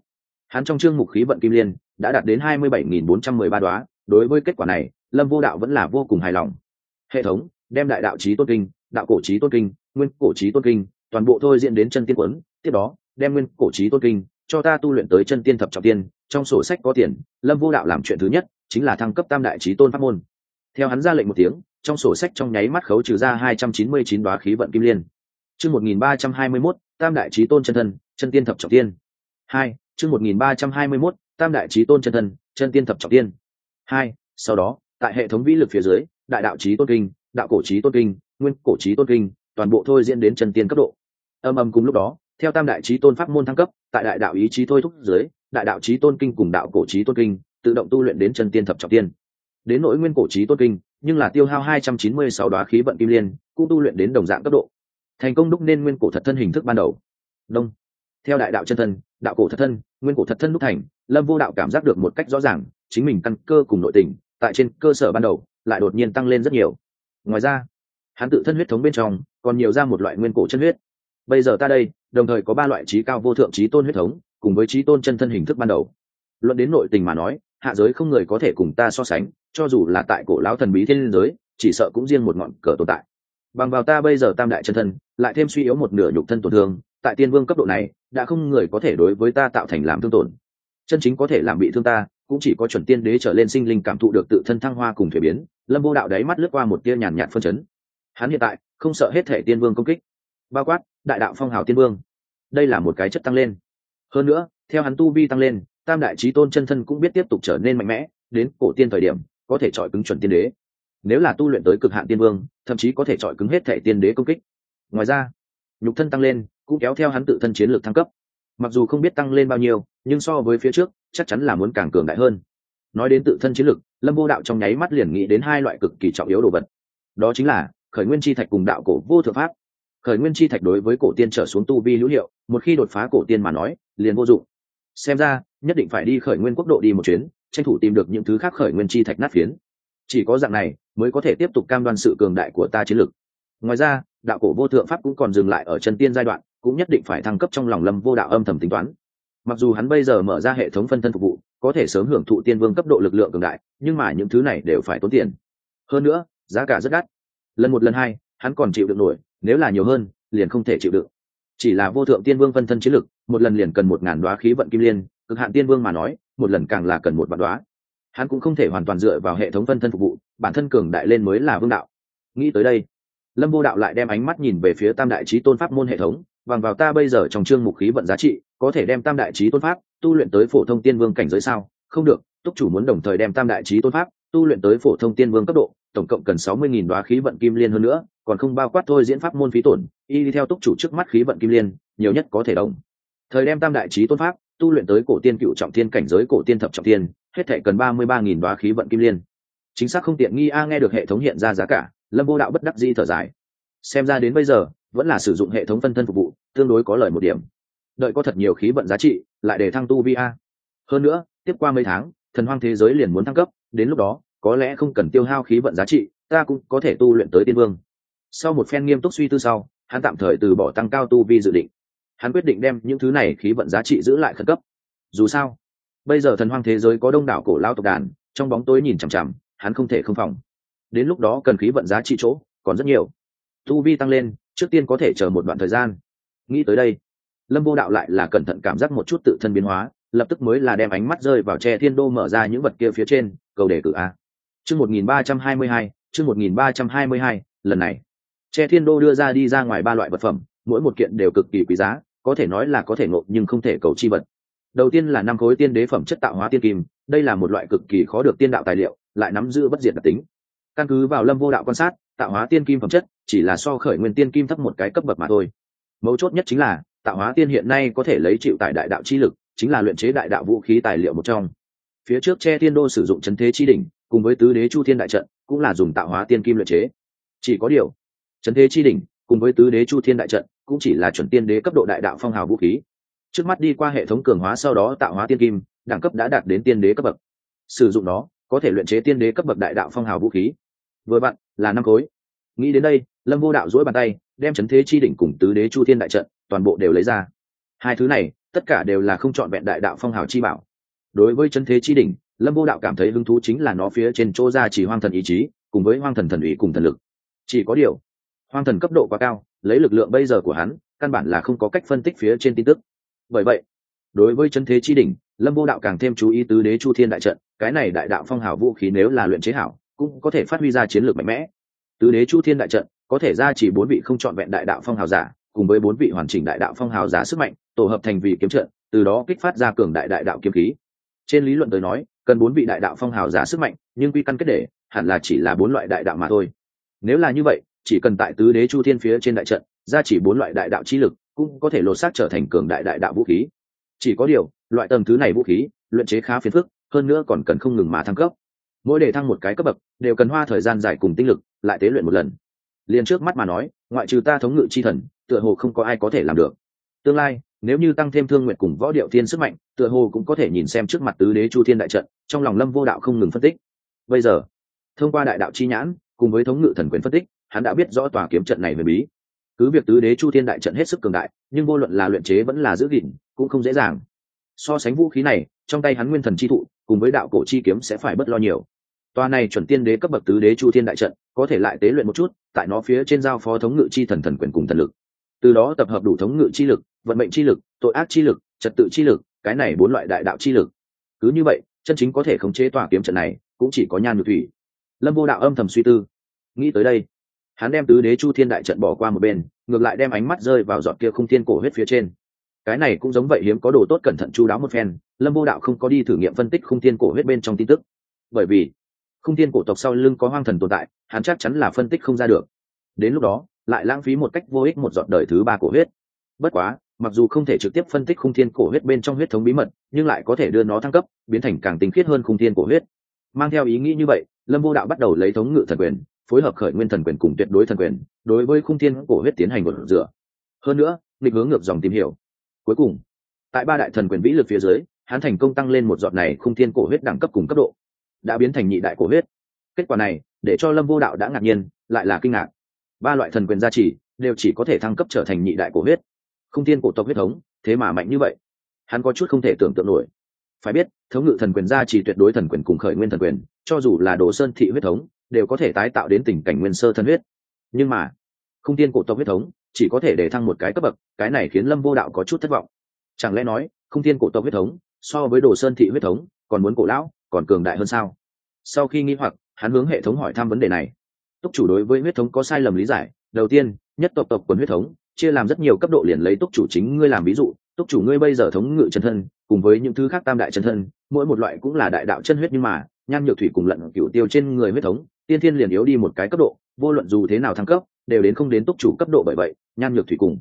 Speaker 1: hắn trong chương mục khí vận kim liên đã đạt đến hai mươi bảy nghìn bốn trăm mười ba đoá. Đối với kết quả này, lâm vô đạo vẫn là vô cùng hài lòng. Hệ thống, đem đại đạo trí tôn kinh, đạo cổ trí tôn kinh, nguyên cổ trí tôn kinh, toàn bộ thôi diễn đến chân tiên quấn. Tiếp đó, đem nguyên cổ trí tôn kinh cho ta tu luyện tới chân tiên thập trọng tiên, trong sổ sách có tiền, lâm vô đạo làm chuyện thứ nhất, chính là thăng cấp tam đại trí tôn pháp môn. Theo hắn ra lệnh một tiếng, trong sổ sách trong nháy mắt khấu trừ ra hai trăm chín mươi chín đoá khí vận kim liên. Chương một nghìn ba trăm hai mươi mốt, tam đại trí tôn chân thân, chân tiên thập trọng tiên. Hai, chương một nghìn ba trăm hai mươi mốt, tam đại trí tôn chân thân, chân tiên thập trọng tiên. Hai, sau đó, tại hệ thống vĩ lực phía dưới, đại đạo trí tôn kinh, đạo cổ trí tôn kinh, nguyên cổ trí tôn kinh, toàn bộ thôi diễn đến chân tiên cấp độ. Âm âm cùng lúc đó, theo tam đại trí tôn pháp môn thăng cấp tại đại đạo ý chí thôi thúc dưới, đại đạo trí tôn kinh cùng đạo cổ trí tôn kinh, tự động tu luyện đến chân tiên thập trọng tiên. Đến nỗi nguyên cổ trí tôn kinh, nhưng là tiêu hao hai trăm chín mươi sáu đoá khí vận kim liên, cũng tu luyện đến đồng dạng cấp độ. Thành công đúc nên nguyên cổ thật thân hình thức ban đầu. Đông. Theo đại đạo chân thân, đạo cổ thật thân, nguyên cổ thật thân đúc thành, lâm vô đạo cảm giác được một cách rõ ràng, chính mình căn cơ cùng nội tình, tại trên cơ sở ban đầu, lại đột nhiên tăng lên rất nhiều. Ngoài ra, hắn tự thân huyết thống bên trong, còn nhiều ra một loại nguyên cổ chân huyết. Bây giờ ta đây đồng thời có ba loại trí cao vô thượng trí tôn huyết thống, cùng với trí tôn chân thân hình thức ban đầu. Luận đến nội tình mà nói, hạ giới không người có thể cùng ta so sánh, cho dù là tại cổ lão thần bí thiên giới, chỉ sợ cũng riêng một ngọn cờ tồn tại. Bằng vào ta bây giờ tam đại chân thân, lại thêm suy yếu một nửa nhục thân tổn thương, tại tiên vương cấp độ này, đã không người có thể đối với ta tạo thành làm thương tổn. Chân chính có thể làm bị thương ta, cũng chỉ có chuẩn tiên đế trở lên sinh linh cảm thụ được tự thân thăng hoa cùng thể biến, lâm vô đạo đáy mắt lướt qua một tia nhàn nhạt phân chấn. Hắn hiện tại không sợ hết thể tiên vương công kích. Bao quát đại đạo phong hào tiên vương. Đây là một cái chất tăng lên. Hơn nữa, theo hắn tu vi tăng lên, tam đại trí tôn chân thân cũng biết tiếp tục trở nên mạnh mẽ, đến cổ tiên thời điểm, có thể chọi cứng chuẩn tiên đế. Nếu là tu luyện tới cực hạn tiên vương, thậm chí có thể chọi cứng hết thể tiên đế công kích. Ngoài ra, nhục thân tăng lên, cũng kéo theo hắn tự thân chiến lược thăng cấp. Mặc dù không biết tăng lên bao nhiêu, nhưng so với phía trước, chắc chắn là muốn càng cường đại hơn. Nói đến tự thân chiến lược, lâm vô đạo trong nháy mắt liền nghĩ đến hai loại cực kỳ trọng yếu đồ vật. Đó chính là khởi nguyên chi thạch cùng đạo cổ vô thượng pháp khởi nguyên chi thạch đối với cổ tiên trở xuống tu vi hữu hiệu, một khi đột phá cổ tiên mà nói, liền vô dụng. Xem ra, nhất định phải đi khởi nguyên quốc độ đi một chuyến, tranh thủ tìm được những thứ khác khởi nguyên chi thạch nát phiến. Chỉ có dạng này, mới có thể tiếp tục cam đoan sự cường đại của ta chiến lược ngoài ra, đạo cổ vô thượng pháp cũng còn dừng lại ở chân tiên giai đoạn, cũng nhất định phải thăng cấp trong lòng lâm vô đạo âm thầm tính toán. Mặc dù hắn bây giờ mở ra hệ thống phân thân phục vụ, có thể sớm hưởng thụ tiên vương cấp độ lực lượng cường đại, nhưng mà những thứ này đều phải tốn tiền. Hơn nữa, giá cả rất đắt. Lần một, lần hai, hắn còn chịu được nổi nếu là nhiều hơn, liền không thể chịu đựng. chỉ là vô thượng tiên vương phân thân chiến lực, một lần liền cần một ngàn đoá khí vận kim liên, cực hạn tiên vương mà nói, một lần càng là cần một vạn đoá. Hắn cũng không thể hoàn toàn dựa vào hệ thống phân thân phục vụ, bản thân cường đại lên mới là vương đạo. Nghĩ tới đây, lâm vô đạo lại đem ánh mắt nhìn về phía tam đại trí tôn pháp môn hệ thống bằng vào ta bây giờ trong chương mục khí vận giá trị, có thể đem tam đại trí tôn pháp tu luyện tới phổ thông tiên vương cảnh giới sao? Không được, túc chủ muốn đồng thời đem tam đại trí tôn pháp tu luyện tới phổ thông tiên vương cấp độ tổng cộng cần sáu mươi nghìn đoá khí vận kim liên hơn nữa, còn không bao quát thôi diễn pháp môn phí tổn, y đi theo túc chủ trước mắt khí vận kim liên, nhiều nhất có thể đồng. Thời đem tam đại chí tôn pháp, tu luyện tới cổ tiên cựu trọng tiên cảnh giới cổ tiên thập trọng tiên hết thảy cần ba mươi ba nghìn đoá khí vận kim liên. Chính xác không tiện nghi a, nghe được hệ thống hiện ra giá cả, lâm vô đạo bất đắc di thở dài. Xem ra đến bây giờ, vẫn là sử dụng hệ thống phân thân phục vụ, tương đối có lợi một điểm. Đợi có thật nhiều khí vận giá trị, lại để thăng tu vi a. Hơn nữa, tiếp qua mấy tháng, thần hoang thế giới liền muốn thăng cấp, đến lúc đó có lẽ không cần tiêu hao khí vận giá trị, ta cũng có thể tu luyện tới tiên vương. Sau một phen nghiêm túc suy tư sau, hắn tạm thời từ bỏ tăng cao tu vi dự định. Hắn quyết định đem những thứ này khí vận giá trị giữ lại khẩn cấp. Dù sao, bây giờ thần hoang thế giới có đông đảo cổ lao tộc đàn, trong bóng tối nhìn chằm chằm, hắn không thể không phòng. Đến lúc đó cần khí vận giá trị chỗ còn rất nhiều. Tu vi tăng lên, trước tiên có thể chờ một đoạn thời gian. Nghĩ tới đây, lâm vô đạo lại là cẩn thận cảm giác một chút tự thân biến hóa, lập tức mới là đem ánh mắt rơi vào tre thiên đô mở ra những vật kia phía trên, cầu đề cử a chương một nghìn ba trăm hai mươi hai, chương một nghìn ba trăm hai mươi hai, lần này. Che thiên đô đưa ra đi ra ngoài ba loại vật phẩm, mỗi một kiện đều cực kỳ quý giá, có thể nói là có thể ngộ nhưng không thể cầu chi vật. Đầu tiên là năm khối tiên đế phẩm chất tạo hóa tiên kim, đây là một loại cực kỳ khó được tiên đạo tài liệu, lại nắm giữ bất diệt đặc tính. Căn cứ vào lâm vô đạo quan sát, tạo hóa tiên kim phẩm chất chỉ là so khởi nguyên tiên kim thấp một cái cấp bậc mà thôi. Mấu chốt nhất chính là, tạo hóa tiên hiện nay có thể lấy chịu tại đại đạo chi lực, chính là luyện chế đại đạo vũ khí tài liệu một trong. Phía trước che tiên đô sử dụng chấn thế chi đỉnh cùng với tứ đế chu thiên đại trận, cũng là dùng tạo hóa tiên kim luyện chế. Chỉ có điều, chấn thế chi đỉnh cùng với tứ đế chu thiên đại trận, cũng chỉ là chuẩn tiên đế cấp độ đại đạo phong hào vũ khí. Trước mắt đi qua hệ thống cường hóa sau đó tạo hóa tiên kim, đẳng cấp đã đạt đến tiên đế cấp bậc. Sử dụng nó, có thể luyện chế tiên đế cấp bậc đại đạo phong hào vũ khí. Vừa bạn, là năm khối. Nghĩ đến đây, lâm vô đạo dỗi bàn tay, đem chấn thế chi đỉnh cùng tứ đế chu thiên đại trận, toàn bộ đều lấy ra. Hai thứ này, tất cả đều là không chọn vẹn đại đạo phong hào chi bảo. Đối với chấn thế chi đỉnh lâm vô đạo cảm thấy hứng thú chính là nó phía trên chỗ ra chỉ hoang thần ý chí, cùng với hoang thần thần ý cùng thần lực. Chỉ có điều, hoang thần cấp độ quá cao, lấy lực lượng bây giờ của hắn, căn bản là không có cách phân tích phía trên tin tức. Bởi vậy, đối với chân thế chi đỉnh, lâm vô đạo càng thêm chú ý tứ đế chu thiên đại trận, cái này đại đạo phong hào vũ khí nếu là luyện chế hảo, cũng có thể phát huy ra chiến lược mạnh mẽ. Tứ đế chu thiên đại trận, có thể ra chỉ bốn vị không chọn vẹn đại đạo phong hào giả, cùng với bốn vị hoàn chỉnh đại đạo phong hào giả sức mạnh, tổ hợp thành vì kiếm trận, từ đó kích phát ra cường đại đại đạo kiếm khí. Trên lý luận tới nói cần bốn vị đại đạo phong hào giả sức mạnh, nhưng quy căn kết để, hẳn là chỉ là bốn loại đại đạo mà thôi. Nếu là như vậy, chỉ cần tại tứ đế chu thiên phía trên đại trận, ra chỉ bốn loại đại đạo chi lực, cũng có thể lột xác trở thành cường đại đại đạo vũ khí. Chỉ có điều, loại tầm thứ này vũ khí, luyện chế khá phiền phức, hơn nữa còn cần không ngừng mà thăng cấp. Mỗi đề thăng một cái cấp bậc, đều cần hoa thời gian dài cùng tinh lực, lại tế luyện một lần. Liền trước mắt mà nói, ngoại trừ ta thống ngự chi thần, tựa hồ không có ai có thể làm được. Tương lai nếu như tăng thêm thương nguyện cùng võ điệu thiên sức mạnh, tựa hồ cũng có thể nhìn xem trước mặt tứ đế chu thiên đại trận, trong lòng lâm vô đạo không ngừng phân tích. Bây giờ, thông qua đại đạo chi nhãn, cùng với thống ngự thần quyền phân tích, hắn đã biết rõ tòa kiếm trận này về bí. Cứ việc tứ đế chu thiên đại trận hết sức cường đại, nhưng vô luận là luyện chế vẫn là giữ gìn, cũng không dễ dàng. So sánh vũ khí này, trong tay hắn nguyên thần chi thụ, cùng với đạo cổ chi kiếm sẽ phải bất lo nhiều. Tòa này chuẩn tiên đế cấp bậc tứ đế chu thiên đại trận, có thể lại tế luyện một chút, tại nó phía trên giao phó thống ngự chi thần thần quyền cùng thần lực. Từ đó tập hợp đủ thống ngự chi lực vận mệnh chi lực, tội ác chi lực, trật tự chi lực, cái này bốn loại đại đạo chi lực. Cứ như vậy, chân chính có thể khống chế tòa kiếm trận này, cũng chỉ có nhan nhược thủy. Lâm vô đạo âm thầm suy tư. Nghĩ tới đây, hắn đem tứ đế chu thiên đại trận bỏ qua một bên, ngược lại đem ánh mắt rơi vào giọt kia không thiên cổ huyết phía trên. Cái này cũng giống vậy hiếm có đồ tốt cẩn thận chu đáo một phen, lâm vô đạo không có đi thử nghiệm phân tích không thiên cổ huyết bên trong tin tức. Bởi vì, không thiên cổ tộc sau lưng có hoang thần tồn tại, hắn chắc chắn là phân tích không ra được. Đến lúc đó, lại lãng phí một cách vô ích một giọt đời thứ ba cổ huyết. Bất quá mặc dù không thể trực tiếp phân tích khung thiên cổ huyết bên trong huyết thống bí mật, nhưng lại có thể đưa nó thăng cấp, biến thành càng tinh khiết hơn khung thiên cổ huyết. Mang theo ý nghĩ như vậy, lâm vô đạo bắt đầu lấy thống ngự thần quyền, phối hợp khởi nguyên thần quyền cùng tuyệt đối thần quyền, đối với khung thiên cổ huyết tiến hành một rửa. Hơn nữa định hướng ngược dòng tìm hiểu. Cuối cùng, tại ba đại thần quyền vĩ lực phía dưới, hắn thành công tăng lên một giọt này khung thiên cổ huyết đẳng cấp cùng cấp độ. Đã biến thành nhị đại cổ huyết. Kết quả này, để cho lâm vô đạo đã ngạc nhiên, lại là kinh ngạc. Ba loại thần quyền gia trì, đều chỉ có thể thăng cấp trở thành nhị đại cổ huyết không tiên cổ tộc huyết thống, thế mà mạnh như vậy. Hắn có chút không thể tưởng tượng nổi. Phải biết, thống ngự thần quyền gia trì tuyệt đối thần quyền cùng khởi nguyên thần quyền, cho dù là đồ sơn thị huyết thống, đều có thể tái tạo đến tình cảnh nguyên sơ thân huyết. Nhưng mà, không tiên cổ tộc huyết thống, chỉ có thể để thăng một cái cấp bậc, cái này khiến lâm vô đạo có chút thất vọng. Chẳng lẽ nói, không tiên cổ tộc huyết thống, so với đồ sơn thị huyết thống, còn muốn cổ lão, còn cường đại hơn sao? Sau khi nghĩ hoặc, hắn hướng hệ thống hỏi thăm vấn đề này. Túc chủ đối với huyết thống có sai lầm lý giải, đầu tiên, nhất tộc tộc quần huyết thống chia làm rất nhiều cấp độ liền lấy túc chủ chính ngươi làm ví dụ. Túc chủ ngươi bây giờ thống ngự chân thân, cùng với những thứ khác tam đại chân thân, mỗi một loại cũng là đại đạo chân huyết nhưng mà, nhan nhược thủy cùng lận cựu tiêu trên người huyết thống, tiên thiên liền yếu đi một cái cấp độ, vô luận dù thế nào thăng cấp, đều đến không đến túc chủ cấp độ bởi vậy, nhan nhược thủy cùng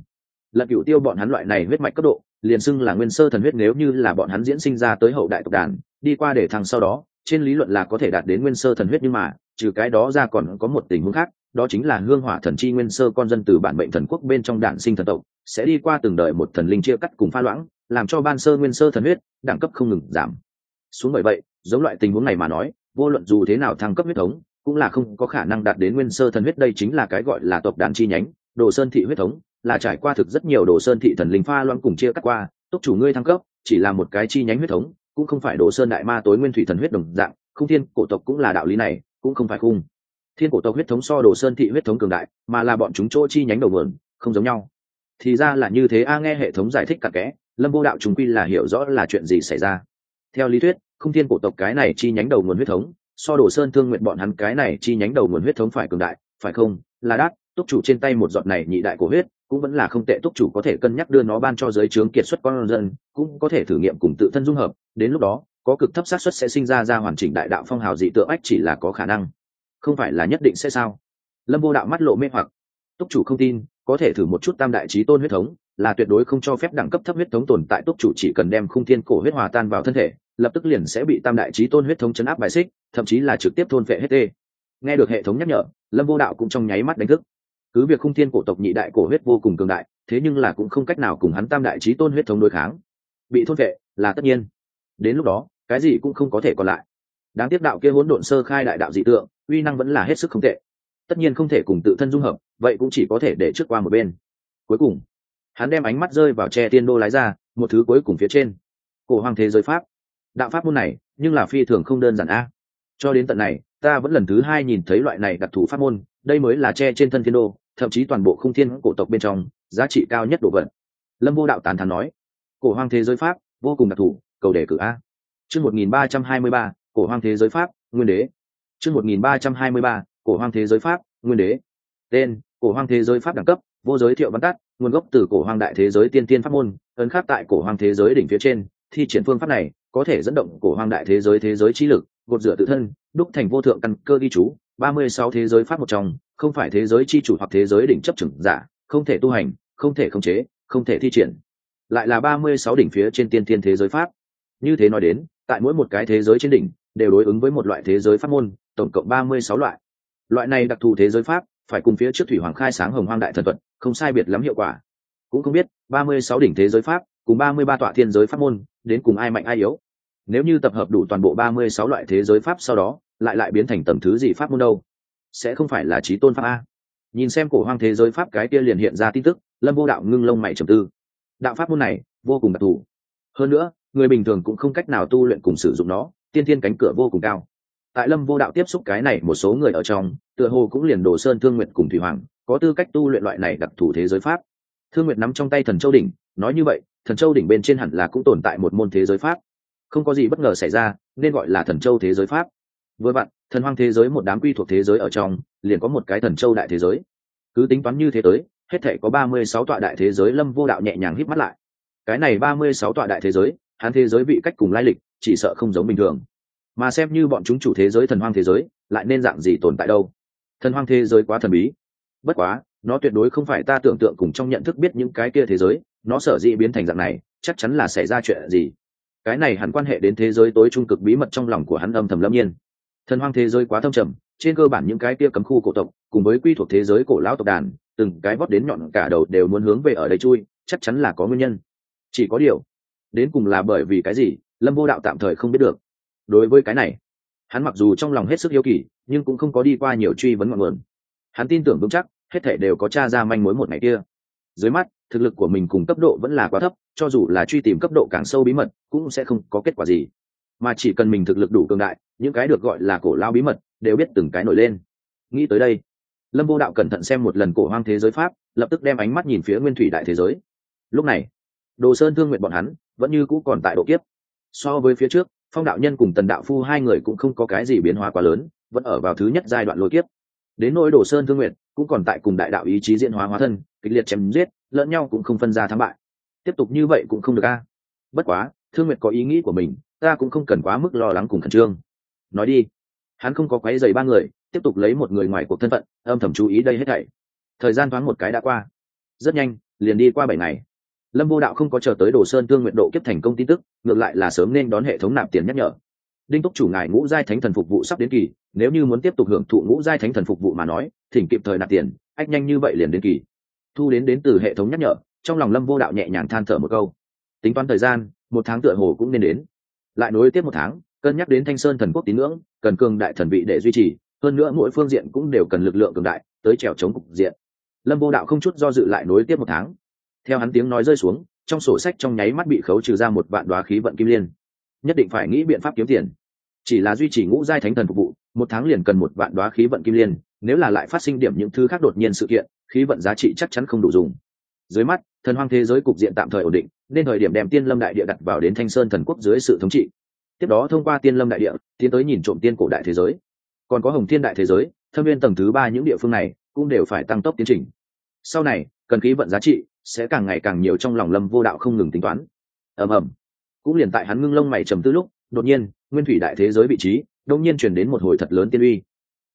Speaker 1: lận cựu tiêu bọn hắn loại này huyết mạch cấp độ, liền xưng là nguyên sơ thần huyết nếu như là bọn hắn diễn sinh ra tới hậu đại tộc đàn, đi qua để thăng sau đó, trên lý luận là có thể đạt đến nguyên sơ thần huyết nhưng mà, trừ cái đó ra còn có một tình huống khác đó chính là hương hỏa thần chi nguyên sơ con dân từ bản mệnh thần quốc bên trong đản sinh thần tộc, sẽ đi qua từng đời một thần linh chia cắt cùng pha loãng, làm cho ban sơ nguyên sơ thần huyết, đẳng cấp không ngừng giảm. Xuống bởi vậy, giống loại tình huống này mà nói, vô luận dù thế nào thăng cấp huyết thống, cũng là không có khả năng đạt đến nguyên sơ thần huyết, đây chính là cái gọi là tộc đàn chi nhánh, đồ sơn thị huyết thống, là trải qua thực rất nhiều đồ sơn thị thần linh pha loãng cùng chia cắt qua túc chủ ngươi thăng cấp, chỉ là một cái chi nhánh huyết thống, cũng không phải đồ sơn đại ma tối nguyên thủy thần huyết đồng dạng, không thiên cổ tộc cũng là đạo lý này, cũng không phải khung thiên cổ tộc huyết thống so đồ sơn thị huyết thống cường đại, mà là bọn chúng chỗ chi nhánh đầu nguồn, không giống nhau. Thì ra là như thế, a nghe hệ thống giải thích cặn kẽ, lâm vô đạo chúng quy là hiểu rõ là chuyện gì xảy ra. Theo lý thuyết, không thiên cổ tộc cái này chi nhánh đầu nguồn huyết thống, so đồ sơn thương nguyện bọn hắn cái này chi nhánh đầu nguồn huyết thống phải cường đại, phải không? Là đắt túc chủ trên tay một giọt này nhị đại cổ huyết, cũng vẫn là không tệ, túc chủ có thể cân nhắc đưa nó ban cho giới trướng kiệt xuất con dân, cũng có thể thử nghiệm cùng tự thân dung hợp, đến lúc đó, có cực thấp xác suất sẽ sinh ra ra hoàn chỉnh đại đạo phong hào dị tượng, ách chỉ là có khả năng không phải là nhất định sẽ sao? Lâm vô đạo mắt lộ mê hoặc. Túc chủ không tin, có thể thử một chút tam đại trí tôn huyết thống, là tuyệt đối không cho phép đẳng cấp thấp huyết thống tồn tại, túc chủ chỉ cần đem khung thiên cổ huyết hòa tan vào thân thể, lập tức liền sẽ bị tam đại trí tôn huyết thống chấn áp bài xích, thậm chí là trực tiếp thôn vệ hết tê nghe được hệ thống nhắc nhở, lâm vô đạo cũng trong nháy mắt đánh thức. Cứ việc khung thiên cổ tộc nhị đại cổ huyết vô cùng cường đại, thế nhưng là cũng không cách nào cùng hắn tam đại trí tôn huyết thống đối kháng. Bị thôn vệ là tất nhiên. Đến lúc đó, cái gì cũng không có thể còn lại đáng tiếc đạo kia hỗn độn sơ khai đại đạo dị tượng, uy năng vẫn là hết sức không tệ. Tất nhiên không thể cùng tự thân dung hợp, vậy cũng chỉ có thể để trước qua một bên. Cuối cùng, hắn đem ánh mắt rơi vào tre tiên đô lái ra, một thứ cuối cùng phía trên. Cổ hoàng thế giới pháp. Đạo pháp môn này, nhưng là phi thường không đơn giản a. Cho đến tận này, ta vẫn lần thứ hai nhìn thấy loại này đặc thù pháp môn, đây mới là tre trên thân thiên đô, thậm chí toàn bộ không thiên cổ tộc bên trong, giá trị cao nhất đồ vật. Lâm vô đạo tán thán nói, cổ hoàng thế giới pháp, vô cùng đặc thù, cầu đề cử a. Chương một nghìn ba trăm hai mươi ba cổ Hoang thế giới pháp, nguyên đế. Chương một nghìn ba trăm hai mươi ba, cổ Hoang thế giới pháp, nguyên đế. Tên, cổ hoang thế giới pháp đẳng cấp, vô giới thiệu văn tắt, nguồn gốc từ cổ hoang đại thế giới tiên tiên pháp môn, ấn khắc tại cổ hoang thế giới đỉnh phía trên, thi triển phương pháp này có thể dẫn động cổ hoang đại thế giới thế giới trí lực, gột rửa tự thân, đúc thành vô thượng căn cơ ghi chú, ba mươi sáu thế giới pháp một trong, không phải thế giới chi chủ hoặc thế giới đỉnh chấp trừng giả, không thể tu hành, không thể khống chế, không thể thi triển. Lại là ba mươi sáu đỉnh phía trên tiên tiên thế giới pháp. Như thế nói đến, tại mỗi một cái thế giới trên đỉnh đều đối ứng với một loại thế giới pháp môn, tổng cộng ba mươi sáu loại. Loại này đặc thù thế giới pháp, phải cùng phía trước thủy hoàng khai sáng hồng hoang đại thần thuật, không sai biệt lắm hiệu quả. Cũng không biết, ba mươi sáu đỉnh thế giới pháp, cùng ba mươi ba tọa thiên giới pháp môn, đến cùng ai mạnh ai yếu. Nếu như tập hợp đủ toàn bộ ba mươi sáu loại thế giới pháp sau đó, lại lại biến thành tầm thứ gì pháp môn đâu? Sẽ không phải là trí tôn pháp a. Nhìn xem cổ hoang thế giới pháp cái kia liền hiện ra tin tức, lâm vô đạo ngưng lông mày trầm tư. Đạo pháp môn này, vô cùng đặc thù. Hơn nữa, người bình thường cũng không cách nào tu luyện cùng sử dụng nó tiên tiên cánh cửa vô cùng cao. Tại lâm vô đạo tiếp xúc cái này một số người ở trong, tựa hồ cũng liền đồ sơn, thương nguyện cùng thủy hoàng, có tư cách tu luyện loại này đặc thù thế giới pháp. Thương nguyện nắm trong tay thần châu đỉnh, nói như vậy, thần châu đỉnh bên trên hẳn là cũng tồn tại một môn thế giới pháp. Không có gì bất ngờ xảy ra, nên gọi là thần châu thế giới pháp. Với bạn thần hoang thế giới một đám quy thuộc thế giới ở trong, liền có một cái thần châu đại thế giới. Cứ tính toán như thế tới, hết thể có ba mươi sáu tọa đại thế giới lâm vô đạo nhẹ nhàng hít mắt lại. Cái này ba mươi sáu tọa đại thế giới, hắn thế giới vị cách cùng lai lịch chỉ sợ không giống bình thường. Mà xem như bọn chúng chủ thế giới thần hoang thế giới, lại nên dạng gì tồn tại đâu? Thần hoang thế giới quá thần bí. Bất quá, nó tuyệt đối không phải ta tưởng tượng cùng trong nhận thức biết những cái kia thế giới, nó sở dĩ biến thành dạng này, chắc chắn là xảy ra chuyện gì. Cái này hẳn quan hệ đến thế giới tối trung cực bí mật trong lòng của hắn âm thầm lâm nhiên. Thần hoang thế giới quá thâm trầm, trên cơ bản những cái kia cấm khu cổ tộc, cùng với quy thuộc thế giới cổ lão tộc đàn, từng cái vót đến nhọn cả đầu đều muốn hướng về ở đây chui, chắc chắn là có nguyên nhân. Chỉ có điều, đến cùng là bởi vì cái gì? Lâm vô đạo tạm thời không biết được. Đối với cái này, hắn mặc dù trong lòng hết sức hiếu kỳ, nhưng cũng không có đi qua nhiều truy vấn ngọn nguồn. Hắn tin tưởng vững chắc, hết thể đều có t r a ra manh mối một ngày kia. Dưới mắt, thực lực của mình cùng cấp độ vẫn là quá thấp, cho dù là truy tìm cấp độ càng sâu bí mật, cũng sẽ không có kết quả gì. Mà chỉ cần mình thực lực đủ cường đại, những cái được gọi là cổ lao bí mật, đều biết từng cái nổi lên. Nghĩ tới đây, lâm vô đạo cẩn thận xem một lần cổ hoang thế giới pháp, lập tức đem ánh mắt nhìn phía nguyên thủy đại thế giới. Lúc này, đồ sơn thương nguyện bọn hắn vẫn như cũ còn tại độ kiếp so với phía trước, phong đạo nhân cùng tần đạo phu hai người cũng không có cái gì biến hóa quá lớn, vẫn ở vào thứ nhất giai đoạn lôi kiếp. Đến nỗi đồ sơn thương nguyện cũng còn tại cùng đại đạo ý chí diễn hóa hóa thân, kịch liệt chém giết, lẫn nhau cũng không phân ra thắng bại. Tiếp tục như vậy cũng không được a. Bất quá, thương nguyệt có ý nghĩ của mình, ta cũng không cần quá mức lo lắng cùng khẩn trương. Nói đi. Hắn không có quấy dày ba người, tiếp tục lấy một người ngoài cuộc thân phận, âm thầm chú ý đây hết thảy. Thời gian thoáng một cái đã qua. Rất nhanh, liền đi qua bảy ngày lâm vô đạo không có chờ tới đồ sơn thương nguyện độ kiếp thành công tin tức, ngược lại là sớm nên đón hệ thống nạp tiền nhắc nhở. Đinh túc chủ ngài ngũ giai thánh thần phục vụ sắp đến kỳ, nếu như muốn tiếp tục hưởng thụ ngũ giai thánh thần phục vụ mà nói, thỉnh kịp thời nạp tiền, ách nhanh như vậy liền đến kỳ. Thu đến đến từ hệ thống nhắc nhở, trong lòng lâm vô đạo nhẹ nhàng than thở một câu. Tính toán thời gian, một tháng tựa hồ cũng nên đến. Lại nối tiếp một tháng, cân nhắc đến thanh sơn thần quốc tín ngưỡng, cần cường đại thần vị để duy trì, hơn nữa mỗi phương diện cũng đều cần lực lượng cường đại, tới trèo chống cục diện. Lâm vô đạo không chút do dự lại nối tiếp một tháng theo hắn tiếng nói rơi xuống, trong sổ sách trong nháy mắt bị khấu trừ ra một vạn đoá khí vận kim liên. Nhất định phải nghĩ biện pháp kiếm tiền. Chỉ là duy trì ngũ giai thánh thần phục vụ, một tháng liền cần một vạn đoá khí vận kim liên, nếu là lại phát sinh điểm những thứ khác đột nhiên sự kiện, khí vận giá trị chắc chắn không đủ dùng. Dưới mắt, thần hoang thế giới cục diện tạm thời ổn định, nên thời điểm đem tiên lâm đại địa đặt vào đến thanh sơn thần quốc dưới sự thống trị. Tiếp đó thông qua tiên lâm đại địa, tiến tới nhìn trộm tiên cổ đại thế giới. Còn có hồng thiên đại thế giới, thâm viên tầng thứ ba những địa phương này cũng đều phải tăng tốc tiến trình. Sau này, cần khí vận giá trị sẽ càng ngày càng nhiều trong lòng lâm vô đạo không ngừng tính toán. Ầm ầm. Cũng liền tại hắn ngưng lông mày trầm tư lúc, đột nhiên, nguyên thủy đại thế giới vị trí đông nhiên chuyển đến một hồi thật lớn tiên uy.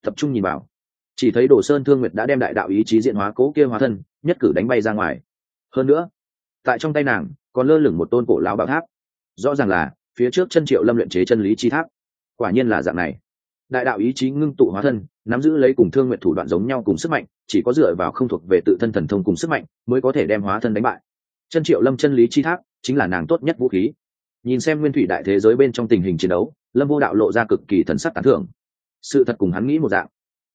Speaker 1: Tập trung nhìn vào. Chỉ thấy đồ sơn thương nguyệt đã đem đại đạo ý chí diện hóa, cố kia hóa thân, nhất cử đánh bay ra ngoài. Hơn nữa, tại trong tay nàng, còn lơ lửng một tôn cổ lao bảo tháp. Rõ ràng là, phía trước chân triệu lâm luyện chế chân lý chi tháp. Quả nhiên là dạng này đại đạo ý chí ngưng tụ hóa thân, nắm giữ lấy cùng thương nguyện thủ đoạn giống nhau cùng sức mạnh, chỉ có dựa vào không thuộc về tự thân thần thông cùng sức mạnh mới có thể đem hóa thân đánh bại. Chân triệu lâm chân lý chi tháp chính là nàng tốt nhất vũ khí. Nhìn xem nguyên thủy đại thế giới bên trong tình hình chiến đấu, lâm vô đạo lộ ra cực kỳ thần sắc tán thưởng. Sự thật cùng hắn nghĩ một dạng.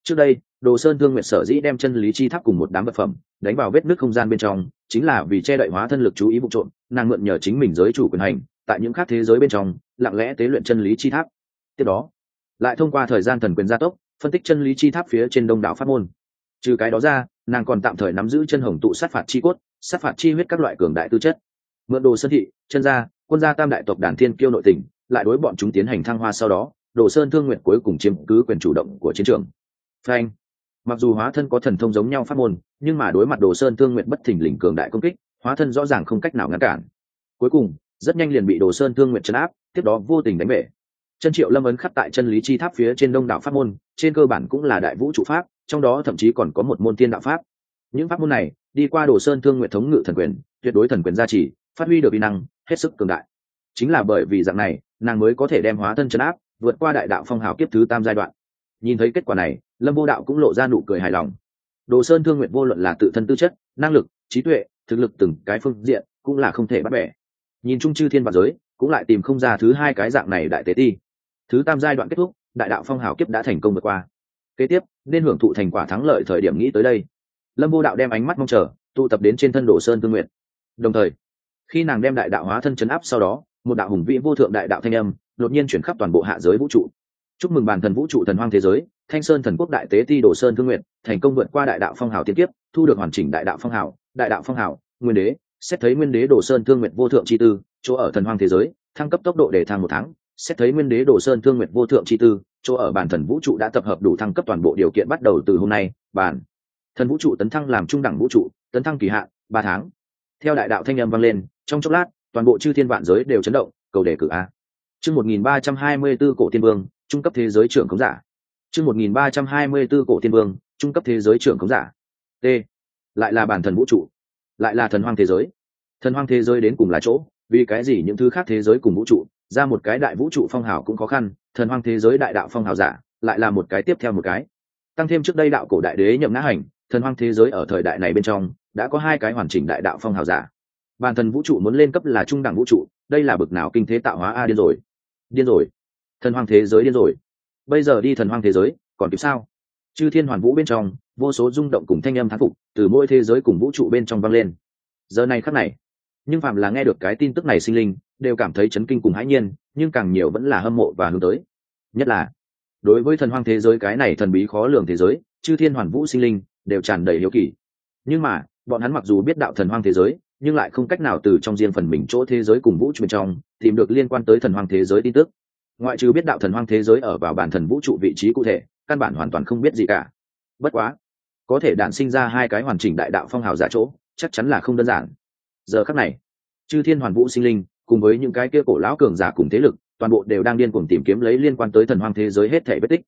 Speaker 1: Trước đây, đồ sơn thương nguyện sở dĩ đem chân lý chi tháp cùng một đám vật phẩm đánh vào vết nước không gian bên trong, chính là vì che đậy hóa thân lực chú ý vụ trộn nàng mượn nhờ chính mình giới chủ quyền hành, tại những khác thế giới bên trong, lặng lẽ tế luyện chân lý chi tháp. Tiếp đó lại thông qua thời gian thần quyền gia tốc, phân tích chân lý chi tháp phía trên đông đảo phát môn. Trừ cái đó ra, nàng còn tạm thời nắm giữ chân hồng tụ sát phạt chi cốt, sát phạt chi huyết các loại cường đại tư chất. Mượn đồ sơn thị, chân gia, quân gia tam đại tộc đàn thiên kiêu nội tỉnh lại đối bọn chúng tiến hành thăng hoa sau đó, đồ sơn thương nguyện cuối cùng chiếm cứ quyền chủ động của chiến trường. Phanh. Mặc dù hóa thân có thần thông giống nhau phát môn, nhưng mà đối mặt đồ sơn thương nguyện bất thình lình cường đại công kích, hóa thân rõ ràng không cách nào ngăn cản. Cuối cùng, rất nhanh liền bị đồ sơn thương nguyện chấn áp, tiếp đó vô tình đánh bể chân triệu lâm ấn khắc tại chân lý chi tháp phía trên đông đảo pháp môn, trên cơ bản cũng là đại vũ trụ pháp, trong đó thậm chí còn có một môn tiên đạo pháp. Những pháp môn này, đi qua đồ sơn thương nguyện thống ngự thần quyền, tuyệt đối thần quyền gia trì, phát huy được kỹ năng, hết sức cường đại. Chính là bởi vì dạng này, nàng mới có thể đem hóa thân chấn áp, vượt qua đại đạo phong hào kiếp thứ tam giai đoạn. Nhìn thấy kết quả này, lâm vô đạo cũng lộ ra nụ cười hài lòng. Đồ sơn thương nguyện vô luận là tự thân tư chất, năng lực, trí tuệ, thực lực từng cái phương diện, cũng là không thể bắt bẻ. Nhìn chung chư thiên và giới, cũng lại tìm không ra thứ hai cái dạng này đại tế ti thứ tam giai đoạn kết thúc, đại đạo phong hào kiếp đã thành công vượt qua. Kế tiếp, nên hưởng thụ thành quả thắng lợi thời điểm nghĩ tới đây. Lâm vô đạo đem ánh mắt mong chờ, tụ tập đến trên thân đồ sơn tương nguyện đồng thời, khi nàng đem đại đạo hóa thân chấn áp sau đó, một đạo hùng vĩ vô thượng đại đạo thanh âm, đột nhiên chuyển khắp toàn bộ hạ giới vũ trụ. Chúc mừng bản thần vũ trụ thần hoang thế giới, thanh sơn thần quốc đại tế ti đồ sơn thương nguyện thành công vượt qua đại đạo phong hào tiên tiếp thu được hoàn chỉnh đại đạo phong hào, đại đạo phong hào, nguyên đế, xét thấy nguyên đế đồ sơn thương nguyện vô thượng chi tư, chỗ ở thần hoang thế giới, thăng cấp tốc độ để thang một tháng xét thấy nguyên đế đồ sơn thương nguyện vô thượng chi tư, chỗ ở bản thần vũ trụ đã tập hợp đủ thăng cấp toàn bộ điều kiện bắt đầu từ hôm nay, bản thần vũ trụ tấn thăng làm trung đẳng vũ trụ, tấn thăng kỳ hạn, ba tháng. Theo đại đạo thanh âm vang lên, trong chốc lát, toàn bộ chư thiên vạn giới đều chấn động, cầu đề cử a. Chương một nghìn ba trăm hai mươi b ố cổ tiên vương, trung cấp thế giới trưởng khống giả. Chương một nghìn ba trăm hai mươi b ố cổ tiên vương, trung cấp thế giới trưởng khống giả. T. Lại là bản thần vũ trụ. Lại là thần hoang thế giới. Thần hoang thế giới đến cùng là chỗ, vì cái gì những thứ khác thế giới cùng vũ trụ? Ra một cái đại vũ trụ phong hào cũng khó khăn, thần hoang thế giới đại đạo phong hào giả, lại là một cái tiếp theo một cái. Tăng thêm trước đây đạo cổ đại đế nhậm ngã hành, thần hoang thế giới ở thời đại này bên trong, đã có hai cái hoàn chỉnh đại đạo phong hào giả. Bản thần vũ trụ muốn lên cấp là trung đẳng vũ trụ, đây là bực nào kinh thế tạo hóa a, điên rồi. Điên rồi. Thần hoang thế giới điên rồi. Bây giờ đi thần hoang thế giới, còn kịp sao? Chư thiên hoàn vũ bên trong, vô số rung động cùng thanh âm thán phục, từ mỗi thế giới cùng vũ trụ bên trong vang lên. Giờ này khắc này, nhưng phạm là nghe được cái tin tức này sinh linh đều cảm thấy chấn kinh cùng hãi nhiên, nhưng càng nhiều vẫn là hâm mộ và hướng tới. Nhất là, đối với thần hoang thế giới cái này thần bí khó lường thế giới, chư thiên hoàn vũ sinh linh đều tràn đầy hiếu kỳ. Nhưng mà, bọn hắn mặc dù biết đạo thần hoang thế giới, nhưng lại không cách nào từ trong riêng phần mình chỗ thế giới cùng vũ trụ bên trong tìm được liên quan tới thần hoang thế giới tin tức. Ngoại trừ biết đạo thần hoang thế giới ở vào bản thần vũ trụ vị trí cụ thể, căn bản hoàn toàn không biết gì cả. Bất quá, có thể đản sinh ra hai cái hoàn chỉnh đại đạo phong hào giả chỗ, chắc chắn là không đơn giản. Giờ khắc này, chư thiên hoàn vũ sinh linh cùng với những cái kia cổ lão cường giả cùng thế lực, toàn bộ đều đang điên cuồng tìm kiếm lấy liên quan tới thần hoang thế giới hết thể vết tích.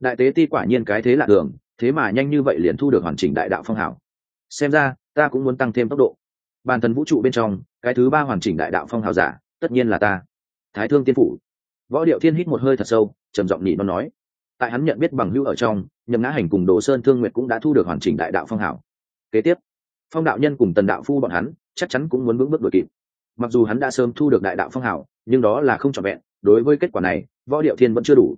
Speaker 1: Đại tế ti quả nhiên cái thế lạ thường, thế mà nhanh như vậy liền thu được hoàn chỉnh đại đạo phong hảo xem ra, ta cũng muốn tăng thêm tốc độ. Bàn thần vũ trụ bên trong, cái thứ ba hoàn chỉnh đại đạo phong hào giả, tất nhiên là ta. Thái thương tiên phủ. Võ điệu thiên hít một hơi thật sâu, trầm giọng nhị nó nói. Tại hắn nhận biết bằng hữu ở trong, nhậm ngã hành cùng đồ sơn thương nguyệt cũng đã thu được hoàn chỉnh đại đạo phong hảo kế tiếp, phong đạo nhân cùng tần đạo phu bọn hắn, chắc chắn cũng muốn vững bước đuổi kịp mặc dù hắn đã sớm thu được đại đạo phong hảo nhưng đó là không trọn vẹn, đối với kết quả này, võ điệu thiên vẫn chưa đủ.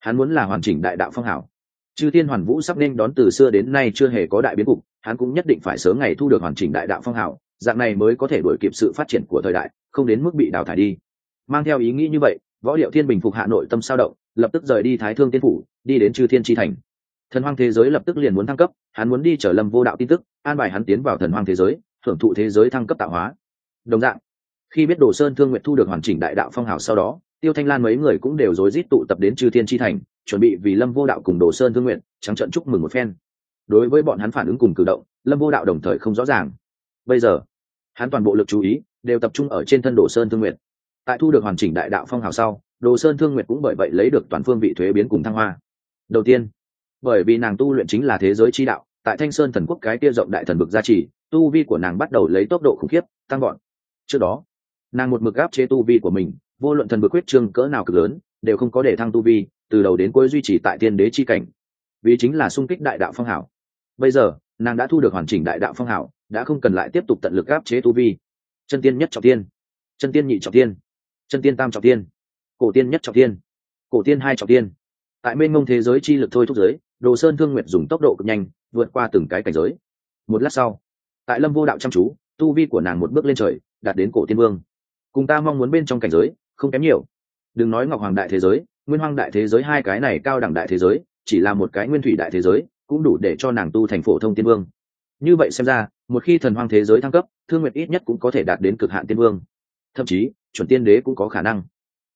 Speaker 1: Hắn muốn là hoàn chỉnh đại đạo phong hảo chư thiên hoàn vũ sắp nên đón từ xưa đến nay chưa hề có đại biến cục, hắn cũng nhất định phải sớm ngày thu được hoàn chỉnh đại đạo phong hảo dạng này mới có thể đuổi kịp sự phát triển của thời đại, không đến mức bị đào thải đi. Mang theo ý nghĩ như vậy, võ điệu thiên bình phục hạ nội tâm sao động, lập tức rời đi thái thương tiên phủ, đi đến chư thiên tri thành. Thần hoang thế giới lập tức liền muốn thăng cấp, hắn muốn đi trở lâm vô đạo tin tức, an bài hắn tiến vào thần hoang thế giới thưởng thụ thế giới thăng cấp tạo hóa. Đồng dạng khi biết đồ sơn thương nguyện thu được hoàn chỉnh đại đạo phong hào sau đó, tiêu thanh lan mấy người cũng đều rối rít tụ tập đến chư thiên tri thành, chuẩn bị vì lâm vô đạo cùng đồ sơn thương nguyện trắng trận chúc mừng một phen. Đối với bọn hắn phản ứng cùng cử động, lâm vô đạo đồng thời không rõ ràng. Bây giờ, hắn toàn bộ lực chú ý đều tập trung ở trên thân đồ sơn thương nguyện tại thu được hoàn chỉnh đại đạo phong hào sau, đồ sơn thương nguyện cũng bởi vậy lấy được toàn phương vị thuế biến cùng thăng hoa. Đầu tiên, bởi vì nàng tu luyện chính là thế giới chi đạo, tại thanh sơn thần quốc cái kia rộng đại thần bực gia trì, tu vi của nàng bắt đầu lấy tốc độ khủng khiếp, tăng gọn trước đó nàng một mực áp chế tu vi của mình, vô luận thần bực quyết trương cỡ nào cực lớn, đều không có để thăng tu vi, từ đầu đến cuối duy trì tại tiên đế chi cảnh. Vì chính là sung kích đại đạo phong hảo. Bây giờ, nàng đã thu được hoàn chỉnh đại đạo phong hảo, đã không cần lại tiếp tục tận lực áp chế tu vi. Chân tiên nhất trọng tiên. Chân tiên nhị trọng tiên. Chân tiên tam trọng tiên. Cổ tiên nhất trọng tiên. Cổ tiên hai trọng tiên. Tại mênh mông thế giới chi lực thôi thúc giới, đồ sơn thương nguyện dùng tốc độ cực nhanh, vượt qua từng cái cảnh giới. Một lát sau, tại lâm vô đạo chăm chú, tu vi của nàng một bước lên trời, đạt đến cổ tiên vương cùng ta mong muốn bên trong cảnh giới, không kém nhiều. Đừng nói ngọc hoàng đại thế giới, nguyên hoàng đại thế giới hai cái này cao đẳng đại thế giới, chỉ là một cái nguyên thủy đại thế giới, cũng đủ để cho nàng tu thành phổ thông tiên vương. Như vậy xem ra, một khi thần hoang thế giới thăng cấp, thương nguyệt ít nhất cũng có thể đạt đến cực hạn tiên vương. Thậm chí, chuẩn tiên đế cũng có khả năng.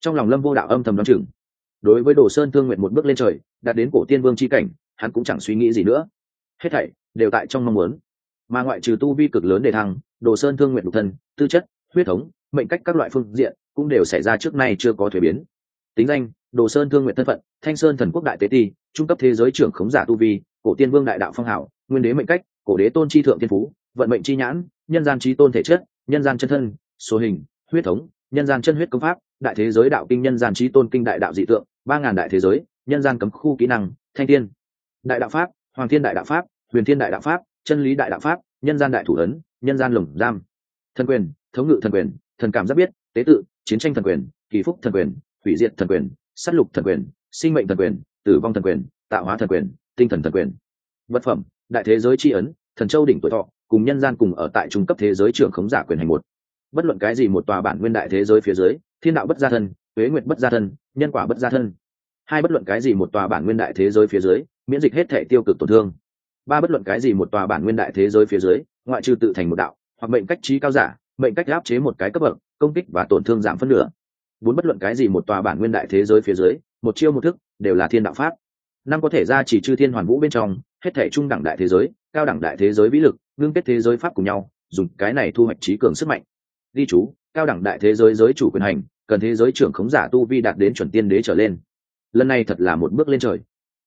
Speaker 1: Trong lòng lâm vô đạo âm thầm đ o á n chừng. Đối với đồ sơn thương nguyện một bước lên trời, đạt đến cổ tiên vương c h i cảnh, hắn cũng chẳng suy nghĩ gì nữa. Hết thảy, đều tại trong mong muốn. Mà ngoại trừ tu vi cực lớn để thăng, đồ sơn thương nguyện độc thân, tư chất, huyết thống mệnh cách các loại phương diện cũng đều xảy ra trước nay chưa có thuế biến. Tính danh, đồ sơn thương nguyện thân phận, thanh sơn thần quốc đại tế ti, trung cấp thế giới trưởng khống giả tu vi, cổ tiên vương đại đạo phong hảo, nguyên đế mệnh cách, cổ đế tôn chi thượng thiên phú, vận mệnh chi nhãn, nhân gian trí tôn thể chất, nhân gian chân thân, số hình, huyết thống, nhân gian chân huyết công pháp, đại thế giới đạo kinh nhân gian trí tôn kinh đại đạo dị tượng, ba ngàn đại thế giới, nhân gian cấm khu kỹ năng, thanh tiên. Đại đạo pháp, hoàng thiên đại đạo pháp, huyền thiên đại đạo pháp, chân lý đại đạo pháp, nhân gian đại thủ ấn, nhân gian lồng giam. Thần quyền, thống ngự thần quyền thần cảm giác biết, tế tự, chiến tranh thần quyền, kỳ phúc thần quyền, hủy diệt thần quyền s á t lục thần quyền, sinh mệnh thần quyền, tử vong thần quyền, tạo hóa thần quyền, tinh thần thần quyền. Vật phẩm, đại thế giới tri ấn, thần châu đỉnh tuổi thọ, cùng nhân gian cùng ở tại trung cấp thế giới trưởng khống giả quyền hành một. Bất luận cái gì một tòa bản nguyên đại thế giới phía dưới, thiên đạo bất gia thân, tuế nguyệt bất gia thân, nhân quả bất gia thân. Hai bất luận cái gì một tòa bản nguyên đại thế giới phía dưới, miễn dịch hết thể tiêu cực tổn thương. Ba bất luận cái gì một tòa bản nguyên đại thế giới phía dưới, ngoại trừ tự thành một đạo, hoặc mệnh cách trí cao giả mệnh cách áp chế một cái cấp bậc, công kích và tổn thương giảm phân nửa. Bốn bất luận cái gì một tòa bản nguyên đại thế giới phía dưới, một chiêu một thức, đều là thiên đạo pháp. Năm có thể ra chỉ chư thiên hoàn vũ bên trong, hết thể trung đẳng đại thế giới, cao đẳng đại thế giới vĩ lực, ngưng kết thế giới pháp cùng nhau, dùng cái này thu hoạch trí cường sức mạnh. Đi chú, cao đẳng đại thế giới giới chủ quyền hành, cần thế giới trưởng khống giả tu vi đạt đến chuẩn tiên đế trở lên. Lần này thật là một bước lên trời.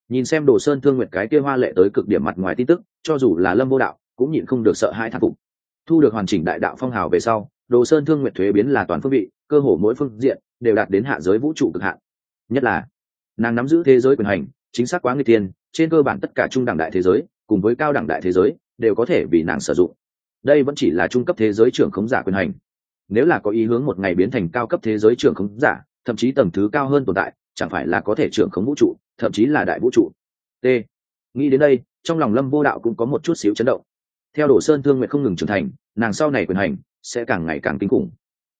Speaker 1: Nhìn xem đồ sơn thương nguyệt cái kia hoa lệ tới cực điểm mặt ngoài tin tức, cho dù là lâm vô đạo, cũng nhịn không được sợ hai thán phục thu được hoàn chỉnh đại đạo phong hào về sau, đồ sơn thương nguyệt thuế biến là toàn phương vị, cơ hồ mỗi phương diện đều đạt đến hạ giới vũ trụ cực hạn. Nhất là, nàng nắm giữ thế giới quyền hành, chính xác quá người tiên trên cơ bản tất cả trung đẳng đại thế giới, cùng với cao đẳng đại thế giới, đều có thể vì nàng sử dụng. Đây vẫn chỉ là trung cấp thế giới trưởng khống giả quyền hành. Nếu là có ý hướng một ngày biến thành cao cấp thế giới trưởng khống giả, thậm chí tầng thứ cao hơn tồn tại, chẳng phải là có thể trưởng khống vũ trụ, thậm chí là đại vũ trụ. T. Nghĩ đến đây, trong lòng lâm vô đạo cũng có một chút xíu chấn động theo đổ sơn thương nguyện không ngừng trưởng thành, nàng sau này quyền hành sẽ càng ngày càng kinh khủng.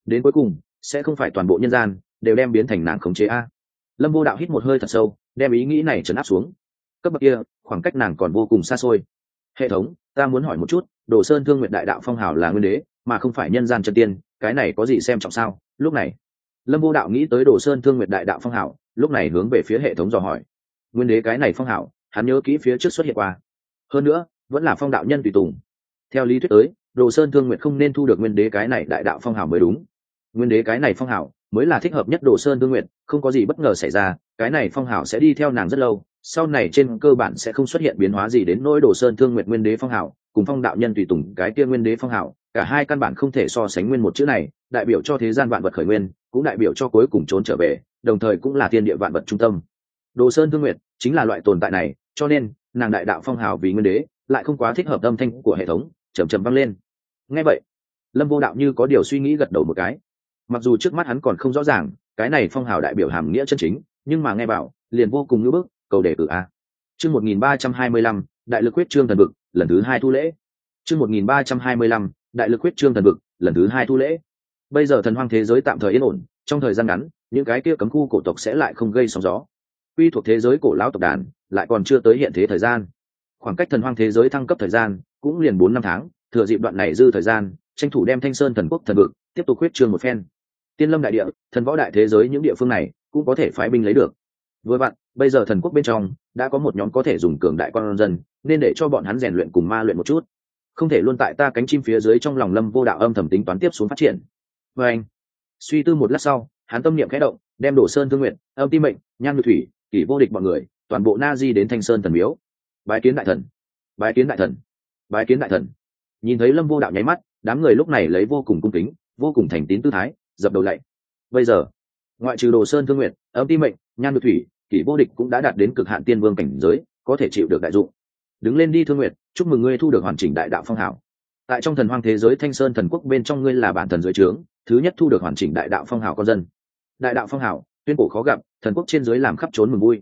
Speaker 1: Đến cuối cùng, sẽ không phải toàn bộ nhân gian đều đem biến thành nàng khống chế a. Lâm vô đạo hít một hơi thật sâu, đem ý nghĩ này trấn áp xuống. Cấp bậc kia, khoảng cách nàng còn vô cùng xa xôi. Hệ thống, ta muốn hỏi một chút đồ sơn thương nguyện đại đạo phong hào là nguyên đế, mà không phải nhân gian chân tiên, cái này có gì xem trọng sao? Lúc này, lâm vô đạo nghĩ tới đồ sơn thương nguyện đại đạo phong hào, lúc này hướng về phía hệ thống dò hỏi. Nguyên đế cái này phong hào, hắn nhớ kỹ phía trước xuất hiện qua. Hơn nữa vẫn là phong đạo nhân tùy tùng. Theo lý thuyết tới, đồ sơn thương nguyện không nên thu được nguyên đế cái này đại đạo phong hào mới đúng. Nguyên đế cái này phong hào mới là thích hợp nhất đồ sơn thương nguyện không có gì bất ngờ xảy ra, cái này phong hào sẽ đi theo nàng rất lâu, sau này trên cơ bản sẽ không xuất hiện biến hóa gì đến nỗi đồ sơn thương nguyện nguyên đế phong hào, cùng phong đạo nhân tùy tùng cái kia nguyên đế phong hào, cả hai căn bản không thể so sánh nguyên một chữ này, đại biểu cho thế gian vạn vật khởi nguyên, cũng đại biểu cho cuối cùng trốn trở về, đồng thời cũng là thiên địa vạn vật trung tâm. Đồ sơn thương nguyện chính là loại tồn tại này, cho nên, nàng đại đạo phong hào vì nguyên đế lại không quá thích hợp âm thanh của hệ thống chầm chầm vang lên. Ngay vậy, lâm vô đạo như có điều suy nghĩ gật đầu một cái. Mặc dù trước mắt hắn còn không rõ ràng, cái này phong hào đại biểu hàm nghĩa chân chính, nhưng mà nghe bảo, liền vô cùng ngữ bức, cầu đề cử a. Chương một nghìn ba trăm hai mươi lăm, đại lực quyết trương thần vực, lần thứ hai thu lễ. Chương một nghìn ba trăm hai mươi lăm, đại lực quyết trương thần vực, lần thứ hai thu lễ. Bây giờ thần hoang thế giới tạm thời yên ổn, trong thời gian ngắn, những cái kia cấm khu cổ tộc sẽ lại không gây sóng gió. Quy thuộc thế giới cổ lão tộc đàn, lại còn chưa tới hiện thế thời gian khoảng cách thần hoang thế giới thăng cấp thời gian cũng liền bốn năm tháng, thừa dịp đoạn này dư thời gian, tranh thủ đem thanh sơn thần quốc thần vực tiếp tục huyết trương một phen. Tiên lâm đại địa, thần võ đại thế giới những địa phương này cũng có thể phái binh lấy được. Vừa vặn, bây giờ thần quốc bên trong đã có một nhóm có thể dùng cường đại con dân, nên để cho bọn hắn rèn luyện cùng ma luyện một chút. Không thể luôn tại ta cánh chim phía dưới trong lòng lâm vô đạo âm thầm tính toán tiếp xuống phát triển. Và anh, suy tư một lát sau, hắn tâm niệm khẽ động, đem đổ sơn thương nguyện, âm ti mệnh nhan ngự thủy, kỷ vô địch bọn người, toàn bộ na di đến thanh sơn thần miếu bái kiến đại thần. Bái kiến đại thần. Bái kiến đại thần. Nhìn thấy lâm vô đạo nháy mắt, đám người lúc này lấy vô cùng cung kính, vô cùng thành tín tư thái, dập đầu lạy. Bây giờ, ngoại trừ đồ sơn thương nguyện âm ti mệnh, nhan được thủy, kỷ vô địch cũng đã đạt đến cực hạn tiên vương cảnh giới, có thể chịu được đại dụng. Đứng lên đi thương nguyện chúc mừng ngươi thu được hoàn chỉnh đại đạo phong hảo. Tại trong thần hoang thế giới thanh sơn thần quốc bên trong ngươi là bản thần dưới trướng, thứ nhất thu được hoàn chỉnh đại đạo phong hảo con dân. Đại đạo phong hảo, tuyên cổ khó gặp, thần quốc trên dưới làm khắp trốn mừng vui.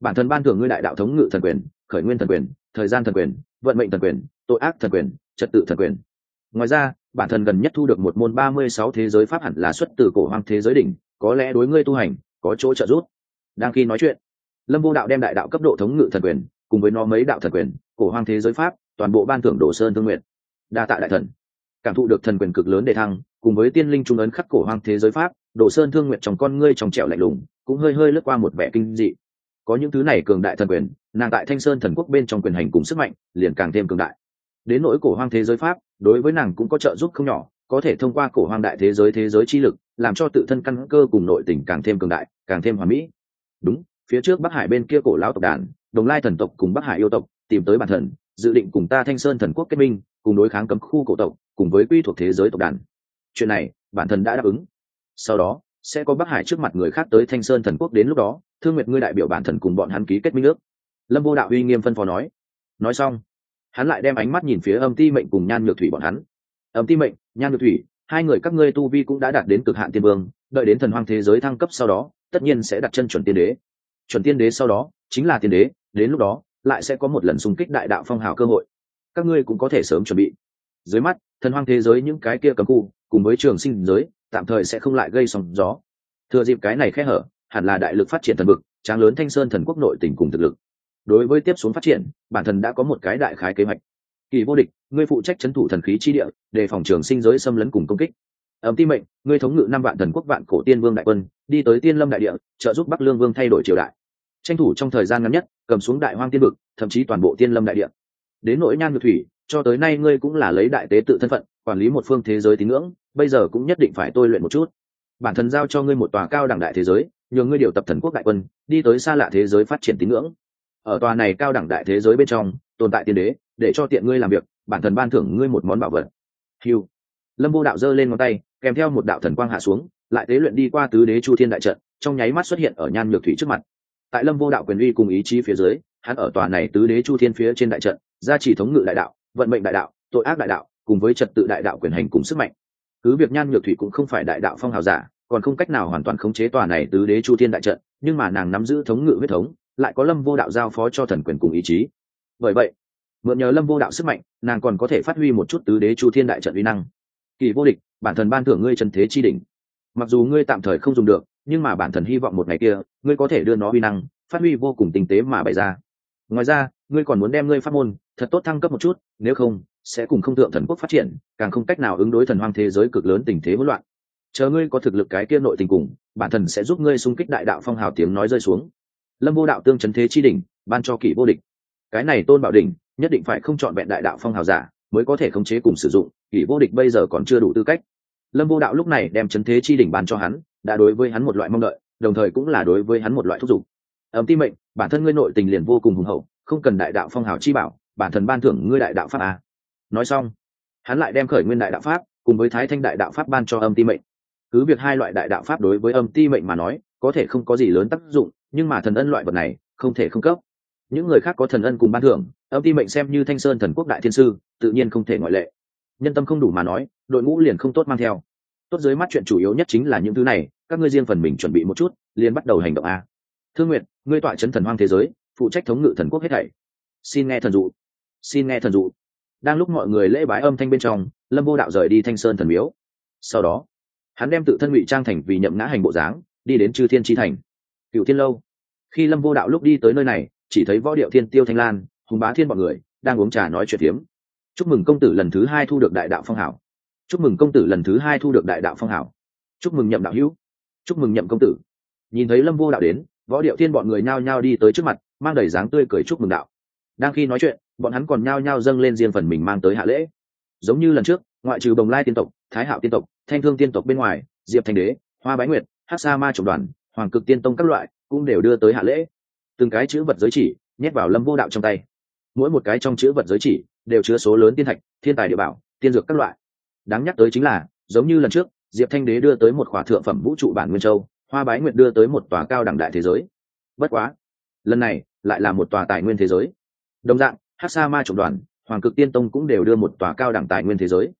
Speaker 1: Bản thân ban thưởng ngươi đại đạo thống ngự thần quyền khởi nguyên thần quyền, thời gian thần quyền, vận mệnh thần quyền, tội ác thần quyền, trật tự thần quyền. Ngoài ra, bản thân gần nhất thu được một môn ba mươi sáu thế giới pháp hẳn là xuất từ cổ hoang thế giới đỉnh, có lẽ đối ngươi tu hành, có chỗ trợ giúp. Đang khi nói chuyện, lâm vô đạo đem đại đạo cấp độ thống ngự thần quyền, cùng với nó mấy đạo thần quyền, cổ hoang thế giới pháp, toàn bộ ban thưởng đồ sơn thương nguyện, đa tạ đại thần. Cảm thụ được thần quyền cực lớn để thăng, cùng với tiên linh trung ấn khắc cổ hoang thế giới pháp, đồ sơn thương nguyện trong con ngươi trong trẻo lạnh lùng, cũng hơi hơi lướt qua một vẻ kinh dị có những thứ này cường đại thần quyền, nàng tại thanh sơn thần quốc bên trong quyền hành cùng sức mạnh liền càng thêm cường đại. Đến nỗi cổ hoang thế giới pháp, đối với nàng cũng có trợ giúp không nhỏ, có thể thông qua cổ hoang đại thế giới thế giới chi lực, làm cho tự thân căn cơ cùng nội tình càng thêm cường đại, càng thêm hoàn mỹ. Đúng, phía trước bắc hải bên kia cổ lão tộc đàn, đồng lai thần tộc cùng bắc hải yêu tộc, tìm tới bản thần dự định cùng ta thanh sơn thần quốc kết minh, cùng đối kháng cấm khu cổ tộc, cùng với quy thuộc thế giới tộc đàn. Chuyện này, bản thần đã đáp ứng. Sau đó, sẽ có bắc hải trước mặt người khác tới thanh sơn thần quốc đến lúc đó thương nguyệt ngươi đại biểu bản thần cùng bọn hắn ký kết minh ước. Lâm vô đạo uy nghiêm phân phó nói. Nói xong, hắn lại đem ánh mắt nhìn phía âm ti mệnh cùng nhan nhược thủy bọn hắn. Âm ti mệnh, nhan nhược thủy, hai người các ngươi tu vi cũng đã đạt đến cực hạn tiên vương, đợi đến thần hoang thế giới thăng cấp sau đó, tất nhiên sẽ đặt chân chuẩn tiên đế. Chuẩn tiên đế sau đó, chính là tiên đế, đến lúc đó, lại sẽ có một lần xung kích đại đạo phong hào cơ hội. Các ngươi cũng có thể sớm chuẩn bị. Dưới mắt, thần hoang thế giới những cái kia cấm khu, cùng với trường sinh giới, tạm thời sẽ không lại gây sóng gió. Thừa dịp cái này khẽ hở hẳn là đại lực phát triển thần vực, tráng lớn thanh sơn thần quốc nội tỉnh cùng thực lực. Đối với tiếp xuống phát triển, bản thân đã có một cái đại khái kế hoạch. Kỳ vô địch, ngươi phụ trách c thủ thần khí chi địa, đề phòng trường sinh giới xâm lấn cùng công kích. Ẩm ti mệnh, ngươi thống ngự năm vạn thần quốc vạn cổ tiên vương đại quân, đi tới tiên lâm đại địa, trợ giúp bắc lương vương thay đổi triều đại. Tranh thủ trong thời gian ngắn nhất, cầm xuống đại hoang tiên vực, thậm chí toàn bộ tiên lâm đại địa. Đến nỗi nhan ngược thủy, cho tới nay ngươi cũng là lấy đại tế tự thân phận, quản lý một phương thế giới tín ngưỡng, bây giờ cũng nhất định phải tôi luyện một chút. Bản thân giao cho ngươi một tòa cao đẳng đại thế giới nhờ ngươi điều tập thần quốc đại quân, đi tới xa lạ thế giới phát triển tín ngưỡng. Ở tòa này cao đẳng đại thế giới bên trong, tồn tại tiên đế, để cho tiện ngươi làm việc, bản thân ban thưởng ngươi một món bảo vật. Hiu lâm vô đạo giơ lên ngón tay, kèm theo một đạo thần quang hạ xuống, lại tế luyện đi qua tứ đế chu thiên đại trận, trong nháy mắt xuất hiện ở nhan nhược thủy trước mặt. Tại lâm vô đạo quyền uy cùng ý chí phía dưới, hắn ở tòa này tứ đế chu thiên phía trên đại trận, gia trì thống ngự đại đạo, vận mệnh đại đạo, tội ác đại đạo, cùng với trật tự đại đạo quyền hành cùng sức mạnh. Cứ việc nhan nhược thủy cũng không phải đại đạo phong hào giả còn không cách nào hoàn toàn khống chế tòa này tứ đế chu thiên đại trận, nhưng mà nàng nắm giữ thống ngự huyết thống, lại có lâm vô đạo giao phó cho thần quyền cùng ý chí. Bởi vậy, mượn nhờ lâm vô đạo sức mạnh, nàng còn có thể phát huy một chút tứ đế chu thiên đại trận uy năng. Kỳ vô địch, bản thần ban thưởng ngươi trần thế chi đỉnh. Mặc dù ngươi tạm thời không dùng được, nhưng mà bản thần hy vọng một ngày kia, ngươi có thể đưa nó uy năng, phát huy vô cùng tinh tế mà bày ra. Ngoài ra, ngươi còn muốn đem ngươi phát môn, thật tốt thăng cấp một chút, nếu không, sẽ cùng không thượng thần quốc phát triển, càng không cách nào ứng đối thần hoang thế giới cực lớn tình thế hỗn loạn chờ ngươi có thực lực cái kia nội tình cùng, bản thân sẽ giúp ngươi xung kích đại đạo phong hào tiếng nói rơi xuống. Lâm vô đạo tương chấn thế chi đỉnh, ban cho kỷ vô địch. Cái này tôn bảo đỉnh, nhất định phải không chọn vẹn đại đạo phong hào giả, mới có thể khống chế cùng sử dụng, kỷ vô địch bây giờ còn chưa đủ tư cách. Lâm vô đạo lúc này đem chấn thế chi đỉnh ban cho hắn, đã đối với hắn một loại mong đợi, đồng thời cũng là đối với hắn một loại thúc giục. Ẩm ti mệnh, bản thân ngươi nội tình liền vô cùng hùng hậu, không cần đại đạo phong hào chi bảo, bản thân ban thưởng ngươi đại đạo pháp à. nói xong, hắn lại đem khởi nguyên đại đạo pháp, cùng với thái thanh đại đạo pháp ban cho âm ti mệnh cứ việc hai loại đại đạo pháp đối với âm ti mệnh mà nói, có thể không có gì lớn tác dụng, nhưng mà thần ân loại vật này, không thể không cấp. Những người khác có thần ân cùng ban thưởng, âm ti mệnh xem như thanh sơn thần quốc đại thiên sư, tự nhiên không thể ngoại lệ. Nhân tâm không đủ mà nói, đội ngũ liền không tốt mang theo. Tốt dưới mắt chuyện chủ yếu nhất chính là những thứ này, các ngươi riêng phần mình chuẩn bị một chút, liền bắt đầu hành động a. Thương nguyện ngươi tọa chấn thần hoang thế giới, phụ trách thống ngự thần quốc hết thảy. Xin nghe thần dụ. Xin nghe thần dụ. Đang lúc mọi người lễ bái âm thanh bên trong, lâm vô đạo rời đi thanh sơn thần miếu. Sau đó hắn đem tự thân ngụy trang thành vì nhậm ngã hành bộ dáng, đi đến chư thiên tri thành. Cựu thiên lâu. Khi lâm vô đạo lúc đi tới nơi này, chỉ thấy võ điệu thiên, tiêu thanh lan, hùng bá thiên b ọ n người, đang uống trà nói chuyện tiếm chúc mừng công tử lần thứ hai thu được đại đạo phong hảo. Chúc mừng công tử lần thứ hai thu được đại đạo phong hảo. Chúc mừng nhậm đạo hữu. Chúc mừng nhậm công tử. Nhìn thấy lâm vô đạo đến, võ điệu thiên bọn người nhao nhao đi tới trước mặt, mang đầy dáng tươi cười chúc mừng đạo. Đang khi nói chuyện, bọn hắn còn nhao nhao dâng lên riêng phần mình mang tới hạ lễ. Giống như lần trước, ngoại trừ bồng lai tiên tộc thái hạo tiên tộc, thanh thương tiên tộc bên ngoài, diệp Thanh đế, hoa bái nguyệt hát sa ma Trùng đoàn, hoàng cực tiên tông các loại cũng đều đưa tới hạ lễ. Từng cái chữ vật giới chỉ nhét vào lâm vô đạo trong tay. Mỗi một cái trong chữ vật giới chỉ đều chứa số lớn tiên thạch, thiên tài địa bảo, tiên dược các loại. Đáng nhắc tới chính là, giống như lần trước, diệp thanh đế đưa tới một khỏa thượng phẩm vũ trụ bản nguyên châu, hoa bái nguyệt đưa tới một tòa cao đẳng đại thế giới. Bất quá, lần này lại là một tòa tài nguyên thế giới. Đồng dạng hát sa ma Trùng đoàn, hoàng cực tiên tông cũng đều đưa một tòa cao đẳng tài nguyên thế giới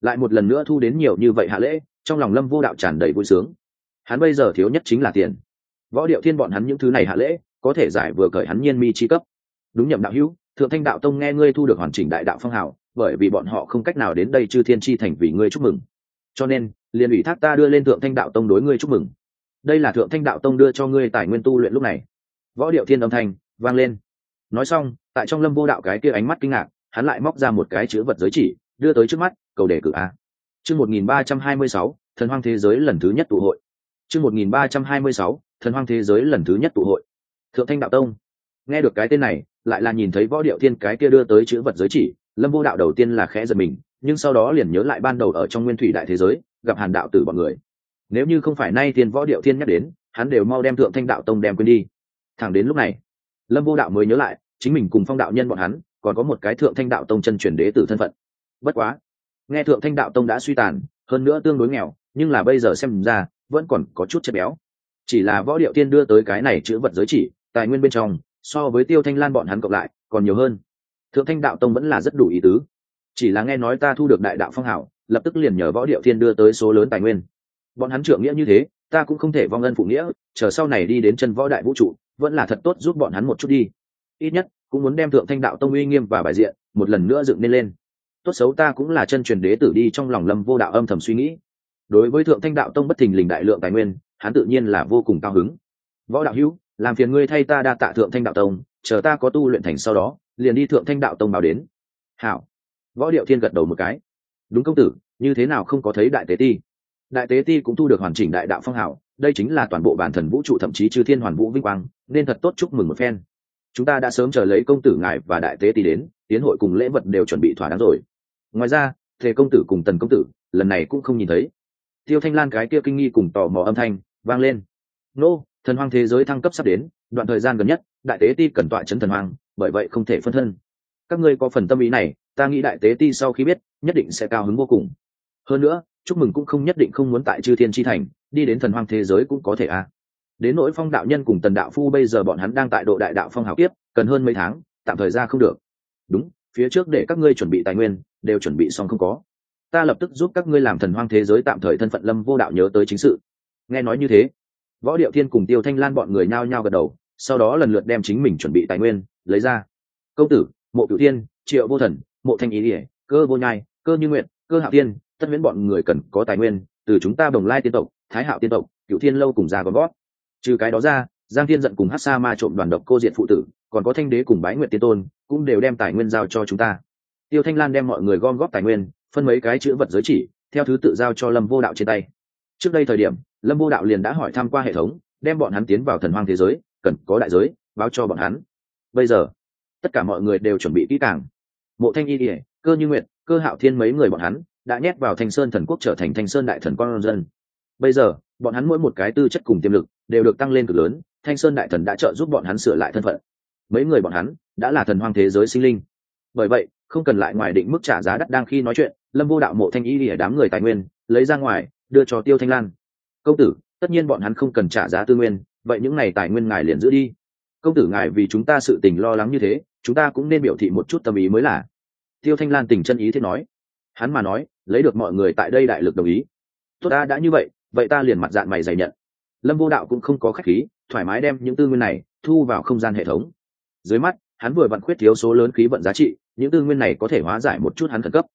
Speaker 1: lại một lần nữa thu đến nhiều như vậy hạ lễ, trong lòng lâm vô đạo tràn đầy vui sướng. Hắn bây giờ thiếu nhất chính là tiền. Võ điệu thiên bọn hắn những thứ này hạ lễ, có thể giải vừa cởi hắn nhiên mi chi cấp. Đúng nhậm đạo hữu, thượng thanh đạo tông nghe ngươi thu được hoàn chỉnh đại đạo phong hào, bởi vì bọn họ không cách nào đến đây chư thiên chi thành vì ngươi chúc mừng. Cho nên, liền ủy thác ta đưa lên thượng thanh đạo tông đối ngươi chúc mừng. Đây là thượng thanh đạo tông đưa cho ngươi tài nguyên tu luyện lúc này. Võ điệu thiên âm thanh vang lên. Nói xong, tại trong lâm vô đạo cái kia ánh mắt kinh ngạc, hắn lại móc ra một cái chữ vật giới chỉ, đưa tới trước mắt cầu đề cử a. Chương một nghìn ba trăm hai mươi sáu, thần hoang thế giới lần thứ nhất tụ hội. Chương một nghìn ba trăm hai mươi sáu, thần hoang thế giới lần thứ nhất tụ hội. Thượng thanh đạo tông. Nghe được cái tên này, lại là nhìn thấy võ điệu thiên cái kia đưa tới chữ vật giới chỉ, lâm vô đạo đầu tiên là khẽ giật mình, nhưng sau đó liền nhớ lại ban đầu ở trong nguyên thủy đại thế giới, gặp hàn đạo tử bọn người. Nếu như không phải nay thiên võ điệu thiên nhắc đến, hắn đều mau đem thượng thanh đạo tông đem quên đi. Thẳng đến lúc này, lâm vô đạo mới nhớ lại, chính mình cùng phong đạo nhân bọn hắn, còn có một cái thượng thanh đạo tông chân truyền đế tử thân phận. Bất quá nghe thượng thanh đạo tông đã suy tàn, hơn nữa tương đối nghèo, nhưng là bây giờ xem ra, vẫn còn có chút chất béo. Chỉ là võ điệu tiên đưa tới cái này chữ vật giới chỉ, tài nguyên bên trong, so với tiêu thanh lan bọn hắn cộng lại, còn nhiều hơn. Thượng thanh đạo tông vẫn là rất đủ ý tứ. Chỉ là nghe nói ta thu được đại đạo phong hảo, lập tức liền nhờ võ điệu thiên đưa tới số lớn tài nguyên. Bọn hắn trưởng nghĩa như thế, ta cũng không thể vong ân phụ nghĩa, chờ sau này đi đến chân võ đại vũ trụ, vẫn là thật tốt giúp bọn hắn một chút đi. Ít nhất, cũng muốn đem thượng thanh đạo tông uy nghiêm và bài diện, một lần nữa dựng nên lên tốt xấu ta cũng là chân truyền đế tử đi trong lòng lâm vô đạo âm thầm suy nghĩ. Đối với thượng thanh đạo tông bất thình lình đại lượng tài nguyên, hắn tự nhiên là vô cùng cao hứng. Võ đạo hữu, làm phiền ngươi thay ta đa tạ thượng thanh đạo tông, chờ ta có tu luyện thành sau đó, liền đi thượng thanh đạo tông báo đến. Hảo. Võ điệu thiên gật đầu một cái. Đúng công tử, như thế nào không có thấy đại tế ti? Đại tế ti cũng thu được hoàn chỉnh đại đạo phong hảo đây chính là toàn bộ bản thần vũ trụ thậm chí chư thiên hoàn vũ vinh quang, nên thật tốt chúc mừng một phen. Chúng ta đã sớm chờ lấy công tử ngài và đại tế ti đến, tiến hội cùng lễ vật đều chuẩn bị thỏa đáng rồi ngoài ra, thề công tử cùng tần công tử, lần này cũng không nhìn thấy. Tiêu thanh lan cái kia kinh nghi cùng tò mò âm thanh vang lên. Nô, thần hoang thế giới thăng cấp sắp đến, đoạn thời gian gần nhất, đại tế ti cần tọa chấn thần hoang, bởi vậy không thể phân thân. Các ngươi có phần tâm ý này, ta nghĩ đại tế ti sau khi biết, nhất định sẽ cao hứng vô cùng. Hơn nữa, chúc mừng cũng không nhất định không muốn tại chư thiên tri thành, đi đến thần hoang thế giới cũng có thể à. đến nỗi phong đạo nhân cùng tần đạo phu bây giờ bọn hắn đang tại độ đại đạo phong hào tiếp cần hơn mấy tháng, tạm thời ra không được. Đúng phía trước để các ngươi chuẩn bị tài nguyên, đều chuẩn bị xong không có. Ta lập tức giúp các ngươi làm thần hoang thế giới tạm thời thân phận lâm vô đạo nhớ tới chính sự. Nghe nói như thế, võ điệu thiên cùng tiêu thanh lan bọn người nhao nhao gật đầu, sau đó lần lượt đem chính mình chuẩn bị tài nguyên lấy ra. Công tử, mộ cửu thiên, triệu vô thần, mộ thanh ý ỉa cơ vô nhai, cơ như nguyện cơ hạo tiên tất miễn bọn người cần có tài nguyên, từ chúng ta bồng lai tiên tộc, thái hạo tiên tộc cựu thiên lâu cùng ra gom gót trừ cái đó ra, giang thiên giận cùng hát sa ma trộm đoàn độc cô diện phụ tử còn có thanh đế cùng bái nguyện tiên tôn, cũng đều đem tài nguyên giao cho chúng ta. Tiêu thanh lan đem mọi người gom góp tài nguyên, phân mấy cái chữ vật giới chỉ, theo thứ tự giao cho lâm vô đạo trên tay. Trước đây thời điểm, lâm vô đạo liền đã hỏi thăm qua hệ thống, đem bọn hắn tiến vào thần hoang thế giới, cần có đại giới, báo cho bọn hắn. Bây giờ, tất cả mọi người đều chuẩn bị kỹ càng. Mộ thanh y ỉa cơ như nguyện cơ hạo thiên mấy người bọn hắn, đã nhét vào thanh sơn thần quốc trở thành thanh sơn đại thần con dân. Bây giờ, bọn hắn mỗi một cái tư chất cùng tiềm lực, đều được tăng lên cực lớn, thanh sơn đại thần đã trợ giúp bọn hắn sửa lại thân phận mấy người bọn hắn đã là thần hoang thế giới sinh linh. Bởi vậy, không cần lại ngoài định mức trả giá đắt đang khi nói chuyện, lâm vô đạo mộ thanh y lìa đám người tài nguyên, lấy ra ngoài, đưa cho tiêu thanh lan. Công tử, tất nhiên bọn hắn không cần trả giá tư nguyên, vậy những n à y tài nguyên ngài liền giữ đi. Công tử ngài vì chúng ta sự tình lo lắng như thế, chúng ta cũng nên biểu thị một chút tâm ý mới là. Tiêu thanh lan tình chân ý thế nói. Hắn mà nói, lấy được mọi người tại đây đại lực đồng ý. Tốt ta đã như vậy vậy ta liền mặt dạng mày dày nhận. Lâm vô đạo cũng không có khách khí, thoải mái đem những tư nguyên này thu vào không gian hệ thống dưới mắt, hắn vừa vặn khuyết thiếu số lớn khí vận giá trị, những tư nguyên này có thể hóa giải một chút hắn khẩn cấp.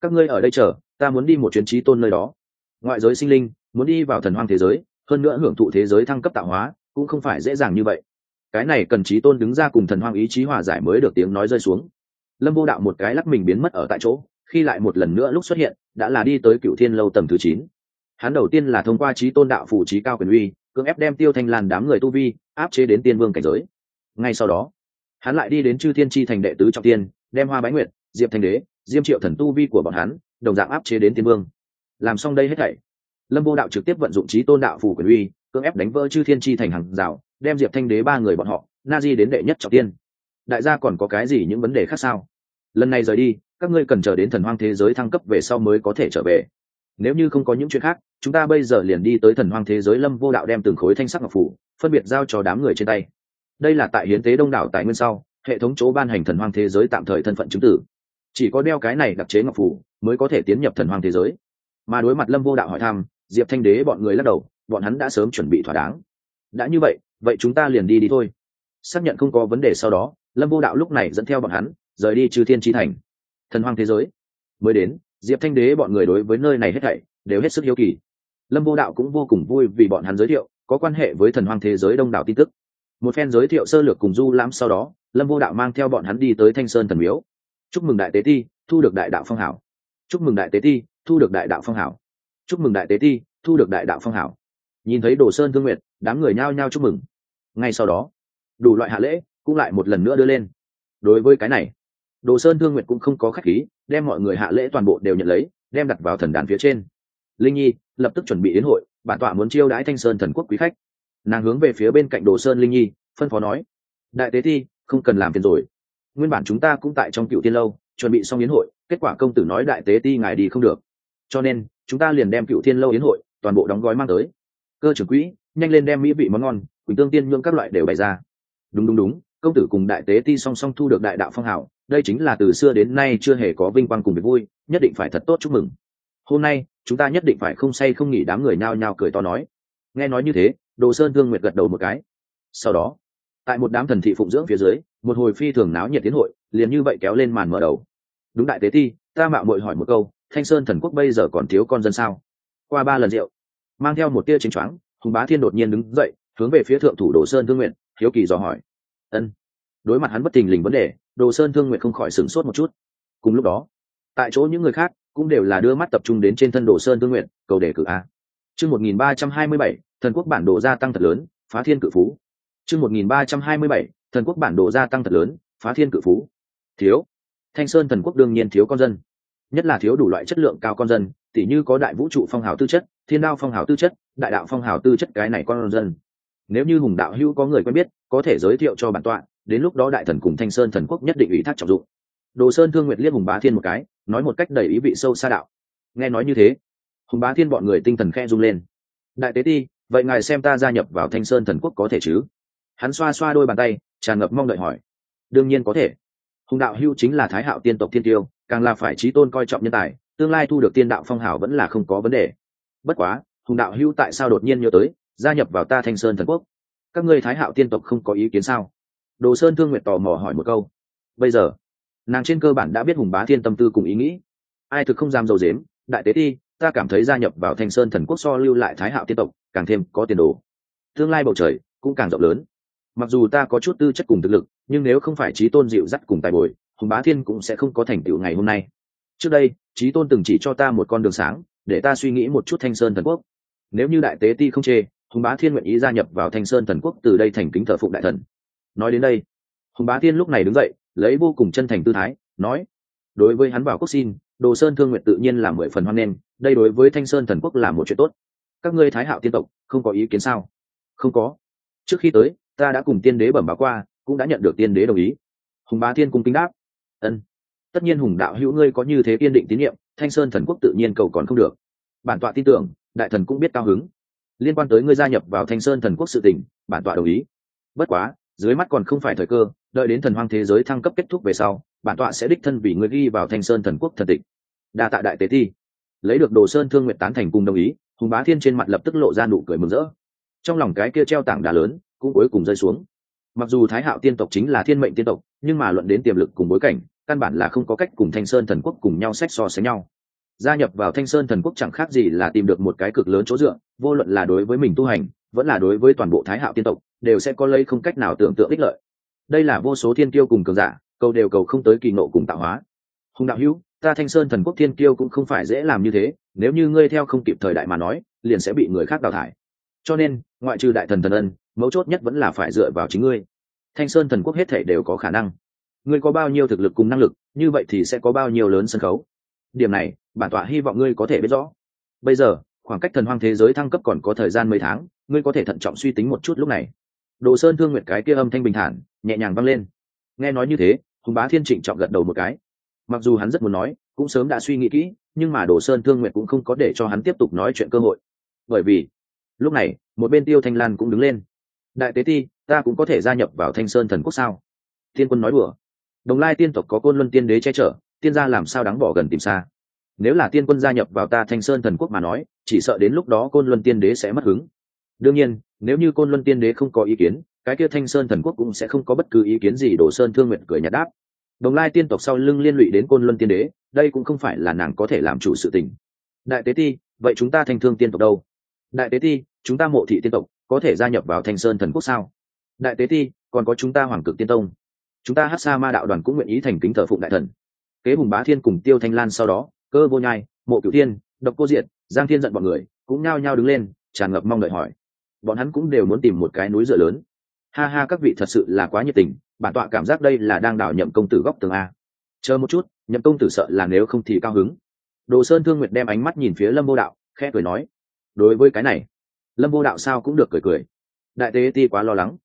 Speaker 1: Các ngươi ở đây chờ, ta muốn đi một chuyến trí tôn nơi đó. Ngoại giới sinh linh, muốn đi vào thần hoang thế giới, hơn nữa hưởng thụ thế giới thăng cấp tạo hóa, cũng không phải dễ dàng như vậy. Cái này cần trí tôn đứng ra cùng thần hoang ý chí hòa giải mới được tiếng nói rơi xuống. Lâm vô đạo một cái lắc mình biến mất ở tại chỗ, khi lại một lần nữa lúc xuất hiện, đã là đi tới cựu thiên lâu tầng thứ chín. Hắn đầu tiên là thông qua trí tôn đạo phủ trí cao quyền uy, cưỡng ép đem tiêu thanh lan đám người tu vi, áp chế đến tiên vương cảnh giới. Ngay sau đó hắn lại đi đến chư thiên tri thành đệ tứ trọng tiên, đem hoa bái nguyệt, diệp thanh đế, diêm triệu thần tu vi của bọn hắn, đồng dạng áp chế đến tiên vương. Làm xong đây hết thảy, lâm vô đạo trực tiếp vận dụng trí tôn đạo phủ quyền uy, cưỡng ép đánh vỡ chư thiên tri thành hàng rào, đem diệp thanh đế ba người bọn họ, na di đến đệ nhất trọng tiên. Đại gia còn có cái gì những vấn đề khác sao? Lần này rời đi, các ngươi cần chờ đến thần hoang thế giới thăng cấp về sau mới có thể trở về. Nếu như không có những chuyện khác, chúng ta bây giờ liền đi tới thần hoang thế giới lâm vô đạo đem từng khối thanh sắc ngọc phủ, phân biệt giao cho đám người trên tay đây là tại hiến tế đông đảo tài nguyên sau, hệ thống chỗ ban hành thần hoang thế giới tạm thời thân phận chứng tử. Chỉ có đeo cái này đặc chế ngọc phủ mới có thể tiến nhập thần hoang thế giới. Mà đối mặt lâm vô đạo hỏi thăm, diệp thanh đế bọn người lắc đầu, bọn hắn đã sớm chuẩn bị thỏa đáng. Đã như vậy vậy chúng ta liền đi đi thôi. Xác nhận không có vấn đề sau đó, lâm vô đạo lúc này dẫn theo bọn hắn, rời đi trừ thiên tri thành. Thần hoang thế giới. Mới đến, diệp thanh đế bọn người đối với nơi này hết thảy đều hết sức hiếu kỳ. Lâm vô đạo cũng vô cùng vui vì bọn hắn giới thiệu, có quan hệ với thần hoang thế giới đông đảo tin tức một phen giới thiệu sơ lược cùng du lãm sau đó lâm vô đạo mang theo bọn hắn đi tới thanh sơn thần miếu. Chúc mừng đại tế ti thu được đại đạo phong hảo. Chúc mừng đại tế ti thu được đại đạo phong hảo. Chúc mừng đại tế ti thu được đại đạo phong hảo. Nhìn thấy đồ sơn thương nguyệt, đám người nhao nhao chúc mừng. Ngay sau đó đủ loại hạ lễ cũng lại một lần nữa đưa lên. Đối với cái này đồ sơn thương nguyệt cũng không có khách khí đem mọi người hạ lễ toàn bộ đều nhận lấy đem đặt vào thần đàn phía trên. Linh nhi lập tức chuẩn bị đến hội bản tọa muốn chiêu đãi thanh sơn thần quốc quý khách nàng hướng về phía bên cạnh đồ sơn linh nhi, phân phó nói, đại tế thi, không cần làm phiền rồi. Nguyên bản chúng ta cũng tại trong cựu tiên lâu, chuẩn bị xong yến hội, kết quả công tử nói đại tế ti ngài đi không được. Cho nên, chúng ta liền đem cựu thiên lâu yến hội, toàn bộ đóng gói mang tới. Cơ trưởng quỹ, nhanh lên đem mỹ vị món ngon, quỳnh tương tiên nhượng các loại đều bày ra. Đúng đúng đúng, công tử cùng đại tế ti song song thu được đại đạo phong hào, đây chính là từ xưa đến nay chưa hề có vinh quang cùng việc vui, nhất định phải thật tốt chúc mừng. Hôm nay, chúng ta nhất định phải không say không nghỉ đám người nhao nhao cười to nói. Nghe nói như thế đồ sơn thương nguyệt gật đầu một cái. Sau đó, tại một đám thần thị phụng dưỡng phía dưới, một hồi phi thường náo nhiệt tiến hội, liền như vậy kéo lên màn mở đầu. Đúng đại tế ti, ta mạo muội hỏi một câu, thanh sơn thần quốc bây giờ còn thiếu con dân sao? Qua ba lần rượu, mang theo một tia chính choáng, hùng bá thiên đột nhiên đứng dậy, hướng về phía thượng thủ đồ sơn thương nguyện hiếu kỳ dò hỏi. Ân. Đối mặt hắn bất tình lình vấn đề, đồ sơn thương nguyện không khỏi sửng sốt một chút. Cùng lúc đó, tại chỗ những người khác cũng đều là đưa mắt tập trung đến trên thân đồ sơn thương nguyện cầu đề cử a chương một nghìn ba trăm hai mươi bảy, thần quốc bản đồ gia tăng thật lớn, phá thiên cự phú. Chương một nghìn ba trăm hai mươi bảy, thần quốc bản đồ gia tăng thật lớn, phá thiên cự phú. Thiếu. Thanh sơn thần quốc đương nhiên thiếu con dân. Nhất là thiếu đủ loại chất lượng cao con dân, tỉ như có đại vũ trụ phong hào tư chất, thiên đao phong hào tư chất, đại đạo phong hào tư chất cái này con dân. Nếu như hùng đạo hữu có người quen biết, có thể giới thiệu cho bản tọa, đến lúc đó đại thần cùng thanh sơn thần quốc nhất định ủy thác trọng dụng. Đồ sơn thương nguyệt liếc hùng bá thiên một cái, nói một cách đầy ý vị sâu xa đạo. Nghe nói như thế hùng bá thiên bọn người tinh thần khe rung lên. Đại tế ti, vậy ngài xem ta gia nhập vào thanh sơn thần quốc có thể chứ? Hắn xoa xoa đôi bàn tay, tràn ngập mong đợi hỏi. Đương nhiên có thể. Hùng đạo hưu chính là thái hạo tiên tộc thiên tiêu, càng là phải trí tôn coi trọng nhân tài, tương lai thu được tiên đạo phong hào vẫn là không có vấn đề. Bất quá, hùng đạo hưu tại sao đột nhiên nhớ tới, gia nhập vào ta thanh sơn thần quốc? Các ngươi thái hạo tiên tộc không có ý kiến sao? Đồ sơn thương nguyện tò mò hỏi một câu. Bây giờ, nàng trên cơ bản đã biết hùng bá thiên tâm tư cùng ý nghĩ. Ai thực không dám dầu dếm, đại tế ti ta cảm thấy gia nhập vào thanh sơn thần quốc so lưu lại thái hạo tiên tộc càng thêm có tiền đồ. Tương lai bầu trời cũng càng rộng lớn. Mặc dù ta có chút tư chất cùng thực lực, nhưng nếu không phải trí tôn dịu dắt cùng tài bồi, hùng bá thiên cũng sẽ không có thành tựu ngày hôm nay. Trước đây, trí tôn từng chỉ cho ta một con đường sáng, để ta suy nghĩ một chút thanh sơn thần quốc. Nếu như đại tế ti không chê, hùng bá thiên nguyện ý gia nhập vào thanh sơn thần quốc từ đây thành kính thờ phụng đại thần. Nói đến đây, hùng bá thiên lúc này đứng dậy, lấy vô cùng chân thành tư thái, nói đối với hắn bảo quốc xin, đồ sơn thương nguyện tự nhiên là mười phần hoan nghênh, đây đối với thanh sơn thần quốc là một chuyện tốt. Các ngươi thái hạo tiên tộc, không có ý kiến sao? Không có. Trước khi tới, ta đã cùng tiên đế bẩm báo qua, cũng đã nhận được tiên đế đồng ý. Hùng bá thiên cung kính đáp. Ân. Tất nhiên hùng đạo hữu ngươi có như thế kiên định tín nhiệm, thanh sơn thần quốc tự nhiên cầu còn không được. Bản tọa tin tưởng, đại thần cũng biết cao hứng. Liên quan tới ngươi gia nhập vào thanh sơn thần quốc sự tỉnh bản tọa đồng ý. Bất quá, dưới mắt còn không phải thời cơ, đợi đến thần hoang thế giới thăng cấp kết thúc về sau bản tọa sẽ đích thân vì ngươi ghi vào thanh sơn thần quốc thần tịch. Đa tạ đại tế thi. Lấy được đồ sơn thương nguyện tán thành cùng đồng ý, hùng bá thiên trên mặt lập tức lộ ra nụ cười mừng rỡ. Trong lòng cái kia treo tảng đá lớn cũng cuối cùng rơi xuống. Mặc dù thái hạo tiên tộc chính là thiên mệnh tiên tộc, nhưng mà luận đến tiềm lực cùng bối cảnh, căn bản là không có cách cùng thanh sơn thần quốc cùng nhau sách so sánh nhau. Gia nhập vào thanh sơn thần quốc chẳng khác gì là tìm được một cái cực lớn chỗ dựa, vô luận là đối với mình tu hành, vẫn là đối với toàn bộ thái hạo tiên tộc, đều sẽ có lấy không cách nào tưởng tượng ích lợi. Đây là vô số thiên tiêu cùng cường giả cầu đều cầu không tới kỳ nộ cùng tạo hóa. Hùng đạo hữu, ta thanh sơn thần quốc thiên kiêu cũng không phải dễ làm như thế, nếu như ngươi theo không kịp thời đại mà nói, liền sẽ bị người khác đào thải. Cho nên, ngoại trừ đại thần thần ân, mấu chốt nhất vẫn là phải dựa vào chính ngươi. Thanh sơn thần quốc hết thể đều có khả năng. Ngươi có bao nhiêu thực lực cùng năng lực, như vậy thì sẽ có bao nhiêu lớn sân khấu. Điểm này, bản tọa hy vọng ngươi có thể biết rõ. Bây giờ, khoảng cách thần hoang thế giới thăng cấp còn có thời gian mấy tháng, ngươi có thể thận trọng suy tính một chút lúc này. Đồ sơn thương nguyệt cái kia âm thanh bình thản, nhẹ nhàng vang lên. Nghe nói như thế hùng bá thiên trịnh trọng gật đầu một cái. Mặc dù hắn rất muốn nói, cũng sớm đã suy nghĩ kỹ, nhưng mà đồ sơn thương nguyệt cũng không có để cho hắn tiếp tục nói chuyện cơ hội. Bởi vì, lúc này, một bên tiêu thanh lan cũng đứng lên. Đại tế ti, ta cũng có thể gia nhập vào thanh sơn thần quốc sao? Tiên quân nói đùa. Đồng lai tiên tộc có côn luân tiên đế che chở, tiên gia làm sao đáng bỏ gần tìm xa? Nếu là tiên quân gia nhập vào ta thanh sơn thần quốc mà nói, chỉ sợ đến lúc đó côn luân tiên đế sẽ mất hứng. Đương nhiên, nếu như côn luân tiên đế không có ý kiến cái kia thanh sơn thần quốc cũng sẽ không có bất cứ ý kiến gì đổ sơn thương nguyện cười nhạt đáp. Đồng lai tiên tộc sau lưng liên lụy đến côn luân tiên đế, đây cũng không phải là nàng có thể làm chủ sự tình. Đại tế ti, vậy chúng ta thanh thương tiên tộc đâu? Đại tế ti, chúng ta mộ thị tiên tộc có thể gia nhập vào thanh sơn thần quốc sao? Đại tế ti, còn có chúng ta hoàng cực tiên tông. Chúng ta hát sa ma đạo đoàn cũng nguyện ý thành kính thờ phụng đại thần. Kế hùng bá thiên cùng tiêu thanh lan sau đó, cơ vô nhai, mộ cửu thiên, độc cô diện giang thiên giận bọn người, cũng nhao nhao đứng lên, tràn ngập mong đợi hỏi. Bọn hắn cũng đều muốn tìm một cái núi dựa lớn ha ha, các vị thật sự là quá nhiệt tình. Bản tọa cảm giác đây là đang đảo nhậm công tử góc tường a. Chờ một chút, nhậm công tử sợ là nếu không thì cao hứng. Đồ sơn thương nguyệt đem ánh mắt nhìn phía lâm vô đạo, khẽ cười nói, đối với cái này, lâm vô đạo sao cũng được cười cười. Đại tế ti quá lo lắng.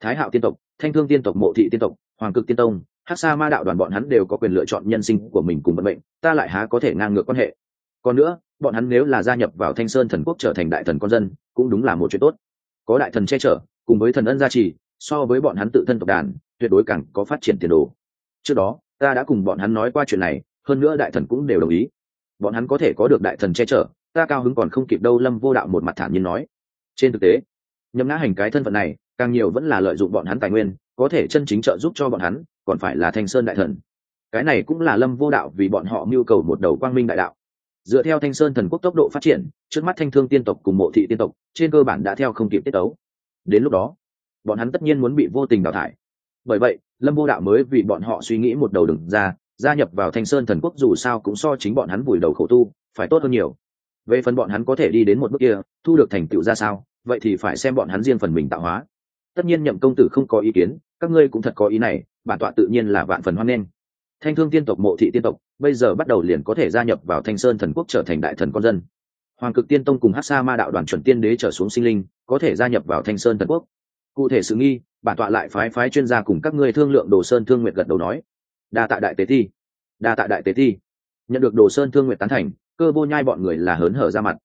Speaker 1: Thái hạo tiên tộc, thanh thương tiên tộc, mộ thị tiên tộc, hoàng cực tiên tông hát sa ma đạo đoàn bọn hắn đều có quyền lựa chọn nhân sinh của mình cùng vận mệnh, ta lại há có thể ngang ngược quan hệ. Còn nữa, bọn hắn nếu là gia nhập vào thanh sơn thần quốc trở thành đại thần con dân, cũng đúng là một chuyện tốt. Có đại thần che chở cùng với thần ân gia trì, so với bọn hắn tự thân tộc đàn, tuyệt đối càng có phát triển tiền đồ. Trước đó, ta đã cùng bọn hắn nói qua chuyện này, hơn nữa đại thần cũng đều đồng ý. Bọn hắn có thể có được đại thần che chở, ta cao hứng còn không kịp đâu, lâm vô đạo một mặt thản nhiên nói. Trên thực tế nhấm ngã hành cái thân phận này, càng nhiều vẫn là lợi dụng bọn hắn tài nguyên, có thể chân chính trợ giúp cho bọn hắn, còn phải là thanh sơn đại thần. Cái này cũng là lâm vô đạo vì bọn họ mưu cầu một đầu quang minh đại đạo. Dựa theo thanh sơn thần quốc tốc độ phát triển, trước mắt thanh thương tiên tộc cùng mộ thị tiên tộc, trên cơ bản đã theo không kịp tiết tấu đến lúc đó, bọn hắn tất nhiên muốn bị vô tình đào thải. Bởi vậy, lâm vô đạo mới vì bọn họ suy nghĩ một đầu đừng ra, gia nhập vào thanh sơn thần quốc dù sao cũng so chính bọn hắn vùi đầu khổ tu, phải tốt hơn nhiều. Về phần bọn hắn có thể đi đến một bước kia, thu được thành tựu ra sao, vậy thì phải xem bọn hắn riêng phần mình tạo hóa. Tất nhiên nhậm công tử không có ý kiến, các ngươi cũng thật có ý này, bản tọa tự nhiên là vạn phần hoan nghênh. Thanh thương tiên tộc mộ thị tiên tộc, bây giờ bắt đầu liền có thể gia nhập vào thanh sơn thần quốc trở thành đại thần con dân. Hoàng cực tiên tông cùng hát sa ma đạo đoàn chuẩn tiên đế trở xuống sinh linh có thể gia nhập vào thanh sơn thần quốc. Cụ thể sự nghi, bản tọa lại phái phái chuyên gia cùng các ngươi thương lượng đồ sơn thương nguyện gật đầu nói. Đa tạ đại tế thi. Đa tạ đại tế thi. Nhận được đồ sơn thương nguyện tán thành, cơ vô nhai bọn người là hớn hở ra mặt.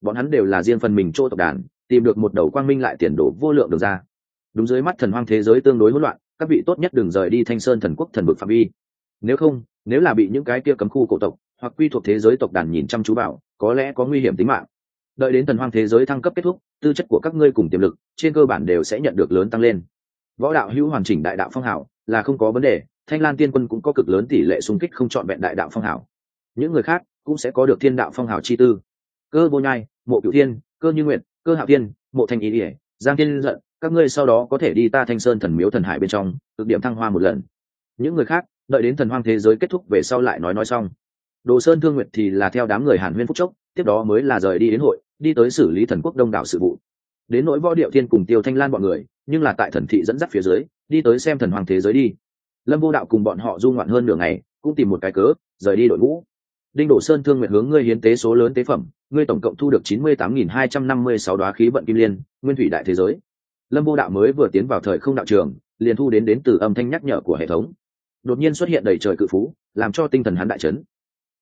Speaker 1: Bọn hắn đều là riêng phần mình chỗ tộc đàn, tìm được một đầu quang minh lại tiền đồ vô lượng được ra. Đúng dưới mắt thần hoang thế giới tương đối hỗn loạn, các vị tốt nhất đừng rời đi thanh sơn thần quốc thần bực phạm vi. Nếu không, nếu là bị những cái kia cấm khu cổ tộc, hoặc quy thuộc thế giới tộc đàn nhìn chăm chú vào, có lẽ có nguy hiểm tính mạng đợi đến thần hoang thế giới thăng cấp kết thúc, tư chất của các ngươi cùng tiềm lực trên cơ bản đều sẽ nhận được lớn tăng lên. Võ đạo hữu hoàn chỉnh đại đạo phong hảo là không có vấn đề, thanh lan tiên quân cũng có cực lớn tỷ lệ xung kích không chọn vẹn đại đạo phong hảo. Những người khác cũng sẽ có được thiên đạo phong hảo chi tư. Cơ vô nhai, mộ cửu thiên, cơ như nguyện cơ hạo tiên mộ thanh ý ỉa, giang tiên giận, các ngươi sau đó có thể đi ta thanh sơn thần miếu thần hải bên trong, cực điểm thăng hoa một lần. Những người khác đợi đến thần hoang thế giới kết thúc về sau lại nói nói xong. Đồ sơn thương nguyệt thì là theo đám người hàn huyên phúc chốc, tiếp đó mới là rời đi đến hội đi tới xử lý thần quốc đông đảo sự vụ. Đến nỗi võ điệu thiên cùng tiêu thanh lan bọn người, nhưng là tại thần thị dẫn dắt phía dưới, đi tới xem thần hoàng thế giới đi. Lâm vô đạo cùng bọn họ du ngoạn hơn nửa ngày, cũng tìm một cái cớ, rời đi đội ngũ. Đinh đổ sơn thương nguyện hướng ngươi hiến tế số lớn tế phẩm, ngươi tổng cộng thu được chín mươi tám nghìn hai trăm năm mươi sáu đoá khí vận kim liên, nguyên thủy đại thế giới. Lâm vô đạo mới vừa tiến vào thời không đạo trường, liền thu đến đến từ âm thanh nhắc nhở của hệ thống. Đột nhiên xuất hiện đầy trời cự phú, làm cho tinh thần hắn đại chấn.